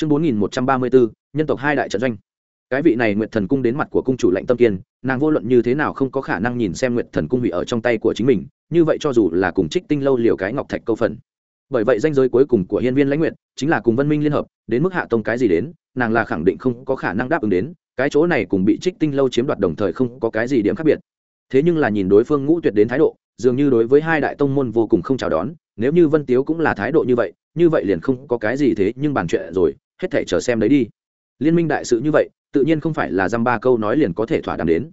chương bốn nghìn một trăm ba mươi bốn nhân tộc hai đại trận doanh. Cái vị này nguyệt thần cung đến mặt của cung chủ lệnh tâm kiên, nàng vô luận như thế nào không có khả năng nhìn xem nguyệt thần cung hủy ở trong tay của chính mình, như vậy cho dù là cùng trích tinh lâu liều cái ngọc thạch câu phần. Bởi vậy danh giới cuối cùng của hiên viên lãnh nguyện chính là cùng vân minh liên hợp, đến mức hạ tông cái gì đến, nàng là khẳng định không có khả năng đáp ứng đến, cái chỗ này cùng bị trích tinh lâu chiếm đoạt đồng thời không có cái gì điểm khác biệt. Thế nhưng là nhìn đối phương ngũ tuyệt đến thái độ, dường như đối với hai đại tông môn vô cùng không chào đón, nếu như vân tiếu cũng là thái độ như vậy như vậy liền không có cái gì thế nhưng bàn chuyện rồi hết thể chờ xem đấy đi. Liên minh đại sự như vậy tự nhiên không phải là dăm ba câu nói liền có thể thỏa đàm đến.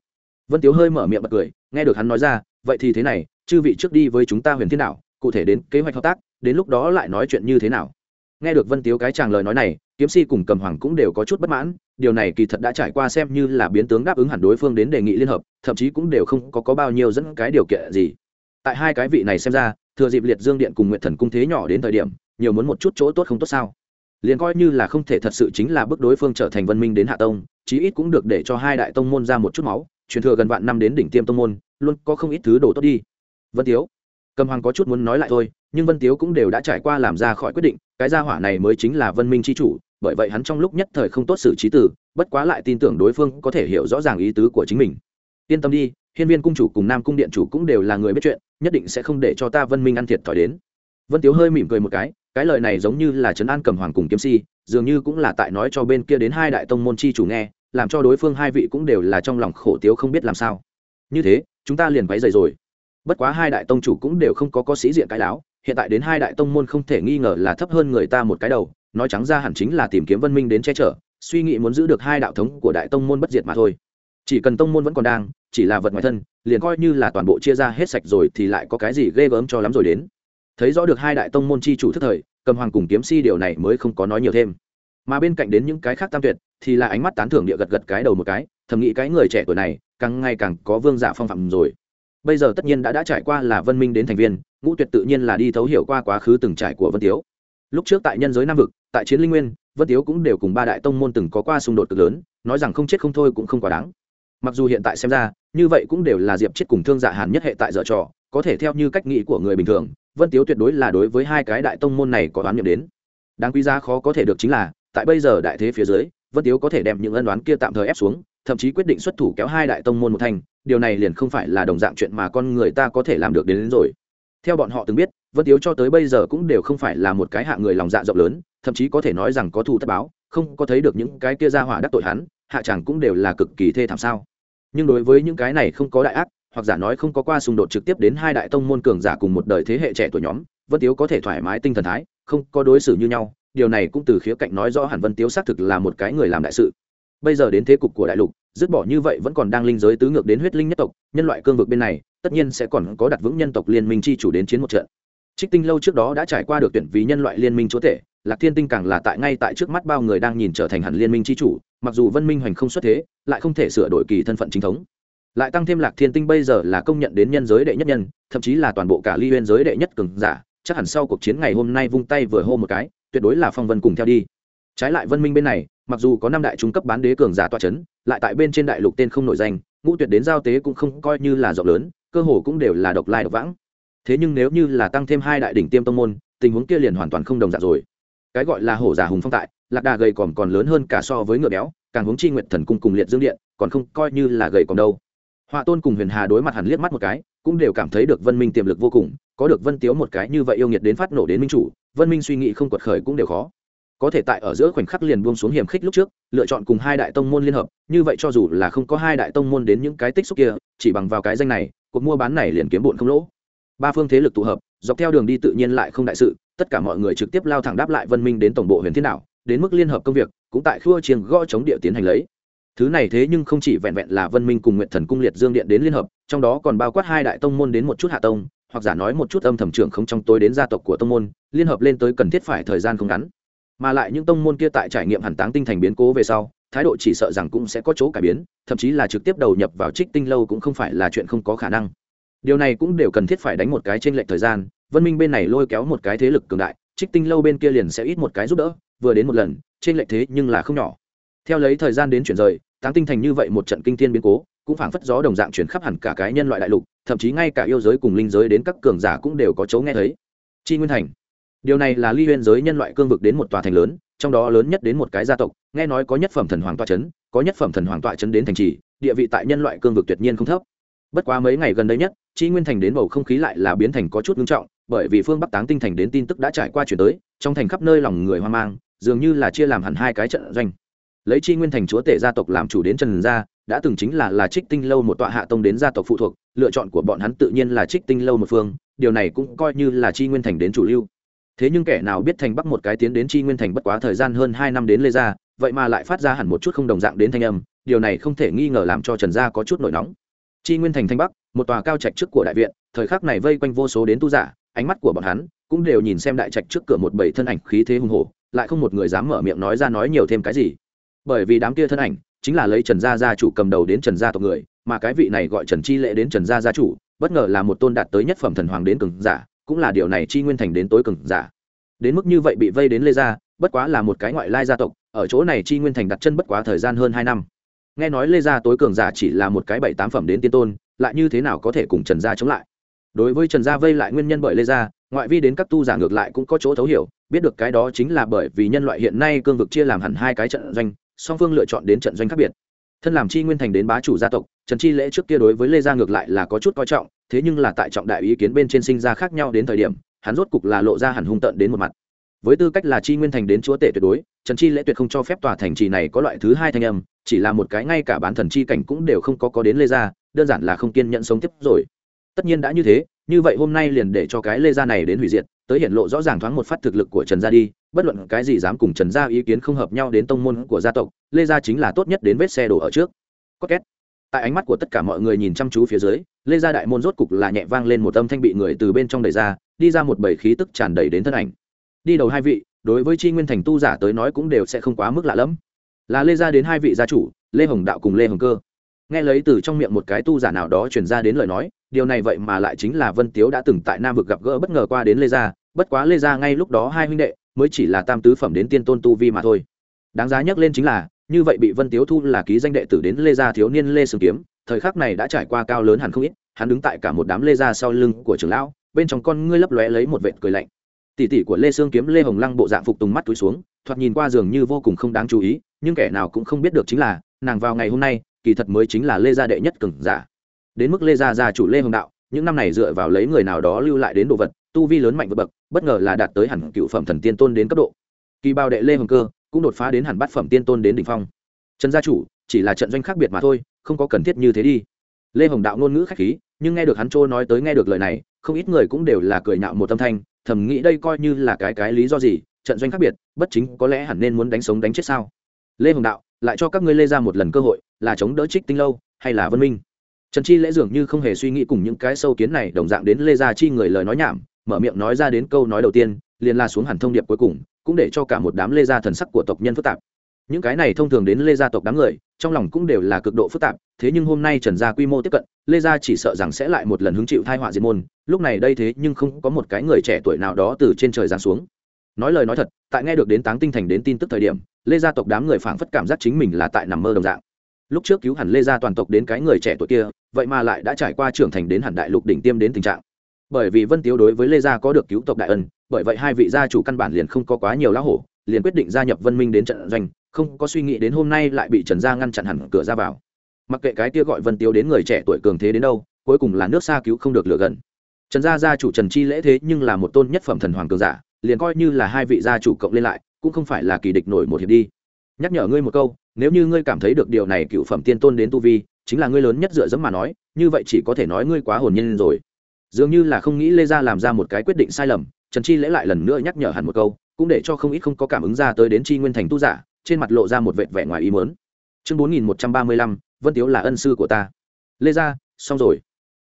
Vân tiếu hơi mở miệng bật cười nghe được hắn nói ra vậy thì thế này chư vị trước đi với chúng ta huyền thiên đạo cụ thể đến kế hoạch hợp tác đến lúc đó lại nói chuyện như thế nào? Nghe được vân tiếu cái chàng lời nói này kiếm si cùng cầm hoàng cũng đều có chút bất mãn điều này kỳ thật đã trải qua xem như là biến tướng đáp ứng hẳn đối phương đến đề nghị liên hợp thậm chí cũng đều không có, có bao nhiêu dẫn cái điều kiện gì. Tại hai cái vị này xem ra thừa dịp liệt dương điện cùng nguyện thần cung thế nhỏ đến thời điểm nhiều muốn một chút chỗ tốt không tốt sao? Liền coi như là không thể thật sự chính là bước đối phương trở thành văn minh đến hạ tông, chí ít cũng được để cho hai đại tông môn ra một chút máu, truyền thừa gần vạn năm đến đỉnh tiêm tông môn, luôn có không ít thứ đồ tốt đi. Vân tiếu, cầm hoàng có chút muốn nói lại thôi, nhưng vân tiếu cũng đều đã trải qua làm ra khỏi quyết định, cái gia hỏa này mới chính là vân minh c h i chủ, bởi vậy hắn trong lúc nhất thời không tốt xử trí tử bất quá lại tin tưởng đối phương có thể hiểu rõ ràng ý tứ của chính mình. Yên tâm đi, hiên viên cung chủ cùng nam cung điện chủ cũng đều là người biết chuyện, nhất định sẽ không để cho ta vân minh ăn thiệt thòi đến. Vân tiếu hơi mỉm cười một cái cái lời này giống như là trấn an cầm hoàng cùng kiếm si, dường như cũng là tại nói cho bên kia đến hai đại tông môn chi chủ nghe, làm cho đối phương hai vị cũng đều là trong lòng khổ tiếu không biết làm sao. Như thế, chúng ta liền váy dày rồi. Bất quá hai đại tông chủ cũng đều không có có sĩ diện cái láo, hiện tại đến hai đại tông môn không thể nghi ngờ là thấp hơn người ta một cái đầu, nói trắng ra hẳn chính là tìm kiếm văn minh đến che chở, suy nghĩ muốn giữ được hai đạo thống của đại tông môn bất diệt mà thôi. Chỉ cần tông môn vẫn còn đang, chỉ là vật ngoài thân, liền coi như là toàn bộ chia ra hết sạch rồi thì lại có cái gì ghê gớm cho lắm rồi đến thấy rõ được hai đại tông môn chi chủ thức thời, cầm hoàng cùng kiếm si điều này mới không có nói nhiều thêm. Mà bên cạnh đến những cái khác tam tuyệt, thì là ánh mắt tán thưởng địa gật gật cái đầu một cái, thầm nghĩ cái người trẻ tuổi này, càng ngày càng có vương giả phong phạm rồi. Bây giờ tất nhiên đã đã trải qua là vân minh đến thành viên, ngũ tuyệt tự nhiên là đi thấu hiểu qua quá khứ từng trải của vân tiếu. Lúc trước tại nhân giới nam vực, tại chiến linh nguyên, vân tiếu cũng đều cùng ba đại tông môn từng có qua xung đột cực lớn, nói rằng không chết không thôi cũng không quá đáng. Mặc dù hiện tại xem ra, như vậy cũng đều là diệp chết cùng thương dạ hàn nhất hệ tại dở trò, có thể theo như cách nghĩ của người bình thường vân tiếu tuyệt đối là đối với hai cái đại tông môn này có đoán nghiệm đến. Đáng quý giá khó có thể được chính là tại bây giờ đại thế phía dưới vân tiếu có thể đem những ân đoán kia tạm thời ép xuống thậm chí quyết định xuất thủ kéo hai đại tông môn một thành điều này liền không phải là đồng dạng chuyện mà con người ta có thể làm được đến, đến rồi. Theo bọn họ từng biết vân tiếu cho tới bây giờ cũng đều không phải là một cái hạ người lòng dạ rộng lớn thậm chí có thể nói rằng có thù thất báo không có thấy được những cái kia ra hỏa đắc tội hắn hạ chẳng cũng đều là cực kỳ thê thảm sao. Nhưng đối với những cái này không có đại ác hoặc giả nói không có qua xung đột trực tiếp đến hai đại tông môn cường giả cùng một đời thế hệ trẻ tuổi nhóm, vân tiếu có thể thoải mái tinh thần thái, không có đối xử như nhau, điều này cũng từ khía cạnh nói rõ hẳn vân tiếu xác thực là một cái người làm đại sự. Bây giờ đến thế cục của đại lục, dứt bỏ như vậy vẫn còn đang linh giới tứ ngược đến huyết linh nhất tộc, nhân loại cương vực bên này, tất nhiên sẽ còn có đặt vững nhân tộc liên minh chi chủ đến chiến một trận. Trích tinh lâu trước đó đã trải qua được tuyển vì nhân loại liên minh chúa tể, lạc thiên tinh càng là tại ngay tại trước mắt bao người đang nhìn trở thành hẳn liên minh chi chủ, mặc dù vân minh hoành không xuất thế, lại không thể sửa đổi kỳ thân phận chính thống lại tăng thêm lạc thiên tinh bây giờ là công nhận đến nhân giới đệ nhất nhân, thậm chí là toàn bộ cả ly huyên giới đệ nhất cường giả, chắc hẳn sau cuộc chiến ngày hôm nay vung tay vừa hô một cái, tuyệt đối là phong vân cùng theo đi. Trái lại vân minh bên này, mặc dù có năm đại trung cấp bán đế cường giả toa c h ấ n lại tại bên trên đại lục tên không nổi danh, ngũ tuyệt đến giao tế cũng không coi như là rộng lớn, cơ hồ cũng đều là độc lai độc vãng. Thế nhưng nếu như là tăng thêm hai đại đỉnh tiêm tông môn, tình huống kia liền hoàn toàn không đồng dạng rồi. Cái gọi là hổ giả hùng phong tại, lạc đà gầy còm còn lớn hơn cả so với ngựa béo, càng hướng chi nguyện thần cung cùng liệt dương điện, còn không coi như là gầy còm đâu họa tôn cùng huyền hà đối mặt hẳn liếc mắt một cái cũng đều cảm thấy được vân minh tiềm lực vô cùng có được vân tiếu một cái như vậy yêu nghiệt đến phát nổ đến minh chủ vân minh suy nghĩ không quật khởi cũng đều khó. Có thể tại ở giữa khoảnh khắc liền buông xuống hiểm khích lúc trước lựa chọn cùng hai đại tông môn liên hợp như vậy cho dù là không có hai đại tông môn đến những cái tích xúc kia chỉ bằng vào cái danh này cuộc mua bán này liền kiếm bụn không lỗ. Ba phương thế lực tụ hợp dọc theo đường đi tự nhiên lại không đại sự tất cả mọi người trực tiếp lao thẳng đáp lại vân minh đến tổng bộ huyền thiên đảo, đến mức liên hợp công việc cũng tại khua chiêng gõ chống địa tiến hành lấy thứ này thế nhưng không chỉ vẹn vẹn là vân minh cùng nguyện thần cung liệt dương điện đến liên hợp, trong đó còn bao quát hai đại tông môn đến một chút hạ tông, hoặc giả nói một chút âm thầm trưởng không trong tối đến gia tộc của tông môn, liên hợp lên tới cần thiết phải thời gian không ngắn. Mà lại những tông môn kia tại trải nghiệm hẳn táng tinh thành biến cố về sau, thái độ chỉ sợ rằng cũng sẽ có chỗ cải biến, thậm chí là trực tiếp đầu nhập vào trích tinh lâu cũng không phải là chuyện không có khả năng. Điều này cũng đều cần thiết phải đánh một cái trên lệch thời gian, vân minh bên này lôi kéo một cái thế lực cường đại, trích tinh lâu bên kia liền sẽ ít một cái giúp đỡ, vừa đến một lần trên lệch thế nhưng là không nhỏ theo lấy thời gian đến chuyển rời, táng tinh thành như vậy một trận kinh thiên biến cố, cũng phảng phất gió đồng dạng chuyển khắp hẳn cả cái nhân loại đại lục, thậm chí ngay cả yêu giới cùng linh giới đến các cường giả cũng đều có chỗ nghe thấy. Chi nguyên thành. Điều này là ly huyên giới nhân loại cương vực đến một tòa thành lớn, trong đó lớn nhất đến một cái gia tộc, nghe nói có nhất phẩm thần hoàng tọa trấn có nhất phẩm thần hoàng tọa trấn đến thành trì, địa vị tại nhân loại cương vực tuyệt nhiên không thấp. Bất quá mấy ngày gần đây nhất, chi nguyên thành đến bầu không khí lại là biến thành có chút ngưng trọng, bởi vì phương bắc táng tinh thành đến tin tức đã trải qua chuyển tới, trong thành khắp nơi lòng người hoang mang, dường như là chia làm hẳn hai cái trận doanh lấy chi nguyên thành chúa tể gia tộc làm chủ đến trần gia, đã từng chính là là trích tinh lâu một tọa hạ tông đến gia tộc phụ thuộc, lựa chọn của bọn hắn tự nhiên là trích tinh lâu một phương, điều này cũng coi như là chi nguyên thành đến chủ lưu. Thế nhưng kẻ nào biết thành bắc một cái tiến đến chi nguyên thành bất quá thời gian hơn hai năm đến lê gia, vậy mà lại phát ra hẳn một chút không đồng dạng đến thanh âm, điều này không thể nghi ngờ làm cho trần gia có chút nổi nóng. Chi nguyên thành thanh bắc, một tòa cao trạch trước của đại viện, thời khắc này vây quanh vô số đến tu giả, ánh mắt của bọn hắn cũng đều nhìn xem đại trạch trước cửa một bảy thân ảnh khí thế hùng hổ, lại không một người dám mở miệng nói ra nói nhiều thêm cái gì bởi vì đám kia thân ảnh chính là lấy trần gia gia chủ cầm đầu đến trần gia tộc người, mà cái vị này gọi trần chi lệ đến trần gia gia chủ, bất ngờ là một tôn đạt tới nhất phẩm thần hoàng đến cường giả, cũng là điều này chi nguyên thành đến tối cường giả. Đến mức như vậy bị vây đến lê gia, bất quá là một cái ngoại lai gia tộc, ở chỗ này chi nguyên thành đặt chân bất quá thời gian hơn hai năm. Nghe nói lê gia tối cường giả chỉ là một cái bảy tám phẩm đến tiên tôn, lại như thế nào có thể cùng trần gia chống lại? Đối với trần gia vây lại nguyên nhân bởi lê gia, ngoại vi đến các tu giả ngược lại cũng có chỗ thấu hiểu, biết được cái đó chính là bởi vì nhân loại hiện nay cương vực chia làm hẳn hai cái trận doanh song phương lựa chọn đến trận doanh khác biệt. Thân làm chi nguyên thành đến bá chủ gia tộc, trần chi lễ trước kia đối với lê gia ngược lại là có chút coi trọng, thế nhưng là tại trọng đại ý kiến bên trên sinh ra khác nhau đến thời điểm, hắn rốt cục là lộ ra hẳn hung tận đến một mặt. Với tư cách là chi nguyên thành đến chúa tể tuyệt đối, trần chi lễ tuyệt không cho phép tòa thành trì này có loại thứ hai thanh âm, chỉ là một cái ngay cả bán thần chi cảnh cũng đều không có có đến lê gia, đơn giản là không kiên nhận sống tiếp rồi. Tất nhiên đã như thế, như vậy hôm nay liền để cho cái lê gia này đến hủy diệt tới hiện lộ rõ ràng thoáng một phát thực lực của trần gia đi, bất luận cái gì dám cùng trần gia ý kiến không hợp nhau đến tông môn của gia tộc, lê gia chính là tốt nhất đến vết xe đổ ở trước. Có két. Tại ánh mắt của tất cả mọi người nhìn chăm chú phía dưới, lê gia đại môn rốt cục là nhẹ vang lên một âm thanh bị người từ bên trong đẩy ra, đi ra một bầy khí tức tràn đầy đến thân ảnh. Đi đầu hai vị, đối với chi nguyên thành tu giả tới nói cũng đều sẽ không quá mức lạ lẫm. Là lê gia đến hai vị gia chủ, lê hồng đạo cùng lê hồng cơ. Nghe lấy từ trong miệng một cái tu giả nào đó truyền ra đến lời nói điều này vậy mà lại chính là vân tiếu đã từng tại nam vực gặp gỡ bất ngờ qua đến lê gia, bất quá lê gia ngay lúc đó hai huynh đệ mới chỉ là tam tứ phẩm đến tiên tôn tu vi mà thôi. Đáng giá nhắc lên chính là, như vậy bị vân tiếu thu là ký danh đệ tử đến lê gia thiếu niên lê sừng kiếm, thời khắc này đã trải qua cao lớn hẳn không ít, hắn đứng tại cả một đám lê gia sau lưng của trưởng lão, bên trong con ngươi lấp lóe lấy một vệt cười lạnh. Tỷ tỷ của lê sương kiếm lê hồng lăng bộ dạng phục tùng mắt túi xuống, thoạt nhìn qua giường như vô cùng không đáng chú ý, nhưng kẻ nào cũng không biết được chính là, nàng vào ngày hôm nay, kỳ thật mới chính là lê gia đệ nhất cường giả đến mức lê gia gia chủ lê hồng đạo, những năm này dựa vào lấy người nào đó lưu lại đến đồ vật, tu vi lớn mạnh vượt bậc, bất ngờ là đạt tới hẳn cựu phẩm thần tiên tôn đến cấp độ. Kỳ bao đệ lê hồng cơ cũng đột phá đến hẳn bát phẩm tiên tôn đến đỉnh phong. Trần gia chủ, chỉ là trận doanh khác biệt mà thôi, không có cần thiết như thế đi. Lê hồng đạo ngôn ngữ khách khí, nhưng nghe được hắn trôi nói tới nghe được lời này, không ít người cũng đều là cười nhạo một tâm thanh, thầm nghĩ đây coi như là cái cái lý do gì, trận doanh khác biệt, bất chính có lẽ hẳn nên muốn đánh sống đánh chết sao. Lê hồng đạo, lại cho các ngươi lê ra một lần cơ hội, là chống đỡ trích tinh lâu, hay là vân minh? Trần chi lễ dường như không hề suy nghĩ cùng những cái sâu kiến này đồng dạng đến lê gia chi người lời nói nhảm, mở miệng nói ra đến câu nói đầu tiên, liền la xuống hẳn thông điệp cuối cùng, cũng để cho cả một đám lê gia thần sắc của tộc nhân phức tạp. Những cái này thông thường đến lê gia tộc đám người, trong lòng cũng đều là cực độ phức tạp, thế nhưng hôm nay trần gia quy mô tiếp cận, lê gia chỉ sợ rằng sẽ lại một lần hứng chịu thai họa diệt môn, lúc này đây thế nhưng không có một cái người trẻ tuổi nào đó từ trên trời giáng xuống. Nói lời nói thật, tại nghe được đến táng tinh thành đến tin tức thời điểm, lê gia tộc đám người phảng phất cảm giác chính mình là tại nằm mơ đồng dạng. Lúc trước cứu hẳn lê gia toàn tộc đến cái người trẻ tuổi kia vậy mà lại đã trải qua trưởng thành đến hẳn đại lục đỉnh tiêm đến tình trạng. Bởi vì vân tiếu đối với lê gia có được cứu tộc đại ân, bởi vậy hai vị gia chủ căn bản liền không có quá nhiều lá hổ, liền quyết định gia nhập vân minh đến trận doanh, không có suy nghĩ đến hôm nay lại bị trần gia ngăn chặn hẳn cửa ra vào. Mặc kệ cái kia gọi vân tiếu đến người trẻ tuổi cường thế đến đâu, cuối cùng là nước xa cứu không được lựa gần. Trần gia gia chủ trần chi lễ thế nhưng là một tôn nhất phẩm thần hoàng cường giả, liền coi như là hai vị gia chủ cộng lên lại, cũng không phải là kỳ địch nổi một hiệp đi. Nhắc nhở ngươi một câu, nếu như ngươi cảm thấy được điều này cựu phẩm tiên tôn đến tu vi chính là ngươi lớn nhất dựa dẫm mà nói, như vậy chỉ có thể nói ngươi quá hồn nhiên rồi. Dường như là không nghĩ lê gia làm ra một cái quyết định sai lầm, trần chi lễ lại lần nữa nhắc nhở hẳn một câu, cũng để cho không ít không có cảm ứng ra tới đến chi nguyên thành tu giả, trên mặt lộ ra một vệt vẻ ngoài ý mớn chương bốn nghìn một trăm ba mươi lăm, vân tiếu là ân sư của ta. Lê gia, xong rồi.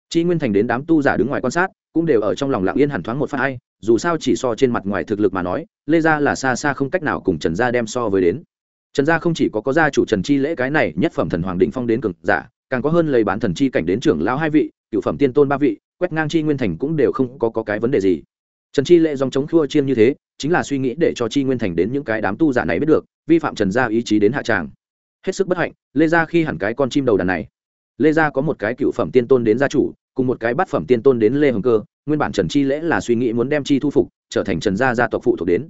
Chi nguyên thành đến đám tu giả đứng ngoài quan sát, cũng đều ở trong lòng lặng yên hẳn thoáng một phát ai dù sao chỉ so trên mặt ngoài thực lực mà nói, lê gia là xa xa không cách nào cùng trần gia đem so với đến. Trần gia không chỉ có có gia chủ trần chi lễ cái này nhất phẩm thần hoàng định phong đến cực giả càng có hơn lấy bán thần chi cảnh đến trưởng lão hai vị cựu phẩm tiên tôn ba vị quét ngang chi nguyên thành cũng đều không có, có cái vấn đề gì. Trần chi lễ dòng chống khua chiên như thế chính là suy nghĩ để cho chi nguyên thành đến những cái đám tu giả này biết được vi phạm trần gia ý chí đến hạ tràng. Hết sức bất hạnh lê gia khi hẳn cái con chim đầu đàn này. Lê gia có một cái cựu phẩm tiên tôn đến gia chủ cùng một cái bát phẩm tiên tôn đến lê hồng cơ nguyên bản trần chi lễ là suy nghĩ muốn đem chi thu phục trở thành trần gia gia tộc phụ thuộc đến.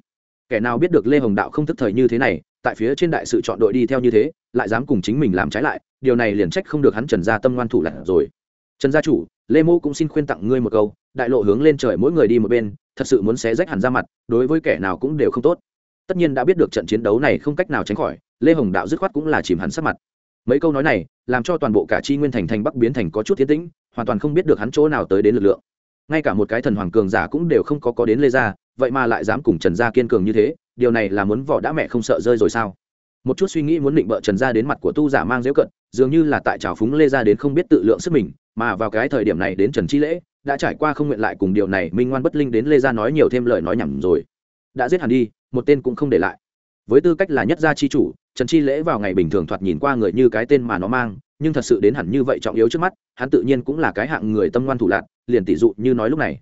Kẻ nào biết được lê hồng đạo không thức thời như thế này tại phía trên đại sự chọn đội đi theo như thế lại dám cùng chính mình làm trái lại, điều này liền trách không được hắn trần gia tâm ngoan thủ lặt rồi. Trần gia chủ, lê mô cũng xin khuyên tặng ngươi một câu, đại lộ hướng lên trời mỗi người đi một bên, thật sự muốn xé rách hẳn ra mặt, đối với kẻ nào cũng đều không tốt. Tất nhiên đã biết được trận chiến đấu này không cách nào tránh khỏi, lê hồng đạo dứt khoát cũng là chìm hắn sắc mặt. Mấy câu nói này, làm cho toàn bộ cả chi nguyên thành thành bắc biến thành có chút thiên tĩnh, hoàn toàn không biết được hắn chỗ nào tới đến lực lượng. Ngay cả một cái thần hoàng cường giả cũng đều không có có đến lê gia, vậy mà lại dám cùng trần gia kiên cường như thế, điều này là muốn vỏ đã mẹ không sợ rơi rồi sao? Một chút suy nghĩ muốn định bợ trần gia đến mặt của tu giả mang dễu cận, dường như là tại trào phúng lê gia đến không biết tự lượng sức mình, mà vào cái thời điểm này đến trần chi lễ, đã trải qua không nguyện lại cùng điều này, minh ngoan bất linh đến lê gia nói nhiều thêm lời nói nhầm rồi. Đã giết hẳn đi, một tên cũng không để lại. Với tư cách là nhất gia chi chủ, trần chi lễ vào ngày bình thường thoạt nhìn qua người như cái tên mà nó mang, nhưng thật sự đến hẳn như vậy trọng yếu trước mắt, hắn tự nhiên cũng là cái hạng người tâm ngoan thủ lạc liền tỷ dụ như nói lúc này.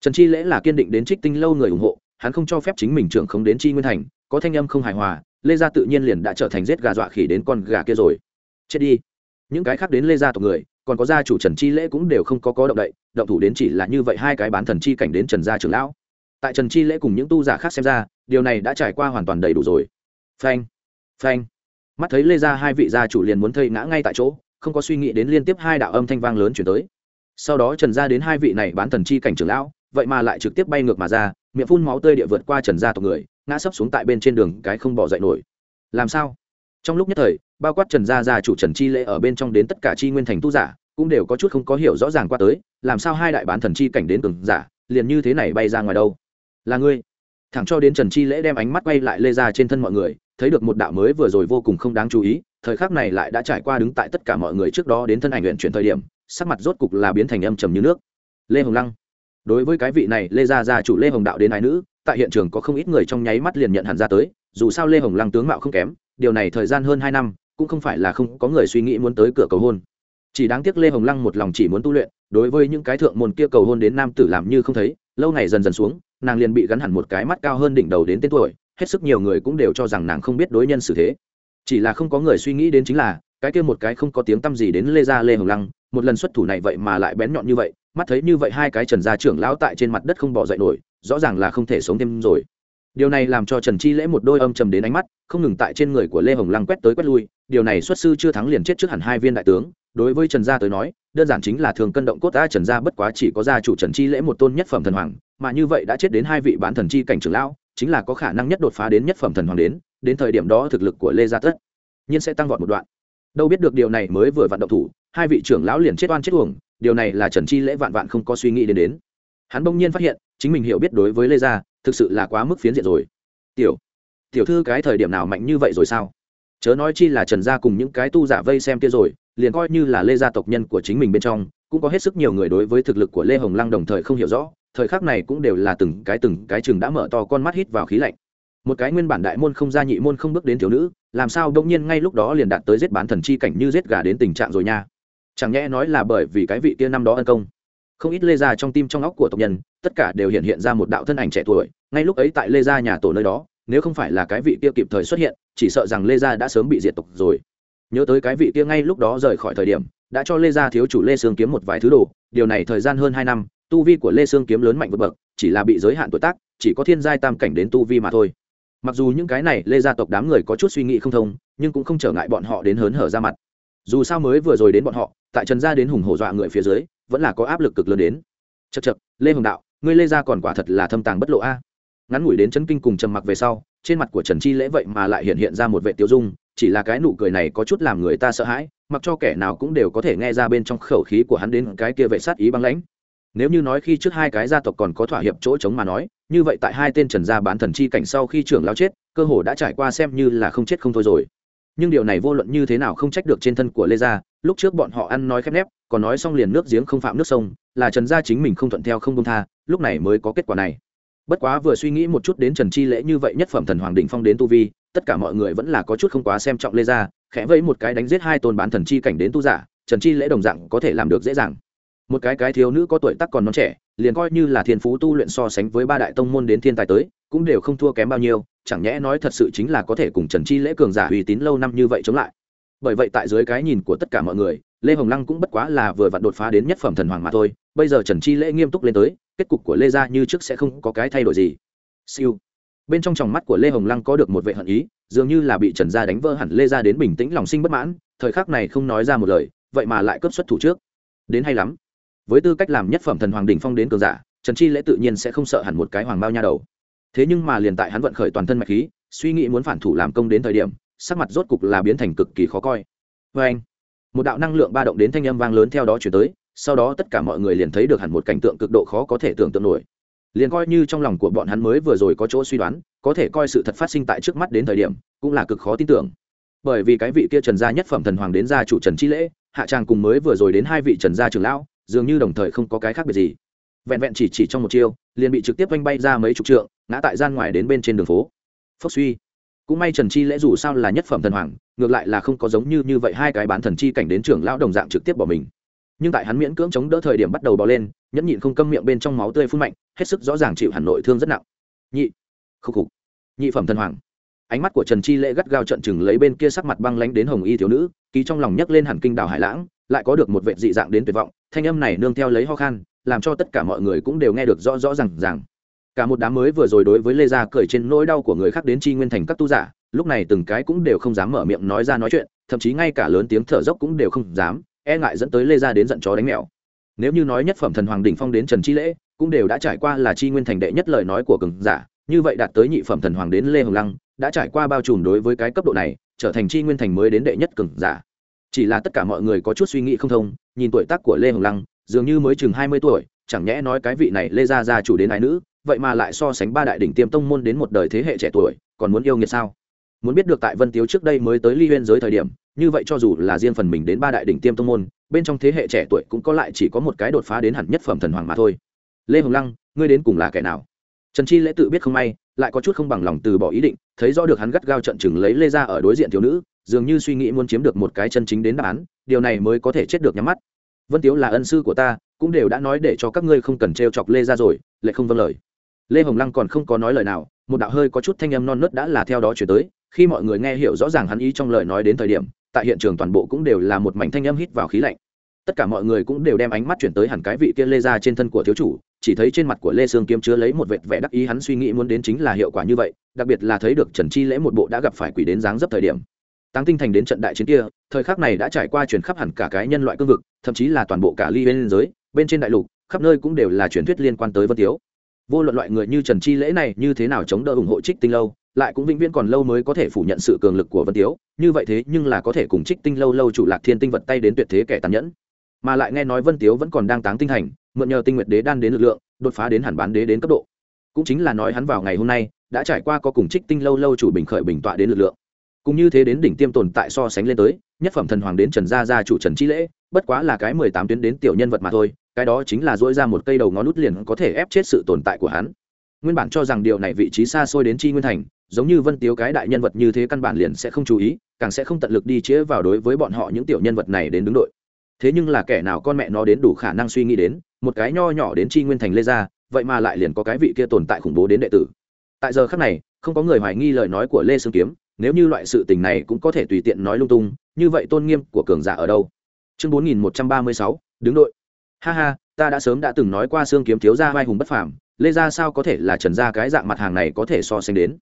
Trần chi lễ là kiên định đến trích tinh lâu người ủng hộ, hắn không cho phép chính mình trưởng không đến chi nguyên thành, có thanh âm không hài hòa lê gia tự nhiên liền đã trở thành giết gà dọa khỉ đến con gà kia rồi. Chết đi. Những cái khác đến lê gia tộc người, còn có gia chủ trần chi lễ cũng đều không có có động đậy, động thủ đến chỉ là như vậy hai cái bán thần chi cảnh đến trần gia trưởng lão. Tại trần chi lễ cùng những tu giả khác xem ra, điều này đã trải qua hoàn toàn đầy đủ rồi. Phanh phanh. Mắt thấy lê gia hai vị gia chủ liền muốn thây ngã ngay tại chỗ, không có suy nghĩ đến liên tiếp hai đạo âm thanh vang lớn chuyển tới. Sau đó trần gia đến hai vị này bán thần chi cảnh trưởng lão, vậy mà lại trực tiếp bay ngược mà ra, miệng phun máu tươi địa vượt qua trần gia tộc người ngã sấp xuống tại bên trên đường, cái không bỏ dậy nổi. Làm sao? Trong lúc nhất thời, bao quát trần gia gia chủ trần chi lễ ở bên trong đến tất cả chi nguyên thành tu giả, cũng đều có chút không có hiểu rõ ràng qua tới, làm sao hai đại bán thần chi cảnh đến cường giả, liền như thế này bay ra ngoài đâu? Là ngươi. Thẳng cho đến trần chi lễ đem ánh mắt quay lại lê ra trên thân mọi người, thấy được một đạo mới vừa rồi vô cùng không đáng chú ý, thời khắc này lại đã trải qua đứng tại tất cả mọi người trước đó đến thân ảnh luyện chuyển thời điểm, sắc mặt rốt cục là biến thành âm trầm như nước. Lê hồng lăng. Đối với cái vị này, lê gia gia chủ lê hồng đạo đến ái nữ tại hiện trường có không ít người trong nháy mắt liền nhận hẳn ra tới, dù sao lê hồng lăng tướng mạo không kém, điều này thời gian hơn hai năm, cũng không phải là không có người suy nghĩ muốn tới cửa cầu hôn. Chỉ đáng tiếc lê hồng lăng một lòng chỉ muốn tu luyện, đối với những cái thượng môn kia cầu hôn đến nam tử làm như không thấy, lâu ngày dần dần xuống, nàng liền bị gắn hẳn một cái mắt cao hơn đỉnh đầu đến tên tuổi, hết sức nhiều người cũng đều cho rằng nàng không biết đối nhân xử thế. Chỉ là không có người suy nghĩ đến chính là, cái kia một cái không có tiếng tăm gì đến lê gia lê hồng lăng, một lần xuất thủ này vậy mà lại bén nhọn như vậy, mắt thấy như vậy hai cái trần gia trưởng lão tại trên mặt đất không bỏ dậy nổi rõ ràng là không thể sống thêm rồi. Điều này làm cho trần chi lễ một đôi âm trầm đến ánh mắt, không ngừng tại trên người của lê hồng lăng quét tới quét lui. Điều này xuất sư chưa thắng liền chết trước hẳn hai viên đại tướng. Đối với trần gia tới nói, đơn giản chính là thường cân động cốt ta trần gia bất quá chỉ có gia chủ trần chi lễ một tôn nhất phẩm thần hoàng, mà như vậy đã chết đến hai vị bán thần chi cảnh trưởng lão, chính là có khả năng nhất đột phá đến nhất phẩm thần hoàng đến đến thời điểm đó thực lực của lê gia tất nhiên sẽ tăng vọt một đoạn. Đâu biết được điều này mới vừa vận động thủ, hai vị trưởng lão liền chết oan chết uổng, điều này là trần chi lễ vạn vạn không có suy nghĩ đến đến. Hắn bỗng nhiên phát hiện chính mình hiểu biết đối với lê gia, thực sự là quá mức phiến diện rồi. Tiểu tiểu thư cái thời điểm nào mạnh như vậy rồi sao? Chớ nói chi là trần gia cùng những cái tu giả vây xem kia rồi, liền coi như là lê gia tộc nhân của chính mình bên trong, cũng có hết sức nhiều người đối với thực lực của lê hồng lăng đồng thời không hiểu rõ, thời khắc này cũng đều là từng cái từng cái chừng đã mở to con mắt hít vào khí lạnh. Một cái nguyên bản đại môn không gia nhị môn không bước đến thiếu nữ, làm sao đông nhiên ngay lúc đó liền đạt tới giết bán thần chi cảnh như giết gà đến tình trạng rồi nha? Chẳng nhẽ nói là bởi vì cái vị kia năm đó ân công không ít lê gia trong tim trong óc của tộc nhân, tất cả đều hiện hiện ra một đạo thân ảnh trẻ tuổi, ngay lúc ấy tại lê gia nhà tổ nơi đó, nếu không phải là cái vị kia kịp thời xuất hiện, chỉ sợ rằng lê gia đã sớm bị diệt tộc rồi. Nhớ tới cái vị kia ngay lúc đó rời khỏi thời điểm, đã cho lê gia thiếu chủ lê sương kiếm một vài thứ đồ, điều này thời gian hơn hai năm, tu vi của lê sương kiếm lớn mạnh vượt bậc, chỉ là bị giới hạn tuổi tác, chỉ có thiên giai tam cảnh đến tu vi mà thôi. Mặc dù những cái này, lê gia tộc đám người có chút suy nghĩ không thông, nhưng cũng không trở ngại bọn họ đến hớn hở ra mặt. Dù sao mới vừa rồi đến bọn họ, tại trần gia đến hùng hổ dọa người phía dưới vẫn là có áp lực cực lớn đến. Chật chật lê hồng đạo, ngươi lê gia còn quả thật là thâm tàng bất lộ a. Ngắn ngủi đến chấn kinh cùng trầm mặc về sau, trên mặt của trần chi lễ vậy mà lại hiện hiện ra một vệ tiêu dung, chỉ là cái nụ cười này có chút làm người ta sợ hãi, mặc cho kẻ nào cũng đều có thể nghe ra bên trong khẩu khí của hắn đến cái kia vệ sát ý băng lãnh. Nếu như nói khi trước hai cái gia tộc còn có thỏa hiệp chỗ chống mà nói, như vậy tại hai tên trần gia bán thần chi cảnh sau khi trưởng lao chết, cơ hồ đã trải qua xem như là không chết không thôi rồi nhưng điều này vô luận như thế nào không trách được trên thân của lê gia, lúc trước bọn họ ăn nói khép nép, còn nói xong liền nước giếng không phạm nước sông, là trần gia chính mình không thuận theo không công tha, lúc này mới có kết quả này. Bất quá vừa suy nghĩ một chút đến trần chi lễ như vậy nhất phẩm thần hoàng định phong đến tu vi, tất cả mọi người vẫn là có chút không quá xem trọng lê gia, khẽ vẫy một cái đánh giết hai tôn bán thần chi cảnh đến tu giả, trần chi lễ đồng dạng có thể làm được dễ dàng. Một cái cái thiếu nữ có tuổi tác còn non trẻ liền coi như là thiên phú tu luyện so sánh với ba đại tông môn đến thiên tài tới, cũng đều không thua kém bao nhiêu, chẳng nhẽ nói thật sự chính là có thể cùng trần chi lễ cường giả uy tín lâu năm như vậy chống lại. Bởi vậy tại dưới cái nhìn của tất cả mọi người, lê hồng lăng cũng bất quá là vừa vặn đột phá đến nhất phẩm thần hoàng mà thôi, bây giờ trần chi lễ nghiêm túc lên tới, kết cục của lê gia như trước sẽ không có cái thay đổi gì. Siêu. Bên trong tròng mắt của lê hồng lăng có được một vệ hận ý, dường như là bị trần gia đánh vỡ hẳn lê Gia đến bình tĩnh lòng sinh bất mãn, thời khắc này không nói ra một lời, vậy mà lại cấp xuất thủ trước. Đến hay lắm với tư cách làm nhất phẩm thần hoàng đình phong đến cường giả, trần chi lễ tự nhiên sẽ không sợ hẳn một cái hoàng bao nha đầu. Thế nhưng mà liền tại hắn vận khởi toàn thân mạch khí, suy nghĩ muốn phản thủ làm công đến thời điểm, sắc mặt rốt cục là biến thành cực kỳ khó coi. Vê anh, một đạo năng lượng ba động đến thanh âm vang lớn theo đó chuyển tới, sau đó tất cả mọi người liền thấy được hẳn một cảnh tượng cực độ khó có thể tưởng tượng nổi. Liền coi như trong lòng của bọn hắn mới vừa rồi có chỗ suy đoán, có thể coi sự thật phát sinh tại trước mắt đến thời điểm, cũng là cực khó tin tưởng. Bởi vì cái vị kia trần gia nhất phẩm thần hoàng đến gia chủ trần chi lễ, hạ tràng cùng mới vừa rồi đến hai vị trần gia trưởng lão dường như đồng thời không có cái khác biệt gì. Vẹn vẹn chỉ chỉ trong một chiêu, liền bị trực tiếp oanh bay ra mấy chục trượng, ngã tại gian ngoài đến bên trên đường phố. Phốc suy. Cũng may trần chi lễ dù sao là nhất phẩm thần hoàng, ngược lại là không có giống như như vậy hai cái bán thần chi cảnh đến trưởng lão đồng dạng trực tiếp bỏ mình. Nhưng tại hắn miễn cưỡng chống đỡ thời điểm bắt đầu bò lên, nhẫn nhịn không câm miệng bên trong máu tươi phun mạnh, hết sức rõ ràng chịu hẳn nội thương rất nặng. Nhị. Khúc khục. Nhị phẩm thần hoàng. Ánh mắt của trần chi lễ gắt gao trận chừng lấy bên kia sắc mặt băng lánh đến hồng y thiếu nữ, ký trong lòng nhấc lên hẳn kinh đào hải lãng lại có được một vệ dị dạng đến tuyệt vọng, thanh âm này nương theo lấy ho khan, làm cho tất cả mọi người cũng đều nghe được rõ rõ ràng ràng. Rằng cả một đám mới vừa rồi đối với lê gia cười trên nỗi đau của người khác đến chi nguyên thành các tu giả, lúc này từng cái cũng đều không dám mở miệng nói ra nói chuyện, thậm chí ngay cả lớn tiếng thở dốc cũng đều không dám e ngại dẫn tới lê gia đến giận chó đánh mèo. Nếu như nói nhất phẩm thần hoàng đỉnh phong đến trần chi lễ, cũng đều đã trải qua là chi nguyên thành đệ nhất lời nói của cường giả, như vậy đạt tới nhị phẩm thần hoàng đến lê hồng lăng, đã trải qua bao trùm đối với cái cấp độ này, trở thành chi nguyên thành mới đến đệ nhất cường giả chỉ là tất cả mọi người có chút suy nghĩ không thông, nhìn tuổi tác của lê hồng lăng, dường như mới chừng hai mươi tuổi, chẳng nhẽ nói cái vị này lê gia gia chủ đến ái nữ, vậy mà lại so sánh ba đại đỉnh tiêm tông môn đến một đời thế hệ trẻ tuổi, còn muốn yêu nghiệt sao? Muốn biết được tại vân tiếu trước đây mới tới ly huyên giới thời điểm, như vậy cho dù là riêng phần mình đến ba đại đỉnh tiêm tông môn, bên trong thế hệ trẻ tuổi cũng có lại chỉ có một cái đột phá đến hẳn nhất phẩm thần hoàng mà thôi. Lê hồng lăng, ngươi đến cùng là kẻ nào? Trần chi lễ tự biết không may, lại có chút không bằng lòng từ bỏ ý định, thấy rõ được hắn gắt gao trận chừng lấy lê ra ở đối diện thiếu nữ dường như suy nghĩ muốn chiếm được một cái chân chính đến đáp án, điều này mới có thể chết được nhắm mắt. Vân tiếu là ân sư của ta, cũng đều đã nói để cho các ngươi không cần t r e o chọc lê ra rồi, lại không vâng lời. Lê hồng lăng còn không có nói lời nào, một đạo hơi có chút thanh âm non nớt đã là theo đó chuyển tới, khi mọi người nghe hiểu rõ ràng hắn ý trong lời nói đến thời điểm, tại hiện trường toàn bộ cũng đều là một mảnh thanh âm hít vào khí lạnh. Tất cả mọi người cũng đều đem ánh mắt chuyển tới hẳn cái vị kia lê ra trên thân của thiếu chủ, chỉ thấy trên mặt của lê sương kiếm chứa lấy một vệt vẻ đắc ý hắn suy nghĩ muốn đến chính là hiệu quả như vậy, đặc biệt là thấy được trần chi lễ một bộ đã gặp phải quỷ đến dáng dấp thời điểm tăng tinh thành đến trận đại chiến kia, thời khắc này đã trải qua chuyển khắp hẳn cả cái nhân loại cương vực, thậm chí là toàn bộ cả ly bên giới, bên trên đại lục, khắp nơi cũng đều là truyền thuyết liên quan tới vân tiếu. Vô luận loại người như trần chi lễ này như thế nào chống đỡ ủng hộ trích tinh lâu, lại cũng vĩnh viễn còn lâu mới có thể phủ nhận sự cường lực của vân tiếu, như vậy thế nhưng là có thể cùng trích tinh lâu lâu chủ lạc thiên tinh vật tay đến tuyệt thế kẻ tàn nhẫn. Mà lại nghe nói vân tiếu vẫn còn đang táng tinh thành, mượn nhờ tinh nguyệt đế đan đến lực lượng, đột phá đến hẳn bán đế đến cấp độ. Cũng chính là nói hắn vào ngày hôm nay, đã trải qua có cùng trích tinh lâu lâu chủ bình khởi bình tọa đến lực lượng cũng như thế đến đỉnh tiêm tồn tại so sánh lên tới, nhất phẩm thần hoàng đến trần gia gia chủ trần chi lễ, bất quá là cái mười tám tuyến đến tiểu nhân vật mà thôi, cái đó chính là dỗi ra một cây đầu ngón nút liền có thể ép chết sự tồn tại của hắn. Nguyên bản cho rằng điều này vị trí xa xôi đến chi nguyên thành, giống như vân tiếu cái đại nhân vật như thế căn bản liền sẽ không chú ý, càng sẽ không tận lực đi chế vào đối với bọn họ những tiểu nhân vật này đến đứng đội. Thế nhưng là kẻ nào con mẹ nó đến đủ khả năng suy nghĩ đến, một cái nho nhỏ đến chi nguyên thành lê gia vậy mà lại liền có cái vị kia tồn tại khủng bố đến đệ tử. Tại giờ khác này, không có người hoài nghi lời nói của lê sương kiếm nếu như loại sự tình này cũng có thể tùy tiện nói lung tung, như vậy tôn nghiêm của cường giả ở đâu? Chương bốn nghìn một trăm ba mươi sáu, đứng đội. Ha ha, ta đã sớm đã từng nói qua xương kiếm thiếu gia vai hùng bất phàm, lê gia sao có thể là trần gia cái dạng mặt hàng này có thể so sánh đến?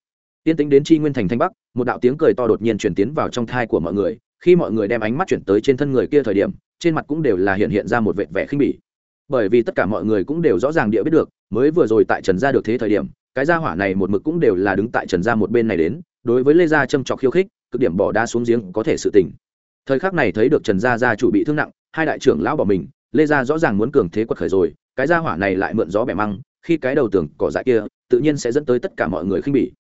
Tiên tính đến chi nguyên thành thanh bắc, một đạo tiếng cười to đột nhiên chuyển tiến vào trong thai của mọi người, khi mọi người đem ánh mắt chuyển tới trên thân người kia thời điểm, trên mặt cũng đều là hiện hiện ra một vệt vẻ khinh bỉ. Bởi vì tất cả mọi người cũng đều rõ ràng địa biết được, mới vừa rồi tại trần gia được thế thời điểm, cái gia hỏa này một mực cũng đều là đứng tại trần gia một bên này đến đối với lê gia châm trọc khiêu khích, cực điểm bỏ đá xuống giếng có thể sự tình. Thời khắc này thấy được trần gia gia chủ bị thương nặng, hai đại trưởng lão bỏ mình, lê gia rõ ràng muốn cường thế quật khởi rồi, cái gia hỏa này lại mượn gió bẻ măng, khi cái đầu tường cỏ dại kia, tự nhiên sẽ dẫn tới tất cả mọi người khinh bỉ.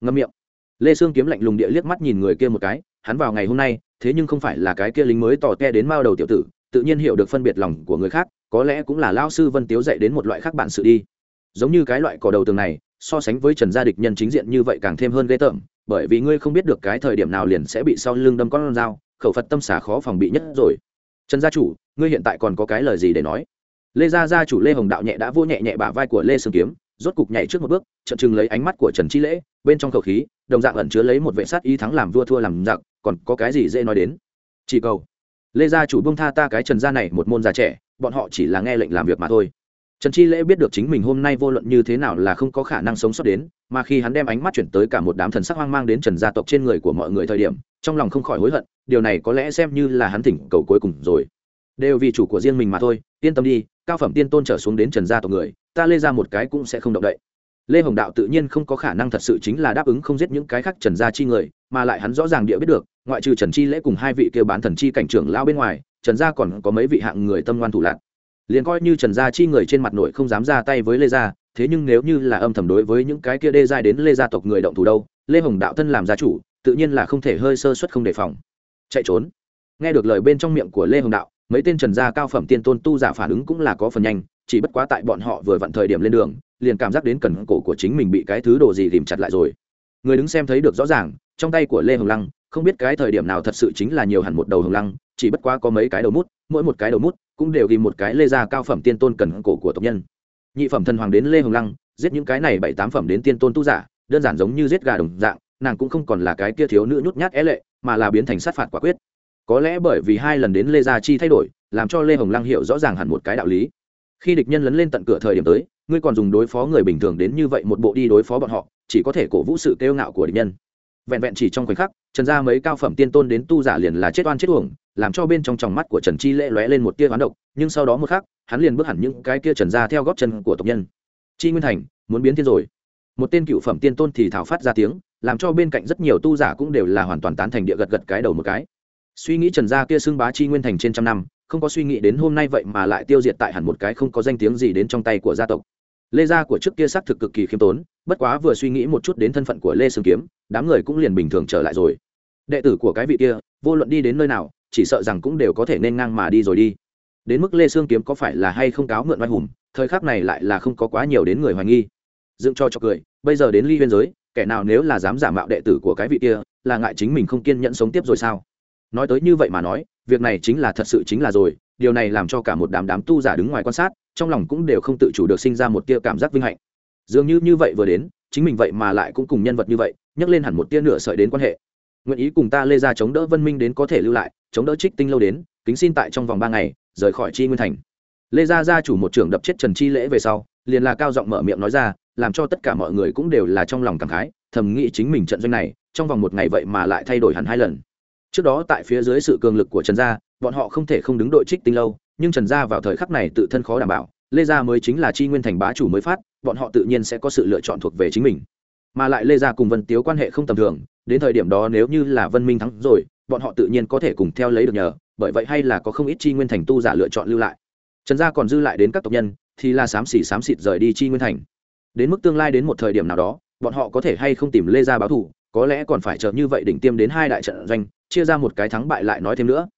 Ngâm miệng. Lê sương kiếm lạnh lùng địa liếc mắt nhìn người kia một cái, hắn vào ngày hôm nay, thế nhưng không phải là cái kia lính mới tỏ te đến mao đầu tiểu tử, tự nhiên hiểu được phân biệt lòng của người khác, có lẽ cũng là lao sư vân tiếu dạy đến một loại khác bản sự đi. Giống như cái loại cỏ đầu tường này, so sánh với trần gia địch nhân chính diện như vậy càng thêm hơn ghê tởm bởi vì ngươi không biết được cái thời điểm nào liền sẽ bị sau lưng đâm con dao, khẩu phật tâm xả khó phòng bị nhất rồi. Trần gia chủ, ngươi hiện tại còn có cái lời gì để nói? Lê gia gia chủ lê hồng đạo nhẹ đã vô nhẹ nhẹ bả vai của lê sương kiếm, rốt cục nhảy trước một bước trận chừng lấy ánh mắt của trần chi lễ, bên trong khẩu khí, đồng dạng ẩn chứa lấy một vệ sát y thắng làm vua thua làm giặc, còn có cái gì dễ nói đến? Chỉ cầu, lê gia chủ bông tha ta cái trần gia này một môn già trẻ, bọn họ chỉ là nghe lệnh làm việc mà thôi trần chi lễ biết được chính mình hôm nay vô luận như thế nào là không có khả năng sống sót đến, mà khi hắn đem ánh mắt chuyển tới cả một đám thần sắc hoang mang đến trần gia tộc trên người của mọi người thời điểm, trong lòng không khỏi hối hận, điều này có lẽ xem như là hắn thỉnh cầu cuối cùng rồi. Đều vì chủ của riêng mình mà thôi, yên tâm đi, cao phẩm tiên tôn trở xuống đến trần gia tộc người, ta lê ra một cái cũng sẽ không động đậy. Lê hồng đạo tự nhiên không có khả năng thật sự chính là đáp ứng không giết những cái khác trần gia chi người, mà lại hắn rõ ràng địa biết được, ngoại trừ trần chi lễ cùng hai vị kêu bán thần chi cảnh trưởng lao bên ngoài, trần gia còn có mấy vị hạng người tâm ngoan thủ lạc liền coi như trần gia chi người trên mặt nội không dám ra tay với lê gia, thế nhưng nếu như là âm thầm đối với những cái kia đê giai đến lê gia tộc người động thủ đâu, lê hồng đạo thân làm gia chủ, tự nhiên là không thể hơi sơ suất không đề phòng. Chạy trốn. Nghe được lời bên trong miệng của lê hồng đạo, mấy tên trần gia cao phẩm tiên tôn tu giả phản ứng cũng là có phần nhanh, chỉ bất quá tại bọn họ vừa vặn thời điểm lên đường, liền cảm giác đến cần cổ của chính mình bị cái thứ đồ gì tìm chặt lại rồi. Người đứng xem thấy được rõ ràng, trong tay của lê hồng lăng, không biết cái thời điểm nào thật sự chính là nhiều hẳn một đầu hồng lăng chỉ bất quá có mấy cái đầu mút, mỗi một cái đầu mút cũng đều ghi một cái lê gia cao phẩm tiên tôn cần cổ của tộc nhân. Nhị phẩm thần hoàng đến lê hồng lăng, giết những cái này bảy tám phẩm đến tiên tôn tu giả, đơn giản giống như giết gà đồng dạng, nàng cũng không còn là cái kia thiếu nữ nhút nhát é lệ, mà là biến thành sát phạt quả quyết. Có lẽ bởi vì hai lần đến lê gia chi thay đổi, làm cho lê hồng lăng hiểu rõ ràng hẳn một cái đạo lý. Khi địch nhân lấn lên tận cửa thời điểm tới, ngươi còn dùng đối phó người bình thường đến như vậy một bộ đi đối phó bọn họ, chỉ có thể cổ vũ sự kêu ngạo của địch nhân. Vẹn vẹn chỉ trong khoảnh khắc, trần gia mấy cao phẩm tiên tôn đến tu giả liền là chết oan chết uổng làm cho bên trong tròng mắt của trần chi lễ lóe lên một tia hoán độc, nhưng sau đó một khắc, hắn liền bước hẳn những cái kia trần ra theo góp chân của tộc nhân. Chi nguyên thành, muốn biến thiên rồi. Một tên cựu phẩm tiên tôn thì thảo phát ra tiếng, làm cho bên cạnh rất nhiều tu giả cũng đều là hoàn toàn tán thành địa gật gật cái đầu một cái. Suy nghĩ trần gia kia xưng bá chi nguyên thành trên trăm năm, không có suy nghĩ đến hôm nay vậy mà lại tiêu diệt tại hẳn một cái không có danh tiếng gì đến trong tay của gia tộc. Lê gia của trước kia xác thực cực kỳ khiêm tốn, bất quá vừa suy nghĩ một chút đến thân phận của lê sương kiếm, đám người cũng liền bình thường trở lại rồi. Đệ tử của cái vị kia, vô luận đi đến nơi nào chỉ sợ rằng cũng đều có thể nên ngang mà đi rồi đi. Đến mức lê sương kiếm có phải là hay không cáo mượn oai hùng, thời khắc này lại là không có quá nhiều đến người hoài nghi. Dựng cho cho cười, bây giờ đến ly biên giới, kẻ nào nếu là dám giả mạo đệ tử của cái vị kia, là ngại chính mình không kiên nhẫn sống tiếp rồi sao? Nói tới như vậy mà nói, việc này chính là thật sự chính là rồi, điều này làm cho cả một đám đám tu giả đứng ngoài quan sát, trong lòng cũng đều không tự chủ được sinh ra một tia cảm giác vinh hạnh. Dường như như vậy vừa đến, chính mình vậy mà lại cũng cùng nhân vật như vậy, nhắc lên hẳn một tia nửa sợi đến quan hệ nguyện ý cùng ta lê ra chống đỡ vân minh đến có thể lưu lại, chống đỡ trích tinh lâu đến, kính xin tại trong vòng ba ngày, rời khỏi chi nguyên thành. Lê gia gia chủ một trưởng đập chết trần chi lễ về sau, liền là cao giọng mở miệng nói ra, làm cho tất cả mọi người cũng đều là trong lòng cảm khái, thầm nghĩ chính mình trận doanh này, trong vòng một ngày vậy mà lại thay đổi hẳn hai lần. Trước đó tại phía dưới sự cường lực của trần gia, bọn họ không thể không đứng đội trích tinh lâu, nhưng trần gia vào thời khắc này tự thân khó đảm bảo, lê gia mới chính là chi nguyên thành bá chủ mới phát, bọn họ tự nhiên sẽ có sự lựa chọn thuộc về chính mình. Mà lại lê gia cùng vân tiếu quan hệ không tầm thường đến thời điểm đó nếu như là vân minh thắng rồi, bọn họ tự nhiên có thể cùng theo lấy được nhờ, bởi vậy hay là có không ít chi nguyên thành tu giả lựa chọn lưu lại. Trần gia còn dư lại đến các tộc nhân, thì là xám xỉ xám xịt rời đi chi nguyên thành. Đến mức tương lai đến một thời điểm nào đó, bọn họ có thể hay không tìm lê gia báo thù, có lẽ còn phải chờ như vậy đỉnh tiêm đến hai đại trận doanh, chia ra một cái thắng bại lại nói thêm nữa.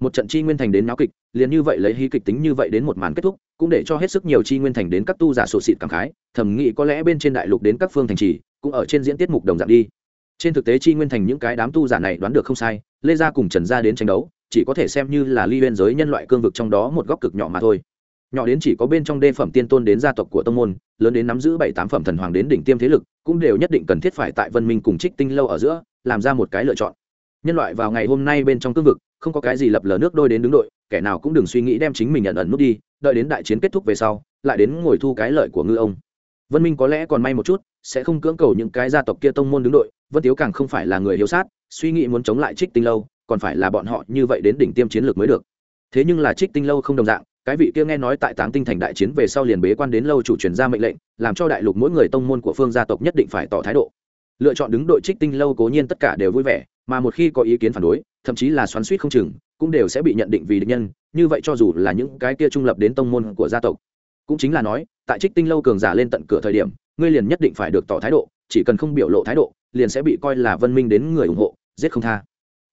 Một trận chi nguyên thành đến náo kịch, liền như vậy lấy hí kịch tính như vậy đến một màn kết thúc, cũng để cho hết sức nhiều chi nguyên thành đến các tu giả sổ xịt cảm khái, thầm nghĩ có lẽ bên trên đại lục đến các phương thành trì, cũng ở trên diễn tiết mục đồng dạng đi trên thực tế chi nguyên thành những cái đám tu giả này đoán được không sai, lê gia cùng trần gia đến tranh đấu, chỉ có thể xem như là ly biên giới nhân loại cương vực trong đó một góc cực nhỏ mà thôi. Nhỏ đến chỉ có bên trong đê phẩm tiên tôn đến gia tộc của tông môn, lớn đến nắm giữ bảy tám phẩm thần hoàng đến đỉnh tiêm thế lực, cũng đều nhất định cần thiết phải tại vân minh cùng trích tinh lâu ở giữa, làm ra một cái lựa chọn. Nhân loại vào ngày hôm nay bên trong cương vực, không có cái gì lập lờ nước đôi đến đứng đội, kẻ nào cũng đừng suy nghĩ đem chính mình nhận ẩn nút đi, đợi đến đại chiến kết thúc về sau, lại đến ngồi thu cái lợi của ngư ông vân minh có lẽ còn may một chút, sẽ không cưỡng cầu những cái gia tộc kia tông môn đứng đội, vân tiếu càng không phải là người hiếu sát, suy nghĩ muốn chống lại trích tinh lâu, còn phải là bọn họ như vậy đến đỉnh tiêm chiến lược mới được. Thế nhưng là trích tinh lâu không đồng dạng, cái vị kia nghe nói tại táng tinh thành đại chiến về sau liền bế quan đến lâu chủ truyền ra mệnh lệnh, làm cho đại lục mỗi người tông môn của phương gia tộc nhất định phải tỏ thái độ. Lựa chọn đứng đội trích tinh lâu cố nhiên tất cả đều vui vẻ, mà một khi có ý kiến phản đối, thậm chí là xoắn suýt không chừng, cũng đều sẽ bị nhận định vì địch nhân, như vậy cho dù là những cái kia trung lập đến tông môn của gia tộc cũng chính là nói, tại trích tinh lâu cường giả lên tận cửa thời điểm, ngươi liền nhất định phải được tỏ thái độ, chỉ cần không biểu lộ thái độ, liền sẽ bị coi là vân minh đến người ủng hộ, giết không tha.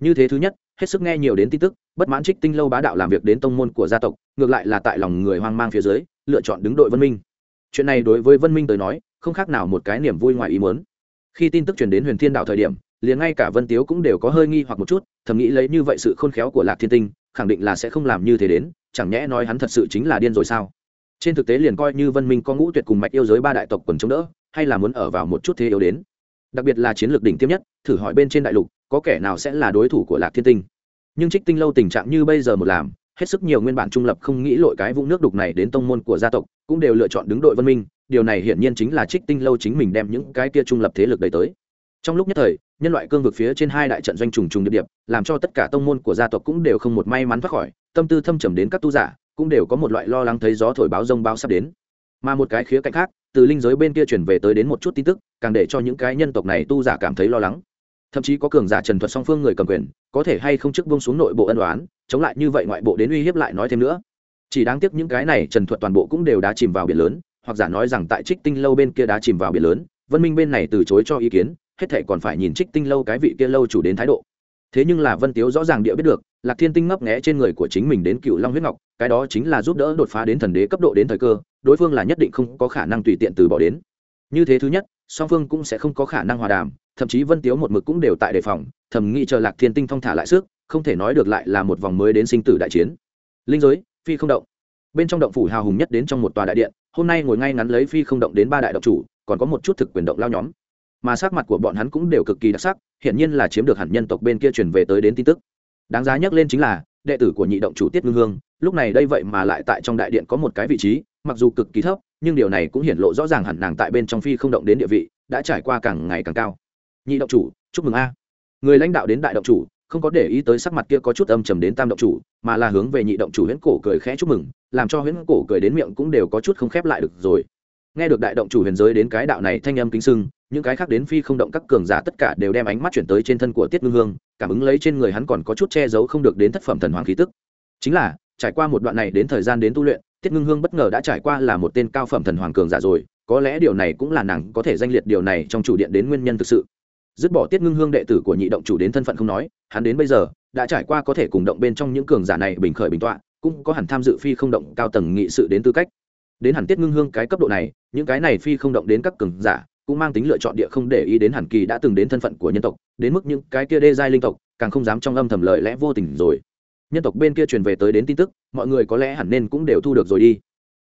Như thế thứ nhất, hết sức nghe nhiều đến tin tức, bất mãn trích tinh lâu bá đạo làm việc đến tông môn của gia tộc, ngược lại là tại lòng người hoang mang phía dưới, lựa chọn đứng đội vân minh. Chuyện này đối với vân minh tới nói, không khác nào một cái niềm vui ngoài ý muốn. Khi tin tức truyền đến huyền thiên đạo thời điểm, liền ngay cả vân tiếu cũng đều có hơi nghi hoặc một chút, thầm nghĩ lấy như vậy sự khôn khéo của lạc thiên tinh, khẳng định là sẽ không làm như thế đến, chẳng nhẽ nói hắn thật sự chính là điên rồi sao? Trên thực tế liền coi như vân minh có ngũ tuyệt cùng mạch yêu giới ba đại tộc quần chống đỡ, hay là muốn ở vào một chút thế yếu đến. Đặc biệt là chiến lược đỉnh tiêm nhất, thử hỏi bên trên đại lục, có kẻ nào sẽ là đối thủ của lạc thiên tinh? Nhưng trích tinh lâu tình trạng như bây giờ một làm, hết sức nhiều nguyên bản trung lập không nghĩ lội cái vũng nước đục này đến tông môn của gia tộc, cũng đều lựa chọn đứng đội vân minh, điều này hiển nhiên chính là trích tinh lâu chính mình đem những cái kia trung lập thế lực đẩy tới. Trong lúc nhất thời, nhân loại cương vực phía trên hai đại trận doanh trùng trùng điệp điệp, làm cho tất cả tông môn của gia tộc cũng đều không một may mắn thoát khỏi, tâm tư thâm trầm đến các tu giả cũng đều có một loại lo lắng thấy gió thổi báo rông báo sắp đến. Mà một cái khía cạnh khác, từ linh giới bên kia chuyển về tới đến một chút tin tức, càng để cho những cái nhân tộc này tu giả cảm thấy lo lắng. Thậm chí có cường giả trần thuật song phương người cầm quyền, có thể hay không chức bông xuống nội bộ ân đoán chống lại như vậy ngoại bộ đến uy hiếp lại nói thêm nữa. Chỉ đáng tiếc những cái này trần thuật toàn bộ cũng đều đã chìm vào biển lớn, hoặc giả nói rằng tại trích tinh lâu bên kia đã chìm vào biển lớn, vân minh bên này từ chối cho ý kiến, hết thảy còn phải nhìn trích tinh lâu cái vị kia lâu chủ đến thái độ. Thế nhưng là vân tiếu rõ ràng địa biết được lạc thiên tinh ngấp nghẽ trên người của chính mình đến cựu long huyết ngọc, cái đó chính là giúp đỡ đột phá đến thần đế cấp độ đến thời cơ, đối phương là nhất định không có khả năng tùy tiện từ bỏ đến. Như thế thứ nhất, song phương cũng sẽ không có khả năng hòa đàm, thậm chí vân tiếu một mực cũng đều tại đề phòng, thầm nghĩ chờ lạc thiên tinh phong thả lại sức, không thể nói được lại là một vòng mới đến sinh tử đại chiến. Linh giới, phi không động. Bên trong động phủ hào hùng nhất đến trong một tòa đại điện, hôm nay ngồi ngay ngắn lấy phi không động đến ba đại động chủ, còn có một chút thực quyền động lao nhóm. Mà sắc mặt của bọn hắn cũng đều cực kỳ đặc sắc, hiển nhiên là chiếm được hẳn nhân tộc bên kia truyền về tới đến tin tức đáng giá nhắc lên chính là, đệ tử của nhị động chủ tiết ngưng hương, lúc này đây vậy mà lại tại trong đại điện có một cái vị trí, mặc dù cực kỳ thấp, nhưng điều này cũng hiển lộ rõ ràng hẳn nàng tại bên trong phi không động đến địa vị, đã trải qua càng ngày càng cao. Nhị động chủ, chúc mừng a. Người lãnh đạo đến đại động chủ, không có để ý tới sắc mặt kia có chút âm trầm đến tam động chủ, mà là hướng về nhị động chủ huyễn cổ cười khẽ chúc mừng, làm cho huyễn cổ cười đến miệng cũng đều có chút không khép lại được rồi. Nghe được đại động chủ huyền giới đến cái đạo này thanh âm kính sưng những cái khác đến phi không động các cường giả tất cả đều đem ánh mắt chuyển tới trên thân của tiết ngưng hương, cảm ứng lấy trên người hắn còn có chút che giấu không được đến thất phẩm thần hoàng khí tức. Chính là, trải qua một đoạn này đến thời gian đến tu luyện, tiết ngưng hương bất ngờ đã trải qua là một tên cao phẩm thần hoàng cường giả rồi, có lẽ điều này cũng là nàng có thể danh liệt điều này trong chủ điện đến nguyên nhân thực sự. Dứt bỏ tiết ngưng hương đệ tử của nhị động chủ đến thân phận không nói, hắn đến bây giờ, đã trải qua có thể cùng động bên trong những cường giả này bình khởi bình tọa, cũng có hẳn tham dự phi không động cao tầng nghị sự đến tư cách. Đến hẳn tiết ngưng hương cái cấp độ này, những cái này phi không động đến các cường giả cũng mang tính lựa chọn địa không để ý đến hẳn kỳ đã từng đến thân phận của nhân tộc, đến mức những cái kia đê giai linh tộc, càng không dám trong âm thầm lợi lẽ vô tình rồi. Nhân tộc bên kia truyền về tới đến tin tức, mọi người có lẽ hẳn nên cũng đều thu được rồi đi.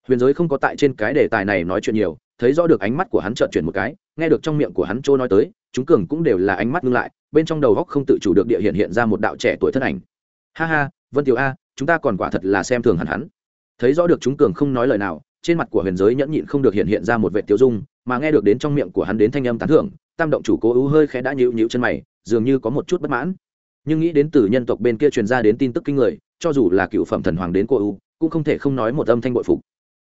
Huyền giới không có tại trên cái đề tài này nói chuyện nhiều, thấy rõ được ánh mắt của hắn trợn chuyển một cái, nghe được trong miệng của hắn trôi nói tới, chúng cường cũng đều là ánh mắt ngưng lại, bên trong đầu góc không tự chủ được địa hiện hiện ra một đạo trẻ tuổi thân ảnh. Ha ha, vân tiểu a, chúng ta còn quả thật là xem thường hẳn hắn. Thấy rõ được chúng cường không nói lời nào trên mặt của huyền giới nhẫn nhịn không được hiện hiện ra một vệ tiêu dung, mà nghe được đến trong miệng của hắn đến thanh âm tán thưởng, tam động chủ cố ưu hơi khẽ đã nhịu nhịu chân mày, dường như có một chút bất mãn. Nhưng nghĩ đến từ nhân tộc bên kia truyền ra đến tin tức kinh người, cho dù là cựu phẩm thần hoàng đến cô ưu, cũng không thể không nói một âm thanh bội phục.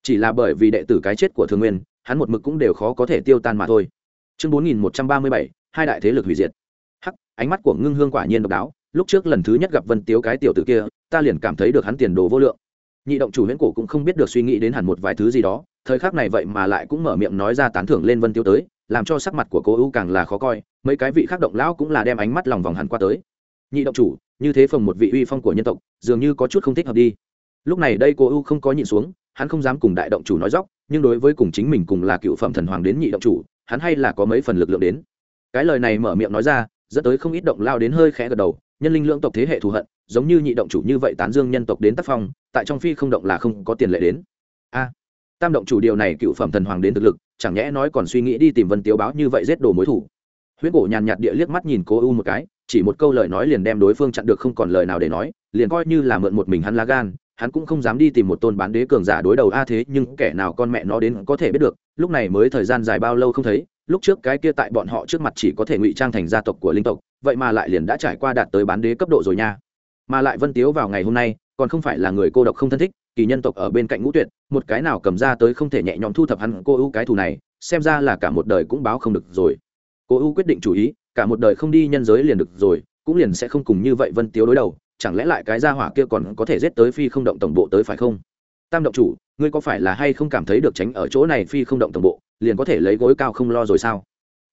Chỉ là bởi vì đệ tử cái chết của thường nguyên, hắn một mực cũng đều khó có thể tiêu tan mà thôi. Chương bốn nghìn một trăm ba mươi bảy, hai đại thế lực hủy diệt. Hắc, ánh mắt của ngưng hương quả nhiên độc đáo, lúc trước lần thứ nhất gặp vân tiếu cái tiểu tử kia, ta liền cảm thấy được hắn tiền đồ vô lượng nhị động chủ huyễn cổ cũng không biết được suy nghĩ đến hẳn một vài thứ gì đó, thời khắc này vậy mà lại cũng mở miệng nói ra tán thưởng lên vân tiêu tới, làm cho sắc mặt của cô ưu càng là khó coi, mấy cái vị khác động lão cũng là đem ánh mắt lòng vòng hẳn qua tới. Nhị động chủ, như thế phòng một vị uy phong của nhân tộc, dường như có chút không thích hợp đi. Lúc này đây cô ưu không có nhịn xuống, hắn không dám cùng đại động chủ nói dóc, nhưng đối với cùng chính mình cùng là cựu phẩm thần hoàng đến nhị động chủ, hắn hay là có mấy phần lực lượng đến. Cái lời này mở miệng nói ra, dẫn tới không ít động lao đến hơi khẽ gật đầu, nhân linh lưỡng tộc thế hệ thù hận giống như nhị động chủ như vậy tán dương nhân tộc đến tác phong, tại trong phi không động là không có tiền lệ đến. A, tam động chủ điều này cựu phẩm thần hoàng đến thực lực, chẳng nhẽ nói còn suy nghĩ đi tìm vân tiếu báo như vậy giết đồ mối thủ. Huyễn cổ nhàn nhạt địa liếc mắt nhìn cô u một cái, chỉ một câu lời nói liền đem đối phương chặn được không còn lời nào để nói, liền coi như là mượn một mình hắn lá gan, hắn cũng không dám đi tìm một tôn bán đế cường giả đối đầu a thế, nhưng kẻ nào con mẹ nó đến có thể biết được, lúc này mới thời gian dài bao lâu không thấy, lúc trước cái kia tại bọn họ trước mặt chỉ có thể ngụy trang thành gia tộc của linh tộc, vậy mà lại liền đã trải qua đạt tới bán đế cấp độ rồi nha mà lại vân tiếu vào ngày hôm nay, còn không phải là người cô độc không thân thích, kỳ nhân tộc ở bên cạnh ngũ tuyệt, một cái nào cầm ra tới không thể nhẹ nhõm thu thập hắn, cô ưu cái thù này, xem ra là cả một đời cũng báo không được rồi. Cô ưu quyết định chủ ý, cả một đời không đi nhân giới liền được rồi, cũng liền sẽ không cùng như vậy vân tiếu đối đầu, chẳng lẽ lại cái gia hỏa kia còn có thể giết tới phi không động tổng bộ tới phải không? Tam động chủ, ngươi có phải là hay không cảm thấy được tránh ở chỗ này phi không động tổng bộ, liền có thể lấy gối cao không lo rồi sao?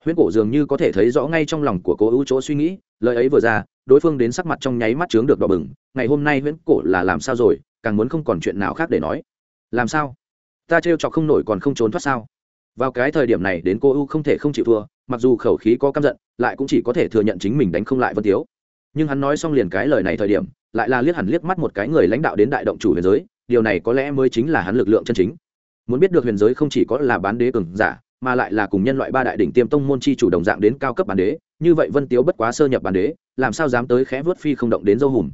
Huyễn cổ dường như có thể thấy rõ ngay trong lòng của cô ưu chỗ suy nghĩ, lời ấy vừa ra, đối phương đến sắc mặt trong nháy mắt chướng được đỏ bừng, ngày hôm nay huyễn cổ là làm sao rồi, càng muốn không còn chuyện nào khác để nói. Làm sao? Ta trêu chọc không nổi còn không trốn thoát sao? Vào cái thời điểm này đến cô ưu không thể không chịu thua, mặc dù khẩu khí có căm giận, lại cũng chỉ có thể thừa nhận chính mình đánh không lại vân tiếu. Nhưng hắn nói xong liền cái lời này thời điểm, lại là liếc hẳn liếc mắt một cái người lãnh đạo đến đại động chủ huyền giới, điều này có lẽ mới chính là hắn lực lượng chân chính. Muốn biết được huyền giới không chỉ có là bán đế cường giả mà lại là cùng nhân loại ba đại đỉnh tiêm tông môn chi chủ đồng dạng đến cao cấp bản đế, như vậy vân tiếu bất quá sơ nhập bản đế, làm sao dám tới khẽ vớt phi không động đến dâu hùm?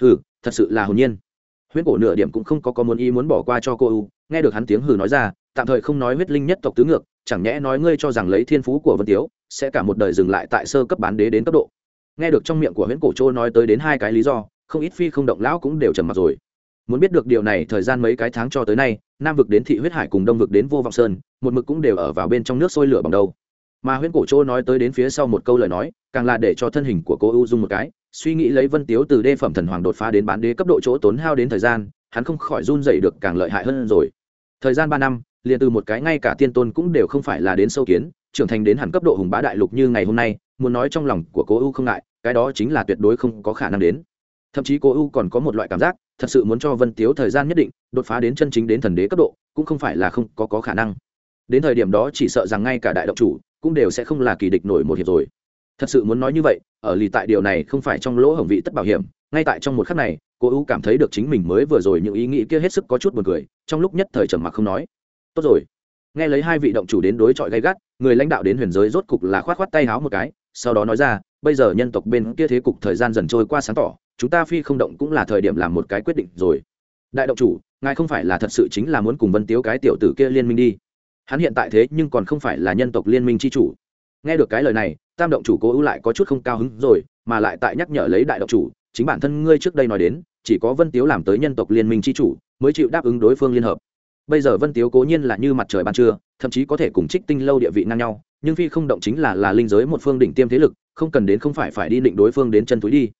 Hừ, thật sự là hồn nhiên. Huyễn cổ nửa điểm cũng không có có muốn ý muốn bỏ qua cho cô u, nghe được hắn tiếng hừ nói ra, tạm thời không nói huyết linh nhất tộc tứ ngược, chẳng nhẽ nói ngươi cho rằng lấy thiên phú của vân tiếu sẽ cả một đời dừng lại tại sơ cấp bán đế đến cấp độ. Nghe được trong miệng của huyễn cổ châu nói tới đến hai cái lý do, không ít phi không động lão cũng đều trầm mặt rồi. Muốn biết được điều này thời gian mấy cái tháng cho tới nay, nam vực đến thị huyết hải cùng đông vực đến vô vọng sơn một mực cũng đều ở vào bên trong nước sôi lửa bằng đâu. Mà huyễn cổ châu nói tới đến phía sau một câu lời nói càng là để cho thân hình của cô u dung một cái suy nghĩ lấy vân tiếu từ đê phẩm thần hoàng đột phá đến bán đế cấp độ chỗ tốn hao đến thời gian hắn không khỏi run dậy được càng lợi hại hơn rồi. Thời gian ba năm liền từ một cái ngay cả tiên tôn cũng đều không phải là đến sâu kiến trưởng thành đến hẳn cấp độ hùng bá đại lục như ngày hôm nay muốn nói trong lòng của cô u không ngại cái đó chính là tuyệt đối không có khả năng đến. Thậm chí cô u còn có một loại cảm giác thật sự muốn cho vân tiếu thời gian nhất định đột phá đến chân chính đến thần đế cấp độ cũng không phải là không có, có khả năng đến thời điểm đó chỉ sợ rằng ngay cả đại động chủ cũng đều sẽ không là kỳ địch nổi một hiệp rồi. Thật sự muốn nói như vậy, ở lì tại điều này không phải trong lỗ hổng vị tất bảo hiểm, ngay tại trong một khắc này, cô u cảm thấy được chính mình mới vừa rồi những ý nghĩ kia hết sức có chút buồn cười, trong lúc nhất thời trầm mặc không nói. Tốt rồi. Nghe lấy hai vị động chủ đến đối chọi gay gắt, người lãnh đạo đến huyền giới rốt cục là khoát khoát tay háo một cái, sau đó nói ra, bây giờ nhân tộc bên kia thế cục thời gian dần trôi qua sáng tỏ, chúng ta phi không động cũng là thời điểm làm một cái quyết định rồi. Đại động chủ, ngài không phải là thật sự chính là muốn cùng vân tiếu cái tiểu tử kia liên minh đi hắn hiện tại thế nhưng còn không phải là nhân tộc liên minh c h i chủ. Nghe được cái lời này, tam động chủ cố ưu lại có chút không cao hứng rồi, mà lại tại nhắc nhở lấy đại động chủ, chính bản thân ngươi trước đây nói đến, chỉ có vân tiếu làm tới nhân tộc liên minh c h i chủ, mới chịu đáp ứng đối phương liên hợp. Bây giờ vân tiếu cố nhiên là như mặt trời ban trưa, thậm chí có thể cùng trích tinh lâu địa vị ngang nhau, nhưng phi không động chính là là linh giới một phương đỉnh tiêm thế lực, không cần đến không phải phải đi định đối phương đến chân túi đi.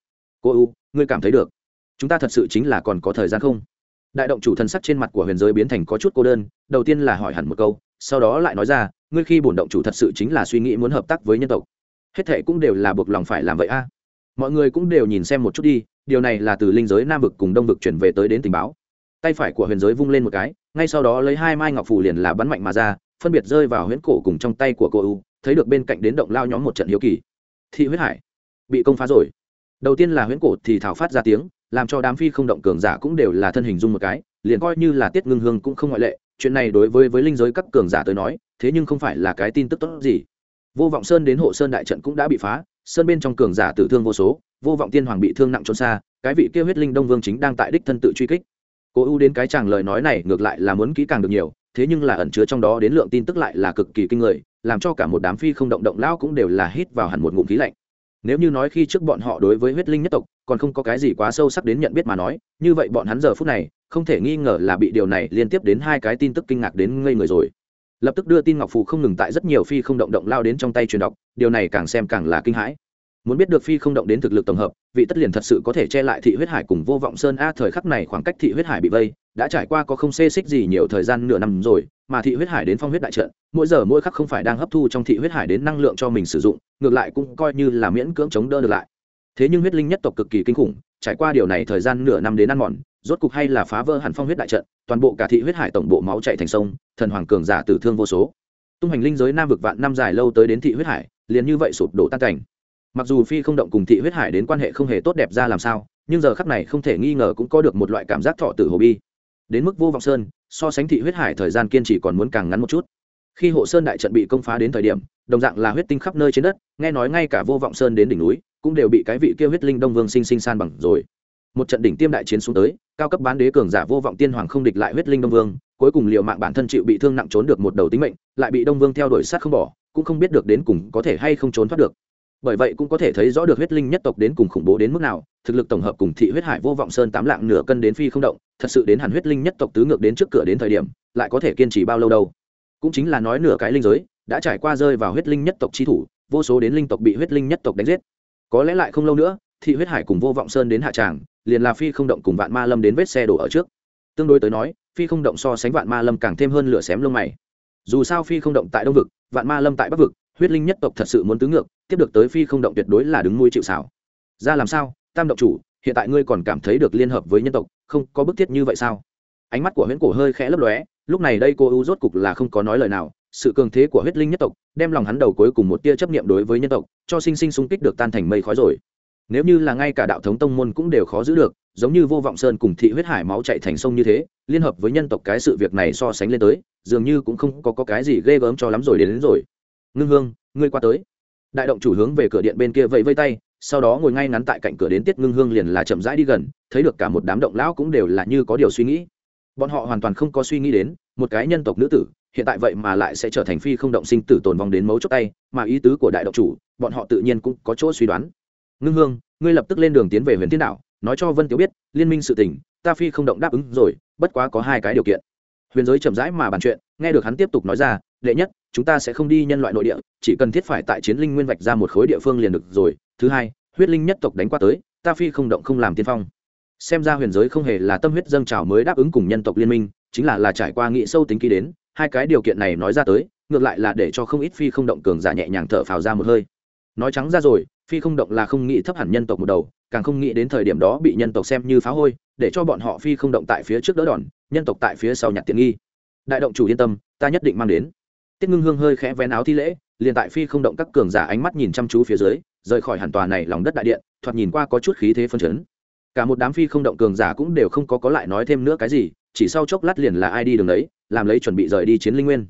Cô u ngươi cảm thấy được. Chúng ta thật sự chính là còn có thời gian không? Đại động chủ thần sắc trên mặt của huyền giới biến thành có chút cô đơn, đầu tiên là hỏi hẳn một câu sau đó lại nói ra, ngươi khi bổn động chủ thật sự chính là suy nghĩ muốn hợp tác với nhân tộc. Hết thệ cũng đều là buộc lòng phải làm vậy a. Mọi người cũng đều nhìn xem một chút đi, điều này là từ linh giới nam vực cùng đông vực chuyển về tới đến tình báo. Tay phải của huyền giới vung lên một cái, ngay sau đó lấy hai mai ngọc phủ liền là bắn mạnh mà ra, phân biệt rơi vào huyễn cổ cùng trong tay của cô u, thấy được bên cạnh đến động lao nhóm một trận hiếu kỳ. Thị huyết hải, bị công phá rồi. Đầu tiên là huyễn cổ thì thảo phát ra tiếng, làm cho đám phi không động cường giả cũng đều là thân hình dung một cái, liền coi như là tiết ngưng hương cũng không ngoại lệ chuyện này đối với với linh giới các cường giả tới nói, thế nhưng không phải là cái tin tức tốt gì. Vô vọng sơn đến hộ sơn đại trận cũng đã bị phá, sơn bên trong cường giả tử thương vô số, vô vọng tiên hoàng bị thương nặng trốn xa, cái vị kia huyết linh đông vương chính đang tại đích thân tự truy kích. Cố ưu đến cái chàng lời nói này ngược lại là muốn kỹ càng được nhiều, thế nhưng là ẩn chứa trong đó đến lượng tin tức lại là cực kỳ kinh người, làm cho cả một đám phi không động động lao cũng đều là hít vào hẳn một ngụm khí lạnh. Nếu như nói khi trước bọn họ đối với huyết linh nhất tộc, còn không có cái gì quá sâu sắc đến nhận biết mà nói, như vậy bọn hắn giờ phút này không thể nghi ngờ là bị điều này liên tiếp đến hai cái tin tức kinh ngạc đến ngây người rồi. Lập tức đưa tin ngọc phù không ngừng tại rất nhiều phi không động động lao đến trong tay truyền đọc, điều này càng xem càng là kinh hãi. Muốn biết được phi không động đến thực lực tổng hợp, vị tất liền thật sự có thể che lại thị huyết hải cùng vô vọng sơn a thời khắc này khoảng cách thị huyết hải bị vây, đã trải qua có không xê xích gì nhiều thời gian nửa năm rồi, mà thị huyết hải đến phong huyết đại trận, mỗi giờ mỗi khắc không phải đang hấp thu trong thị huyết hải đến năng lượng cho mình sử dụng, ngược lại cũng coi như là miễn cưỡng chống đỡ được lại thế nhưng huyết linh nhất tộc cực kỳ kinh khủng, trải qua điều này thời gian nửa năm đến ăn mòn, rốt cục hay là phá vỡ hẳn phong huyết đại trận, toàn bộ cả thị huyết hải tổng bộ máu chạy thành sông, thần hoàng cường giả tử thương vô số. Tung hành linh giới nam vực vạn năm dài lâu tới đến thị huyết hải, liền như vậy sụp đổ tan cảnh. Mặc dù phi không động cùng thị huyết hải đến quan hệ không hề tốt đẹp ra làm sao, nhưng giờ khắc này không thể nghi ngờ cũng có được một loại cảm giác thọ tử hồ bi. Đến mức vô vọng sơn, so sánh thị huyết hải thời gian kiên trì còn muốn càng ngắn một chút khi hộ sơn đại trận bị công phá đến thời điểm, đồng dạng là huyết tinh khắp nơi trên đất, nghe nói ngay cả vô vọng sơn đến đỉnh núi cũng đều bị cái vị kia huyết linh đông vương sinh sinh san bằng rồi. Một trận đỉnh tiêm đại chiến xuống tới, cao cấp bán đế cường giả vô vọng tiên hoàng không địch lại huyết linh đông vương, cuối cùng liệu mạng bản thân chịu bị thương nặng trốn được một đầu tính mệnh, lại bị đông vương theo đuổi sát không bỏ, cũng không biết được đến cùng có thể hay không trốn thoát được. Bởi vậy cũng có thể thấy rõ được huyết linh nhất tộc đến cùng khủng bố đến mức nào, thực lực tổng hợp cùng thị huyết hải vô vọng sơn tám lạng nửa cân đến phi không động, thật sự đến hẳn huyết linh nhất tộc tứ ngược đến trước cửa đến thời điểm, lại có thể kiên trì bao lâu đâu cũng chính là nói nửa cái linh giới đã trải qua rơi vào huyết linh nhất tộc chi thủ, vô số đến linh tộc bị huyết linh nhất tộc đánh giết. Có lẽ lại không lâu nữa, thị huyết hải cùng vô vọng sơn đến hạ tràng, liền là phi không động cùng vạn ma lâm đến vết xe đổ ở trước. Tương đối tới nói, phi không động so sánh vạn ma lâm càng thêm hơn lửa xém lông mày. Dù sao phi không động tại đông vực, vạn ma lâm tại bắc vực, huyết linh nhất tộc thật sự muốn tứ ngược, tiếp được tới phi không động tuyệt đối là đứng nuôi chịu xảo ra làm sao, tam động chủ, hiện tại ngươi còn cảm thấy được liên hợp với nhân tộc, không có bức thiết như vậy sao? Ánh mắt của huyễn cổ hơi khẽ lấp lóe lúc này đây cô u rốt cục là không có nói lời nào sự cường thế của huyết linh nhất tộc đem lòng hắn đầu cuối cùng một tia chấp niệm đối với nhân tộc cho sinh sinh xung kích được tan thành mây khói rồi. Nếu như là ngay cả đạo thống tông môn cũng đều khó giữ được giống như vô vọng sơn cùng thị huyết hải máu chạy thành sông như thế liên hợp với nhân tộc cái sự việc này so sánh lên tới dường như cũng không có, có cái gì ghê gớm cho lắm rồi đến, đến rồi. Ngưng hương ngươi qua tới. Đại động chủ hướng về cửa điện bên kia vẫy vây tay sau đó ngồi ngay ngắn tại cạnh cửa đến tiết ngưng hương liền là chậm rãi đi gần thấy được cả một đám động lão cũng đều là như có điều suy nghĩ bọn họ hoàn toàn không có suy nghĩ đến, một cái nhân tộc nữ tử, hiện tại vậy mà lại sẽ trở thành phi không động sinh tử tồn vong đến mấu chốt tay, mà ý tứ của đại động chủ, bọn họ tự nhiên cũng có chỗ suy đoán. Ngưng hương, ngươi lập tức lên đường tiến về huyền thiên đạo nói cho vân tiểu biết, liên minh sự tình, ta phi không động đáp ứng rồi, bất quá có hai cái điều kiện. Huyền giới chậm rãi mà bàn chuyện, nghe được hắn tiếp tục nói ra, đệ nhất, chúng ta sẽ không đi nhân loại nội địa, chỉ cần thiết phải tại chiến linh nguyên vạch ra một khối địa phương liền được rồi. Thứ hai, huyết linh nhất tộc đánh qua tới, ta phi không động không làm tiên phong xem ra huyền giới không hề là tâm huyết dâng trào mới đáp ứng cùng nhân tộc liên minh, chính là là trải qua nghị sâu tính ký đến, hai cái điều kiện này nói ra tới, ngược lại là để cho không ít phi không động cường giả nhẹ nhàng thở phào ra một hơi. Nói trắng ra rồi, phi không động là không nghĩ thấp hẳn nhân tộc một đầu, càng không nghĩ đến thời điểm đó bị nhân tộc xem như phá hôi, để cho bọn họ phi không động tại phía trước đỡ đòn, nhân tộc tại phía sau nhặt tiện nghi. Đại động chủ yên tâm, ta nhất định mang đến. Tiết ngưng hương hơi khẽ vén áo thi lễ, liền tại phi không động các cường giả ánh mắt nhìn chăm chú phía dưới, rời khỏi hẳn tòa này lòng đất đại điện, thoạt nhìn qua có chút khí thế phân chấn cả một đám phi không động cường giả cũng đều không có có lại nói thêm nữa cái gì, chỉ sau chốc lát liền là ai đi đường đấy, làm lấy chuẩn bị rời đi chiến linh nguyên.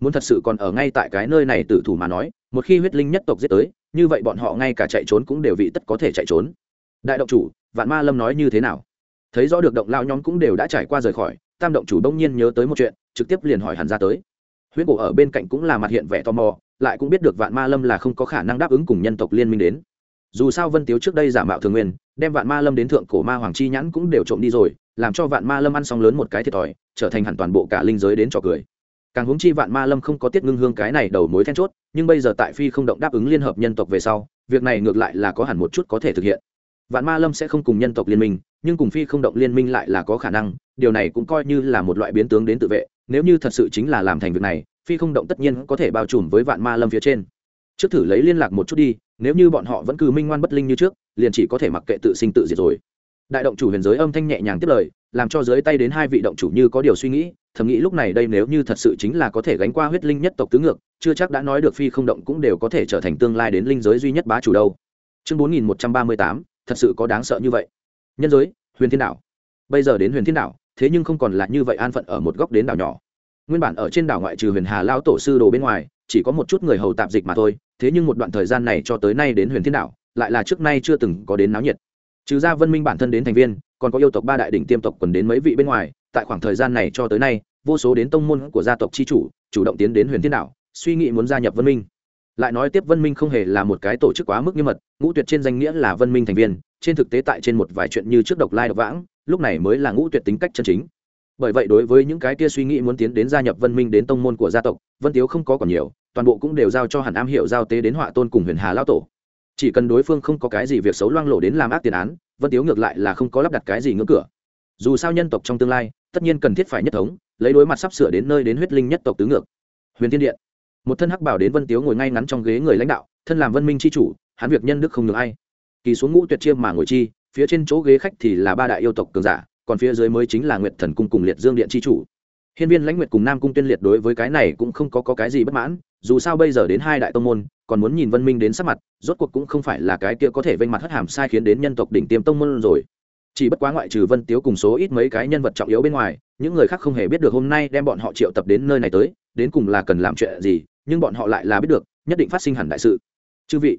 Muốn thật sự còn ở ngay tại cái nơi này tự thủ mà nói, một khi huyết linh nhất tộc giết tới, như vậy bọn họ ngay cả chạy trốn cũng đều vị tất có thể chạy trốn. Đại động chủ, vạn ma lâm nói như thế nào? Thấy rõ được động lao nhóm cũng đều đã trải qua rời khỏi, tam động chủ đông nhiên nhớ tới một chuyện, trực tiếp liền hỏi hẳn ra tới. Huyết cổ ở bên cạnh cũng là mặt hiện vẻ tò mò, lại cũng biết được vạn ma lâm là không có khả năng đáp ứng cùng nhân tộc liên minh đến dù sao vân tiếu trước đây giả mạo thường nguyên, đem vạn ma lâm đến thượng cổ ma hoàng chi nhãn cũng đều trộm đi rồi, làm cho vạn ma lâm ăn xong lớn một cái thiệt thòi, trở thành hẳn toàn bộ cả linh giới đến trò cười. Càng huống chi vạn ma lâm không có tiết ngưng hương cái này đầu mối then chốt, nhưng bây giờ tại phi không động đáp ứng liên hợp nhân tộc về sau, việc này ngược lại là có hẳn một chút có thể thực hiện. Vạn ma lâm sẽ không cùng nhân tộc liên minh, nhưng cùng phi không động liên minh lại là có khả năng, điều này cũng coi như là một loại biến tướng đến tự vệ, nếu như thật sự chính là làm thành việc này, phi không động tất nhiên có thể bao trùm với vạn ma lâm phía trên. Trước thử lấy liên lạc một chút đi nếu như bọn họ vẫn cứ minh ngoan bất linh như trước, liền chỉ có thể mặc kệ tự sinh tự diệt rồi. Đại động chủ huyền giới âm thanh nhẹ nhàng tiếp lời, làm cho dưới tay đến hai vị động chủ như có điều suy nghĩ, thầm nghĩ lúc này đây nếu như thật sự chính là có thể gánh qua huyết linh nhất tộc tứ ngược, chưa chắc đã nói được phi không động cũng đều có thể trở thành tương lai đến linh giới duy nhất bá chủ đâu. Chương bốn nghìn một trăm ba mươi tám, thật sự có đáng sợ như vậy. Nhân giới, huyền thiên đảo. Bây giờ đến huyền thiên đảo, thế nhưng không còn là như vậy an phận ở một góc đến đảo nhỏ. Nguyên bản ở trên đảo ngoại trừ huyền hà lao tổ sư đồ bên ngoài chỉ có một chút người hầu tạp dịch mà thôi, thế nhưng một đoạn thời gian này cho tới nay đến huyền thiên đảo, lại là trước nay chưa từng có đến náo nhiệt. Trừ ra vân minh bản thân đến thành viên, còn có yêu tộc ba đại đỉnh tiêm tộc quần đến mấy vị bên ngoài, tại khoảng thời gian này cho tới nay, vô số đến tông môn của gia tộc c h i chủ chủ động tiến đến huyền thiên đảo, suy nghĩ muốn gia nhập vân minh. Lại nói tiếp vân minh không hề là một cái tổ chức quá mức nghiêm mật, ngũ tuyệt trên danh nghĩa là vân minh thành viên, trên thực tế tại trên một vài chuyện như trước độc lai độc vãng, lúc này mới là ngũ tuyệt tính cách chân chính bởi vậy đối với những cái kia suy nghĩ muốn tiến đến gia nhập vân minh đến tông môn của gia tộc, vân tiếu không có còn nhiều, toàn bộ cũng đều giao cho hàn am hiệu giao tế đến họa tôn cùng huyền hà lao tổ. Chỉ cần đối phương không có cái gì việc xấu loang lộ đến làm ác tiền án, vân tiếu ngược lại là không có lắp đặt cái gì ngưỡng cửa. Dù sao nhân tộc trong tương lai, tất nhiên cần thiết phải nhất thống, lấy đối mặt sắp sửa đến nơi đến huyết linh nhất tộc tứ ngược. Huyền thiên điện. Một thân hắc bảo đến vân tiếu ngồi ngay ngắn trong ghế người lãnh đạo, thân làm vân minh c h i chủ, hắn việc nhân đức không ngừng ai. Kỳ xuống ngũ tuyệt chiêm mà ngồi chi, phía trên chỗ ghế khách thì là ba đại yêu tộc cường giả còn phía dưới mới chính là nguyệt thần cung cùng liệt dương điện c h i chủ. Hiên viên lãnh nguyệt cùng nam cung tuyên liệt đối với cái này cũng không có, có cái gì bất mãn dù sao bây giờ đến hai đại tông môn còn muốn nhìn vân minh đến sắc mặt rốt cuộc cũng không phải là cái kia có thể vênh mặt hất hàm sai khiến đến nhân tộc đỉnh tiêm tông môn rồi. Chỉ bất quá ngoại trừ vân tiếu cùng số ít mấy cái nhân vật trọng yếu bên ngoài những người khác không hề biết được hôm nay đem bọn họ triệu tập đến nơi này tới đến cùng là cần làm chuyện gì nhưng bọn họ lại là biết được nhất định phát sinh hẳn đại sự. Chư vị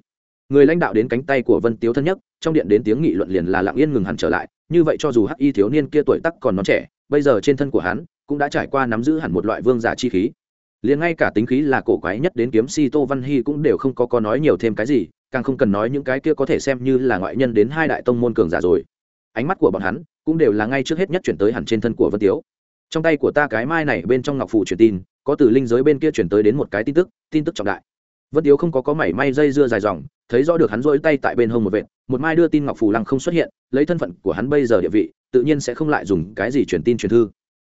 người lãnh đạo đến cánh tay của vân tiếu thân nhất trong điện đến tiếng nghị luận liền là lặng yên ngừng hẳn trở lại như vậy cho dù hắc y thiếu niên kia tuổi tắc còn non trẻ, bây giờ trên thân của hắn cũng đã trải qua nắm giữ hẳn một loại vương giả chi khí. Liền ngay cả tính khí là cổ quái nhất đến kiếm si tô văn hy cũng đều không có có nói nhiều thêm cái gì, càng không cần nói những cái kia có thể xem như là ngoại nhân đến hai đại tông môn cường giả rồi. Ánh mắt của bọn hắn cũng đều là ngay trước hết nhất chuyển tới hẳn trên thân của vân tiếu. Trong tay của ta cái mai này bên trong ngọc phủ truyền tin, có từ linh giới bên kia chuyển tới đến một cái tin tức tin tức trọng đại. Vân tiếu không có có mảy may dây dưa dài dòng, thấy rõ được hắn rỗi tay tại bên hông một vệt một mai đưa tin ngọc phù lăng không xuất hiện, lấy thân phận của hắn bây giờ địa vị, tự nhiên sẽ không lại dùng cái gì truyền tin truyền thư.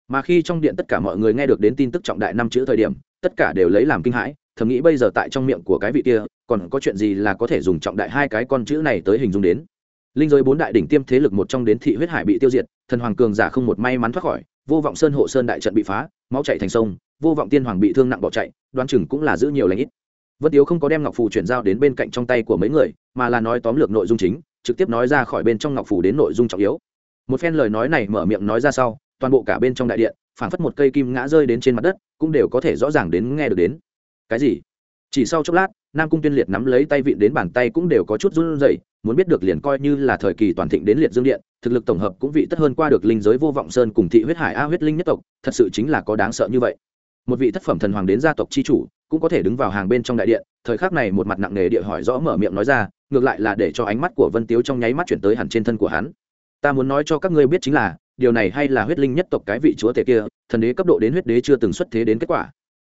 Mà khi trong điện tất cả mọi người nghe được đến tin tức trọng đại năm chữ thời điểm, tất cả đều lấy làm kinh hãi, thầm nghĩ bây giờ tại trong miệng của cái vị kia, còn có chuyện gì là có thể dùng trọng đại hai cái con chữ này tới hình dung đến? Linh giới bốn đại đỉnh tiêm thế lực một trong đến thị huyết hải bị tiêu diệt, thần hoàng cường giả không một may mắn thoát khỏi, vô vọng sơn hộ sơn đại trận bị phá, máu chạy thành sông, vô vọng tiên hoàng bị thương nặng bỏ chạy, đoán chừng cũng là giữ nhiều lãnh ít vân tiếu không có đem ngọc phù chuyển giao đến bên cạnh trong tay của mấy người, mà là nói tóm lược nội dung chính, trực tiếp nói ra khỏi bên trong ngọc phù đến nội dung trọng yếu. Một phen lời nói này mở miệng nói ra sau, toàn bộ cả bên trong đại điện, phảng phất một cây kim ngã rơi đến trên mặt đất, cũng đều có thể rõ ràng đến nghe được đến. Cái gì? Chỉ sau chốc lát, nam cung tuyên liệt nắm lấy tay vịn đến bàn tay cũng đều có chút run rẩy, muốn biết được liền coi như là thời kỳ toàn thịnh đến liệt dương điện, thực lực tổng hợp cũng vị tất hơn qua được linh giới vô vọng sơn cùng thị huyết hải a huyết linh nhất tộc, thật sự chính là có đáng sợ như vậy. Một vị thất phẩm thần hoàng đến gia tộc chi chủ cũng có thể đứng vào hàng bên trong đại điện, thời khắc này một mặt nặng nề địa hỏi rõ mở miệng nói ra, ngược lại là để cho ánh mắt của vân tiếu trong nháy mắt chuyển tới hẳn trên thân của hắn. Ta muốn nói cho các ngươi biết chính là, điều này hay là huyết linh nhất tộc cái vị chúa tể kia, thần đế cấp độ đến huyết đế chưa từng xuất thế đến kết quả.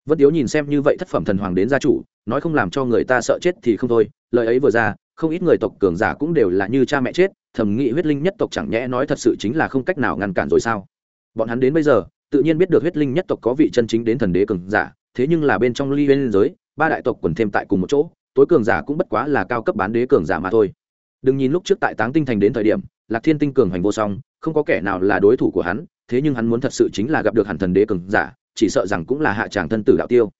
Vân tiếu nhìn xem như vậy thất phẩm thần hoàng đến gia chủ, nói không làm cho người ta sợ chết thì không thôi, lời ấy vừa ra, không ít người tộc cường giả cũng đều là như cha mẹ chết, thầm nghĩ huyết linh nhất tộc chẳng nhẽ nói thật sự chính là không cách nào ngăn cản rồi sao? Bọn hắn đến bây giờ, tự nhiên biết được huyết linh nhất tộc có vị chân chính đến thần đế cường giả thế nhưng là bên trong ly bên giới, ba đại tộc quần thêm tại cùng một chỗ, tối cường giả cũng bất quá là cao cấp bán đế cường giả mà thôi. Đừng nhìn lúc trước tại táng tinh thành đến thời điểm, lạc thiên tinh cường hành vô song, không có kẻ nào là đối thủ của hắn, thế nhưng hắn muốn thật sự chính là gặp được hẳn thần đế cường giả, chỉ sợ rằng cũng là hạ tràng thân tử đạo tiêu.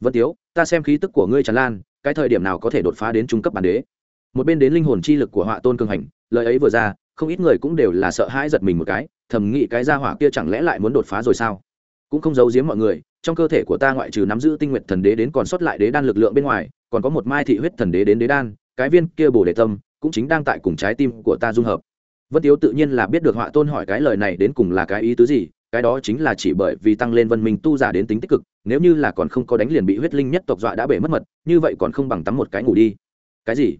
Vân tiếu, ta xem khí tức của ngươi tràn lan, cái thời điểm nào có thể đột phá đến trung cấp bán đế? Một bên đến linh hồn chi lực của họa tôn cường hành, lời ấy vừa ra, không ít người cũng đều là sợ hãi giật mình một cái, thầm nghĩ cái gia hỏa kia chẳng lẽ lại muốn đột phá rồi sao? Cũng không giấu giếm mọi người, trong cơ thể của ta ngoại trừ nắm giữ tinh nguyện thần đế đến còn sót lại đế đan lực lượng bên ngoài, còn có một mai thị huyết thần đế đến đế đan, cái viên kia bổ đề tâm cũng chính đang tại cùng trái tim của ta dung hợp. Vân tiếu tự nhiên là biết được họa tôn hỏi cái lời này đến cùng là cái ý tứ gì, cái đó chính là chỉ bởi vì tăng lên vân minh tu giả đến tính tích cực, nếu như là còn không có đánh liền bị huyết linh nhất tộc dọa đã bể mất mật, như vậy còn không bằng tắm một cái ngủ đi. Cái gì?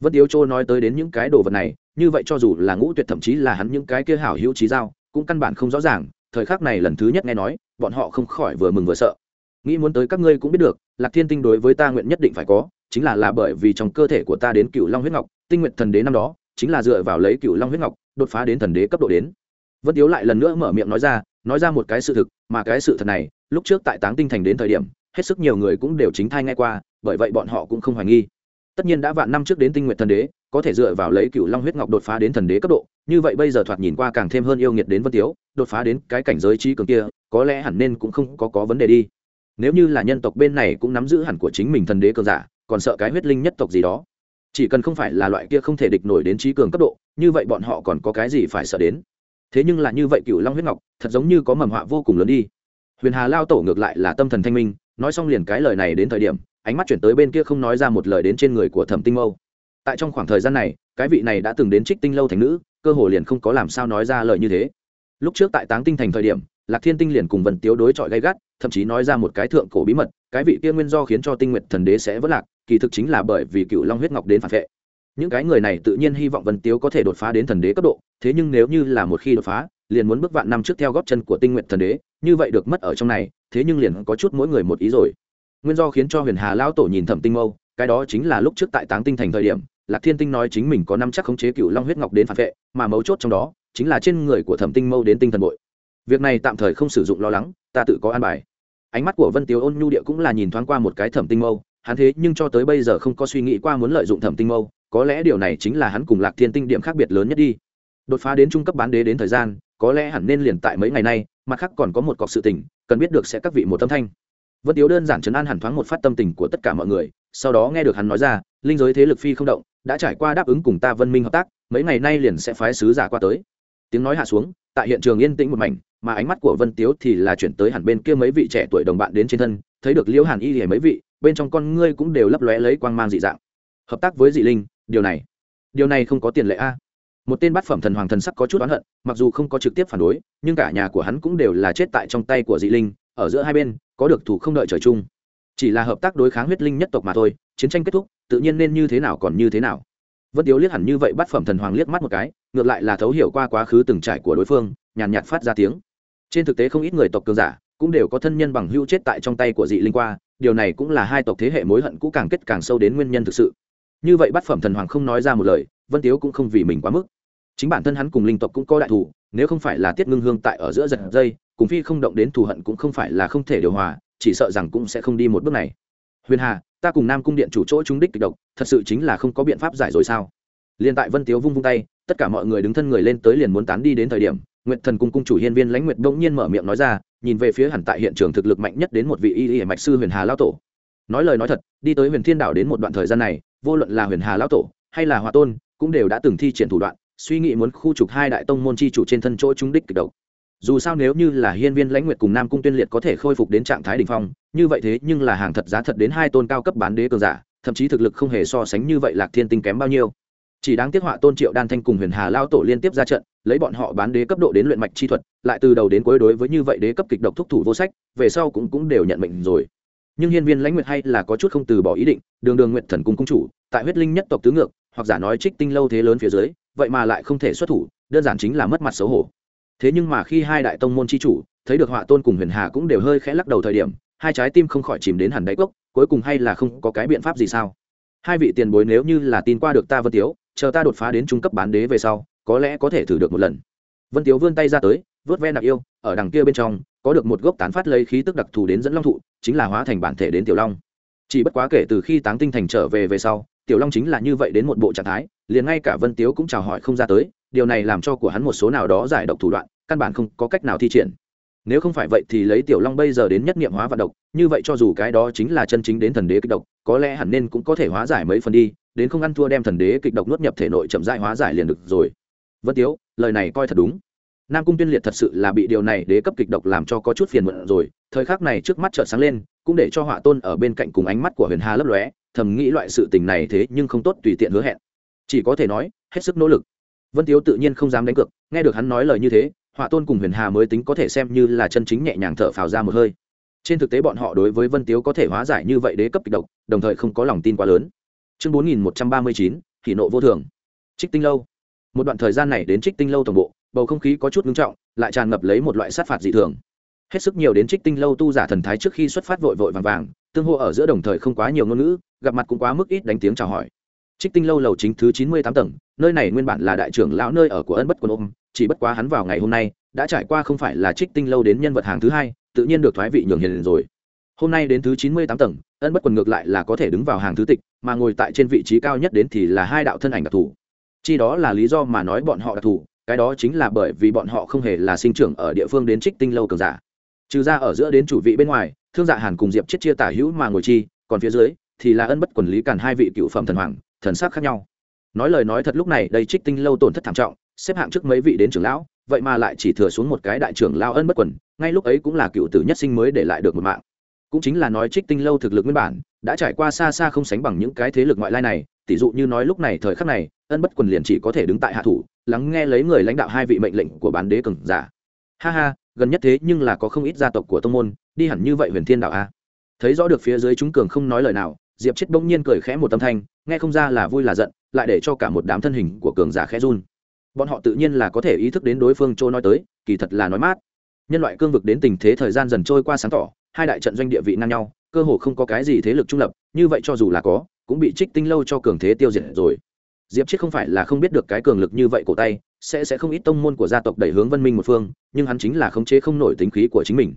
Vân tiếu châu nói tới đến những cái đồ vật này, như vậy cho dù là ngũ tuyệt thậm chí là hắn những cái kia hảo hữu trí dao, cũng căn bản không rõ ràng thời khắc này lần thứ nhất nghe nói, bọn họ không khỏi vừa mừng vừa sợ. Nghĩ muốn tới các ngươi cũng biết được, lạc thiên tinh đối với ta nguyện nhất định phải có, chính là là bởi vì trong cơ thể của ta đến cựu long huyết ngọc, tinh nguyện thần đế năm đó, chính là dựa vào lấy cựu long huyết ngọc, đột phá đến thần đế cấp độ đến. Vân tiếu lại lần nữa mở miệng nói ra nói ra một cái sự thực, mà cái sự thật này, lúc trước tại táng tinh thành đến thời điểm, hết sức nhiều người cũng đều chính thai ngay qua, bởi vậy bọn họ cũng không hoài nghi tất nhiên đã vạn năm trước đến tinh nguyện thần đế có thể dựa vào lấy cựu long huyết ngọc đột phá đến thần đế cấp độ như vậy bây giờ thoạt nhìn qua càng thêm hơn yêu nghiệt đến vân tiếu đột phá đến cái cảnh giới trí cường kia có lẽ hẳn nên cũng không có, có vấn đề đi. Nếu như là nhân tộc bên này cũng nắm giữ hẳn của chính mình thần đế cường giả còn sợ cái huyết linh nhất tộc gì đó. Chỉ cần không phải là loại kia không thể địch nổi đến trí cường cấp độ như vậy bọn họ còn có cái gì phải sợ đến? Thế nhưng là như vậy cựu long huyết ngọc thật giống như có mầm họa vô cùng lớn đi. Huyền hà lao tổ ngược lại là tâm thần thanh minh nói xong liền cái lời này đến thời điểm, ánh mắt chuyển tới bên kia không nói ra một lời đến trên người của thẩm tinh mâu. Tại trong khoảng thời gian này, cái vị này đã từng đến trích tinh lâu thành nữ, cơ hồ liền không có làm sao nói ra lời như thế. Lúc trước tại táng tinh thành thời điểm, lạc thiên tinh liền cùng vần tiếu đối chọi gay gắt, thậm chí nói ra một cái thượng cổ bí mật, cái vị kia nguyên do khiến cho tinh nguyện thần đế sẽ vất lạc, kỳ thực chính là bởi vì cựu long huyết ngọc đến phản vệ. Những cái người này tự nhiên hy vọng vân tiếu có thể đột phá đến thần đế cấp độ, thế nhưng nếu như là một khi đột phá, liền muốn bước vạn năm trước theo góp chân của tinh nguyện thần đế, như vậy được mất ở trong này thế nhưng liền có chút mỗi người một ý rồi. Nguyên do khiến cho huyền hà lão tổ nhìn thẩm tinh mâu, cái đó chính là lúc trước tại táng tinh thành thời điểm, lạc thiên tinh nói chính mình có năm chắc khống chế cựu long huyết ngọc đến phản vệ, mà mấu chốt trong đó chính là trên người của thẩm tinh mâu đến tinh thần bội. Việc này tạm thời không sử dụng lo lắng, ta tự có an bài. Ánh mắt của vân tiếu ôn nhu địa cũng là nhìn thoáng qua một cái thẩm tinh mâu, hắn thế nhưng cho tới bây giờ không có suy nghĩ qua muốn lợi dụng thẩm tinh mâu, có lẽ điều này chính là hắn cùng lạc thiên tinh điểm khác biệt lớn nhất đi đột phá đến trung cấp bán đế đến thời gian, có lẽ hẳn nên liền tại mấy ngày nay, mặt khác còn có một cọc sự tình, cần biết được sẽ các vị một tâm thanh. Vân tiếu đơn giản chấn an hẳn thoáng một phát tâm tình của tất cả mọi người, sau đó nghe được hắn nói ra, linh giới thế lực phi không động, đã trải qua đáp ứng cùng ta vân minh hợp tác, mấy ngày nay liền sẽ phái sứ giả qua tới. Tiếng nói hạ xuống, tại hiện trường yên tĩnh một mảnh, mà ánh mắt của vân tiếu thì là chuyển tới hẳn bên kia mấy vị trẻ tuổi đồng bạn đến trên thân, thấy được liễu hàn y hề mấy vị, bên trong con ngươi cũng đều lấp lóe lấy quang mang dị dạng. Hợp tác với dị linh, điều này điều này không có tiền lệ a một tên bát phẩm thần hoàng thần sắc có chút oán hận, mặc dù không có trực tiếp phản đối, nhưng cả nhà của hắn cũng đều là chết tại trong tay của dị linh, ở giữa hai bên, có được thủ không đợi trời chung. Chỉ là hợp tác đối kháng huyết linh nhất tộc mà thôi, chiến tranh kết thúc, tự nhiên nên như thế nào còn như thế nào. Vân tiếu liếc hẳn như vậy bát phẩm thần hoàng liếc mắt một cái, ngược lại là thấu hiểu qua quá khứ từng trải của đối phương, nhàn nhạt phát ra tiếng. Trên thực tế không ít người tộc cường giả cũng đều có thân nhân bằng hữu chết tại trong tay của dị linh qua, điều này cũng là hai tộc thế hệ mối hận cũ càng kết càng sâu đến nguyên nhân thực sự. Như vậy bát phẩm thần hoàng không nói ra một lời vân tiếu cũng không vì mình quá mức. Chính bản thân hắn cùng linh tộc cũng có đại thủ nếu không phải là tiết ngưng hương tại ở giữa giật dây, cùng phi không động đến thù hận cũng không phải là không thể điều hòa, chỉ sợ rằng cũng sẽ không đi một bước này. Huyền hà, ta cùng nam cung điện chủ chỗ chúng đích kịch độc, thật sự chính là không có biện pháp giải rồi sao? Liền tại vân tiếu vung vung tay, tất cả mọi người đứng thân người lên tới liền muốn tán đi đến thời điểm nguyện thần cung cung chủ hiên viên lãnh nguyệt bỗng nhiên mở miệng nói ra, nhìn về phía hẳn tại hiện trường thực lực mạnh nhất đến một vị y y mạch sư huyền hà lao tổ. Nói lời nói thật, đi tới huyền thiên đảo đến một đoạn thời gian này, vô luận là huyền hà lao tổ hay là hòa tôn cũng đều đã từng thi triển thủ đoạn, suy nghĩ muốn khu trục hai đại tông môn chi chủ trên thân chỗ chúng đích kịch độc. Dù sao nếu như là hiên viên lãnh nguyệt cùng nam cung tuyên liệt có thể khôi phục đến trạng thái đ ỉ n h phong, như vậy thế nhưng là hàng thật giá thật đến hai tôn cao cấp bán đế cường giả, thậm chí thực lực không hề so sánh như vậy lạc thiên tinh kém bao nhiêu. Chỉ đáng tiếc họa tôn triệu đan thanh cùng huyền hà lao tổ liên tiếp ra trận, lấy bọn họ bán đế cấp độ đến luyện mạch chi thuật, lại từ đầu đến cuối đối với như vậy đế cấp kịch độc thúc thủ vô sách, về sau cũng cũng đều nhận mệnh rồi. Nhưng hiên viên lãnh nguyệt hay là có chút không từ bỏ ý định, đường đường nguyện thần cung cung chủ, tại huyết linh nhất tộc tứ ngược hoặc giả nói trích tinh lâu thế lớn phía dưới, vậy mà lại không thể xuất thủ, đơn giản chính là mất mặt xấu hổ. Thế nhưng mà khi hai đại tông môn chi chủ, thấy được họa tôn cùng huyền hà cũng đều hơi khẽ lắc đầu thời điểm, hai trái tim không khỏi chìm đến hẳn đáy cốc, cuối cùng hay là không có cái biện pháp gì sao? Hai vị tiền bối nếu như là tin qua được ta vân tiếu, chờ ta đột phá đến trung cấp bán đế về sau, có lẽ có thể thử được một lần. Vân tiếu vươn tay ra tới vớt ve nạp yêu, ở đằng kia bên trong, có được một gốc tán phát lấy khí tức đặc thù đến dẫn long thụ, chính là hóa thành bản thể đến tiểu long. Chỉ bất quá kể từ khi táng tinh thành trở về về sau tiểu long chính là như vậy đến một bộ trạng thái, liền ngay cả vân tiếu cũng chào hỏi không ra tới, điều này làm cho của hắn một số nào đó giải độc thủ đoạn, căn bản không có cách nào thi triển. Nếu không phải vậy thì lấy tiểu long bây giờ đến nhất nghiệm hóa vạn độc, như vậy cho dù cái đó chính là chân chính đến thần đế kịch độc, có lẽ hẳn nên cũng có thể hóa giải mấy phần đi, đến không ăn thua đem thần đế kịch độc nuốt nhập thể nội chậm dại hóa giải liền được rồi. Vân tiếu, lời này coi thật đúng. Nam cung tuyên liệt thật sự là bị điều này đế cấp kịch độc làm cho có chút phiền muộn rồi, thời khắc này trước mắt chợt sáng lên, cũng để cho họa tôn ở bên cạnh cùng ánh mắt của huyền hà lấp lóe thầm nghĩ loại sự tình này thế nhưng không tốt tùy tiện hứa hẹn. Chỉ có thể nói, hết sức nỗ lực. Vân tiếu tự nhiên không dám đánh cược, nghe được hắn nói lời như thế, họa tôn cùng huyền hà mới tính có thể xem như là chân chính nhẹ nhàng thở phào ra một hơi. Trên thực tế bọn họ đối với vân tiếu có thể hóa giải như vậy đế cấp kịch độc, đồng thời không có lòng tin quá lớn. Chương bốn nghìn một trăm ba mươi chín kỷ nộ vô thường. Trích tinh lâu. Một đoạn thời gian này đến trích tinh lâu tổng bộ, bầu không khí có chút ngưng trọng, lại tràn ngập lấy một loại sát phạt dị thường. Hết sức nhiều đến trích tinh lâu tu giả thần thái trước khi xuất phát vội vội vàng vàng, tương hô ở giữa đồng thời không quá nhiều ngôn ngữ gặp mặt cũng quá mức ít đánh tiếng chào hỏi. Trích tinh lâu lầu chính thứ chín mươi tám tầng, nơi này nguyên bản là đại trưởng lão nơi ở của ân bất quân ôm, chỉ bất quá hắn vào ngày hôm nay, đã trải qua không phải là trích tinh lâu đến nhân vật hàng thứ hai, tự nhiên được thoái vị nhường hiền rồi. Hôm nay đến thứ chín mươi tám tầng, ân bất quần ngược lại là có thể đứng vào hàng thứ tịch, mà ngồi tại trên vị trí cao nhất đến thì là hai đạo thân ảnh đặc thù. Chi đó là lý do mà nói bọn họ đặc thù, cái đó chính là bởi vì bọn họ không hề là sinh trưởng ở địa phương đến trích tinh lâu cường giả. Trừ ra ở giữa đến chủ vị bên ngoài, thương dạ hàn cùng diệp chết chia tả hữu mà ngồi chi, còn phía dưới thì là ân bất quần lý càn hai vị cựu phẩm thần hoàng, thần sắc khác nhau. Nói lời nói thật lúc này, đây trích tinh lâu tổn thất thảm trọng, xếp hạng trước mấy vị đến trưởng lão, vậy mà lại chỉ thừa xuống một cái đại trưởng lao ân bất quần, ngay lúc ấy cũng là cựu tử nhất sinh mới để lại được một mạng. Cũng chính là nói trích tinh lâu thực lực nguyên bản, đã trải qua xa xa không sánh bằng những cái thế lực ngoại lai này tỷ dụ như nói lúc này, thời khắc này, ân bất quần liền chỉ có thể đứng tại hạ thủ, lắng nghe lấy người lãnh đạo hai vị mệnh lệnh của bán đế cường giả. Ha ha, gần nhất thế nhưng là có không ít gia tộc của tông môn, đi hẳn như vậy huyền thiên đạo a. Thấy rõ được phía dưới chúng cường không nói lời nào diệp chết bỗng nhiên cười khẽ một tâm thanh, nghe không ra là vui là giận, lại để cho cả một đám thân hình của cường giả khẽ run. Bọn họ tự nhiên là có thể ý thức đến đối phương chỗ nói tới, kỳ thật là nói mát. Nhân loại cương vực đến tình thế thời gian dần trôi qua sáng tỏ, hai đại trận doanh địa vị ngang nhau, cơ hồ không có cái gì thế lực trung lập, như vậy cho dù là có, cũng bị trích tinh lâu cho cường thế tiêu diệt rồi. Diệp chết không phải là không biết được cái cường lực như vậy cổ tay, sẽ sẽ không ít tông môn của gia tộc đẩy hướng văn minh một phương, nhưng hắn chính là khống chế không nổi tính khí của chính mình.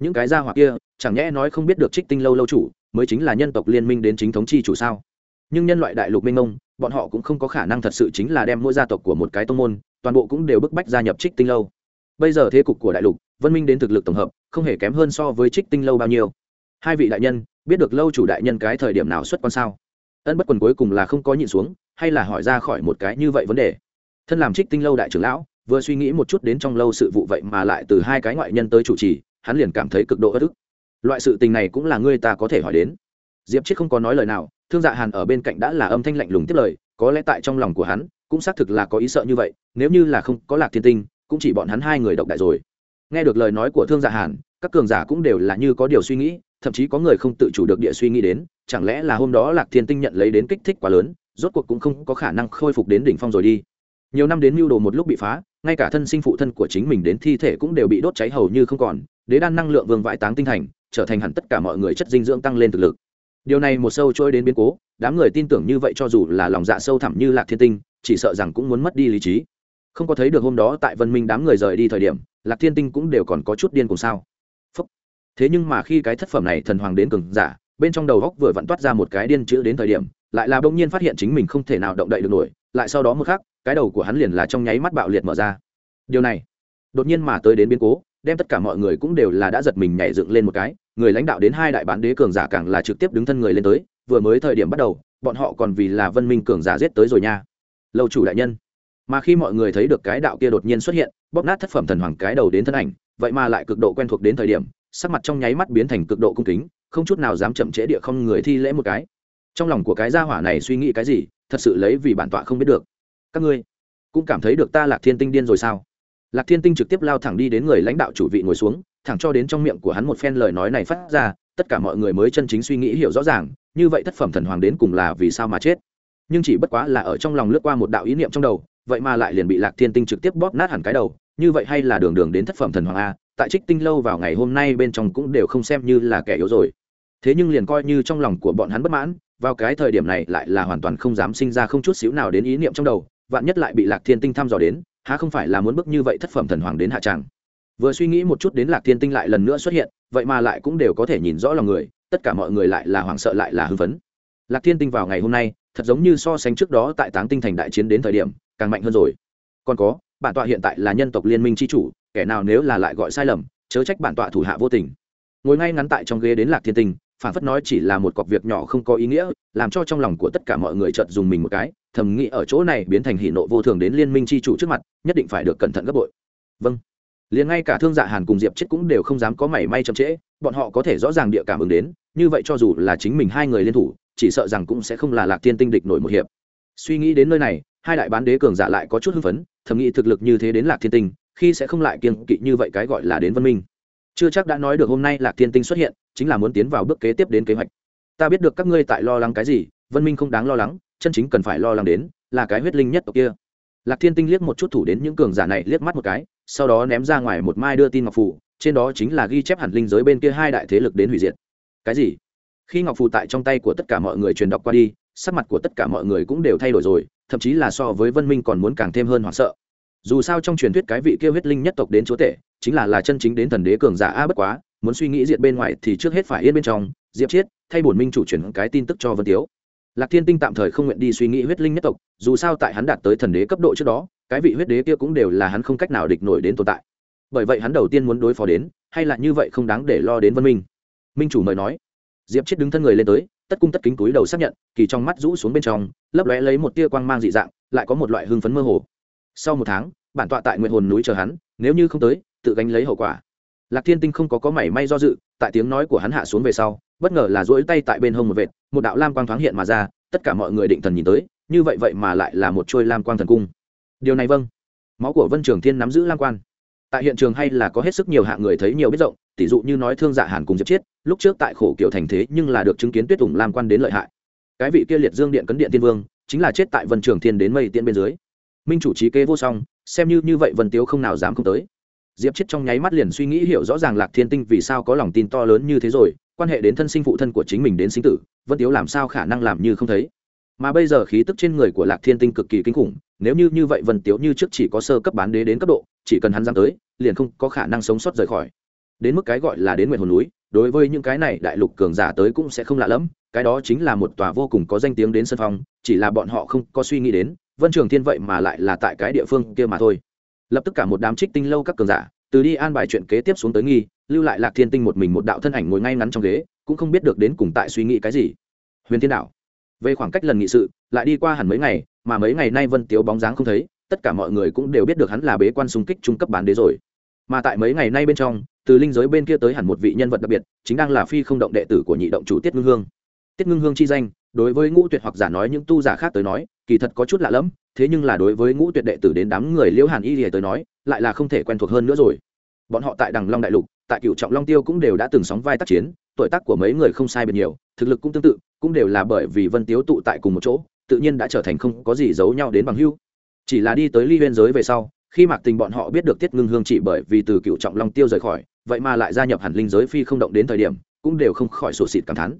Những cái gia hỏa kia, chẳng nhẽ nói không biết được trích tinh lâu lâu chủ mới chính là nhân tộc liên minh đến chính thống chi chủ sao? Nhưng nhân loại đại lục minh ông bọn họ cũng không có khả năng thật sự chính là đem mỗi gia tộc của một cái tông môn, toàn bộ cũng đều bức bách gia nhập trích tinh lâu. Bây giờ thế cục của đại lục, vân minh đến thực lực tổng hợp, không hề kém hơn so với trích tinh lâu bao nhiêu. Hai vị đại nhân, biết được lâu chủ đại nhân cái thời điểm nào xuất quan sao? Ân bất quần cuối cùng là không có nhịn xuống, hay là hỏi ra khỏi một cái như vậy vấn đề? Thân làm trích tinh lâu đại trưởng lão, vừa suy nghĩ một chút đến trong lâu sự vụ vậy mà lại từ hai cái ngoại nhân tới chủ trì, hắn liền cảm thấy cực độ ất ức loại sự tình này cũng là ngươi ta có thể hỏi đến. Diệp chết không có nói lời nào, thương dạ hàn ở bên cạnh đã là âm thanh lạnh lùng tiếp lời, có lẽ tại trong lòng của hắn, cũng xác thực là có ý sợ như vậy, nếu như là không có lạc thiên tinh, cũng chỉ bọn hắn hai người độc đại rồi. Nghe được lời nói của thương dạ hàn, các cường giả cũng đều là như có điều suy nghĩ, thậm chí có người không tự chủ được địa suy nghĩ đến, chẳng lẽ là hôm đó lạc thiên tinh nhận lấy đến kích thích quá lớn, rốt cuộc cũng không có khả năng khôi phục đến đỉnh phong rồi đi. Nhiều năm đến mưu đồ một lúc bị phá, ngay cả thân sinh phụ thân của chính mình đến thi thể cũng đều bị đốt cháy hầu như không còn, đế đan năng lượng vương vãi táng tinh thành trở thành hẳn tất cả mọi người chất dinh dưỡng tăng lên thực lực. Điều này một sâu trôi đến biến cố, đám người tin tưởng như vậy cho dù là lòng dạ sâu thẳm như lạc thiên tinh, chỉ sợ rằng cũng muốn mất đi lý trí. Không có thấy được hôm đó tại vân minh đám người rời đi thời điểm, lạc thiên tinh cũng đều còn có chút điên cùng sao. Phúc. thế nhưng mà khi cái thất phẩm này thần hoàng đến cường giả, bên trong đầu góc vừa vặn toát ra một cái điên chữ đến thời điểm, lại là bỗng nhiên phát hiện chính mình không thể nào động đậy được nổi, lại sau đó một khắc, cái đầu của hắn liền là trong nháy mắt bạo liệt mở ra. Điều này, đột nhiên mà tới đến biến cố đem tất cả mọi người cũng đều là đã giật mình nhảy dựng lên một cái, người lãnh đạo đến hai đại bán đế cường giả càng là trực tiếp đứng thân người lên tới, vừa mới thời điểm bắt đầu, bọn họ còn vì là vân minh cường giả giết tới rồi nha. Lâu chủ đại nhân. Mà khi mọi người thấy được cái đạo kia đột nhiên xuất hiện, bóp nát thất phẩm thần hoàng cái đầu đến thân ảnh, vậy mà lại cực độ quen thuộc đến thời điểm, sắc mặt trong nháy mắt biến thành cực độ cung kính, không chút nào dám chậm trễ địa không người thi lễ một cái. Trong lòng của cái gia hỏa này suy nghĩ cái gì, thật sự lấy vì bản tọa không biết được. Các ngươi cũng cảm thấy được ta lạc thiên tinh điên rồi sao? Lạc thiên tinh trực tiếp lao thẳng đi đến người lãnh đạo chủ vị ngồi xuống, thẳng cho đến trong miệng của hắn một phen lời nói này phát ra, tất cả mọi người mới chân chính suy nghĩ hiểu rõ ràng, như vậy thất phẩm thần hoàng đến cùng là vì sao mà chết. Nhưng chỉ bất quá là ở trong lòng lướt qua một đạo ý niệm trong đầu, vậy mà lại liền bị lạc thiên tinh trực tiếp bóp nát hẳn cái đầu, như vậy hay là đường đường đến thất phẩm thần hoàng a, tại trích tinh lâu vào ngày hôm nay bên trong cũng đều không xem như là kẻ yếu rồi. Thế nhưng liền coi như trong lòng của bọn hắn bất mãn, vào cái thời điểm này lại là hoàn toàn không dám sinh ra không chút xíu nào đến ý niệm trong đầu vạn nhất lại bị lạc thiên tinh thăm dò đến, há không phải là muốn bước như vậy thất phẩm thần hoàng đến hạ tràng? Vừa suy nghĩ một chút đến lạc thiên tinh lại lần nữa xuất hiện, vậy mà lại cũng đều có thể nhìn rõ lòng người, tất cả mọi người lại là hoảng sợ lại là hưng phấn. Lạc thiên tinh vào ngày hôm nay, thật giống như so sánh trước đó tại táng tinh thành đại chiến đến thời điểm, càng mạnh hơn rồi. Còn có, bản tọa hiện tại là nhân tộc liên minh tri chủ, kẻ nào nếu là lại gọi sai lầm, chớ trách bản tọa thủ hạ vô tình. Ngồi ngay ngắn tại trong ghế đến lạc thiên tinh phản phất nói chỉ là một cọc việc nhỏ không có ý nghĩa, làm cho trong lòng của tất cả mọi người chợt dùng mình một cái thầm nghĩ ở chỗ này biến thành hỷ nộ vô thường đến liên minh chi chủ trước mặt, nhất định phải được cẩn thận gấp bội. Vâng. Liền ngay cả thương dạ hàn cùng diệp chết cũng đều không dám có mảy may chậm trễ, bọn họ có thể rõ ràng địa cảm ứng đến, như vậy cho dù là chính mình hai người liên thủ, chỉ sợ rằng cũng sẽ không là lạc tiên tinh địch nổi một hiệp. Suy nghĩ đến nơi này, hai đại bán đế cường giả lại có chút hưng phấn, thầm nghĩ thực lực như thế đến lạc thiên tinh, khi sẽ không lại kiên kỵ như vậy cái gọi là đến Văn minh. Chưa chắc đã nói được hôm nay lạc thiên tinh xuất hiện, chính là muốn tiến vào bước kế tiếp đến kế hoạch. Ta biết được các ngươi tại lo lắng cái gì, vân minh không đáng lo lắng chân chính cần phải lo lắng đến là cái huyết linh nhất tộc kia. Lạc thiên tinh liếc một chút thủ đến những cường giả này liếc mắt một cái, sau đó ném ra ngoài một mai đưa tin ngọc phủ trên đó chính là ghi chép hẳn linh giới bên kia hai đại thế lực đến hủy diệt. Cái gì? Khi ngọc phù tại trong tay của tất cả mọi người truyền đọc qua đi, sắc mặt của tất cả mọi người cũng đều thay đổi rồi, thậm chí là so với vân minh còn muốn càng thêm hơn hoảng sợ. Dù sao trong truyền thuyết cái vị kia huyết linh nhất tộc đến chúa tể, chính là là chân chính đến thần đế cường giả a bất quá, muốn suy nghĩ diện bên ngoài thì trước hết phải yên bên trong, diệp chiết thay bổn minh chủ truyền cái tin tức cho vân tiếu lạc thiên tinh tạm thời không nguyện đi suy nghĩ huyết linh nhất tộc, dù sao tại hắn đạt tới thần đế cấp độ trước đó, cái vị huyết đế kia cũng đều là hắn không cách nào địch nổi đến tồn tại. Bởi vậy hắn đầu tiên muốn đối phó đến, hay là như vậy không đáng để lo đến vân minh. Minh chủ mời nói. Diệp chết đứng thân người lên tới, tất cung tất kính túi đầu xác nhận, kỳ trong mắt rũ xuống bên trong, lấp lóe lấy một tia quang mang dị dạng, lại có một loại hưng phấn mơ hồ. Sau một tháng, bản tọa tại nguyện hồn núi chờ hắn, nếu như không tới, tự gánh lấy hậu quả. Lạc thiên tinh không có có mảy may do dự, tại tiếng nói của hắn hạ xuống về sau bất ngờ là duỗi tay tại bên hông một vệt, một đạo lam quang thoáng hiện mà ra, tất cả mọi người định thần nhìn tới, như vậy vậy mà lại là một trôi lam quang thần cung. Điều này vâng. Máu của vân trường thiên nắm giữ lam quan tại hiện trường hay là có hết sức nhiều hạng người thấy nhiều biết rộng tỷ dụ như nói thương dạ hàn cùng diệp chiết, lúc trước tại khổ kiểu thành thế nhưng là được chứng kiến tuyết tùng lam quan đến lợi hại. Cái vị kia liệt dương điện cấn điện tiên vương, chính là chết tại vân trường thiên đến mây tiên bên dưới. Minh chủ trí kế vô song, xem như như vậy vân tiếu không nào dám không tới. Diệp chết trong nháy mắt liền suy nghĩ hiểu rõ ràng lạc thiên tinh vì sao có lòng tin to lớn như thế rồi quan hệ đến thân sinh phụ thân của chính mình đến sinh tử, vân tiếu làm sao khả năng làm như không thấy? Mà bây giờ khí tức trên người của lạc thiên tinh cực kỳ kinh khủng, nếu như như vậy vân tiếu như trước chỉ có sơ cấp bán đế đến cấp độ, chỉ cần hắn dám tới, liền không có khả năng sống sót rời khỏi. Đến mức cái gọi là đến nguyện hồn núi, đối với những cái này đại lục cường giả tới cũng sẽ không lạ lẫm, cái đó chính là một tòa vô cùng có danh tiếng đến sân phong, chỉ là bọn họ không có suy nghĩ đến, vân trường thiên vậy mà lại là tại cái địa phương kia mà thôi. Lập tức cả một đám trích tinh lâu các cường giả, từ đi an bài chuyện kế tiếp xuống tới nghi lưu lại lạc thiên tinh một mình một đạo thân ảnh ngồi ngay ngắn trong ghế, cũng không biết được đến cùng tại suy nghĩ cái gì. Huyền thiên đạo, về khoảng cách lần nghị sự, lại đi qua hẳn mấy ngày, mà mấy ngày nay vân tiếu bóng dáng không thấy, tất cả mọi người cũng đều biết được hắn là bế quan xung kích trung cấp bán đế rồi. Mà tại mấy ngày nay bên trong, từ linh giới bên kia tới hẳn một vị nhân vật đặc biệt, chính đang là phi không động đệ tử của nhị động chủ tiết ngưng hương. Tiết ngưng hương chi danh, đối với ngũ tuyệt hoặc giả nói những tu giả khác tới nói, kỳ thật có chút lạ lẫm, thế nhưng là đối với ngũ tuyệt đệ tử đến đám người liễu hàn y lìa tới nói, lại là không thể quen thuộc hơn nữa rồi. Bọn họ tại đằng long đại lục tại cựu trọng long tiêu cũng đều đã từng sóng vai tác chiến, tuổi tác của mấy người không sai biệt nhiều, thực lực cũng tương tự, cũng đều là bởi vì vân tiếu tụ tại cùng một chỗ, tự nhiên đã trở thành không có gì giấu nhau đến bằng hưu chỉ là đi tới ly biên giới về sau, khi mạc tình bọn họ biết được tiết ngưng hương chỉ bởi vì từ cựu trọng long tiêu rời khỏi, vậy mà lại gia nhập hẳn linh giới phi không động đến thời điểm, cũng đều không khỏi sổ xịt cảm thán.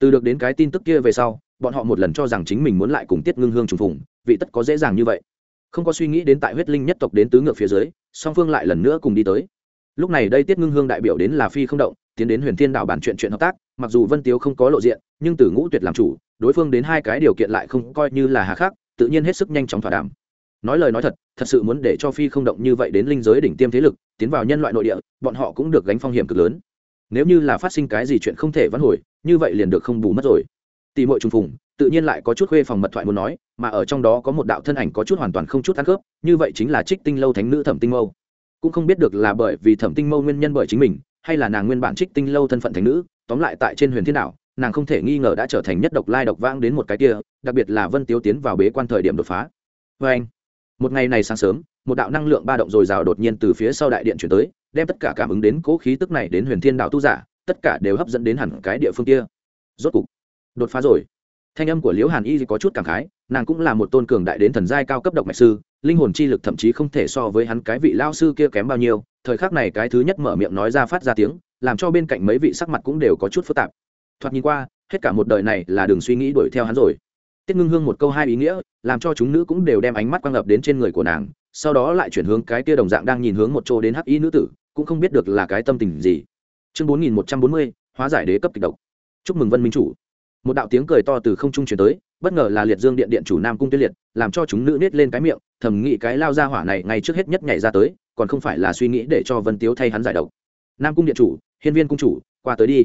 Từ được đến cái tin tức kia về sau, bọn họ một lần cho rằng chính mình muốn lại cùng tiết ngưng hương trùng phùng, vị tất có dễ dàng như vậy. Không có suy nghĩ đến tại huyết linh nhất tộc đến tứ ngược phía dưới, song phương lại lần nữa cùng đi tới lúc này đây tiết ngưng hương đại biểu đến là phi không động, tiến đến huyền thiên đảo bản chuyện chuyện hợp tác, mặc dù vân tiếu không có lộ diện, nhưng từ ngũ tuyệt làm chủ, đối phương đến hai cái điều kiện lại không coi như là hà khắc, tự nhiên hết sức nhanh chóng thỏa đàm. Nói lời nói thật thật sự muốn để cho phi không động như vậy đến linh giới đỉnh tiêm thế lực, tiến vào nhân loại nội địa, bọn họ cũng được gánh phong hiểm cực lớn. Nếu như là phát sinh cái gì chuyện không thể vãn hồi, như vậy liền được không bù mất rồi. Tỷ mọi trùng phùng, tự nhiên lại có chút khuê phòng mật thoại muốn nói, mà ở trong đó có một đạo thân ảnh có chút hoàn toàn không chút ăn khớp, như vậy chính là trích tinh lâu thánh nữ thẩm tinh mâu cũng không biết được là bởi vì thẩm tinh mâu nguyên nhân bởi chính mình, hay là nàng nguyên bản trích tinh lâu thân phận thánh nữ, tóm lại tại trên huyền thiên đảo, nàng không thể nghi ngờ đã trở thành nhất độc lai độc vang đến một cái kia, đặc biệt là vân tiếu tiến vào bế quan thời điểm đột phá. Vê anh, một ngày này sáng sớm, một đạo năng lượng ba động dồi dào đột nhiên từ phía sau đại điện chuyển tới, đem tất cả cảm ứng đến cố khí tức này đến huyền thiên đảo tu giả, tất cả đều hấp dẫn đến hẳn cái địa phương kia. Rốt cục, đột phá rồi. Thanh âm của liễu hàn y có chút cảm khái, nàng cũng là một tôn cường đại đến thần giai cao cấp độc mạch sư linh hồn chi lực thậm chí không thể so với hắn cái vị lao sư kia kém bao nhiêu, thời khắc này cái thứ nhất mở miệng nói ra phát ra tiếng, làm cho bên cạnh mấy vị sắc mặt cũng đều có chút phức tạp. Thoạt nhìn qua, hết cả một đời này là đường suy nghĩ đuổi theo hắn rồi. Tiết ngưng hương một câu hai ý nghĩa, làm cho chúng nữ cũng đều đem ánh mắt quang ngập đến trên người của nàng, sau đó lại chuyển hướng cái kia đồng dạng đang nhìn hướng một chỗ đến hắc y nữ tử, cũng không biết được là cái tâm tình gì. Chương bốn nghìn một trăm bốn mươi, hóa giải đế cấp kịch độc. Chúc mừng vân minh chủ. Một đạo tiếng cười to từ không trung chuyển tới bất ngờ là liệt dương điện điện chủ nam cung tuyết liệt, làm cho chúng nữ nết lên cái miệng, thầm nghĩ cái lao ra hỏa này ngay trước hết nhất nhảy ra tới, còn không phải là suy nghĩ để cho vân tiếu thay hắn giải độc. Nam cung điện chủ, hiên viên cung chủ, qua tới đi.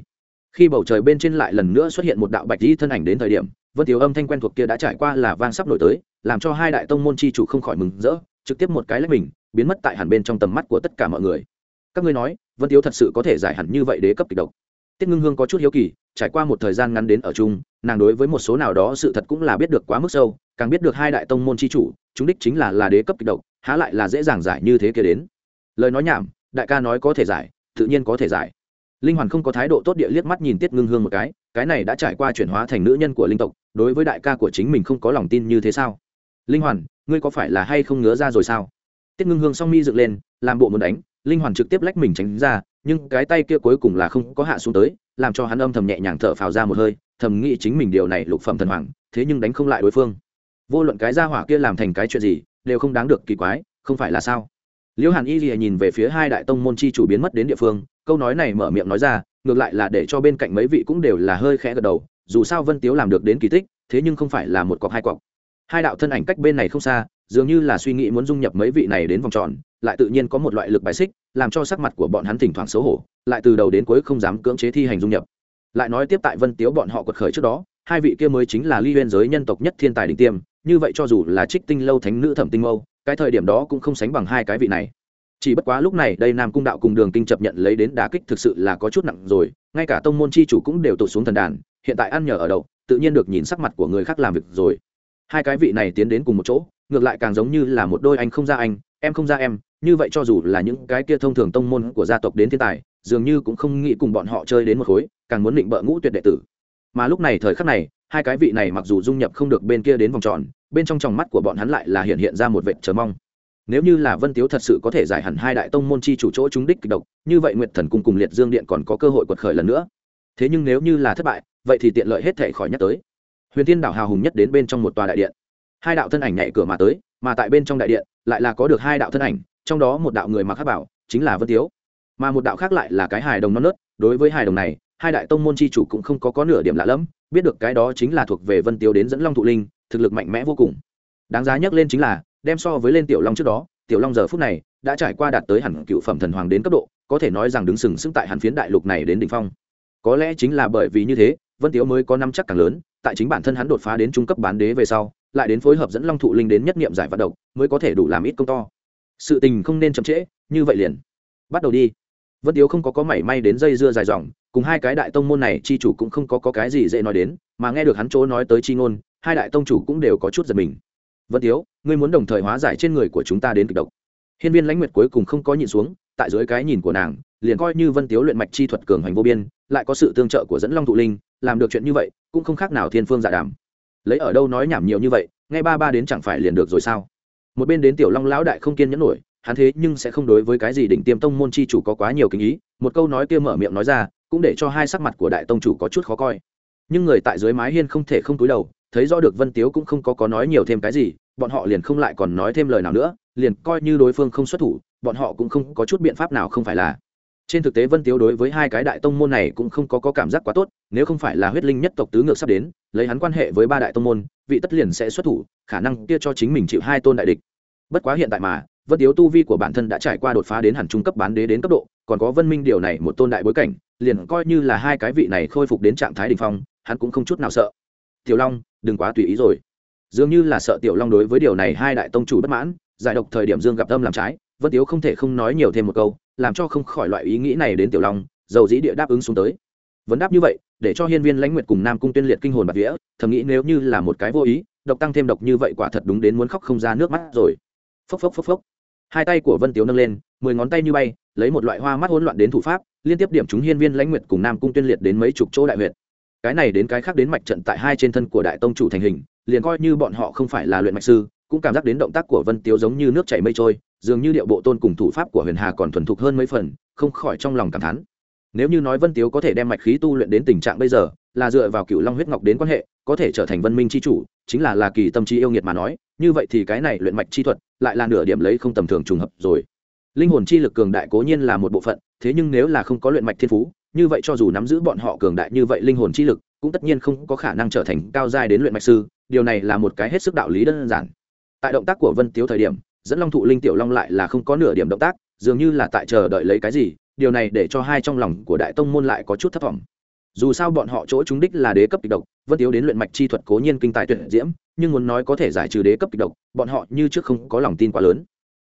Khi bầu trời bên trên lại lần nữa xuất hiện một đạo bạch di thân ảnh đến thời điểm, vân tiếu âm thanh quen thuộc kia đã trải qua là vang sắp nổi tới, làm cho hai đại tông môn chi chủ không khỏi mừng rỡ, trực tiếp một cái lách mình, biến mất tại hẳn bên trong tầm mắt của tất cả mọi người. Các ngươi nói, vân tiếu thật sự có thể giải hẳn như vậy đế cấp kịch độc? Tiết ngưng hương có chút hiếu kỳ, trải qua một thời gian ngắn đến ở chung, nàng đối với một số nào đó sự thật cũng là biết được quá mức sâu, càng biết được hai đại tông môn c h i chủ, chúng đích chính là là đế cấp kịch độc, há lại là dễ dàng giải như thế kia đến. Lời nói nhảm, đại ca nói có thể giải, tự nhiên có thể giải. Linh hoàn không có thái độ tốt địa liếc mắt nhìn tiết ngưng hương một cái cái này đã trải qua chuyển hóa thành nữ nhân của linh tộc, đối với đại ca của chính mình không có lòng tin như thế sao? Linh hoàn, ngươi có phải là hay không ngứa ra rồi sao? Tiết ngưng hương song mi dựng lên, làm bộ muốn đánh linh hoàn trực tiếp lách mình tránh ra, nhưng cái tay kia cuối cùng là không có hạ xuống tới, làm cho hắn âm thầm nhẹ nhàng thở phào ra một hơi, thầm nghĩ chính mình điều này lục phẩm thần hoàng, thế nhưng đánh không lại đối phương. Vô luận cái gia hỏa kia làm thành cái chuyện gì, đều không đáng được kỳ quái, không phải là sao? Liễu hàn y lìa nhìn về phía hai đại tông môn chi chủ biến mất đến địa phương, câu nói này mở miệng nói ra, ngược lại là để cho bên cạnh mấy vị cũng đều là hơi khẽ gật đầu, dù sao vân tiếu làm được đến kỳ tích, thế nhưng không phải là một cọc hai cọc. Hai đạo thân ảnh cách bên này không xa dường như là suy nghĩ muốn dung nhập mấy vị này đến vòng tròn, lại tự nhiên có một loại lực bài xích, làm cho sắc mặt của bọn hắn thỉnh thoảng xấu hổ, lại từ đầu đến cuối không dám cưỡng chế thi hành dung nhập. Lại nói tiếp tại vân tiếu bọn họ quật khởi trước đó, hai vị kia mới chính là ly huyên giới nhân tộc nhất thiên tài đỉnh tiêm, như vậy cho dù là trích tinh lâu thánh nữ thẩm tinh mâu, cái thời điểm đó cũng không sánh bằng hai cái vị này. Chỉ bất quá lúc này đây nam cung đạo cùng đường kinh chấp nhận lấy đến đá kích thực sự là có chút nặng rồi, ngay cả tông môn chi chủ cũng đều tụt xuống thần đàn, hiện tại ăn nhờ ở đậu tự nhiên được nhìn sắc mặt của người khác làm việc rồi. Hai cái vị này tiến đến cùng một chỗ ngược lại càng giống như là một đôi anh không ra anh, em không ra em, như vậy cho dù là những cái kia thông thường tông môn của gia tộc đến thiên tài, dường như cũng không nghĩ cùng bọn họ chơi đến một khối, càng muốn định bợ ngũ tuyệt đệ tử. Mà lúc này thời khắc này, hai cái vị này mặc dù dung nhập không được bên kia đến vòng tròn, bên trong tròng mắt của bọn hắn lại là hiện hiện ra một vệt chờ mong. Nếu như là vân tiếu thật sự có thể giải hẳn hai đại tông môn chi chủ chỗ chúng đích kịch độc, như vậy nguyệt thần cung cùng liệt dương điện còn có cơ hội quật khởi lần nữa. Thế nhưng nếu như là thất bại, vậy thì tiện lợi hết thể khỏi nhắc tới. Huyền thiên đảo hào hùng nhất đến bên trong một tòa đại điện hai đạo thân ảnh nhảy cửa mà tới, mà tại bên trong đại điện, lại là có được hai đạo thân ảnh, trong đó một đạo người mặc hát bảo, chính là vân tiếu. Mà một đạo khác lại là cái hài đồng non nớt, đối với hài đồng này, hai đại tông môn c h i chủ cũng không có có nửa điểm lạ lẫm, biết được cái đó chính là thuộc về vân tiếu đến dẫn long thụ linh, thực lực mạnh mẽ vô cùng. Đáng giá nhắc lên chính là, đem so với lên tiểu long trước đó, tiểu long giờ phút này, đã trải qua đạt tới hẳn cựu phẩm thần hoàng đến cấp độ, có thể nói rằng đứng sừng sững tại hẳn phiến đại lục này đến đ ỉ n h phong. Có lẽ chính là bởi vì như thế, vân tiếu mới có năm chắc càng lớn, tại chính bản thân hắn đột phá đến trung cấp bán đế về sau lại đến phối hợp dẫn long thụ linh đến nhất nghiệm giải vận động mới có thể đủ làm ít công to. Sự tình không nên chậm trễ như vậy liền. Bắt đầu đi. Vân tiếu không có có mảy may đến dây dưa dài dòng cùng hai cái đại tông môn này chi chủ cũng không có, có cái gì dễ nói đến mà nghe được hắn chỗ nói tới chi ngôn hai đại tông chủ cũng đều có chút giật mình. Vân tiếu ngươi muốn đồng thời hóa giải trên người của chúng ta đến kịch độc. Hiên viên lãnh nguyệt cuối cùng không có nhìn xuống tại dưới cái nhìn của nàng liền coi như vân tiếu luyện mạch chi thuật cường hành vô biên lại có sự tương trợ của dẫn long thụ linh làm được chuyện như vậy cũng không khác nào thiên phương giả đàm lấy ở đâu nói nhảm nhiều như vậy ngay ba ba đến chẳng phải liền được rồi sao? Một bên đến tiểu long lão đại không kiên nhẫn nổi, hắn thế nhưng sẽ không đối với cái gì đỉnh tiêm tông môn chi chủ có quá nhiều kinh ý, một câu nói kia mở miệng nói ra, cũng để cho hai sắc mặt của đại tông chủ có chút khó coi. Nhưng người tại dưới mái hiên không thể không túi đầu, thấy rõ được vân tiếu cũng không có có nói nhiều thêm cái gì, bọn họ liền không lại còn nói thêm lời nào nữa, liền coi như đối phương không xuất thủ, bọn họ cũng không có chút biện pháp nào không phải là trên thực tế vân tiếu đối với hai cái đại tông môn này cũng không có, có cảm giác quá tốt nếu không phải là huyết linh nhất tộc tứ ngược sắp đến lấy hắn quan hệ với ba đại tông môn vị tất liền sẽ xuất thủ khả năng kia cho chính mình chịu hai tôn đại địch. Bất quá hiện tại mà vân tiếu tu vi của bản thân đã trải qua đột phá đến hẳn trung cấp bán đế đến cấp độ còn có vân minh điều này một tôn đại bối cảnh liền coi như là hai cái vị này khôi phục đến trạng thái đ ỉ n h phong hắn cũng không chút nào sợ. Tiểu long đừng quá tùy ý rồi. Dường như là sợ tiểu long đối với điều này hai đại tông chủ bất mãn giải độc thời điểm dương gặp tâm làm trái vân tiếu không thể không nói nhiều thêm một câu, làm cho không khỏi loại ý nghĩ này đến tiểu long, dầu dĩ địa đáp ứng xuống tới. Vấn đáp như vậy, để cho hiên viên lãnh nguyệt cùng nam cung tuyên liệt kinh hồn bạc vía, thầm nghĩ nếu như là một cái vô ý, độc tăng thêm độc như vậy quả thật đúng đến muốn khóc không ra nước mắt rồi. Phốc phốc phốc phốc. Hai tay của vân tiếu nâng lên, mười ngón tay như bay, lấy một loại hoa mắt hỗn loạn đến thủ pháp, liên tiếp điểm chúng hiên viên lãnh nguyệt cùng nam cung tuyên liệt đến mấy chục chỗ đại huyệt. Cái này đến cái khác đến mạch trận tại hai trên thân của đại tông chủ thành hình, liền coi như bọn họ không phải là luyện mạch sư, cũng cảm giác đến động tác của vân tiếu giống như nước chảy mây trôi dường như điệu bộ tôn cùng thủ pháp của huyền hà còn thuần thục hơn mấy phần, không khỏi trong lòng cảm thán. Nếu như nói vân tiếu có thể đem mạch khí tu luyện đến tình trạng bây giờ, là dựa vào cựu long huyết ngọc đến quan hệ, có thể trở thành vân minh c h i chủ, chính là là kỳ tâm trí yêu nghiệt mà nói, như vậy thì cái này luyện mạch chi thuật lại là nửa điểm lấy không tầm thường trùng hợp rồi. Linh hồn chi lực cường đại cố nhiên là một bộ phận, thế nhưng nếu là không có luyện mạch thiên phú, như vậy cho dù nắm giữ bọn họ cường đại như vậy linh hồn chi lực, cũng tất nhiên không có khả năng trở thành cao giai đến luyện mạch sư, điều này là một cái hết sức đạo lý đơn giản. Tại động tác của vân tiếu thời điểm dẫn long thụ linh tiểu long lại là không có nửa điểm động tác, dường như là tại chờ đợi lấy cái gì, điều này để cho hai trong lòng của đại tông môn lại có chút thất vọng. Dù sao bọn họ chỗ chúng đích là đế cấp kịch độc vẫn yếu đến luyện mạch chi thuật cố nhiên kinh tài tuyển diễm, nhưng muốn nói có thể giải trừ đế cấp kịch độc, bọn họ như trước không có lòng tin quá lớn.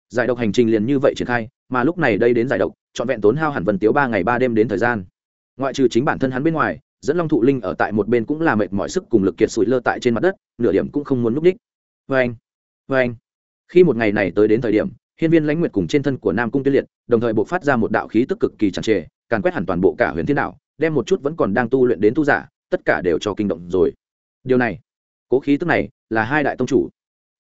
Giải độc hành trình liền như vậy triển khai, mà lúc này đây đến giải độc, trọn vẹn tốn hao hẳn vân tiếu ba ngày ba đêm đến thời gian. Ngoại trừ chính bản thân hắn bên ngoài, dẫn long thụ linh ở tại một bên cũng là mệt mỏi sức cùng lực kiệt sụi lơ tại trên mặt đất, nửa điểm cũng không muốn núp đích. Vê anh vê anh khi một ngày này tới đến thời điểm, hiên viên lãnh nguyệt cùng trên thân của nam cung tuyết liệt, đồng thời buộc phát ra một đạo khí tức cực kỳ chặt trề, càn quét hẳn toàn bộ cả huyền thiên đạo đem một chút vẫn còn đang tu luyện đến tu giả, tất cả đều cho kinh động rồi. Điều này, cố khí tức này là hai đại tông chủ.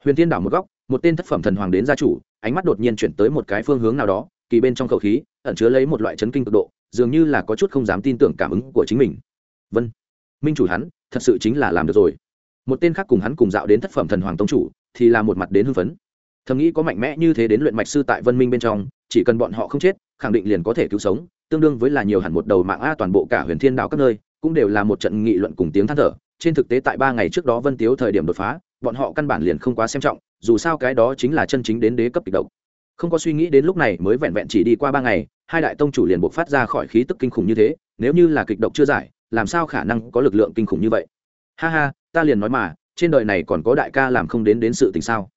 Huyền thiên đảo một góc, một tên thất phẩm thần hoàng đến gia chủ, ánh mắt đột nhiên chuyển tới một cái phương hướng nào đó, kỳ bên trong khẩu khí, ẩn chứa lấy một loại chấn kinh cực độ, dường như là có chút không dám tin tưởng cảm ứng của chính mình. Vân minh chủ hắn, thật sự chính là làm được rồi. Một tên khác cùng hắn cùng dạo đến thất phẩm thần hoàng tông chủ, thì là một mặt đến hưng phấn thầm nghĩ có mạnh mẽ như thế đến luyện mạch sư tại vân minh bên trong, chỉ cần bọn họ không chết, khẳng định liền có thể cứu sống, tương đương với là nhiều hẳn một đầu mạng a toàn bộ cả huyền thiên đạo các nơi, cũng đều là một trận nghị luận cùng tiếng than thở. Trên thực tế tại ba ngày trước đó vân tiếu thời điểm đột phá, bọn họ căn bản liền không quá xem trọng, dù sao cái đó chính là chân chính đến đế cấp kịch độc. Không có suy nghĩ đến lúc này mới vẹn vẹn chỉ đi qua ba ngày, hai đại tông chủ liền buộc phát ra khỏi khí tức kinh khủng như thế, nếu như là kịch độc chưa giải, làm sao khả năng có lực lượng kinh khủng như vậy? Ha ha, ta liền nói mà, trên đời này còn có đại ca làm không đến đến sự tình sao?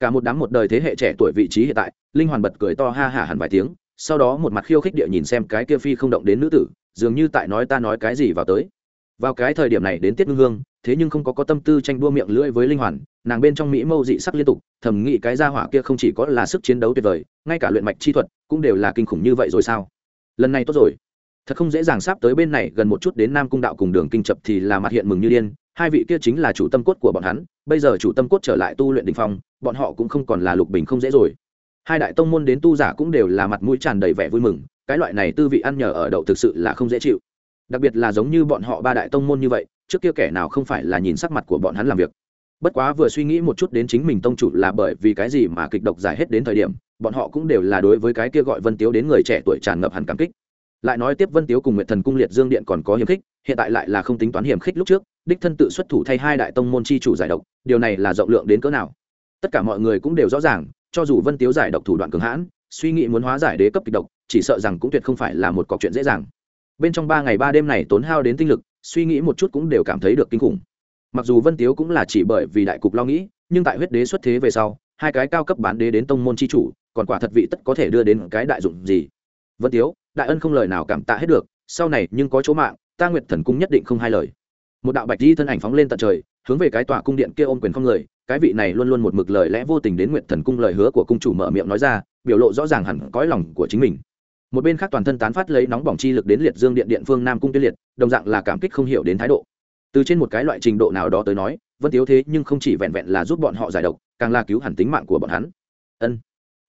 Cả một đám một đời thế hệ trẻ tuổi vị trí hiện tại, linh hoàn bật cười to ha hả hẳn vài tiếng, sau đó một mặt khiêu khích địa nhìn xem cái kia phi không động đến nữ tử, dường như tại nói ta nói cái gì vào tới. Vào cái thời điểm này đến tiết ngưng hương, thế nhưng không có có tâm tư tranh đua miệng lưỡi với linh hoàn, nàng bên trong mỹ mâu dị sắc liên tục, thầm nghĩ cái gia hỏa kia không chỉ có là sức chiến đấu tuyệt vời, ngay cả luyện mạch chi thuật cũng đều là kinh khủng như vậy rồi sao? Lần này tốt rồi. Thật không dễ dàng sắp tới bên này, gần một chút đến nam cung đạo cùng đường kinh chập thì là mặt hiện mừng như điên hai vị kia chính là chủ tâm cốt của bọn hắn, bây giờ chủ tâm cốt trở lại tu luyện đình phong, bọn họ cũng không còn là lục bình không dễ rồi. Hai đại tông môn đến tu giả cũng đều là mặt mũi tràn đầy vẻ vui mừng, cái loại này tư vị ăn nhờ ở đậu thực sự là không dễ chịu. Đặc biệt là giống như bọn họ ba đại tông môn như vậy, trước kia kẻ nào không phải là nhìn sắc mặt của bọn hắn làm việc. Bất quá vừa suy nghĩ một chút đến chính mình tông chủ là bởi vì cái gì mà kịch độc giải hết đến thời điểm, bọn họ cũng đều là đối với cái kia gọi vân tiếu đến người trẻ tuổi tràn ngập hẳn cảm kích. Lại nói tiếp vân tiếu cùng nguyện thần cung liệt dương điện còn có hiểm khích, hiện tại lại là không tính toán hiểm khích lúc trước đích thân tự xuất thủ thay hai đại tông môn chi chủ giải độc, điều này là rộng lượng đến cỡ nào? Tất cả mọi người cũng đều rõ ràng, cho dù vân tiếu giải độc thủ đoạn cường hãn, suy nghĩ muốn hóa giải đế cấp kịch độc, chỉ sợ rằng cũng tuyệt không phải là một cọc chuyện dễ dàng. Bên trong ba ngày ba đêm này tốn hao đến tinh lực, suy nghĩ một chút cũng đều cảm thấy được kinh khủng. Mặc dù vân tiếu cũng là chỉ bởi vì đại cục lo nghĩ, nhưng tại huyết đế xuất thế về sau, hai cái cao cấp bán đế đến tông môn c h i chủ, còn quả thật vị tất có thể đưa đến cái đại dụng gì? Vân tiếu, đại ân không lời nào cảm tạ hết được, sau này nhưng có chỗ mạng, ta nguyệt thần cung nhất định không hai lời một đạo bạch di thân ảnh phóng lên tận trời, hướng về cái tòa cung điện kia ôm quyền không người. Cái vị này luôn luôn một mực lời lẽ vô tình đến nguyện thần cung lời hứa của cung chủ mở miệng nói ra, biểu lộ rõ ràng hẳn cõi lòng của chính mình. Một bên khác toàn thân tán phát lấy nóng bỏng chi lực đến liệt dương điện điện phương nam cung tiên liệt, đồng dạng là cảm kích không hiểu đến thái độ. Từ trên một cái loại trình độ nào đó tới nói vẫn thiếu thế nhưng không chỉ vẹn vẹn là giúp bọn họ giải độc, càng là cứu hẳn tính mạng của bọn hắn. Ân.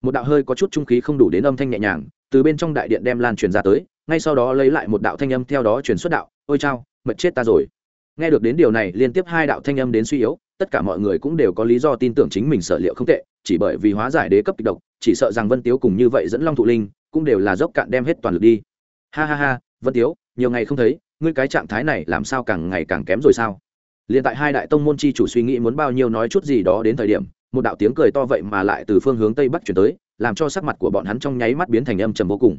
Một đạo hơi có chút trung khí không đủ đến âm thanh nhẹ nhàng, từ bên trong đại điện đem lan truyền ra tới, ngay sau đó lấy lại một đạo thanh âm theo đó truyền xuất đạo, ôi chao, mật chết ta rồi nghe được đến điều này, liên tiếp hai đạo thanh âm đến suy yếu, tất cả mọi người cũng đều có lý do tin tưởng chính mình sở liệu không tệ, chỉ bởi vì hóa giải đế cấp kịch độc, chỉ sợ rằng vân tiếu cùng như vậy dẫn long thụ linh, cũng đều là dốc cạn đem hết toàn lực đi. Ha ha ha, vân tiếu, nhiều ngày không thấy, ngươi cái trạng thái này làm sao càng ngày càng kém rồi sao? Liền tại hai đại tông môn chi chủ suy nghĩ muốn bao nhiêu nói chút gì đó đến thời điểm, một đạo tiếng cười to vậy mà lại từ phương hướng tây bắc chuyển tới, làm cho sắc mặt của bọn hắn trong nháy mắt biến thành âm trầm vô cùng.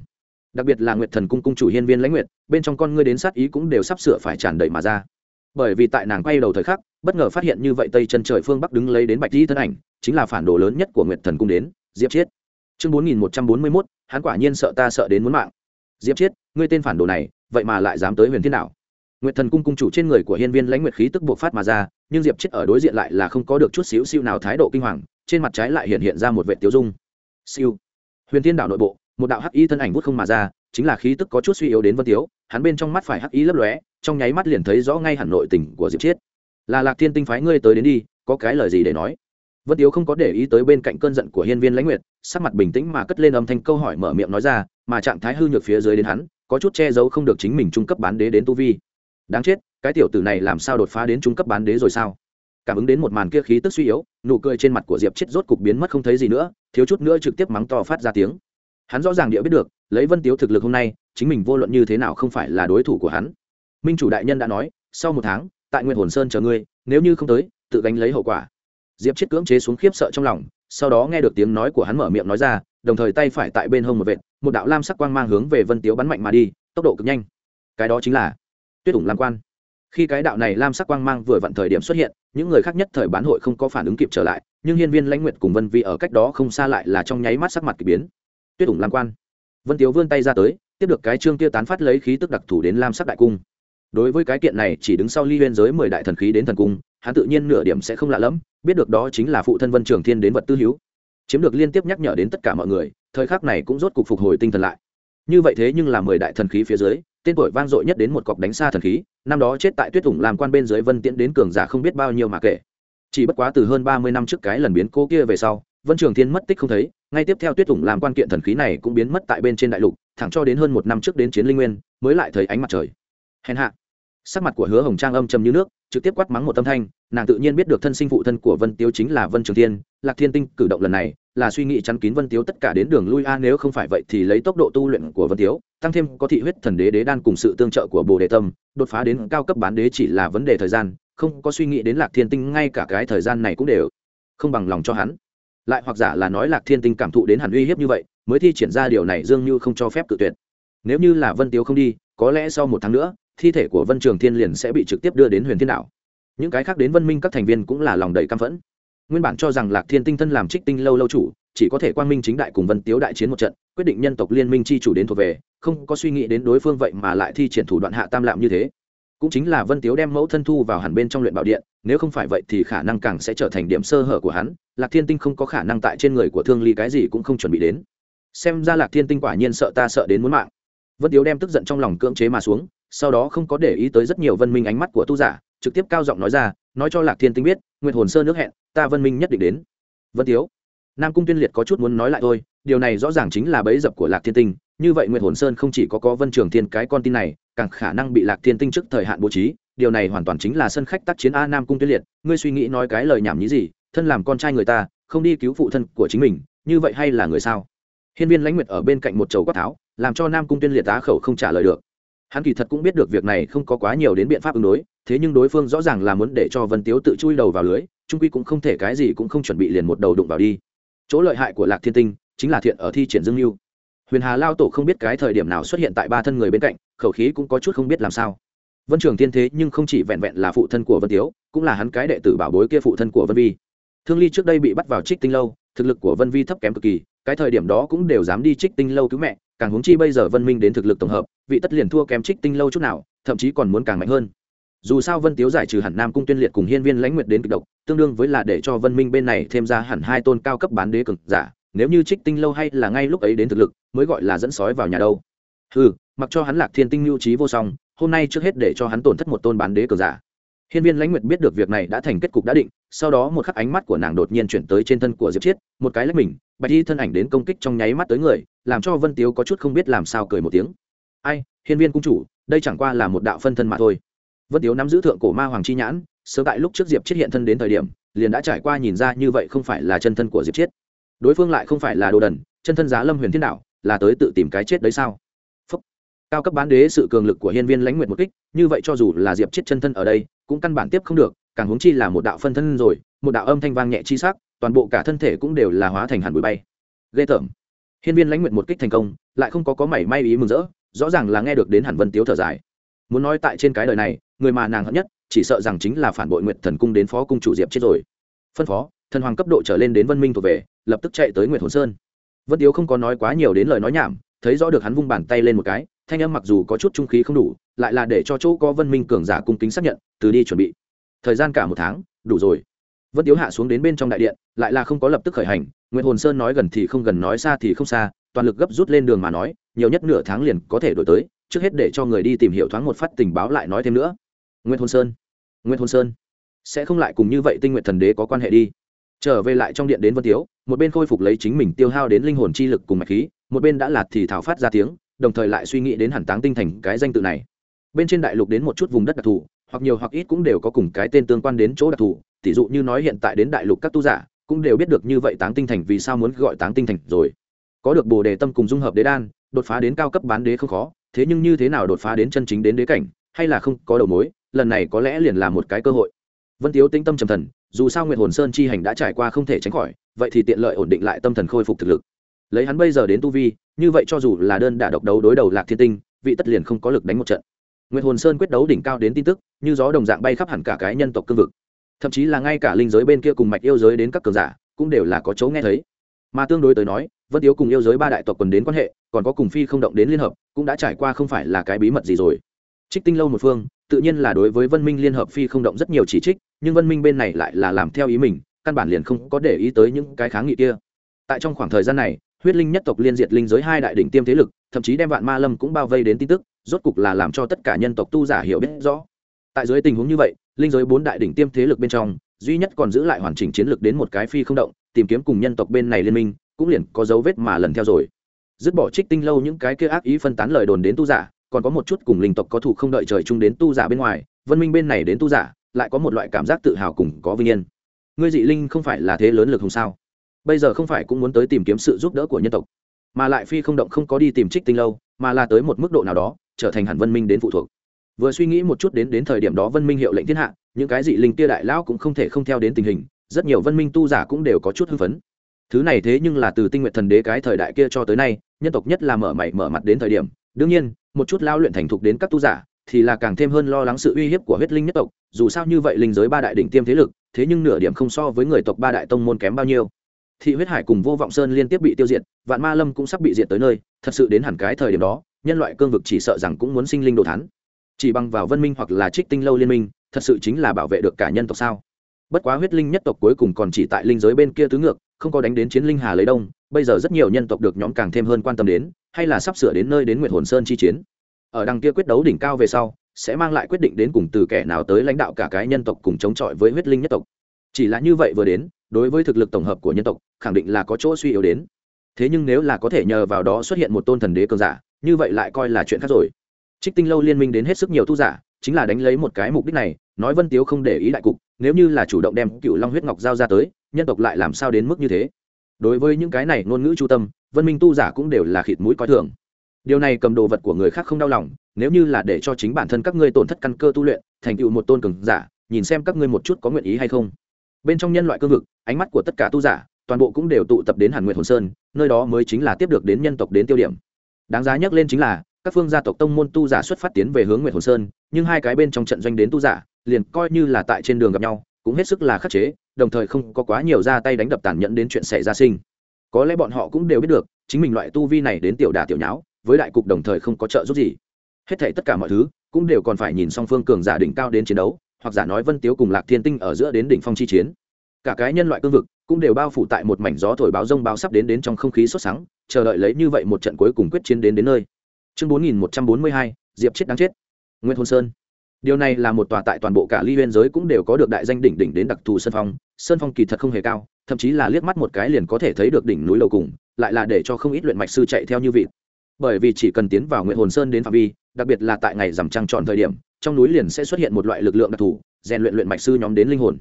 Đặc biệt là nguyệt thần cung cung chủ hiên viên lãnh nguyệt, bên trong con ngươi đến sát ý cũng đều sắp sửa phải tràn đầy mà ra bởi vì tại nàng quay đầu thời khắc, bất ngờ phát hiện như vậy tây chân trời phương bắc đứng lấy đến bạch di thân ảnh, chính là phản đồ lớn nhất của nguyệt thần cung đến, diệp chiết. Chương bốn nghìn một trăm bốn mươi mốt, hắn quả nhiên sợ ta sợ đến muốn mạng. Diệp chiết, ngươi tên phản đồ này, vậy mà lại dám tới huyền thiên đạo nguyệt thần cung cung chủ trên người của hiên viên lãnh nguyệt khí tức buộc phát mà ra, nhưng diệp chiết ở đối diện lại là không có được chút xíu siêu nào thái độ kinh hoàng, trên mặt trái lại hiện hiện ra một vệ tiêu dung. Siêu. Huyền thiên đảo nội bộ, một đạo hắc y thân ảnh vút không mà ra chính là khí tức có chút suy yếu đến vân tiếu, hắn bên trong mắt phải hắc ý lấp lóe, trong nháy mắt liền thấy rõ ngay hẳn nội tình của diệp chiết. Là lạc thiên tinh phái ngươi tới đến đi, có cái lời gì để nói? Vân tiếu không có để ý tới bên cạnh cơn giận của hiên viên lãnh nguyệt, sắc mặt bình tĩnh mà cất lên âm thanh câu hỏi mở miệng nói ra, mà trạng thái hư nhược phía dưới đến hắn, có chút che giấu không được chính mình trung cấp bán đế đến tu vi. Đáng chết, cái tiểu tử này làm sao đột phá đến trung cấp bán đế rồi sao? Cảm ứng đến một màn kia khí tức suy yếu, nụ cười trên mặt của diệp chết rốt cục biến mất không thấy gì nữa, thiếu chút nữa trực tiếp mắng to phát ra tiếng. Hắn rõ ràng địa biết được lấy vân tiếu thực lực hôm nay, chính mình vô luận như thế nào không phải là đối thủ của hắn. Minh chủ đại nhân đã nói, sau một tháng, tại nguyên hồn sơn chờ ngươi, nếu như không tới, tự gánh lấy hậu quả. Diệp chết cưỡng chế xuống khiếp sợ trong lòng, sau đó nghe được tiếng nói của hắn mở miệng nói ra, đồng thời tay phải tại bên hông một vệt, một đạo lam sắc quang mang hướng về vân tiếu bắn mạnh mà đi, tốc độ cực nhanh. Cái đó chính là tuyết ủng lam quan. Khi cái đạo này lam sắc quang mang vừa vặn thời điểm xuất hiện, những người khác nhất thời bán hội không có phản ứng kịp trở lại, nhưng hiên viên lãnh nguyệt cùng vân vi ở cách đó không xa lại là trong nháy mắt sắc mặt k ỳ biến. Tuyết ủng lam quan vân tiếu vươn tay ra tới, tiếp được cái trương kia tán phát lấy khí tức đặc thù đến lam sắc đại cung. Đối với cái kiện này chỉ đứng sau ly huyên giới mười đại thần khí đến thần cung, hắn tự nhiên nửa điểm sẽ không lạ lẫm, biết được đó chính là phụ thân vân trường thiên đến vật tư hữu. Chiếm được liên tiếp nhắc nhở đến tất cả mọi người, thời khắc này cũng rốt cục phục hồi tinh thần lại. Như vậy thế nhưng là mười đại thần khí phía dưới, tên tuổi vang dội nhất đến một cọc đánh xa thần khí, năm đó chết tại tuyết ủng làm quan bên dưới vân tiễn đến cường giả không biết bao nhiêu mà kể. Chỉ bất quá từ hơn ba mươi năm trước cái lần biến cô kia về sau, vân trường thiên mất tích không thấy ngay tiếp theo tuyết ủng làm quan kiện thần khí này cũng biến mất tại bên trên đại lục, thẳng cho đến hơn một năm trước đến chiến linh nguyên, mới lại thấy ánh mặt trời. Hèn hạ. Sắc mặt của hứa hồng trang âm trầm như nước, trực tiếp quát mắng một tâm thanh, nàng tự nhiên biết được thân sinh phụ thân của vân tiếu chính là vân trường thiên, lạc thiên tinh cử động lần này là suy nghĩ chắn kín vân tiếu tất cả đến đường lui a, nếu không phải vậy thì lấy tốc độ tu luyện của vân tiếu, tăng thêm có thị huyết thần đế đế đan cùng sự tương trợ của bồ đề tâm, đột phá đến cao cấp bán đế chỉ là vấn đề thời gian, không có suy nghĩ đến lạc thiên tinh ngay cả cái thời gian này cũng đều không bằng lòng cho hắn lại hoặc giả là nói lạc thiên tinh cảm thụ đến hẳn uy hiếp như vậy, mới thi triển ra điều này dương như không cho phép cự tuyệt. Nếu như là vân tiếu không đi, có lẽ sau một tháng nữa, thi thể của vân trường thiên liền sẽ bị trực tiếp đưa đến huyền thiên đảo. Những cái khác đến vân minh các thành viên cũng là lòng đầy căm phẫn. Nguyên bản cho rằng lạc thiên tinh thân làm trích tinh lâu lâu chủ, chỉ có thể quan minh chính đại cùng vân tiếu đại chiến một trận, quyết định nhân tộc liên minh chi chủ đến thuộc về, không có suy nghĩ đến đối phương vậy mà lại thi triển thủ đoạn hạ tam lạm như thế. Cũng chính là vân tiếu đem mẫu thân thu vào hẳn bên trong luyện bảo điện nếu không phải vậy thì khả năng càng sẽ trở thành điểm sơ hở của hắn, lạc thiên tinh không có khả năng tại trên người của thương ly cái gì cũng không chuẩn bị đến. Xem ra lạc thiên tinh quả nhiên sợ ta sợ đến muốn mạng. Vân tiếu đem tức giận trong lòng cưỡng chế mà xuống, sau đó không có để ý tới rất nhiều vân minh ánh mắt của tu giả, trực tiếp cao giọng nói ra, nói cho lạc thiên tinh biết nguyện hồn sơ nước hẹn, ta vân minh nhất định đến. Vân tiếu, nam cung tuyên liệt có chút muốn nói lại thôi, điều này rõ ràng chính là bẫy dập của lạc thiên tinh, như vậy nguyện hồn sơn không chỉ có có vân trường thiên cái con tin này, càng khả năng bị lạc thiên tinh trước thời hạn bố trí điều này hoàn toàn chính là sân khách tác chiến a nam cung tuyên liệt. Ngươi suy nghĩ nói cái lời nhảm nhí gì? Thân làm con trai người ta, không đi cứu phụ thân của chính mình, như vậy hay là người sao? Hiên viên lãnh nguyệt ở bên cạnh một chầu quát tháo, làm cho nam cung tuyên liệt tá khẩu không trả lời được. Hắn kỳ thật cũng biết được việc này không có quá nhiều đến biện pháp ứng đối, thế nhưng đối phương rõ ràng là muốn để cho vân tiếu tự chui đầu vào lưới trung quy cũng không thể cái gì cũng không chuẩn bị liền một đầu đụng vào đi. Chỗ lợi hại của lạc thiên tinh chính là thiện ở thi triển dương mưu huyền hà lao tổ không biết cái thời điểm nào xuất hiện tại ba thân người bên cạnh, khẩu khí cũng có chút không biết làm sao vân trường thiên thế nhưng không chỉ vẹn vẹn là phụ thân của vân tiếu, cũng là hắn cái đệ tử bảo bối kia phụ thân của vân vi. Thương ly trước đây bị bắt vào trích tinh lâu, thực lực của vân vi thấp kém cực kỳ, cái thời điểm đó cũng đều dám đi trích tinh lâu cứu mẹ, càng huống chi bây giờ vân minh đến thực lực tổng hợp, vị tất liền thua kém trích tinh lâu chút nào, thậm chí còn muốn càng mạnh hơn. Dù sao vân tiếu giải trừ hẳn nam cung tuyên liệt cùng hiên viên lãnh nguyệt đến kịch độc, tương đương với là để cho vân minh bên này thêm ra hẳn hai tôn cao cấp bán đế cực giả, nếu như trích tinh lâu hay là ngay lúc ấy đến thực lực, mới gọi là dẫn sói vào nhà đâu. Ừ mặc cho hắn lạc thiên tinh lưu trí vô song hôm nay trước hết để cho hắn tổn thất một tôn bán đế cờ giả. Hiên viên lãnh nguyệt biết được việc này đã thành kết cục đã định, sau đó một khắc ánh mắt của nàng đột nhiên chuyển tới trên thân của diệp chiết, một cái lách mình, bạch y thân ảnh đến công kích trong nháy mắt tới người, làm cho vân tiếu có chút không biết làm sao cười một tiếng. Ai, hiên viên cung chủ, đây chẳng qua là một đạo phân thân mà thôi. Vân tiếu nắm giữ thượng cổ ma hoàng chi nhãn, sớm tại lúc trước diệp chiết hiện thân đến thời điểm, liền đã trải qua nhìn ra như vậy không phải là chân thân của diệp chiết. Đối phương lại không phải là đồ đần, chân thân giá lâm huyền thiên đạo, là tới tự tìm cái chết đấy sao? Cao cấp bán đế sự cường lực của hiên viên lãnh nguyệt một kích, như vậy cho dù là diệp chết chân thân ở đây, cũng căn bản tiếp không được, càng huống chi là một đạo phân thân rồi, một đạo âm thanh vang nhẹ chi sắc, toàn bộ cả thân thể cũng đều là hóa thành hẳn bụi bay. Ghê tởm. Hiên viên lãnh nguyệt một kích thành công, lại không có có mảy may ý mừng rỡ, rõ ràng là nghe được đến hẳn vân tiếu thở dài. Muốn nói tại trên cái đời này, người mà nàng hận nhất, chỉ sợ rằng chính là phản bội nguyệt thần cung đến phó cung chủ diệp chết rồi. Phân phó, thần hoàng cấp độ trở lên đến vân minh thuộc về, lập tức chạy tới nguyệt hồn sơn. Vân tiếu không có nói quá nhiều đến lời nói nhảm, thấy rõ được hắn vung bàn tay lên một cái thanh âm mặc dù có chút trung khí không đủ, lại là để cho chỗ có vân minh cường giả cung kính xác nhận, từ đi chuẩn bị. Thời gian cả một tháng, đủ rồi. Vân tiếu hạ xuống đến bên trong đại điện, lại là không có lập tức khởi hành nguyễn hồn sơn nói gần thì không gần, nói xa thì không xa, toàn lực gấp rút lên đường mà nói, nhiều nhất nửa tháng liền có thể đổi tới, trước hết để cho người đi tìm hiểu thoáng một phát tình báo lại nói thêm nữa. Nguyễn hồn sơn nguyễn hồn sơn, sẽ không lại cùng như vậy tinh nguyện thần đế có quan hệ đi. Trở về lại trong điện đến vân tiếu, một bên khôi phục lấy chính mình tiêu hao đến linh hồn chi lực cùng mạch khí, một bên đã lạt thì thảo phát ra tiếng đồng thời lại suy nghĩ đến hẳn táng tinh thành cái danh tự này. Bên trên đại lục đến một chút vùng đất đặc thù, hoặc nhiều hoặc ít cũng đều có cùng cái tên tương quan đến chỗ đặc thù tỷ dụ như nói hiện tại đến đại lục các tu giả, cũng đều biết được như vậy táng tinh thành vì sao muốn gọi táng tinh thành rồi. Có được bồ đề tâm cùng dung hợp đế đan, đột phá đến cao cấp bán đế không khó, thế nhưng như thế nào đột phá đến chân chính đến đế cảnh, hay là không có đầu mối, lần này có lẽ liền là một cái cơ hội. Vân tiếu tĩnh tâm trầm thần, dù sao nguyệt hồn sơn chi hành đã trải qua không thể tránh khỏi, vậy thì tiện lợi ổn định lại tâm thần khôi phục thực lực lấy hắn bây giờ đến tu vi, như vậy cho dù là đơn đả độc đấu đối đầu lạc thiên tinh, vị tất liền không có lực đánh một trận. Nguyệt hồn sơn quyết đấu đỉnh cao đến tin tức, như gió đồng dạng bay khắp hẳn cả cái nhân tộc cương vực. Thậm chí là ngay cả linh giới bên kia cùng mạch yêu giới đến các cường giả, cũng đều là có chỗ nghe thấy. Mà tương đối tới nói, vân yếu cùng yêu giới ba đại tộc quần đến quan hệ, còn có cùng phi không động đến liên hợp, cũng đã trải qua không phải là cái bí mật gì rồi. Trích tinh lâu một phương, tự nhiên là đối với vân minh liên hợp phi không động rất nhiều chỉ trích, nhưng vân minh bên này lại là làm theo ý mình, căn bản liền không có để ý tới những cái kháng nghị kia. Tại trong khoảng thời gian này huyết linh nhất tộc liên diệt linh giới hai đại đỉnh tiêm thế lực, thậm chí đem vạn ma lâm cũng bao vây đến tin tức, rốt cục là làm cho tất cả nhân tộc tu giả hiểu biết rõ. Tại dưới tình huống như vậy, linh giới bốn đại đỉnh tiêm thế lực bên trong, duy nhất còn giữ lại hoàn chỉnh chiến lược đến một cái phi không động, tìm kiếm cùng nhân tộc bên này liên minh, cũng liền có dấu vết mà lần theo rồi. Dứt bỏ trích tinh lâu những cái kia ác ý phân tán lời đồn đến tu giả, còn có một chút cùng linh tộc có thủ không đợi trời chung đến tu giả bên ngoài, vân minh bên này đến tu giả, lại có một loại cảm giác tự hào cùng có vinh yên. Ngươi dị linh không phải là thế lớn lực hùng sao? Bây giờ không phải cũng muốn tới tìm kiếm sự giúp đỡ của nhân tộc, mà lại phi không động không có đi tìm trích tinh lâu, mà là tới một mức độ nào đó, trở thành hẳn vân minh đến phụ thuộc. Vừa suy nghĩ một chút đến đến thời điểm đó vân minh hiệu lệnh thiên hạ, những cái dị linh kia đại lão cũng không thể không theo đến tình hình, rất nhiều vân minh tu giả cũng đều có chút hưng phấn. Thứ này thế nhưng là từ tinh nguyện thần đế cái thời đại kia cho tới nay, nhân tộc nhất là mở mày mở mặt đến thời điểm. Đương nhiên, một chút lao luyện thành thục đến các tu giả thì là càng thêm hơn lo lắng sự uy hiếp của huyết linh nhất tộc, dù sao như vậy linh giới ba đại đỉnh tiêm thế lực, thế nhưng nửa điểm không so với người tộc ba đại tông môn kém bao nhiêu thị huyết hải cùng vô vọng sơn liên tiếp bị tiêu diệt, vạn ma lâm cũng sắp bị diệt tới nơi, thật sự đến hẳn cái thời điểm đó, nhân loại cương vực chỉ sợ rằng cũng muốn sinh linh đồ thắn chỉ bằng vào vân minh hoặc là trích tinh lâu liên minh, thật sự chính là bảo vệ được cả nhân tộc sao? Bất quá huyết linh nhất tộc cuối cùng còn chỉ tại linh giới bên kia tứ ngược, không có đánh đến chiến linh hà lấy đông, bây giờ rất nhiều nhân tộc được nhóm càng thêm hơn quan tâm đến, hay là sắp sửa đến nơi đến nguyện hồn sơn chi chiến. Ở đằng kia quyết đấu đỉnh cao về sau, sẽ mang lại quyết định đến cùng từ kẻ nào tới lãnh đạo cả cái nhân tộc cùng chống chọi với huyết linh nhất tộc chỉ là như vậy vừa đến, đối với thực lực tổng hợp của nhân tộc, khẳng định là có chỗ suy yếu đến. Thế nhưng nếu là có thể nhờ vào đó xuất hiện một tôn thần đế cường giả, như vậy lại coi là chuyện khác rồi. Trích tinh lâu liên minh đến hết sức nhiều thu giả, chính là đánh lấy một cái mục đích này, nói vân tiếu không để ý đại cục, nếu như là chủ động đem cựu long huyết ngọc giao ra tới, nhân tộc lại làm sao đến mức như thế? Đối với những cái này ngôn ngữ chu tâm, vân minh tu giả cũng đều là khịt mũi coi thường. Điều này cầm đồ vật của người khác không đau lòng, nếu như là để cho chính bản thân các ngươi tổn thất căn cơ tu luyện, thành tựu một tôn cường giả, nhìn xem các ngươi một chút có nguyện ý hay không bên trong nhân loại cương vực, ánh mắt của tất cả tu giả, toàn bộ cũng đều tụ tập đến hàn nguyệt hồn sơn, nơi đó mới chính là tiếp được đến nhân tộc đến tiêu điểm. Đáng giá nhắc lên chính là, các phương gia tộc tông môn tu giả xuất phát tiến về hướng nguyệt hồn sơn, nhưng hai cái bên trong trận doanh đến tu giả, liền coi như là tại trên đường gặp nhau, cũng hết sức là khắc chế, đồng thời không có quá nhiều ra tay đánh đập tàn nhẫn đến chuyện xảy ra sinh. Có lẽ bọn họ cũng đều biết được, chính mình loại tu vi này đến tiểu đà tiểu nháo, với đại cục đồng thời không có trợ giúp gì. Hết thảy tất cả mọi thứ, cũng đều còn phải nhìn song phương cường giả đỉnh cao đến chiến đấu hoặc giả nói vân tiếu cùng lạc thiên tinh ở giữa đến đỉnh phong chi chiến. Cả cái nhân loại cương vực cũng đều bao phủ tại một mảnh gió thổi báo rông báo sắp đến đến trong không khí sốt sắng, chờ đợi lấy như vậy một trận cuối cùng quyết chiến đến đến nơi. Chương bốn nghìn một trăm bốn mươi hai, diệp chết đáng chết. Nguyễn hôn sơn. Điều này là một tòa tại toàn bộ cả ly biên giới cũng đều có được đại danh đỉnh đỉnh đến đặc thù sơn phong sơn phong kỳ thật không hề cao, thậm chí là liếc mắt một cái liền có thể thấy được đỉnh núi lầu cùng, lại là để cho không ít luyện mạch sư chạy theo như vị bởi vì chỉ cần tiến vào nguyện hồn sơn đến phạm vi, đặc biệt là tại ngày rằm trăng tròn thời điểm trong núi liền sẽ xuất hiện một loại lực lượng đặc thù, rèn luyện luyện mạch sư nhóm đến linh hồn.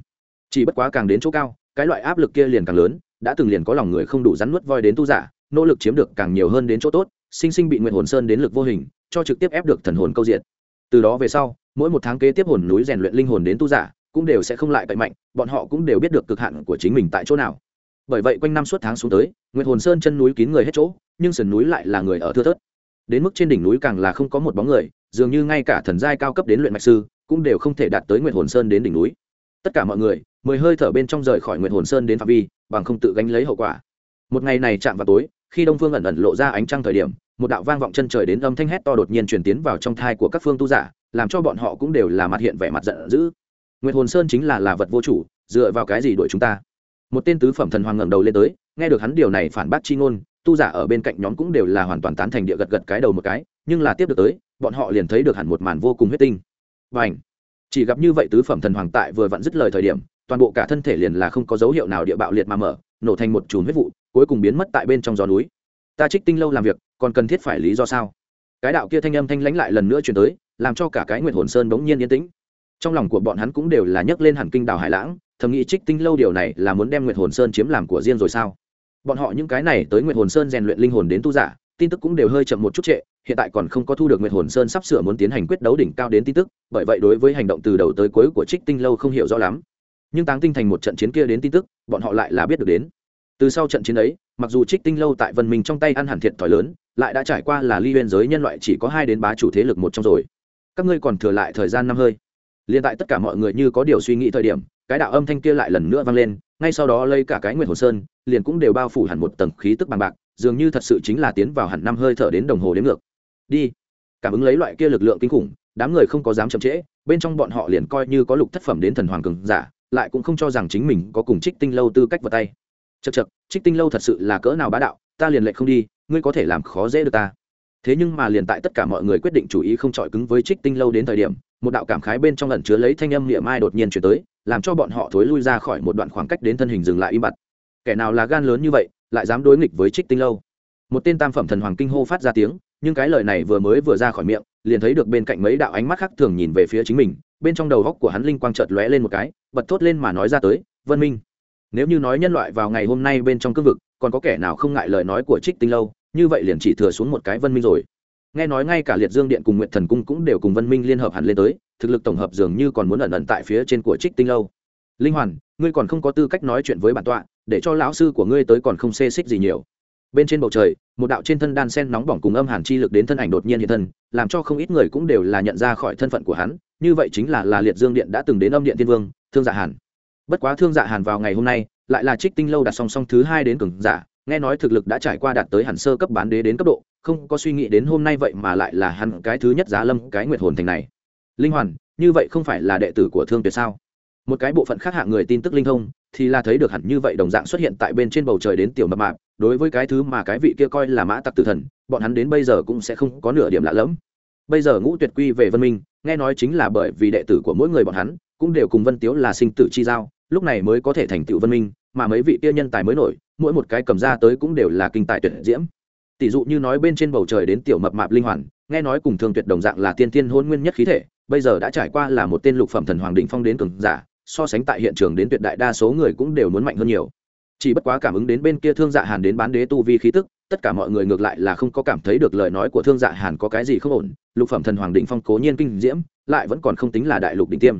Chỉ bất quá càng đến chỗ cao, cái loại áp lực kia liền càng lớn, đã từng liền có lòng người không đủ rắn nuốt voi đến tu giả, nỗ lực chiếm được càng nhiều hơn đến chỗ tốt, sinh sinh bị nguyện hồn sơn đến lực vô hình, cho trực tiếp ép được thần hồn câu diện. Từ đó về sau, mỗi một tháng kế tiếp hồn núi rèn luyện linh hồn đến tu giả, cũng đều sẽ không lại cậy mạnh, bọn họ cũng đều biết được cực hạn của chính mình tại chỗ nào. Bởi vậy quanh năm suốt tháng xuống tới nguyệt hồn sơn chân núi kín người hết chỗ, nhưng sườn núi lại là người ở thưa thớt đến mức trên đỉnh núi càng là không có một bóng người, dường như ngay cả thần giai cao cấp đến luyện mạch sư cũng đều không thể đạt tới nguyệt hồn sơn đến đỉnh núi. Tất cả mọi người, mười hơi thở bên trong rời khỏi nguyệt hồn sơn đến phạm vi, bằng không tự gánh lấy hậu quả. Một ngày này chạm vào tối, khi đông phương ẩn ẩn lộ ra ánh trăng thời điểm, một đạo vang vọng chân trời đến âm thanh hét to đột nhiên truyền tiến vào trong thai của các phương tu giả, làm cho bọn họ cũng đều là mặt hiện vẻ mặt giận dữ. Nguyệt hồn sơn chính là là vật vô chủ, dựa vào cái gì đuổi chúng ta? Một tên tứ phẩm thần hoàng ngẩng đầu lên tới, nghe được hắn điều này phản bác chi ngôn tu giả ở bên cạnh nhóm cũng đều là hoàn toàn tán thành địa gật gật cái đầu một cái, nhưng là tiếp được tới, bọn họ liền thấy được hẳn một màn vô cùng huyết tinh. Và ảnh chỉ gặp như vậy tứ phẩm thần hoàng tại vừa vặn dứt lời thời điểm, toàn bộ cả thân thể liền là không có dấu hiệu nào địa bạo liệt mà mở, nổ thành một chùm huyết vụ, cuối cùng biến mất tại bên trong gió núi. Ta trích tinh lâu làm việc, còn cần thiết phải lý do sao? Cái đạo kia thanh âm thanh lãnh lại lần nữa chuyển tới, làm cho cả cái nguyệt hồn sơn bỗng nhiên yên tĩnh. Trong lòng của bọn hắn cũng đều là nhấc lên hẳn kinh đào hải lãng, thầm nghĩ trích tinh lâu điều này là muốn đem nguyệt hồn sơn chiếm làm của riêng rồi sao? Bọn họ những cái này tới nguyệt hồn sơn rèn luyện linh hồn đến tu giả, tin tức cũng đều hơi chậm một chút trệ, hiện tại còn không có thu được nguyệt hồn sơn sắp sửa muốn tiến hành quyết đấu đỉnh cao đến tin tức, bởi vậy đối với hành động từ đầu tới cuối của trích tinh lâu không hiểu rõ lắm. Nhưng táng tinh thành một trận chiến kia đến tin tức, bọn họ lại là biết được đến. Từ sau trận chiến ấy, mặc dù trích tinh lâu tại vân minh trong tay ăn hẳn thiệt thòi lớn, lại đã trải qua là ly biên giới nhân loại chỉ có hai đến bá chủ thế lực một trong rồi. Các ngươi còn thừa lại thời gian năm hơi. Liền tại tất cả mọi người như có điều suy nghĩ thời điểm, cái đạo âm thanh kia lại lần nữa vang lên ngay sau đó lấy cả cái nguyệt hồ sơn, liền cũng đều bao phủ hẳn một tầng khí tức bằng bạc, dường như thật sự chính là tiến vào hẳn năm hơi thở đến đồng hồ đến ngược. Đi. Cảm ứng lấy loại kia lực lượng kinh khủng, đám người không có dám chậm trễ, bên trong bọn họ liền coi như có lục thất phẩm đến thần hoàng cường giả, lại cũng không cho rằng chính mình có cùng trích tinh lâu tư cách vào tay. Chật chật trích tinh lâu thật sự là cỡ nào bá đạo, ta liền lệnh không đi, ngươi có thể làm khó dễ được ta. Thế nhưng mà liền tại tất cả mọi người quyết định chủ ý không chọi cứng với trích tinh lâu đến thời điểm, một đạo cảm khái bên trong lần chứa lấy thanh âm niệm mai đột nhiên chuyển tới làm cho bọn họ thối lui ra khỏi một đoạn khoảng cách đến thân hình dừng lại im bặt. Kẻ nào là gan lớn như vậy, lại dám đối nghịch với trích tinh lâu? Một tên tam phẩm thần hoàng kinh hô phát ra tiếng, nhưng cái lời này vừa mới vừa ra khỏi miệng, liền thấy được bên cạnh mấy đạo ánh mắt khác thường nhìn về phía chính mình, bên trong đầu góc của hắn linh quang chợt lóe lên một cái, bật thốt lên mà nói ra tới, vân minh, nếu như nói nhân loại vào ngày hôm nay bên trong cương vực, còn có kẻ nào không ngại lời nói của trích tinh lâu, như vậy liền chỉ thừa xuống một cái vân minh rồi nghe nói ngay cả liệt dương điện cùng nguyện thần cung cũng đều cùng vân minh liên hợp hẳn lên tới, thực lực tổng hợp dường như còn muốn ẩn ẩn tại phía trên của trích tinh lâu. Linh hoàn, ngươi còn không có tư cách nói chuyện với bản tọa, để cho lão sư của ngươi tới còn không xê xích gì nhiều. Bên trên bầu trời, một đạo trên thân đan sen nóng bỏng cùng âm hàn chi lực đến thân ảnh đột nhiên hiện thân, làm cho không ít người cũng đều là nhận ra khỏi thân phận của hắn, như vậy chính là là liệt dương điện đã từng đến âm điện thiên vương, thương dạ hàn. Bất quá thương dạ hàn vào ngày hôm nay, lại là trích tinh lâu đặt song song thứ hai đến cường giả, nghe nói thực lực đã trải qua đạt tới hẳn sơ cấp bán đế đến cấp độ không có suy nghĩ đến hôm nay vậy mà lại là hắn cái thứ nhất giá lâm cái nguyệt hồn thành này. Linh hoàn, như vậy không phải là đệ tử của thương tuyệt sao? Một cái bộ phận khác hạng người tin tức linh thông, thì là thấy được hẳn như vậy đồng dạng xuất hiện tại bên trên bầu trời đến tiểu mập mạp, đối với cái thứ mà cái vị kia coi là mã tặc tử thần, bọn hắn đến bây giờ cũng sẽ không có nửa điểm lạ lẫm. Bây giờ ngũ tuyệt quy về vân minh, nghe nói chính là bởi vì đệ tử của mỗi người bọn hắn, cũng đều cùng vân tiếu là sinh tử chi giao, lúc này mới có thể thành tựu vân minh, mà mấy vị kia nhân tài mới nổi, mỗi một cái cầm ra tới cũng đều là kinh tài tuyệt diễm tỷ dụ như nói bên trên bầu trời đến tiểu mập mạp linh hoàn, nghe nói cùng thường tuyệt đồng dạng là tiên tiên hôn nguyên nhất khí thể, bây giờ đã trải qua là một tên lục phẩm thần hoàng đỉnh phong đến cường giả, so sánh tại hiện trường đến tuyệt đại đa số người cũng đều muốn mạnh hơn nhiều. Chỉ bất quá cảm ứng đến bên kia thương dạ hàn đến bán đế tu vi khí tức, tất cả mọi người ngược lại là không có cảm thấy được lời nói của thương dạ hàn có cái gì không ổn, lục phẩm thần hoàng đỉnh phong cố nhiên kinh diễm, lại vẫn còn không tính là đại lục đỉnh tiêm.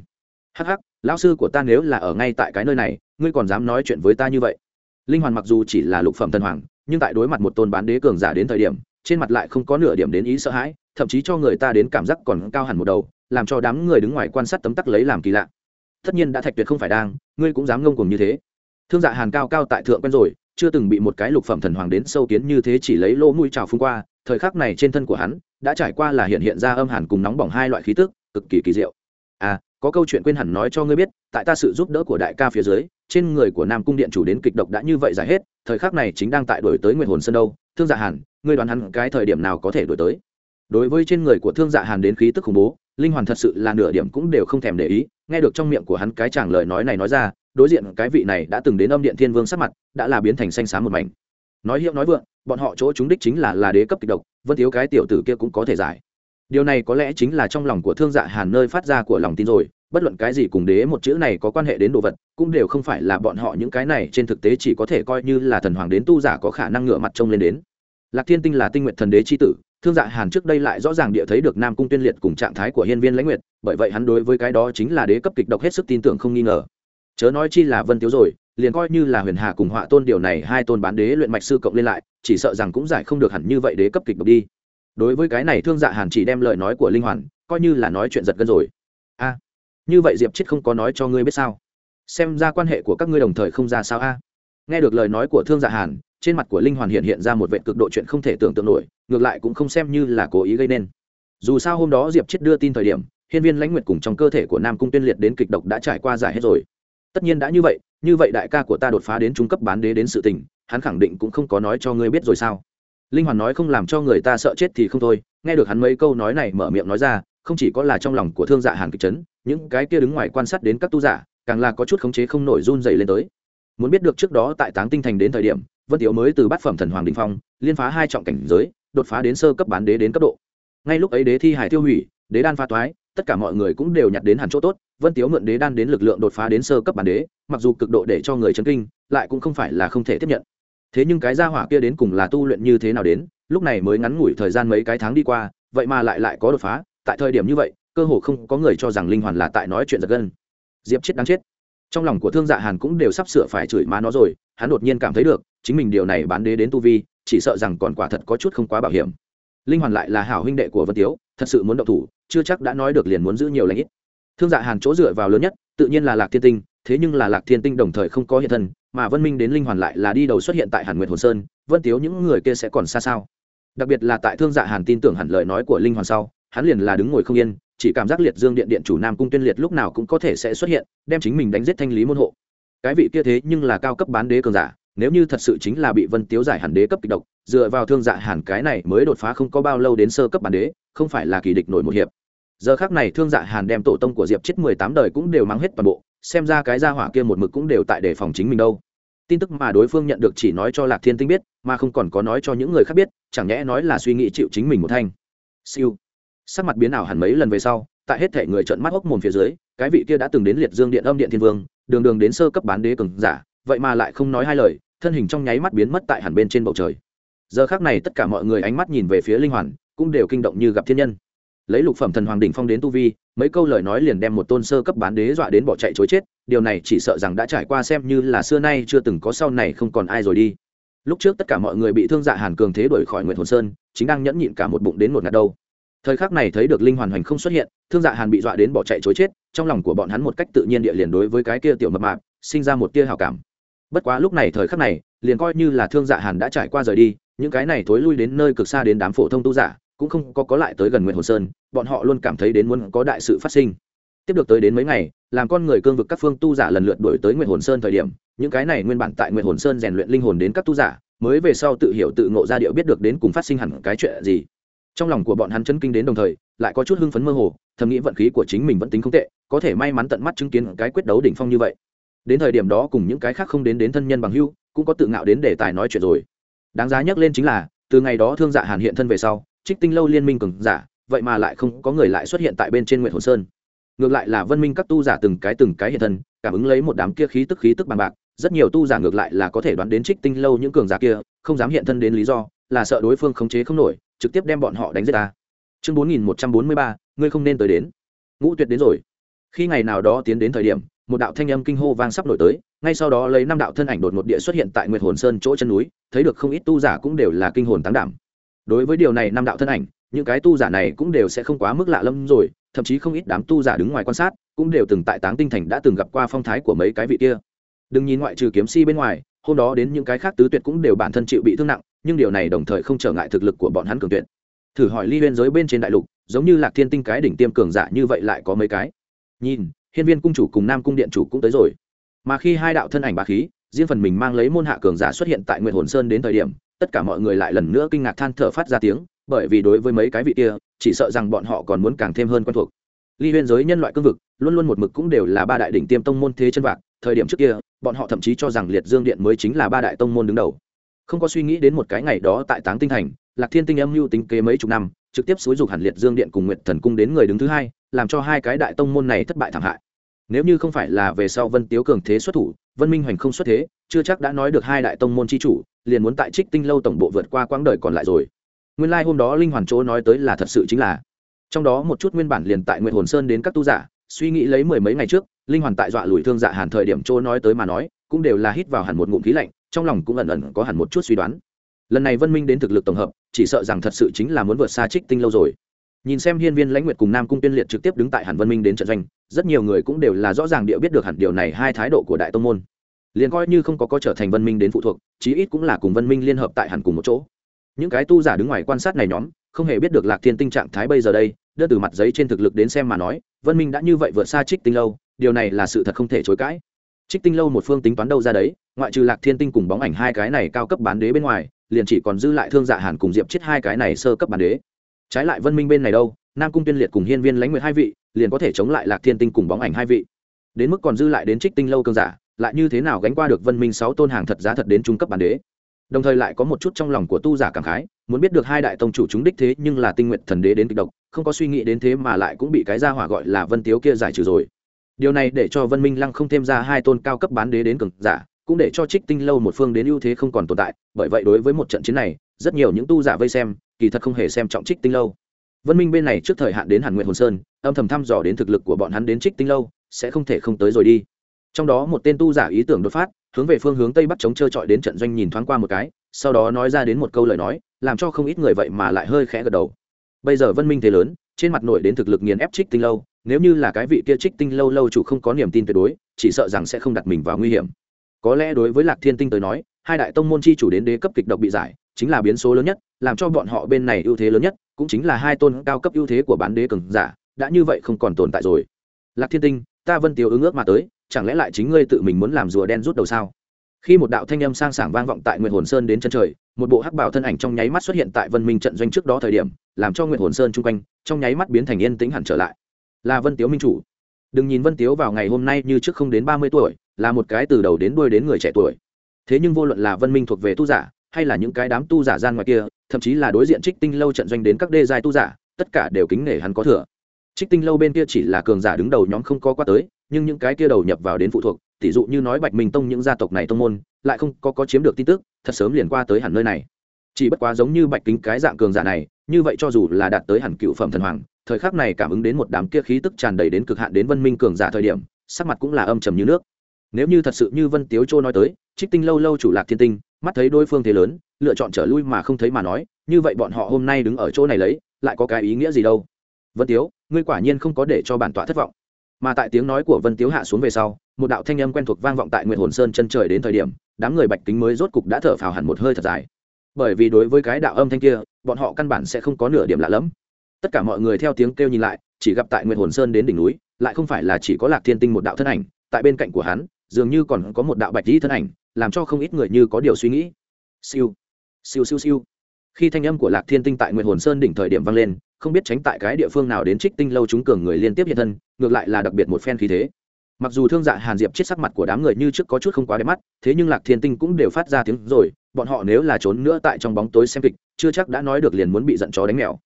Hắc hắc, lão sư của ta nếu là ở ngay tại cái nơi này, ngươi còn dám nói chuyện với ta như vậy? Linh hoàn mặc dù chỉ là lục phẩm thần hoàng nhưng tại đối mặt một tôn bán đế cường giả đến thời điểm, trên mặt lại không có nửa điểm đến ý sợ hãi, thậm chí cho người ta đến cảm giác còn cao hẳn một đầu, làm cho đám người đứng ngoài quan sát tấm tắc lấy làm kỳ lạ. Tất nhiên đã thạch tuyệt không phải đang, ngươi cũng dám ngông cùng như thế. Thương dạ hàn cao cao tại thượng quen rồi, chưa từng bị một cái lục phẩm thần hoàng đến sâu kiến như thế chỉ lấy lỗ mũi trào phun qua, thời khắc này trên thân của hắn đã trải qua là hiện hiện ra âm hàn cùng nóng bỏng hai loại khí tức, cực kỳ kỳ diệu. À có câu chuyện quên hẳn nói cho ngươi biết, tại ta sự giúp đỡ của đại ca phía dưới trên người của nam cung điện chủ đến kịch độc đã như vậy giải hết, thời khắc này chính đang tại đổi tới nguyện hồn sơn đâu. Thương dạ hàn, ngươi đoán hắn cái thời điểm nào có thể đổi tới? Đối với trên người của thương dạ hàn đến khí tức khủng bố, linh hoàn thật sự là nửa điểm cũng đều không thèm để ý, nghe được trong miệng của hắn cái chàng lời nói này nói ra, đối diện cái vị này đã từng đến âm điện thiên vương sắc mặt đã là biến thành xanh xám một mảnh. Nói hiệu nói vượng, bọn họ chỗ chúng đích chính là là đế cấp kịch độc, vẫn thiếu cái tiểu tử kia cũng có thể giải. Điều này có lẽ chính là trong lòng của thương dạ hàn nơi phát ra của lòng tin rồi bất luận cái gì cùng đế một chữ này có quan hệ đến đồ vật, cũng đều không phải là bọn họ những cái này, trên thực tế chỉ có thể coi như là thần hoàng đến tu giả có khả năng ngựa mặt trông lên đến. Lạc thiên tinh là tinh nguyện thần đế c h i tử, thương dạ hàn trước đây lại rõ ràng địa thấy được nam cung tuyên liệt cùng trạng thái của hiên viên lãnh nguyệt, bởi vậy hắn đối với cái đó chính là đế cấp kịch độc hết sức tin tưởng không nghi ngờ. Chớ nói chi là vân tiếu rồi, liền coi như là huyền hà cùng họa tôn điều này hai tôn bán đế luyện mạch sư cộng lên lại, chỉ sợ rằng cũng giải không được hẳn như vậy đế cấp kịch độc đi. Đối với cái này thương dạ hàn chỉ đem lời nói của linh hoàn, coi như là nói chuyện giật gân rồi. A như vậy diệp chết không có nói cho ngươi biết sao? Xem ra quan hệ của các ngươi đồng thời không ra sao a. Nghe được lời nói của thương dạ hàn, trên mặt của linh hoàn hiện hiện ra một vệ cực độ chuyện không thể tưởng tượng nổi, ngược lại cũng không xem như là cố ý gây nên. Dù sao hôm đó diệp chết đưa tin thời điểm, hiên viên lãnh nguyệt cùng trong cơ thể của nam cung tuyên liệt đến kịch độc đã trải qua giải hết rồi. Tất nhiên đã như vậy như vậy đại ca của ta đột phá đến trung cấp bán đế đến sự tình, hắn khẳng định cũng không có nói cho ngươi biết rồi sao? Linh hoàn nói không làm cho người ta sợ chết thì không thôi, nghe được hắn mấy câu nói này mở miệng nói ra không chỉ có là trong lòng của thương dạ hàn kịch chấn, những cái kia đứng ngoài quan sát đến các tu giả, càng là có chút khống chế không nổi run dày lên tới. Muốn biết được trước đó tại táng tinh thành đến thời điểm, vân tiếu mới từ bát phẩm thần hoàng đình phong, liên phá hai trọng cảnh giới, đột phá đến sơ cấp bán đế đến cấp độ. Ngay lúc ấy đế thi hải tiêu hủy, đế đan pha toái, tất cả mọi người cũng đều nhặt đến hẳn chỗ tốt, vân tiếu mượn đế đan đến lực lượng đột phá đến sơ cấp bản đế, mặc dù cực độ để cho người chấn kinh, lại cũng không phải là không thể tiếp nhận. Thế nhưng cái gia hỏa kia đến cùng là tu luyện như thế nào đến, lúc này mới ngắn ngủi thời gian mấy cái tháng đi qua, vậy mà lại lại có đột phá tại thời điểm như vậy, cơ hồ không có người cho rằng linh hoàn là tại nói chuyện giật gân. Diệp chết đáng chết. Trong lòng của thương dạ hàn cũng đều sắp sửa phải chửi má nó rồi, hắn đột nhiên cảm thấy được, chính mình điều này bán đế đến tu vi, chỉ sợ rằng còn quả thật có chút không quá bảo hiểm. Linh hoàn lại là hảo huynh đệ của vân tiếu, thật sự muốn động thủ, chưa chắc đã nói được liền muốn giữ nhiều lãnh ít. Thương dạ hàn chỗ dựa vào lớn nhất, tự nhiên là lạc thiên tinh, thế nhưng là lạc thiên tinh đồng thời không có hiện thân, mà vân minh đến linh hoàn lại là đi đầu xuất hiện tại hàn nguyệt hồ sơn, vân tiếu những người kia sẽ còn xa sao? Đặc biệt là tại thương dạ hàn tin tưởng hẳn lời nói của linh hoàn sau hắn liền là đứng ngồi không yên, chỉ cảm giác liệt dương điện điện chủ nam cung tuyên liệt lúc nào cũng có thể sẽ xuất hiện, đem chính mình đánh giết thanh lý môn hộ. Cái vị kia thế nhưng là cao cấp bán đế cường giả, nếu như thật sự chính là bị vân tiếu giải hẳn đế cấp kịch độc, dựa vào thương dạ hàn cái này mới đột phá không có bao lâu đến sơ cấp bán đế, không phải là kỳ địch nổi một hiệp. Giờ khác này thương dạ hàn đem tổ tông của diệp chết mười tám đời cũng đều mắng hết toàn bộ, xem ra cái gia hỏa kia một mực cũng đều tại đề phòng chính mình đâu. Tin tức mà đối phương nhận được chỉ nói cho lạc thiên tinh biết, mà không còn có nói cho những người khác biết, chẳng nhẽ nói là suy nghĩ chịu chính mình một thanh. Siêu sắc mặt biến ảo hẳn mấy lần về sau, tại hết thể người trợn mắt hốc mồm phía dưới, cái vị kia đã từng đến liệt dương điện âm điện thiên vương, đường đường đến sơ cấp bán đế cường giả, vậy mà lại không nói hai lời, thân hình trong nháy mắt biến mất tại hẳn bên trên bầu trời. Giờ khác này tất cả mọi người ánh mắt nhìn về phía linh hoàn, cũng đều kinh động như gặp thiên nhân. Lấy lục phẩm thần hoàng đỉnh phong đến tu vi, mấy câu lời nói liền đem một tôn sơ cấp bán đế dọa đến bỏ chạy chối chết, điều này chỉ sợ rằng đã trải qua xem như là xưa nay chưa từng có sau này không còn ai rồi đi. Lúc trước tất cả mọi người bị thương dạ hàn cường thế đuổi khỏi nguyện hồn sơn, chính đang nhẫn nhịn cả một bụng đến một ngạt đâu thời khắc này thấy được linh hoàn hoành không xuất hiện, thương dạ hàn bị dọa đến bỏ chạy chối chết, trong lòng của bọn hắn một cách tự nhiên địa liền đối với cái kia tiểu mập mạp, sinh ra một tia hào cảm. Bất quá lúc này thời khắc này, liền coi như là thương dạ hàn đã trải qua rời đi, những cái này thối lui đến nơi cực xa đến đám phổ thông tu giả, cũng không có có lại tới gần nguyện hồ sơn, bọn họ luôn cảm thấy đến muốn có đại sự phát sinh. Tiếp được tới đến mấy ngày, làm con người cương vực các phương tu giả lần lượt đổi tới nguyện hồn sơn thời điểm, những cái này nguyên bản tại nguyện hồn sơn rèn luyện linh hồn đến các tu giả, mới về sau tự hiểu tự ngộ ra điệu biết được đến cùng phát sinh hẳn cái chuyện gì trong lòng của bọn hắn chấn kinh đến đồng thời, lại có chút hưng phấn mơ hồ, thầm nghĩ vận khí của chính mình vẫn tính không tệ, có thể may mắn tận mắt chứng kiến cái quyết đấu đỉnh phong như vậy. Đến thời điểm đó cùng những cái khác không đến đến thân nhân bằng hưu cũng có tự ngạo đến để tài nói chuyện rồi. Đáng giá nhắc lên chính là, từ ngày đó thương dạ hàn hiện thân về sau, trích tinh lâu liên minh cường giả, vậy mà lại không có người lại xuất hiện tại bên trên nguyện hồ sơn. Ngược lại là vân minh các tu giả từng cái từng cái hiện thân, cảm ứng lấy một đám kia khí tức khí tức bằng bạc, rất nhiều tu giả ngược lại là có thể đoán đến trích tinh lâu những cường giả kia, không dám hiện thân đến lý do, là sợ đối phương khống chế không nổi trực tiếp đem bọn họ đánh giết ta. Chương bốn nghìn một trăm bốn mươi ba, ngươi không nên tới đến. Ngũ tuyệt đến rồi. Khi ngày nào đó tiến đến thời điểm, một đạo thanh âm kinh hô vang sắp nổi tới, ngay sau đó lấy năm đạo thân ảnh đột ngột địa xuất hiện tại nguyệt hồn sơn chỗ chân núi, thấy được không ít tu giả cũng đều là kinh hồn tán đảm. Đối với điều này năm đạo thân ảnh, những cái tu giả này cũng đều sẽ không quá mức lạ lâm rồi, thậm chí không ít đám tu giả đứng ngoài quan sát, cũng đều từng tại táng tinh thành đã từng gặp qua phong thái của mấy cái vị kia. Đừng nhìn ngoại trừ kiếm si bên ngoài, hôm đó đến những cái khác tứ tuyệt cũng đều bản thân chịu bị thương nặng nhưng điều này đồng thời không trở ngại thực lực của bọn hắn cường tuyệt. Thử hỏi ly huyên giới bên trên đại lục, giống như lạc thiên tinh cái đỉnh tiêm cường giả như vậy lại có mấy cái? Nhìn, hiên viên cung chủ cùng nam cung điện chủ cũng tới rồi. Mà khi hai đạo thân ảnh bá khí, riêng phần mình mang lấy môn hạ cường giả xuất hiện tại nguyện hồn sơn đến thời điểm, tất cả mọi người lại lần nữa kinh ngạc than thở phát ra tiếng, bởi vì đối với mấy cái vị kia, chỉ sợ rằng bọn họ còn muốn càng thêm hơn quen thuộc. Ly huyên giới nhân loại cương vực, luôn luôn một mực cũng đều là ba đại đỉnh tiêm tông môn thế chân vạc, thời điểm trước kia, bọn họ thậm chí cho rằng liệt dương điện mới chính là ba đại tông môn đứng đầu không có suy nghĩ đến một cái ngày đó tại táng tinh thành, lạc thiên tinh âm mưu tính kế mấy chục năm, trực tiếp xúi dục hẳn liệt dương điện cùng nguyện thần cung đến người đứng thứ hai, làm cho hai cái đại tông môn này thất bại thảm hại. Nếu như không phải là về sau vân tiếu cường thế xuất thủ, vân minh hoành không xuất thế, chưa chắc đã nói được hai đại tông môn c h i chủ, liền muốn tại trích tinh lâu tổng bộ vượt qua quãng đời còn lại rồi. Nguyên lai、like、hôm đó linh hoàn chỗ nói tới là thật sự chính là. Trong đó một chút nguyên bản liền tại nguyện hồn sơn đến các tu giả, suy nghĩ lấy mười mấy ngày trước, linh hoàn tại dọa lùi thương dạ hàn thời điểm chỗ nói tới mà nói, cũng đều là hít vào hẳn một ngụm khí lạnh trong lòng cũng ẩn ẩn có hẳn một chút suy đoán. Lần này vân minh đến thực lực tổng hợp, chỉ sợ rằng thật sự chính là muốn vượt xa trích tinh lâu rồi. Nhìn xem hiên viên lãnh nguyệt cùng nam cung tiên liệt trực tiếp đứng tại hàn vân minh đến trận doanh, rất nhiều người cũng đều là rõ ràng địa biết được hẳn điều này hai thái độ của đại tông môn. Liền coi như không có có trở thành vân minh đến phụ thuộc, chí ít cũng là cùng vân minh liên hợp tại hẳn cùng một chỗ. Những cái tu giả đứng ngoài quan sát này nhóm, không hề biết được lạc thiên tinh trạng thái bây giờ đây, đưa từ mặt giấy trên thực lực đến xem mà nói, vân minh đã như vậy vượt xa trích tinh lâu, điều này là sự thật không thể chối cãi trích tinh lâu một phương tính toán đâu ra đấy, ngoại trừ lạc thiên tinh cùng bóng ảnh hai cái này cao cấp bán đế bên ngoài, liền chỉ còn dư lại thương dạ hàn cùng diệp chết hai cái này sơ cấp bán đế. Trái lại vân minh bên này đâu, nam cung tuyên liệt cùng hiên viên lãnh nguyệt hai vị, liền có thể chống lại lạc thiên tinh cùng bóng ảnh hai vị. Đến mức còn dư lại đến trích tinh lâu cơn giả, lại như thế nào gánh qua được vân minh sáu tôn hàng thật giá thật đến trung cấp bản đế? Đồng thời lại có một chút trong lòng của tu giả cảm khái, muốn biết được hai đại tông chủ chúng đích thế nhưng là tinh nguyện thần đế đến kịch độc, không có suy nghĩ đến thế mà lại cũng bị cái gia hỏa gọi là vân tiếu kia giải trừ rồi điều này để cho vân minh lăng không thêm ra hai tôn cao cấp bán đế đến cực giả, cũng để cho trích tinh lâu một phương đến ưu thế không còn tồn tại, bởi vậy đối với một trận chiến này, rất nhiều những tu giả vây xem, kỳ thật không hề xem trọng trích tinh lâu. Vân minh bên này trước thời hạn đến hàn nguyện hồn sơn, âm thầm thăm dò đến thực lực của bọn hắn đến trích tinh lâu, sẽ không thể không tới rồi đi. Trong đó một tên tu giả ý tưởng đột phát, hướng về phương hướng tây bắc chống trơ trọi đến trận doanh nhìn thoáng qua một cái, sau đó nói ra đến một câu lời nói, làm cho không ít người vậy mà lại hơi khẽ gật đầu. Bây giờ vân minh thế lớn, trên mặt nổi đến thực lực nghiền ép trích tinh lâu nếu như là cái vị kia trích tinh lâu lâu chủ không có niềm tin tuyệt đối, chỉ sợ rằng sẽ không đặt mình vào nguy hiểm. Có lẽ đối với lạc thiên tinh tới nói, hai đại tông môn chi chủ đến đế cấp kịch độc bị giải, chính là biến số lớn nhất, làm cho bọn họ bên này ưu thế lớn nhất, cũng chính là hai tôn cao cấp ưu thế của bán đế cường giả, đã như vậy không còn tồn tại rồi. Lạc thiên tinh, ta vân tiêu ứng ước mà tới, chẳng lẽ lại chính ngươi tự mình muốn làm rùa đen rút đầu sao? Khi một đạo thanh âm sang sảng vang vọng tại nguyện hồn sơn đến chân trời, một bộ hắc bảo thân ảnh trong nháy mắt xuất hiện tại vân minh trận doanh trước đó thời điểm, làm cho nguyện hồn sơn chung quanh, trong nháy mắt biến thành yên tĩnh hẳn trở lại là vân tiếu minh chủ. Đừng nhìn vân tiếu vào ngày hôm nay như trước không đến ba mươi tuổi, là một cái từ đầu đến đuôi đến người trẻ tuổi. Thế nhưng vô luận là vân minh thuộc về tu giả, hay là những cái đám tu giả gian ngoài kia, thậm chí là đối diện trích tinh lâu trận doanh đến các đê giai tu giả, tất cả đều kính nể hắn có thừa. Trích tinh lâu bên kia chỉ là cường giả đứng đầu nhóm không có qua tới, nhưng những cái kia đầu nhập vào đến phụ thuộc tỷ dụ như nói bạch minh tông những gia tộc này tông môn, lại không có có chiếm được tin tức, thật sớm liền qua tới hẳn nơi này. Chỉ bất quá giống như bạch kính cái dạng cường giả này, như vậy cho dù là đạt tới hẳn cựu phẩm thần hoàng thời khắc này cảm ứng đến một đám kia khí tức tràn đầy đến cực hạn đến vân minh cường giả thời điểm, sắc mặt cũng là âm trầm như nước. Nếu như thật sự như vân tiếu châu nói tới, trích tinh lâu lâu chủ lạc thiên tinh, mắt thấy đối phương thế lớn, lựa chọn trở lui mà không thấy mà nói, như vậy bọn họ hôm nay đứng ở chỗ này lấy, lại có cái ý nghĩa gì đâu? Vân tiếu, ngươi quả nhiên không có để cho bản tọa thất vọng. Mà tại tiếng nói của vân tiếu hạ xuống về sau, một đạo thanh âm quen thuộc vang vọng tại nguyện hồn sơn chân trời đến thời điểm, đám người bạch kính mới rốt cục đã thở phào hẳn một hơi thật dài. Bởi vì đối với cái đạo âm thanh kia, bọn họ căn bản sẽ không có nửa điểm lạ lẫm tất cả mọi người theo tiếng kêu nhìn lại, chỉ gặp tại nguyện hồn sơn đến đỉnh núi, lại không phải là chỉ có lạc thiên tinh một đạo thân ảnh, tại bên cạnh của hắn, dường như còn có một đạo bạch dĩ thân ảnh, làm cho không ít người như có điều suy nghĩ. Siêu siêu siêu siêu. Khi thanh âm của lạc thiên tinh tại nguyện hồn sơn đỉnh thời điểm vang lên, không biết tránh tại cái địa phương nào đến trích tinh lâu chúng cường người liên tiếp hiện thân, ngược lại là đặc biệt một phen khí thế. Mặc dù thương dạ hàn diệp chết sắc mặt của đám người như trước có chút không quá đẹp mắt, thế nhưng lạc thiên tinh cũng đều phát ra tiếng rồi, bọn họ nếu là trốn nữa tại trong bóng tối xem kịch, chưa chắc đã nói được liền muốn bị giận chó đánh mèo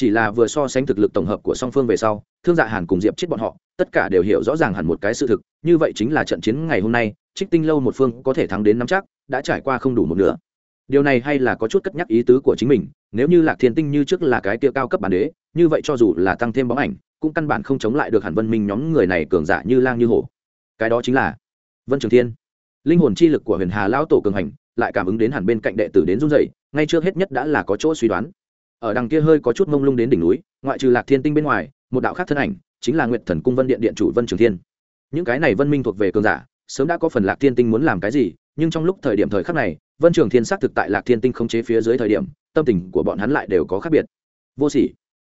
chỉ là vừa so sánh thực lực tổng hợp của song phương về sau, thương dạ hàn cùng diệp chết bọn họ, tất cả đều hiểu rõ ràng hẳn một cái sự thực, như vậy chính là trận chiến ngày hôm nay, trích tinh lâu một phương có thể thắng đến năm chắc, đã trải qua không đủ một nửa. Điều này hay là có chút cất nhắc ý tứ của chính mình, nếu như lạc thiên tinh như trước là cái tiêu cao cấp bản đế, như vậy cho dù là tăng thêm bóng ảnh, cũng căn bản không chống lại được hẳn vân minh nhóm người này cường giả như lang như hổ. Cái đó chính là vân trường thiên. Linh hồn chi lực của huyền hà lão tổ cường hành, lại cảm ứng đến hẳn bên cạnh đệ tử đến run rẩy, ngay trước hết nhất đã là có chỗ suy đoán ở đằng kia hơi có chút mông lung đến đỉnh núi, ngoại trừ lạc thiên tinh bên ngoài, một đạo khác thân ảnh chính là nguyệt thần cung vân điện điện chủ vân trường thiên. Những cái này vân minh thuộc về cường giả, sớm đã có phần lạc thiên tinh muốn làm cái gì, nhưng trong lúc thời điểm thời khắc này, vân trường thiên xác thực tại lạc thiên tinh không chế phía dưới thời điểm, tâm tình của bọn hắn lại đều có khác biệt. Vô sỉ.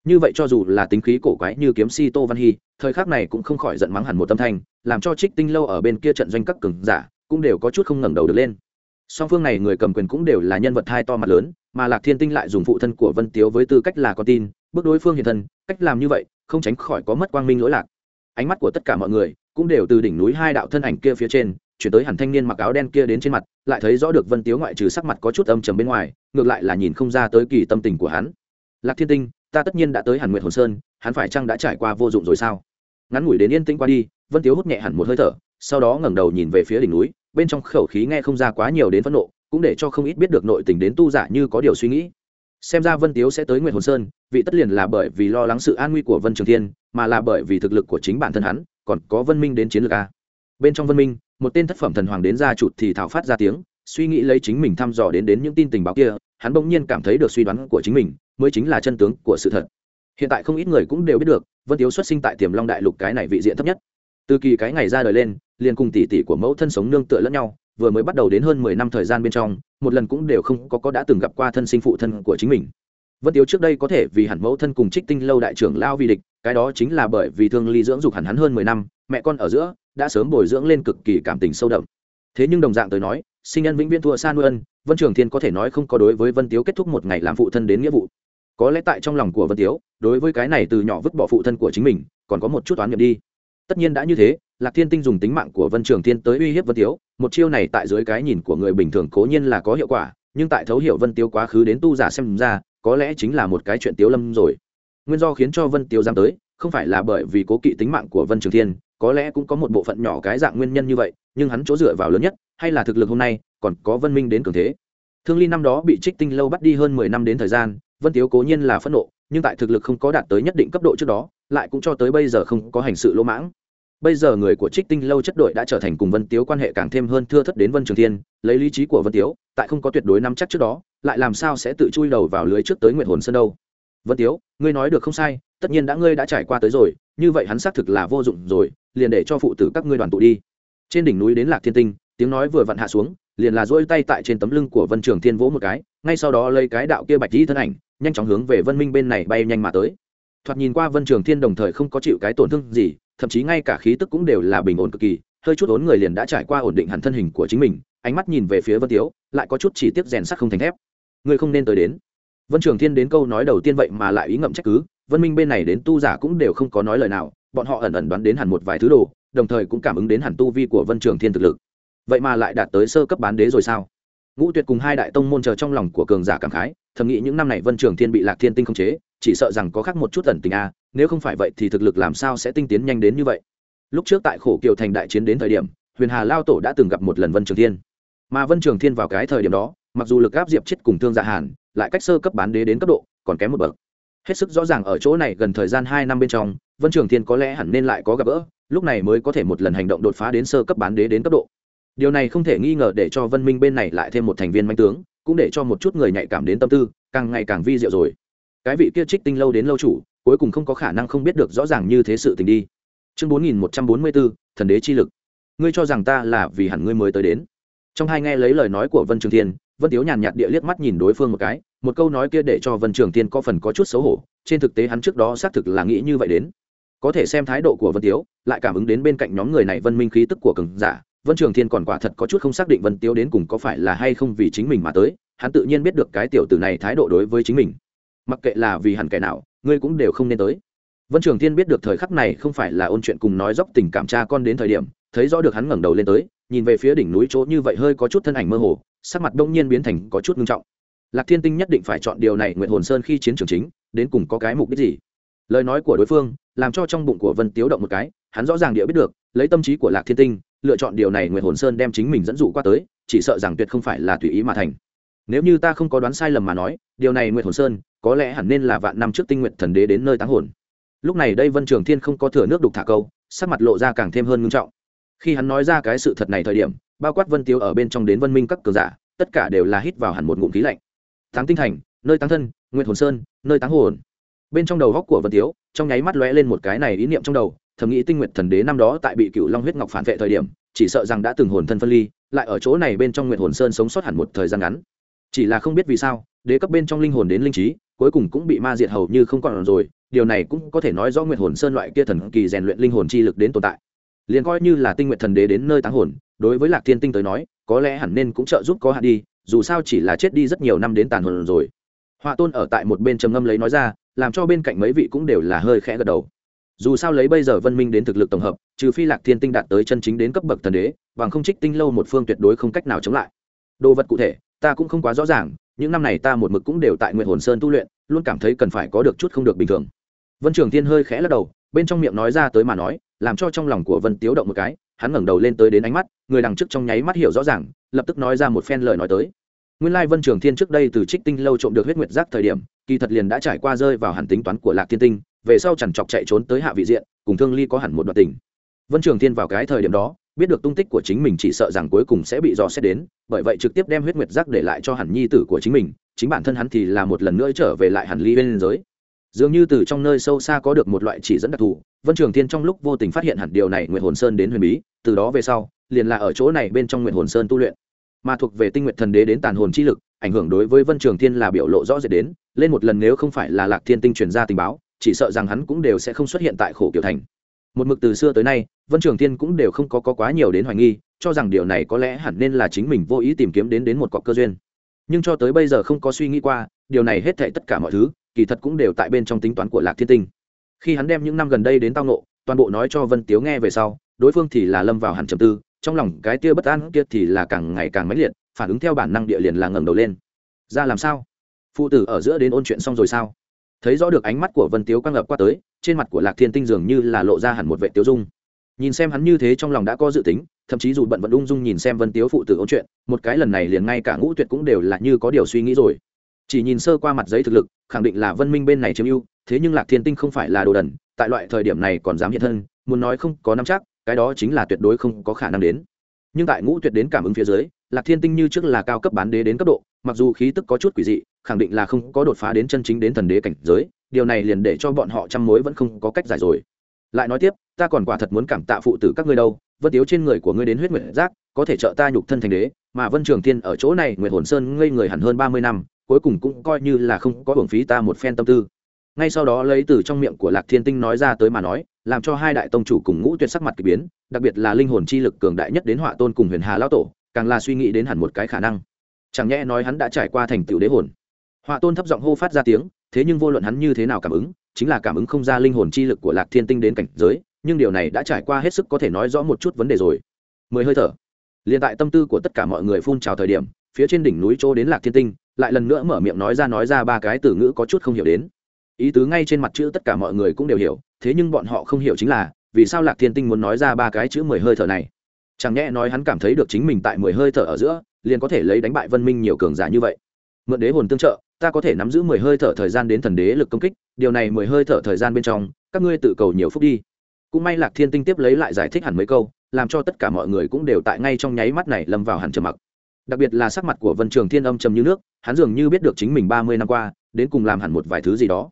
Như vậy cho dù là tính khí cổ quái như kiếm si tô văn hy, thời khắc này cũng không khỏi giận mắng hẳn một tâm thanh, làm cho trích tinh lâu ở bên kia trận doanh các cường giả cũng đều có chút không ngẩng đầu được lên. Song phương này người cầm quyền cũng đều là nhân vật hai to mặt lớn mà lạc thiên tinh lại dùng phụ thân của vân tiếu với tư cách là con tin, bước đối phương hiện thân, cách làm như vậy, không tránh khỏi có mất quang minh lỗi lạc. Ánh mắt của tất cả mọi người cũng đều từ đỉnh núi hai đạo thân ảnh kia phía trên, chuyển tới hẳn thanh niên mặc áo đen kia đến trên mặt, lại thấy rõ được vân tiếu ngoại trừ sắc mặt có chút âm trầm bên ngoài, ngược lại là nhìn không ra tới kỳ tâm tình của hắn. Lạc thiên tinh, ta tất nhiên đã tới hàn nguyệt hồn sơn, hắn phải chăng đã trải qua vô dụng rồi sao? Ngắn ngủi đến yên tĩnh qua đi, vân tiếu hút nhẹ hẳn một hơi thở, sau đó ngẩng đầu nhìn về phía đỉnh núi, bên trong khẩu khí nghe không ra quá nhiều đến phẫn nộ cũng để cho không ít biết được nội tình đến tu giả như có điều suy nghĩ. Xem ra vân tiếu sẽ tới nguyệt hồn sơn, vị tất liền là bởi vì lo lắng sự an nguy của vân trường thiên, mà là bởi vì thực lực của chính bản thân hắn, còn có vân minh đến chiến lược a. Bên trong vân minh, một tên thất phẩm thần hoàng đến ra chụt thì thảo phát ra tiếng, suy nghĩ lấy chính mình thăm dò đến đến những tin tình báo kia, hắn bỗng nhiên cảm thấy được suy đoán của chính mình, mới chính là chân tướng của sự thật. Hiện tại không ít người cũng đều biết được, vân tiếu xuất sinh tại tiềm long đại lục cái này vị diện thấp nhất. Từ kỳ cái ngày ra đời lên, liền cùng tỷ tỷ của mẫu thân sống nương tựa lẫn nhau vừa mới bắt đầu đến hơn mười năm thời gian bên trong, một lần cũng đều không có có đã từng gặp qua thân sinh phụ thân của chính mình. Vân tiếu trước đây có thể vì hẳn mẫu thân cùng trích tinh lâu đại trưởng lao vì địch, cái đó chính là bởi vì thương ly dưỡng dục hẳn hắn hơn mười năm, mẹ con ở giữa đã sớm bồi dưỡng lên cực kỳ cảm tình sâu đậm. Thế nhưng đồng dạng tới nói, sinh nhân vĩnh viễn thua xa nuôi ân, vân trường thiên có thể nói không có đối với vân tiếu kết thúc một ngày làm phụ thân đến nghĩa vụ. Có lẽ tại trong lòng của vân tiếu, đối với cái này từ nhỏ vứt bỏ phụ thân của chính mình, còn có một chút oán niệm đi. Tất nhiên đã như thế, lạc thiên tinh dùng tính mạng của vân trường thiên tới uy hiếp vân tiếu một chiêu này tại dưới cái nhìn của người bình thường cố nhiên là có hiệu quả, nhưng tại thấu hiểu vân tiếu quá khứ đến tu giả xem ra, có lẽ chính là một cái chuyện tiếu lâm rồi. Nguyên do khiến cho vân tiếu giam tới, không phải là bởi vì cố kỵ tính mạng của vân trường thiên, có lẽ cũng có một bộ phận nhỏ cái dạng nguyên nhân như vậy, nhưng hắn chỗ dựa vào lớn nhất, hay là thực lực hôm nay, còn có vân minh đến cường thế. Thương ly năm đó bị trích tinh lâu bắt đi hơn mười năm đến thời gian, vân tiếu cố nhiên là phẫn nộ, nhưng tại thực lực không có đạt tới nhất định cấp độ trước đó, lại cũng cho tới bây giờ không có hành sự lỗ mãng bây giờ người của trích tinh lâu chất đội đã trở thành cùng vân tiếu quan hệ càng thêm hơn thưa thất đến vân trường thiên, lấy lý trí của vân tiếu, tại không có tuyệt đối nắm chắc trước đó, lại làm sao sẽ tự chui đầu vào lưới trước tới nguyện hồn sơn đâu? Vân tiếu, ngươi nói được không sai, tất nhiên đã ngươi đã trải qua tới rồi, như vậy hắn xác thực là vô dụng rồi, liền để cho phụ tử các ngươi đoàn tụ đi. Trên đỉnh núi đến lạc thiên tinh, tiếng nói vừa vặn hạ xuống, liền là dỗi tay tại trên tấm lưng của vân trường thiên vỗ một cái, ngay sau đó lấy cái đạo kia bạch dĩ thân ảnh, nhanh chóng hướng về vân minh bên này bay nhanh mà tới. Thoạt nhìn qua vân trường thiên đồng thời không có chịu cái tổn thương gì thậm chí ngay cả khí tức cũng đều là bình ổn cực kỳ, hơi chút ốn người liền đã trải qua ổn định hẳn thân hình của chính mình, ánh mắt nhìn về phía vân tiếu, lại có chút chỉ tiếp rèn sắt không thành thép. Ngươi không nên tới đến. Vân trường thiên đến câu nói đầu tiên vậy mà lại ý ngậm trách cứ, vân minh bên này đến tu giả cũng đều không có nói lời nào, bọn họ ẩn ẩn đoán đến hẳn một vài thứ đồ, đồng thời cũng cảm ứng đến hẳn tu vi của vân trường thiên thực lực. Vậy mà lại đạt tới sơ cấp bán đế rồi sao? Ngũ tuyệt cùng hai đại tông môn chờ trong lòng của cường giả cảm khái thầm nghĩ những năm này vân trường thiên bị lạc thiên tinh khống chế, chỉ sợ rằng có khác một chút ẩn tình a, nếu không phải vậy thì thực lực làm sao sẽ tinh tiến nhanh đến như vậy? Lúc trước tại khổ kiều thành đại chiến đến thời điểm, huyền hà lao tổ đã từng gặp một lần vân trường thiên. Mà vân trường thiên vào cái thời điểm đó, mặc dù lực áp diệp chết cùng thương dạ hàn, lại cách sơ cấp bán đế đến cấp độ, còn kém một bậc. Hết sức rõ ràng ở chỗ này gần thời gian hai năm bên trong, vân trường thiên có lẽ hẳn nên lại có gặp gỡ, lúc này mới có thể một lần hành động đột phá đến sơ cấp bán đế đến cấp độ. Điều này không thể nghi ngờ để cho vân minh bên này lại thêm một thành viên manh tướng cũng để cho một chút người nhạy cảm đến tâm tư, càng ngày càng vi diệu rồi. Cái vị kia trích tinh lâu đến lâu chủ, cuối cùng không có khả năng không biết được rõ ràng như thế sự tình đi. Chương bốn nghìn một trăm bốn mươi bốn thần đế chi lực. Ngươi cho rằng ta là vì hẳn ngươi mới tới đến. Trong hai nghe lấy lời nói của vân trường thiên, vân tiếu nhàn nhạt địa liếc mắt nhìn đối phương một cái, một câu nói kia để cho vân trường thiên có phần có chút xấu hổ, trên thực tế hắn trước đó xác thực là nghĩ như vậy đến. Có thể xem thái độ của vân tiếu, lại cảm ứng đến bên cạnh nhóm người này vân minh khí tức của cường giả vân trường thiên còn quả thật có chút không xác định vân tiếu đến cùng có phải là hay không vì chính mình mà tới, hắn tự nhiên biết được cái tiểu tử này thái độ đối với chính mình. Mặc kệ là vì hẳn kẻ nào, ngươi cũng đều không nên tới. Vân trường thiên biết được thời khắc này không phải là ôn chuyện cùng nói dốc tình cảm cha con đến thời điểm, thấy rõ được hắn ngẩng đầu lên tới, nhìn về phía đỉnh núi chỗ như vậy hơi có chút thân ảnh mơ hồ, sắc mặt đông nhiên biến thành có chút nghiêm trọng. Lạc thiên tinh nhất định phải chọn điều này nguyện hồn sơn khi chiến trường chính, đến cùng có cái mục đích gì? Lời nói của đối phương, làm cho trong bụng của vân tiếu động một cái, hắn rõ ràng địa biết được, lấy tâm trí của lạc thiên tinh lựa chọn điều này nguyệt hồn sơn đem chính mình dẫn dụ qua tới, chỉ sợ rằng tuyệt không phải là tùy ý mà thành. Nếu như ta không có đoán sai lầm mà nói, điều này nguyệt hồn sơn có lẽ hẳn nên là vạn năm trước tinh nguyện thần đế đến nơi táng hồn. Lúc này đây vân trường thiên không có thừa nước đục thả câu, sắc mặt lộ ra càng thêm hơn ngưng trọng. Khi hắn nói ra cái sự thật này thời điểm, bao quát vân tiêu ở bên trong đến vân minh các cường giả, tất cả đều là hít vào hẳn một ngụm khí lạnh. Táng tinh thành, nơi táng thân nguyện hồn sơn, nơi táng hồn. Bên trong đầu góc của vân tiếu, trong nháy mắt lóe lên một cái này ý niệm trong đầu thầm nghĩ tinh nguyện thần đế năm đó tại bị cựu long huyết ngọc phản vệ thời điểm, chỉ sợ rằng đã từng hồn thân phân ly, lại ở chỗ này bên trong nguyện hồn sơn sống sót hẳn một thời gian ngắn. Chỉ là không biết vì sao, đế cấp bên trong linh hồn đến linh trí, cuối cùng cũng bị ma diệt hầu như không còn rồi, điều này cũng có thể nói do nguyện hồn sơn loại kia thần kỳ rèn luyện linh hồn chi lực đến tồn tại. Liền coi như là tinh nguyện thần đế đến nơi táng hồn, đối với lạc thiên tinh tới nói, có lẽ hẳn nên cũng trợ giúp có hạn đi, dù sao chỉ là chết đi rất nhiều năm đến tàn hồn rồi. Họa tôn ở tại một bên trầm ngâm lấy nói ra, làm cho bên cạnh mấy vị cũng đều là hơi khẽ gật đầu dù sao lấy bây giờ vân minh đến thực lực tổng hợp, trừ phi lạc thiên tinh đạt tới chân chính đến cấp bậc thần đế, bằng không trích tinh lâu một phương tuyệt đối không cách nào chống lại. Đồ vật cụ thể, ta cũng không quá rõ ràng, những năm này ta một mực cũng đều tại nguyện hồn sơn tu luyện, luôn cảm thấy cần phải có được chút không được bình thường. Vân trường thiên hơi khẽ lắc đầu, bên trong miệng nói ra tới mà nói, làm cho trong lòng của vân tiếu động một cái, hắn ngẩng đầu lên tới đến ánh mắt, người đằng trước trong nháy mắt hiểu rõ ràng, lập tức nói ra một phen lời nói tới. Nguyên lai vân trường thiên trước đây từ trích tinh lâu trộm được huyết nguyệt giác thời điểm, kỳ thật liền đã trải qua rơi vào hẳn tính toán của lạc thiên tinh về sau chẳng chọc chạy trốn tới hạ vị diện, cùng thương ly có hẳn một đoạn tình. Vân trường thiên vào cái thời điểm đó, biết được tung tích của chính mình chỉ sợ rằng cuối cùng sẽ bị dò xét đến, bởi vậy trực tiếp đem huyết nguyệt giác để lại cho hẳn nhi tử của chính mình, chính bản thân hắn thì là một lần nữa trở về lại hẳn ly bên giới. Dường như từ trong nơi sâu xa có được một loại chỉ dẫn đặc thù, vân trường thiên trong lúc vô tình phát hiện hẳn điều này nguyện hồn sơn đến huyền bí, từ đó về sau, liền là ở chỗ này bên trong nguyện hồn sơn tu luyện. Mà thuộc về tinh nguyện thần đế đến tàn hồn chi lực, ảnh hưởng đối với vân trường thiên là biểu lộ rõ rệt đến, lên một lần nếu không phải là lạc thiên tinh truyền ra tình báo chỉ sợ rằng hắn cũng đều sẽ không xuất hiện tại khổ kiểu thành. Một mực từ xưa tới nay vân trường thiên cũng đều không có, có quá nhiều đến hoài nghi cho rằng điều này có lẽ hẳn nên là chính mình vô ý tìm kiếm đến đến một cọc cơ duyên. Nhưng cho tới bây giờ không có suy nghĩ qua điều này hết thệ tất cả mọi thứ kỳ thật cũng đều tại bên trong tính toán của lạc thiên tinh. Khi hắn đem những năm gần đây đến tao nộ toàn bộ nói cho vân tiếu nghe về sau đối phương thì là lâm vào hẳn trầm tư trong lòng cái tia bất an kia thì là càng ngày càng mãnh liệt phản ứng theo bản năng địa liền là ngẩng đầu lên. Ra làm sao? Phụ tử ở giữa đến ôn chuyện xong rồi sao? Thấy rõ được ánh mắt của vân tiếu quang ngập qua tới, trên mặt của lạc thiên tinh dường như là lộ ra hẳn một vệ tiêu dung. Nhìn xem hắn như thế trong lòng đã có dự tính, thậm chí dù bận vẫn ung dung nhìn xem vân tiếu phụ tử ôn chuyện, một cái lần này liền ngay cả ngũ tuyệt cũng đều là như có điều suy nghĩ rồi. Chỉ nhìn sơ qua mặt giấy thực lực, khẳng định là vân minh bên này chiếm ưu, thế nhưng lạc thiên tinh không phải là đồ đần, tại loại thời điểm này còn dám hiện thân, muốn nói không có năm chắc, cái đó chính là tuyệt đối không có khả năng đến. Nhưng tại ngũ tuyệt đến cảm ứng phía dưới lạc thiên tinh như trước là cao cấp bán đế đến cấp độ, mặc dù khí tức có chút quỷ dị, khẳng định là không có đột phá đến chân chính đến thần đế cảnh giới, điều này liền để cho bọn họ chăm mối vẫn không có cách giải rồi. Lại nói tiếp, ta còn quả thật muốn cảm tạ phụ tử các ngươi đâu, vân tiếu trên người của ngươi đến huyết nguyện giác, có thể trợ ta nhục thân thành đế, mà vân trường thiên ở chỗ này nguyện hồn sơn ngây người hẳn hơn ba mươi năm, cuối cùng cũng coi như là không có hưởng phí ta một phen tâm tư. Ngay sau đó lấy từ trong miệng của lạc thiên tinh nói ra tới mà nói, làm cho hai đại tông chủ cùng ngũ tuyệt sắc mặt k ỳ biến, đặc biệt là linh hồn chi lực cường đại nhất đến họa tôn cùng huyền hà lao tổ càng là suy nghĩ đến hẳn một cái khả năng. Chẳng nhẽ nói hắn đã trải qua thành tựu đế hồn? Họa tôn thấp giọng hô phát ra tiếng, thế nhưng vô luận hắn như thế nào cảm ứng, chính là cảm ứng không ra linh hồn chi lực của lạc thiên tinh đến cảnh giới, nhưng điều này đã trải qua hết sức có thể nói rõ một chút vấn đề rồi. Mười hơi thở. Liền tại tâm tư của tất cả mọi người phun trào thời điểm, phía trên đỉnh núi chỗ đến lạc thiên tinh, lại lần nữa mở miệng nói ra nói ra ba cái từ ngữ có chút không hiểu đến. Ý tứ ngay trên mặt chữ tất cả mọi người cũng đều hiểu, thế nhưng bọn họ không hiểu chính là, vì sao lạc thiên tinh muốn nói ra ba cái chữ mười hơi thở này? Chẳng nhẽ nói hắn cảm thấy được chính mình tại mười hơi thở ở giữa, liền có thể lấy đánh bại vân minh nhiều cường giả như vậy. Mượn đế hồn tương trợ, ta có thể nắm giữ mười hơi thở thời gian đến thần đế lực công kích, điều này mười hơi thở thời gian bên trong, các ngươi tự cầu nhiều phút đi. Cũng may lạc thiên tinh tiếp lấy lại giải thích hẳn mấy câu, làm cho tất cả mọi người cũng đều tại ngay trong nháy mắt này lâm vào hẳn trầm mặc. Đặc biệt là sắc mặt của vân trường thiên âm trầm như nước, hắn dường như biết được chính mình ba mươi năm qua, đến cùng làm hẳn một vài thứ gì đó.